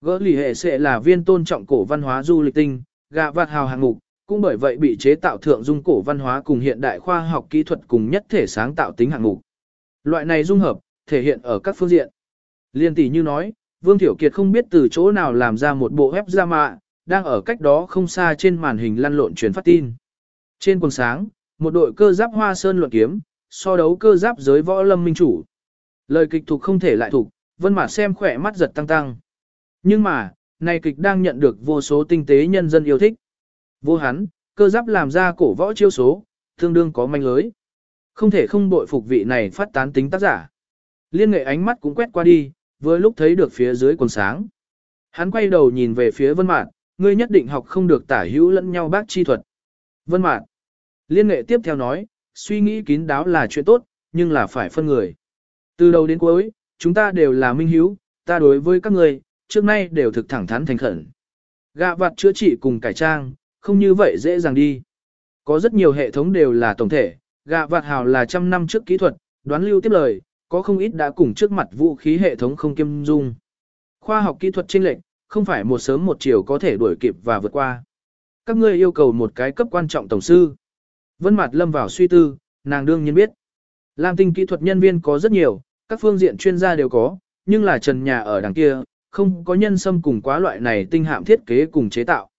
Gỡ lì hệ sẽ là viên tôn trọng cổ văn hóa du lịch tinh, gạ vạt hào hạng mục, cũng bởi vậy bị chế tạo thượng dung cổ văn hóa cùng hiện đại khoa học kỹ thuật cùng nhất thể sáng tạo tính hạng mục. Loại này dung hợp, thể hiện ở các phương diện. Liên tỷ như nói, Vương Thiểu Kiệt không biết từ chỗ nào làm ra một bộ web ra mạ, đang ở cách đó không xa trên màn hình lăn lộn truyền phát tin. Trên quần sáng, một đội cơ giáp hoa sơn luận kiếm, so đấu cơ giáp giới võ lâm minh chủ. Lời kịch thuộc không thể lại thuộc, vân mà xem khỏe mắt giật tăng tăng. Nhưng mà, này kịch đang nhận được vô số tinh tế nhân dân yêu thích. Vô hắn, cơ giáp làm ra cổ võ chiêu số, tương đương có manh lưới. Không thể không bội phục vị này phát tán tính tác giả. Liên nghệ ánh mắt cũng quét qua đi, vừa lúc thấy được phía dưới quần sáng. Hắn quay đầu nhìn về phía vân mạn, ngươi nhất định học không được tả hữu lẫn nhau bác chi thuật. Vân mạn. Liên nghệ tiếp theo nói, suy nghĩ kín đáo là chuyện tốt, nhưng là phải phân người. Từ đầu đến cuối, chúng ta đều là minh hiếu, ta đối với các người, trước nay đều thực thẳng thắn thành khẩn. Gạ vặt chữa trị cùng cải trang, không như vậy dễ dàng đi. Có rất nhiều hệ thống đều là tổng thể, gạ vặt hào là trăm năm trước kỹ thuật, đoán lưu tiếp lời, có không ít đã cùng trước mặt vũ khí hệ thống không kiêm dung. Khoa học kỹ thuật chênh lệch, không phải một sớm một chiều có thể đuổi kịp và vượt qua. Các ngươi yêu cầu một cái cấp quan trọng tổng sư. Vân Mạt lâm vào suy tư, nàng đương nhiên biết. Lam tinh kỹ thuật nhân viên có rất nhiều, các phương diện chuyên gia đều có, nhưng là trần nhà ở đằng kia, không có nhân sâm cùng quá loại này tinh hạm thiết kế cùng chế tạo.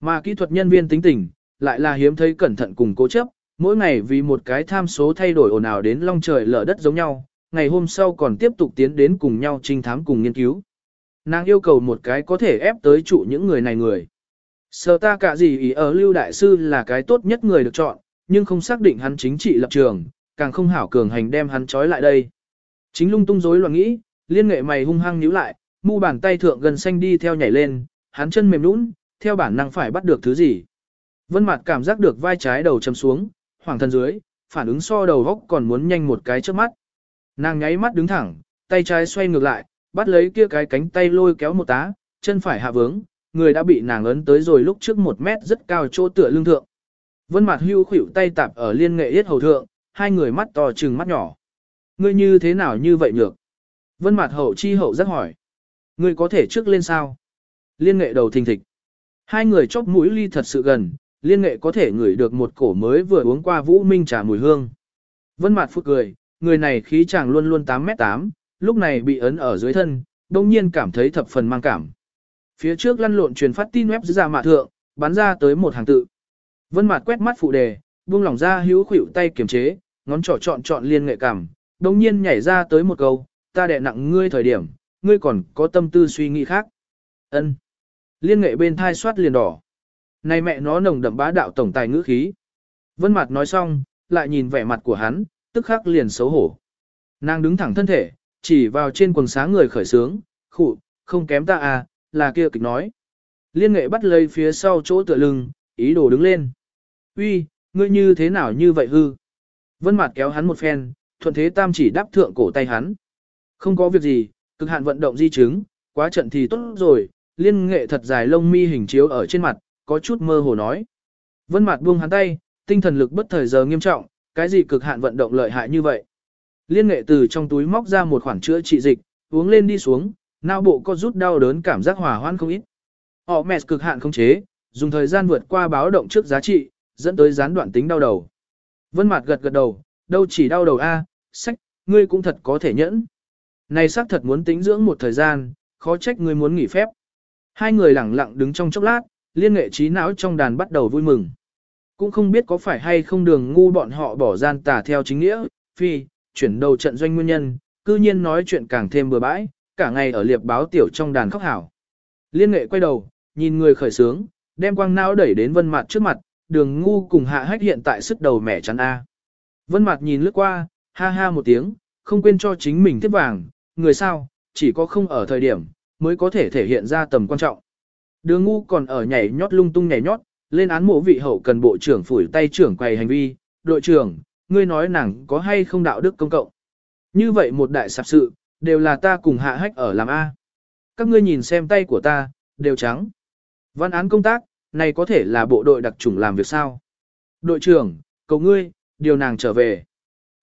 Mà kỹ thuật nhân viên tính tình, lại là hiếm thấy cẩn thận cùng cố chấp, mỗi ngày vì một cái tham số thay đổi ồn ào đến long trời lở đất giống nhau, ngày hôm sau còn tiếp tục tiến đến cùng nhau trinh thám cùng nghiên cứu. Nàng yêu cầu một cái có thể ép tới trụ những người này người. Sở ta cả gì ý ở Lưu Đại Sư là cái tốt nhất người được chọn, nhưng không xác định hắn chính trị lập trường, càng không hảo cường hành đem hắn trói lại đây. Chính lung tung rối loạn nghĩ, liên nghệ mày hung hăng nhíu lại, mu bàn tay thượng gần xanh đi theo nhảy lên, hắn chân mềm nũng, theo bản năng phải bắt được thứ gì. Vân mạt cảm giác được vai trái đầu chầm xuống, hoàng thân dưới, phản ứng so đầu góc còn muốn nhanh một cái trước mắt. Nàng nháy mắt đứng thẳng, tay trái xoay ngược lại, bắt lấy kia cái cánh tay lôi kéo một tá, chân phải hạ vướng, người đã bị nàng ấn tới rồi lúc trước một mét rất cao chỗ tựa lưng thượng. Vân mạt hưu khuỷu tay tạp ở liên nghệ yết hầu thượng, hai người mắt to trừng mắt nhỏ. Ngươi như thế nào như vậy nhược? Vân mạt hậu chi hậu rất hỏi. Ngươi có thể trước lên sao? Liên nghệ đầu thình thịch. Hai người chóp mũi ly thật sự gần, liên nghệ có thể ngửi được một cổ mới vừa uống qua vũ minh trà mùi hương. Vân mặt phút cười, người này khí chàng luôn luôn 8 mét 8, lúc này bị ấn ở dưới thân, đông nhiên cảm thấy thập phần mang cảm. Phía trước lăn lộn truyền phát tin web ra mạ thượng, bắn ra tới một hàng tự. Vân mặt quét mắt phụ đề, buông lỏng ra hữu khuỷu tay kiềm chế, ngón trỏ chọn chọn liên nghệ cảm, đông nhiên nhảy ra tới một câu, ta đè nặng ngươi thời điểm, ngươi còn có tâm tư suy nghĩ khác. Ân. Liên nghệ bên thai soát liền đỏ. Này mẹ nó nồng đậm bá đạo tổng tài ngữ khí. Vân mặt nói xong, lại nhìn vẻ mặt của hắn, tức khắc liền xấu hổ. Nàng đứng thẳng thân thể, chỉ vào trên quần sáng người khởi sướng, khụ, không kém ta à, là kia kịch nói. Liên nghệ bắt lấy phía sau chỗ tựa lưng, ý đồ đứng lên. Uy, ngươi như thế nào như vậy hư? Vân mặt kéo hắn một phen, thuận thế tam chỉ đáp thượng cổ tay hắn. Không có việc gì, cực hạn vận động di chứng, quá trận thì tốt rồi, liên nghệ thật dài lông mi hình chiếu ở trên mặt, có chút mơ hồ nói. Vân mặt buông hắn tay, tinh thần lực bất thời giờ nghiêm trọng, cái gì cực hạn vận động lợi hại như vậy. Liên nghệ từ trong túi móc ra một khoản chữa trị dịch, uống lên đi xuống, não bộ có rút đau đớn cảm giác hòa hoan không ít. Họ mẹ cực hạn không chế, dùng thời gian vượt qua báo động trước giá trị, dẫn tới gián đoạn tính đau đầu. Vân mặt gật gật đầu, đâu chỉ đau đầu a, sách, ngươi cũng thật có thể nhẫn. Này xác thật muốn tính dưỡng một thời gian, khó trách ngươi muốn nghỉ phép. Hai người lẳng lặng đứng trong chốc lát, liên nghệ trí não trong đàn bắt đầu vui mừng. Cũng không biết có phải hay không đường ngu bọn họ bỏ gian tà theo chính nghĩa, phi, chuyển đầu trận doanh nguyên nhân, cư nhiên nói chuyện càng thêm bừa bãi, cả ngày ở liệp báo tiểu trong đàn khóc hảo. Liên nghệ quay đầu, nhìn người khởi sướng, đem quang não đẩy đến vân mặt trước mặt, đường ngu cùng hạ hách hiện tại sức đầu mẻ chắn A. Vân mặt nhìn lướt qua, ha ha một tiếng, không quên cho chính mình tiếp vàng, người sao, chỉ có không ở thời điểm, mới có thể thể hiện ra tầm quan trọng. Đường ngu còn ở nhảy nhót lung tung nhảy nhót, lên án mộ vị hậu cần bộ trưởng phủi tay trưởng quầy hành vi, đội trưởng, ngươi nói nàng có hay không đạo đức công cộng. Như vậy một đại sạp sự, đều là ta cùng hạ hách ở làm A. Các ngươi nhìn xem tay của ta, đều trắng. Văn án công tác, này có thể là bộ đội đặc chủng làm việc sao. Đội trưởng, cầu ngươi, điều nàng trở về.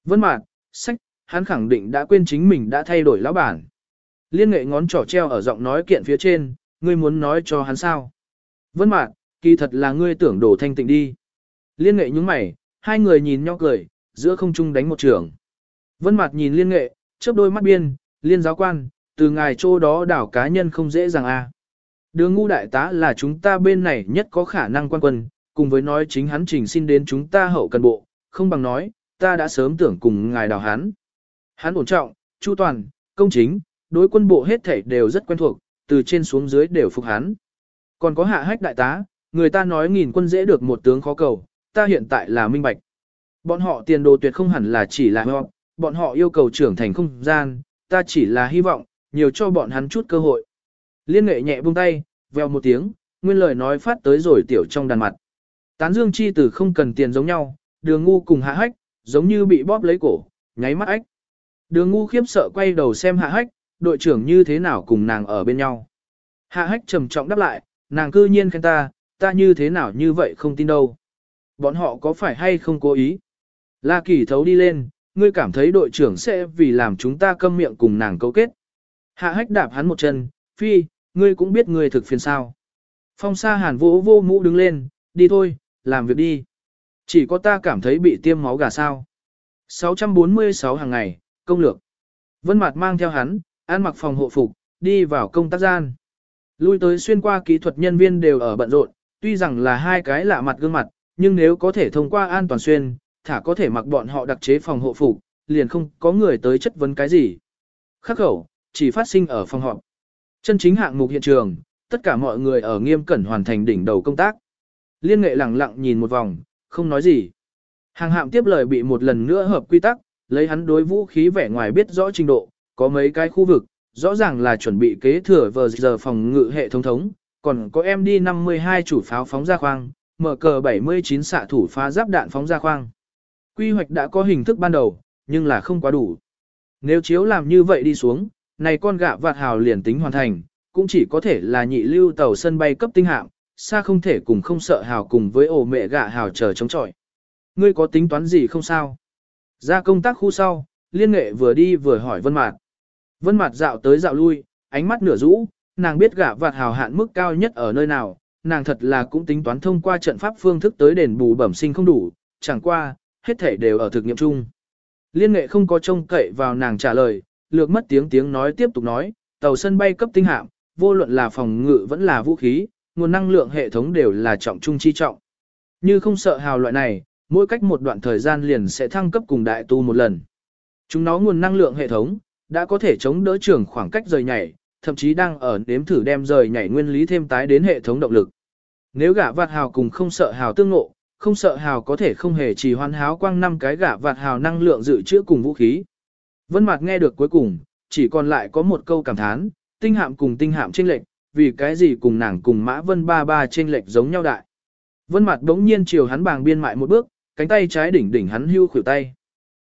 Vân mạc, sách, hắn khẳng định đã quên chính mình đã thay đổi lão bản. Liên nghệ ngón trỏ treo ở giọng nói kiện phía trên, ngươi muốn nói cho hắn sao. Vân mạc, kỳ thật là ngươi tưởng đổ thanh tịnh đi. Liên nghệ nhúng mày, hai người nhìn nhau cười, giữa không trung đánh một trường. Vân mạc nhìn liên nghệ, chớp đôi mắt biên, liên giáo quan, từ ngài chỗ đó đảo cá nhân không dễ dàng a. Đường ngu đại tá là chúng ta bên này nhất có khả năng quan quân, cùng với nói chính hắn trình xin đến chúng ta hậu cần bộ, không bằng nói, ta đã sớm tưởng cùng ngài đào hắn. Hắn ổn trọng, chu toàn, công chính, đối quân bộ hết thảy đều rất quen thuộc, từ trên xuống dưới đều phục hắn. Còn có hạ hách đại tá, người ta nói nghìn quân dễ được một tướng khó cầu, ta hiện tại là minh bạch. Bọn họ tiền đồ tuyệt không hẳn là chỉ là họ, bọn họ yêu cầu trưởng thành không gian, ta chỉ là hy vọng, nhiều cho bọn hắn chút cơ hội. Liên nghệ nhẹ buông tay, veo một tiếng, nguyên lời nói phát tới rồi tiểu trong đàn mặt. Tán dương chi tử không cần tiền giống nhau, đường ngu cùng hạ hách, giống như bị bóp lấy cổ, nháy mắt ách. Đường ngu khiếp sợ quay đầu xem hạ hách, đội trưởng như thế nào cùng nàng ở bên nhau. Hạ hách trầm trọng đáp lại, nàng cư nhiên khen ta, ta như thế nào như vậy không tin đâu. Bọn họ có phải hay không cố ý? La kỳ thấu đi lên, ngươi cảm thấy đội trưởng sẽ vì làm chúng ta câm miệng cùng nàng cấu kết. Hạ hách đạp hắn một chân, phi, ngươi cũng biết ngươi thực phiền sao. Phong sa hàn vỗ vô mũ đứng lên, đi thôi, làm việc đi. Chỉ có ta cảm thấy bị tiêm máu gà sao. 646 hàng ngày, công lược. Vân Mạt mang theo hắn, ăn mặc phòng hộ phục, đi vào công tác gian. Lui tới xuyên qua kỹ thuật nhân viên đều ở bận rộn, tuy rằng là hai cái lạ mặt gương mặt, nhưng nếu có thể thông qua an toàn xuyên, thả có thể mặc bọn họ đặc chế phòng hộ phục, liền không có người tới chất vấn cái gì. Khắc khẩu, chỉ phát sinh ở phòng họp. Chân chính hạng mục hiện trường, tất cả mọi người ở nghiêm cẩn hoàn thành đỉnh đầu công tác. Liên nghệ lặng lặng nhìn một vòng, không nói gì. Hàng hạm tiếp lời bị một lần nữa hợp quy tắc, lấy hắn đối vũ khí vẻ ngoài biết rõ trình độ, có mấy cái khu vực, rõ ràng là chuẩn bị kế thừa vờ giờ phòng ngự hệ thống thống, còn có MD 52 chủ pháo phóng ra khoang, mở cờ 79 xạ thủ phá giáp đạn phóng ra khoang. Quy hoạch đã có hình thức ban đầu, nhưng là không quá đủ. Nếu chiếu làm như vậy đi xuống, này con gạ vạt hào liền tính hoàn thành, cũng chỉ có thể là nhị lưu tàu sân bay cấp tinh hạm, xa không thể cùng không sợ hào cùng với ổ mẹ gạ hào chờ chống chọi. Ngươi có tính toán gì không sao? Ra công tác khu sau, liên nghệ vừa đi vừa hỏi Vân Mạt. Vân Mạt dạo tới dạo lui, ánh mắt nửa rũ, nàng biết gã vạt hào hạn mức cao nhất ở nơi nào, nàng thật là cũng tính toán thông qua trận pháp phương thức tới đền bù bẩm sinh không đủ, chẳng qua, hết thể đều ở thực nghiệm chung. Liên nghệ không có trông cậy vào nàng trả lời, lược mất tiếng tiếng nói tiếp tục nói, tàu sân bay cấp tinh hạm, vô luận là phòng ngự vẫn là vũ khí, nguồn năng lượng hệ thống đều là trọng trung chi trọng. Như không sợ hào loại này, mỗi cách một đoạn thời gian liền sẽ thăng cấp cùng đại tu một lần. Chúng nó nguồn năng lượng hệ thống, đã có thể chống đỡ trường khoảng cách rời nhảy, thậm chí đang ở nếm thử đem rời nhảy nguyên lý thêm tái đến hệ thống động lực. Nếu gã vạt hào cùng không sợ hào tương ngộ, không sợ hào có thể không hề chỉ hoan háo quang năm cái gã vạt hào năng lượng dự trữ cùng vũ khí. Vân Mạc nghe được cuối cùng, chỉ còn lại có một câu cảm thán, tinh hạm cùng tinh hạm chênh lệch, vì cái gì cùng nàng cùng Mã Vân ba ba chênh lệch giống nhau đại. Vân Mạc đống nhiên chiều hắn bàng biên mại một bước, cánh tay trái đỉnh đỉnh hắn hưu khuỷu tay.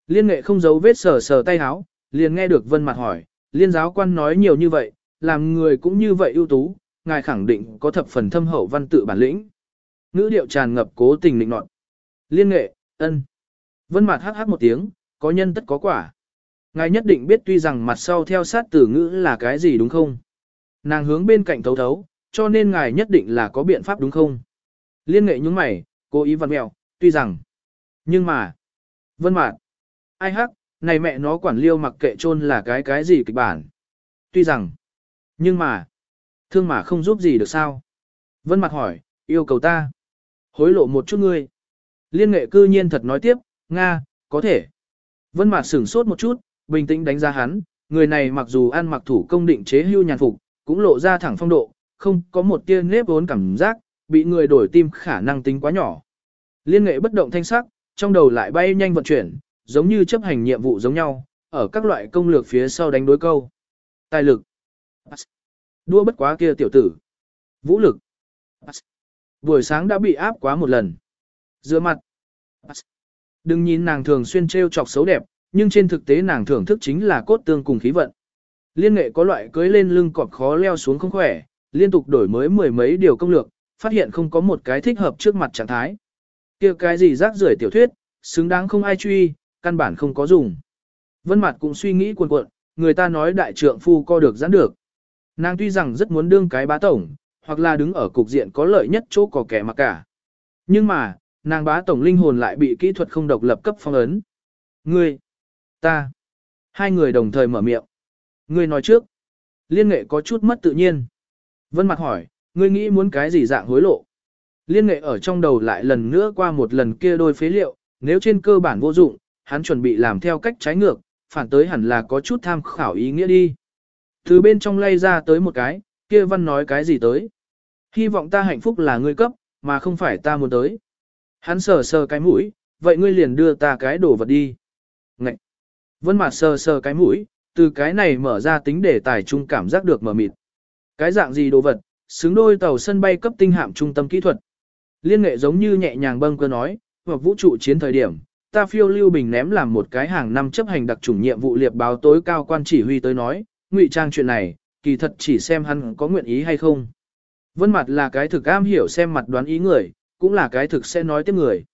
Liên nghệ không giấu vết sờ sờ tay háo liền nghe được Vân mặt hỏi, liên giáo quan nói nhiều như vậy, làm người cũng như vậy ưu tú, ngài khẳng định có thập phần thâm hậu văn tự bản lĩnh. Ngữ điệu tràn ngập cố tình định nọt. Liên nghệ, ân. Vân mặt hát hát một tiếng, có nhân tất có quả. Ngài nhất định biết tuy rằng mặt sau theo sát từ ngữ là cái gì đúng không? Nàng hướng bên cạnh thấu thấu, cho nên ngài nhất định là có biện pháp đúng không? Liên nghệ nhúng mày, cố ý văn mèo tuy rằng. Nhưng mà. Vân mạn, Ai hắc, này mẹ nó quản liêu mặc kệ trôn là cái cái gì kịch bản. Tuy rằng. Nhưng mà. Thương mà không giúp gì được sao? Vân mặt hỏi, yêu cầu ta. Hối lộ một chút ngươi. Liên nghệ cư nhiên thật nói tiếp, Nga, có thể. Vân mặt sửng sốt một chút, bình tĩnh đánh giá hắn, người này mặc dù ăn mặc thủ công định chế hưu nhàn phục, cũng lộ ra thẳng phong độ, không có một tia nếp vốn cảm giác, bị người đổi tim khả năng tính quá nhỏ. Liên nghệ bất động thanh sắc, trong đầu lại bay nhanh vận chuyển, giống như chấp hành nhiệm vụ giống nhau, ở các loại công lược phía sau đánh đối câu. Tài lực. Đua bất quá kia tiểu tử. Vũ lực. Buổi sáng đã bị áp quá một lần. Giữa mặt. Đừng nhìn nàng thường xuyên trêu chọc xấu đẹp, nhưng trên thực tế nàng thưởng thức chính là cốt tương cùng khí vận. Liên nghệ có loại cưới lên lưng cọp khó leo xuống không khỏe, liên tục đổi mới mười mấy điều công lược, phát hiện không có một cái thích hợp trước mặt trạng thái kia cái gì rác rưởi tiểu thuyết, xứng đáng không ai truy, căn bản không có dùng. Vân Mạt cũng suy nghĩ cuồn cuộn, người ta nói đại trượng phu co được giãn được. Nàng tuy rằng rất muốn đương cái bá tổng, hoặc là đứng ở cục diện có lợi nhất chỗ có kẻ mà cả. Nhưng mà, nàng bá tổng linh hồn lại bị kỹ thuật không độc lập cấp phong ấn. Ngươi, ta, hai người đồng thời mở miệng. Ngươi nói trước, liên nghệ có chút mất tự nhiên. Vân mặt hỏi, ngươi nghĩ muốn cái gì dạng hối lộ? Liên nghệ ở trong đầu lại lần nữa qua một lần kia đôi phế liệu, nếu trên cơ bản vô dụng, hắn chuẩn bị làm theo cách trái ngược, phản tới hẳn là có chút tham khảo ý nghĩa đi. Từ bên trong lay ra tới một cái, kia văn nói cái gì tới. Hy vọng ta hạnh phúc là ngươi cấp, mà không phải ta muốn tới. Hắn sờ sờ cái mũi, vậy ngươi liền đưa ta cái đồ vật đi. Ngậy! Vân mặt sờ sờ cái mũi, từ cái này mở ra tính để tài trung cảm giác được mở mịt. Cái dạng gì đồ vật, xứng đôi tàu sân bay cấp tinh hạm trung tâm kỹ thuật. Liên nghệ giống như nhẹ nhàng bâng cơ nói, hoặc vũ trụ chiến thời điểm, ta phiêu lưu bình ném làm một cái hàng năm chấp hành đặc chủng nhiệm vụ liệp báo tối cao quan chỉ huy tới nói, ngụy trang chuyện này, kỳ thật chỉ xem hắn có nguyện ý hay không. Vân mặt là cái thực am hiểu xem mặt đoán ý người, cũng là cái thực sẽ nói tiếp người.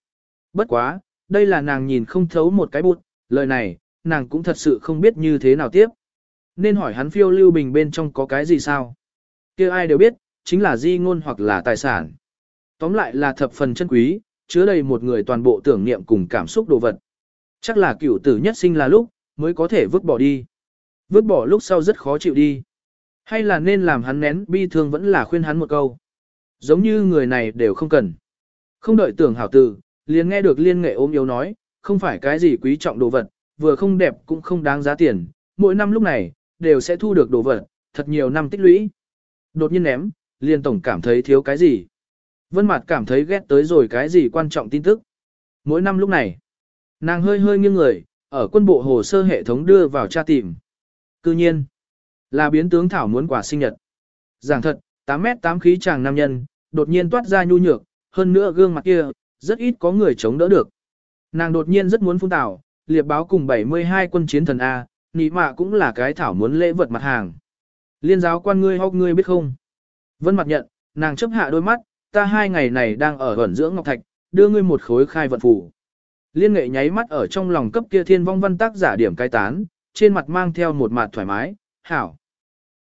Bất quá, đây là nàng nhìn không thấu một cái bụt, lời này, nàng cũng thật sự không biết như thế nào tiếp. Nên hỏi hắn phiêu lưu bình bên trong có cái gì sao? kia ai đều biết, chính là di ngôn hoặc là tài sản. Tóm lại là thập phần chân quý, chứa đầy một người toàn bộ tưởng niệm cùng cảm xúc đồ vật. Chắc là cửu tử nhất sinh là lúc, mới có thể vứt bỏ đi. Vứt bỏ lúc sau rất khó chịu đi. Hay là nên làm hắn nén bi thương vẫn là khuyên hắn một câu. Giống như người này đều không cần. Không đợi tưởng hảo tử, liền nghe được liên nghệ ôm yếu nói, không phải cái gì quý trọng đồ vật, vừa không đẹp cũng không đáng giá tiền, mỗi năm lúc này, đều sẽ thu được đồ vật, thật nhiều năm tích lũy. Đột nhiên ném, liên tổng cảm thấy thiếu cái gì. Vân Mạt cảm thấy ghét tới rồi cái gì quan trọng tin tức. Mỗi năm lúc này, nàng hơi hơi nghiêng người, ở quân bộ hồ sơ hệ thống đưa vào tra tìm. Cư nhiên, là biến tướng thảo muốn quả sinh nhật. Giảng thật, 8 mét 8 khí chàng nam nhân, đột nhiên toát ra nhu nhược, hơn nữa gương mặt kia, rất ít có người chống đỡ được. Nàng đột nhiên rất muốn phun tảo, liệp báo cùng 72 quân chiến thần A, nị mạ cũng là cái thảo muốn lễ vật mặt hàng. Liên giáo quan ngươi hóc ngươi biết không? Vân mặt nhận, nàng chấp hạ đôi mắt, ta hai ngày này đang ở ẩn dưỡng Ngọc Thạch, đưa ngươi một khối khai vận phủ. Liên nghệ nháy mắt ở trong lòng cấp kia thiên vong văn tác giả điểm cai tán, trên mặt mang theo một mặt thoải mái, hảo.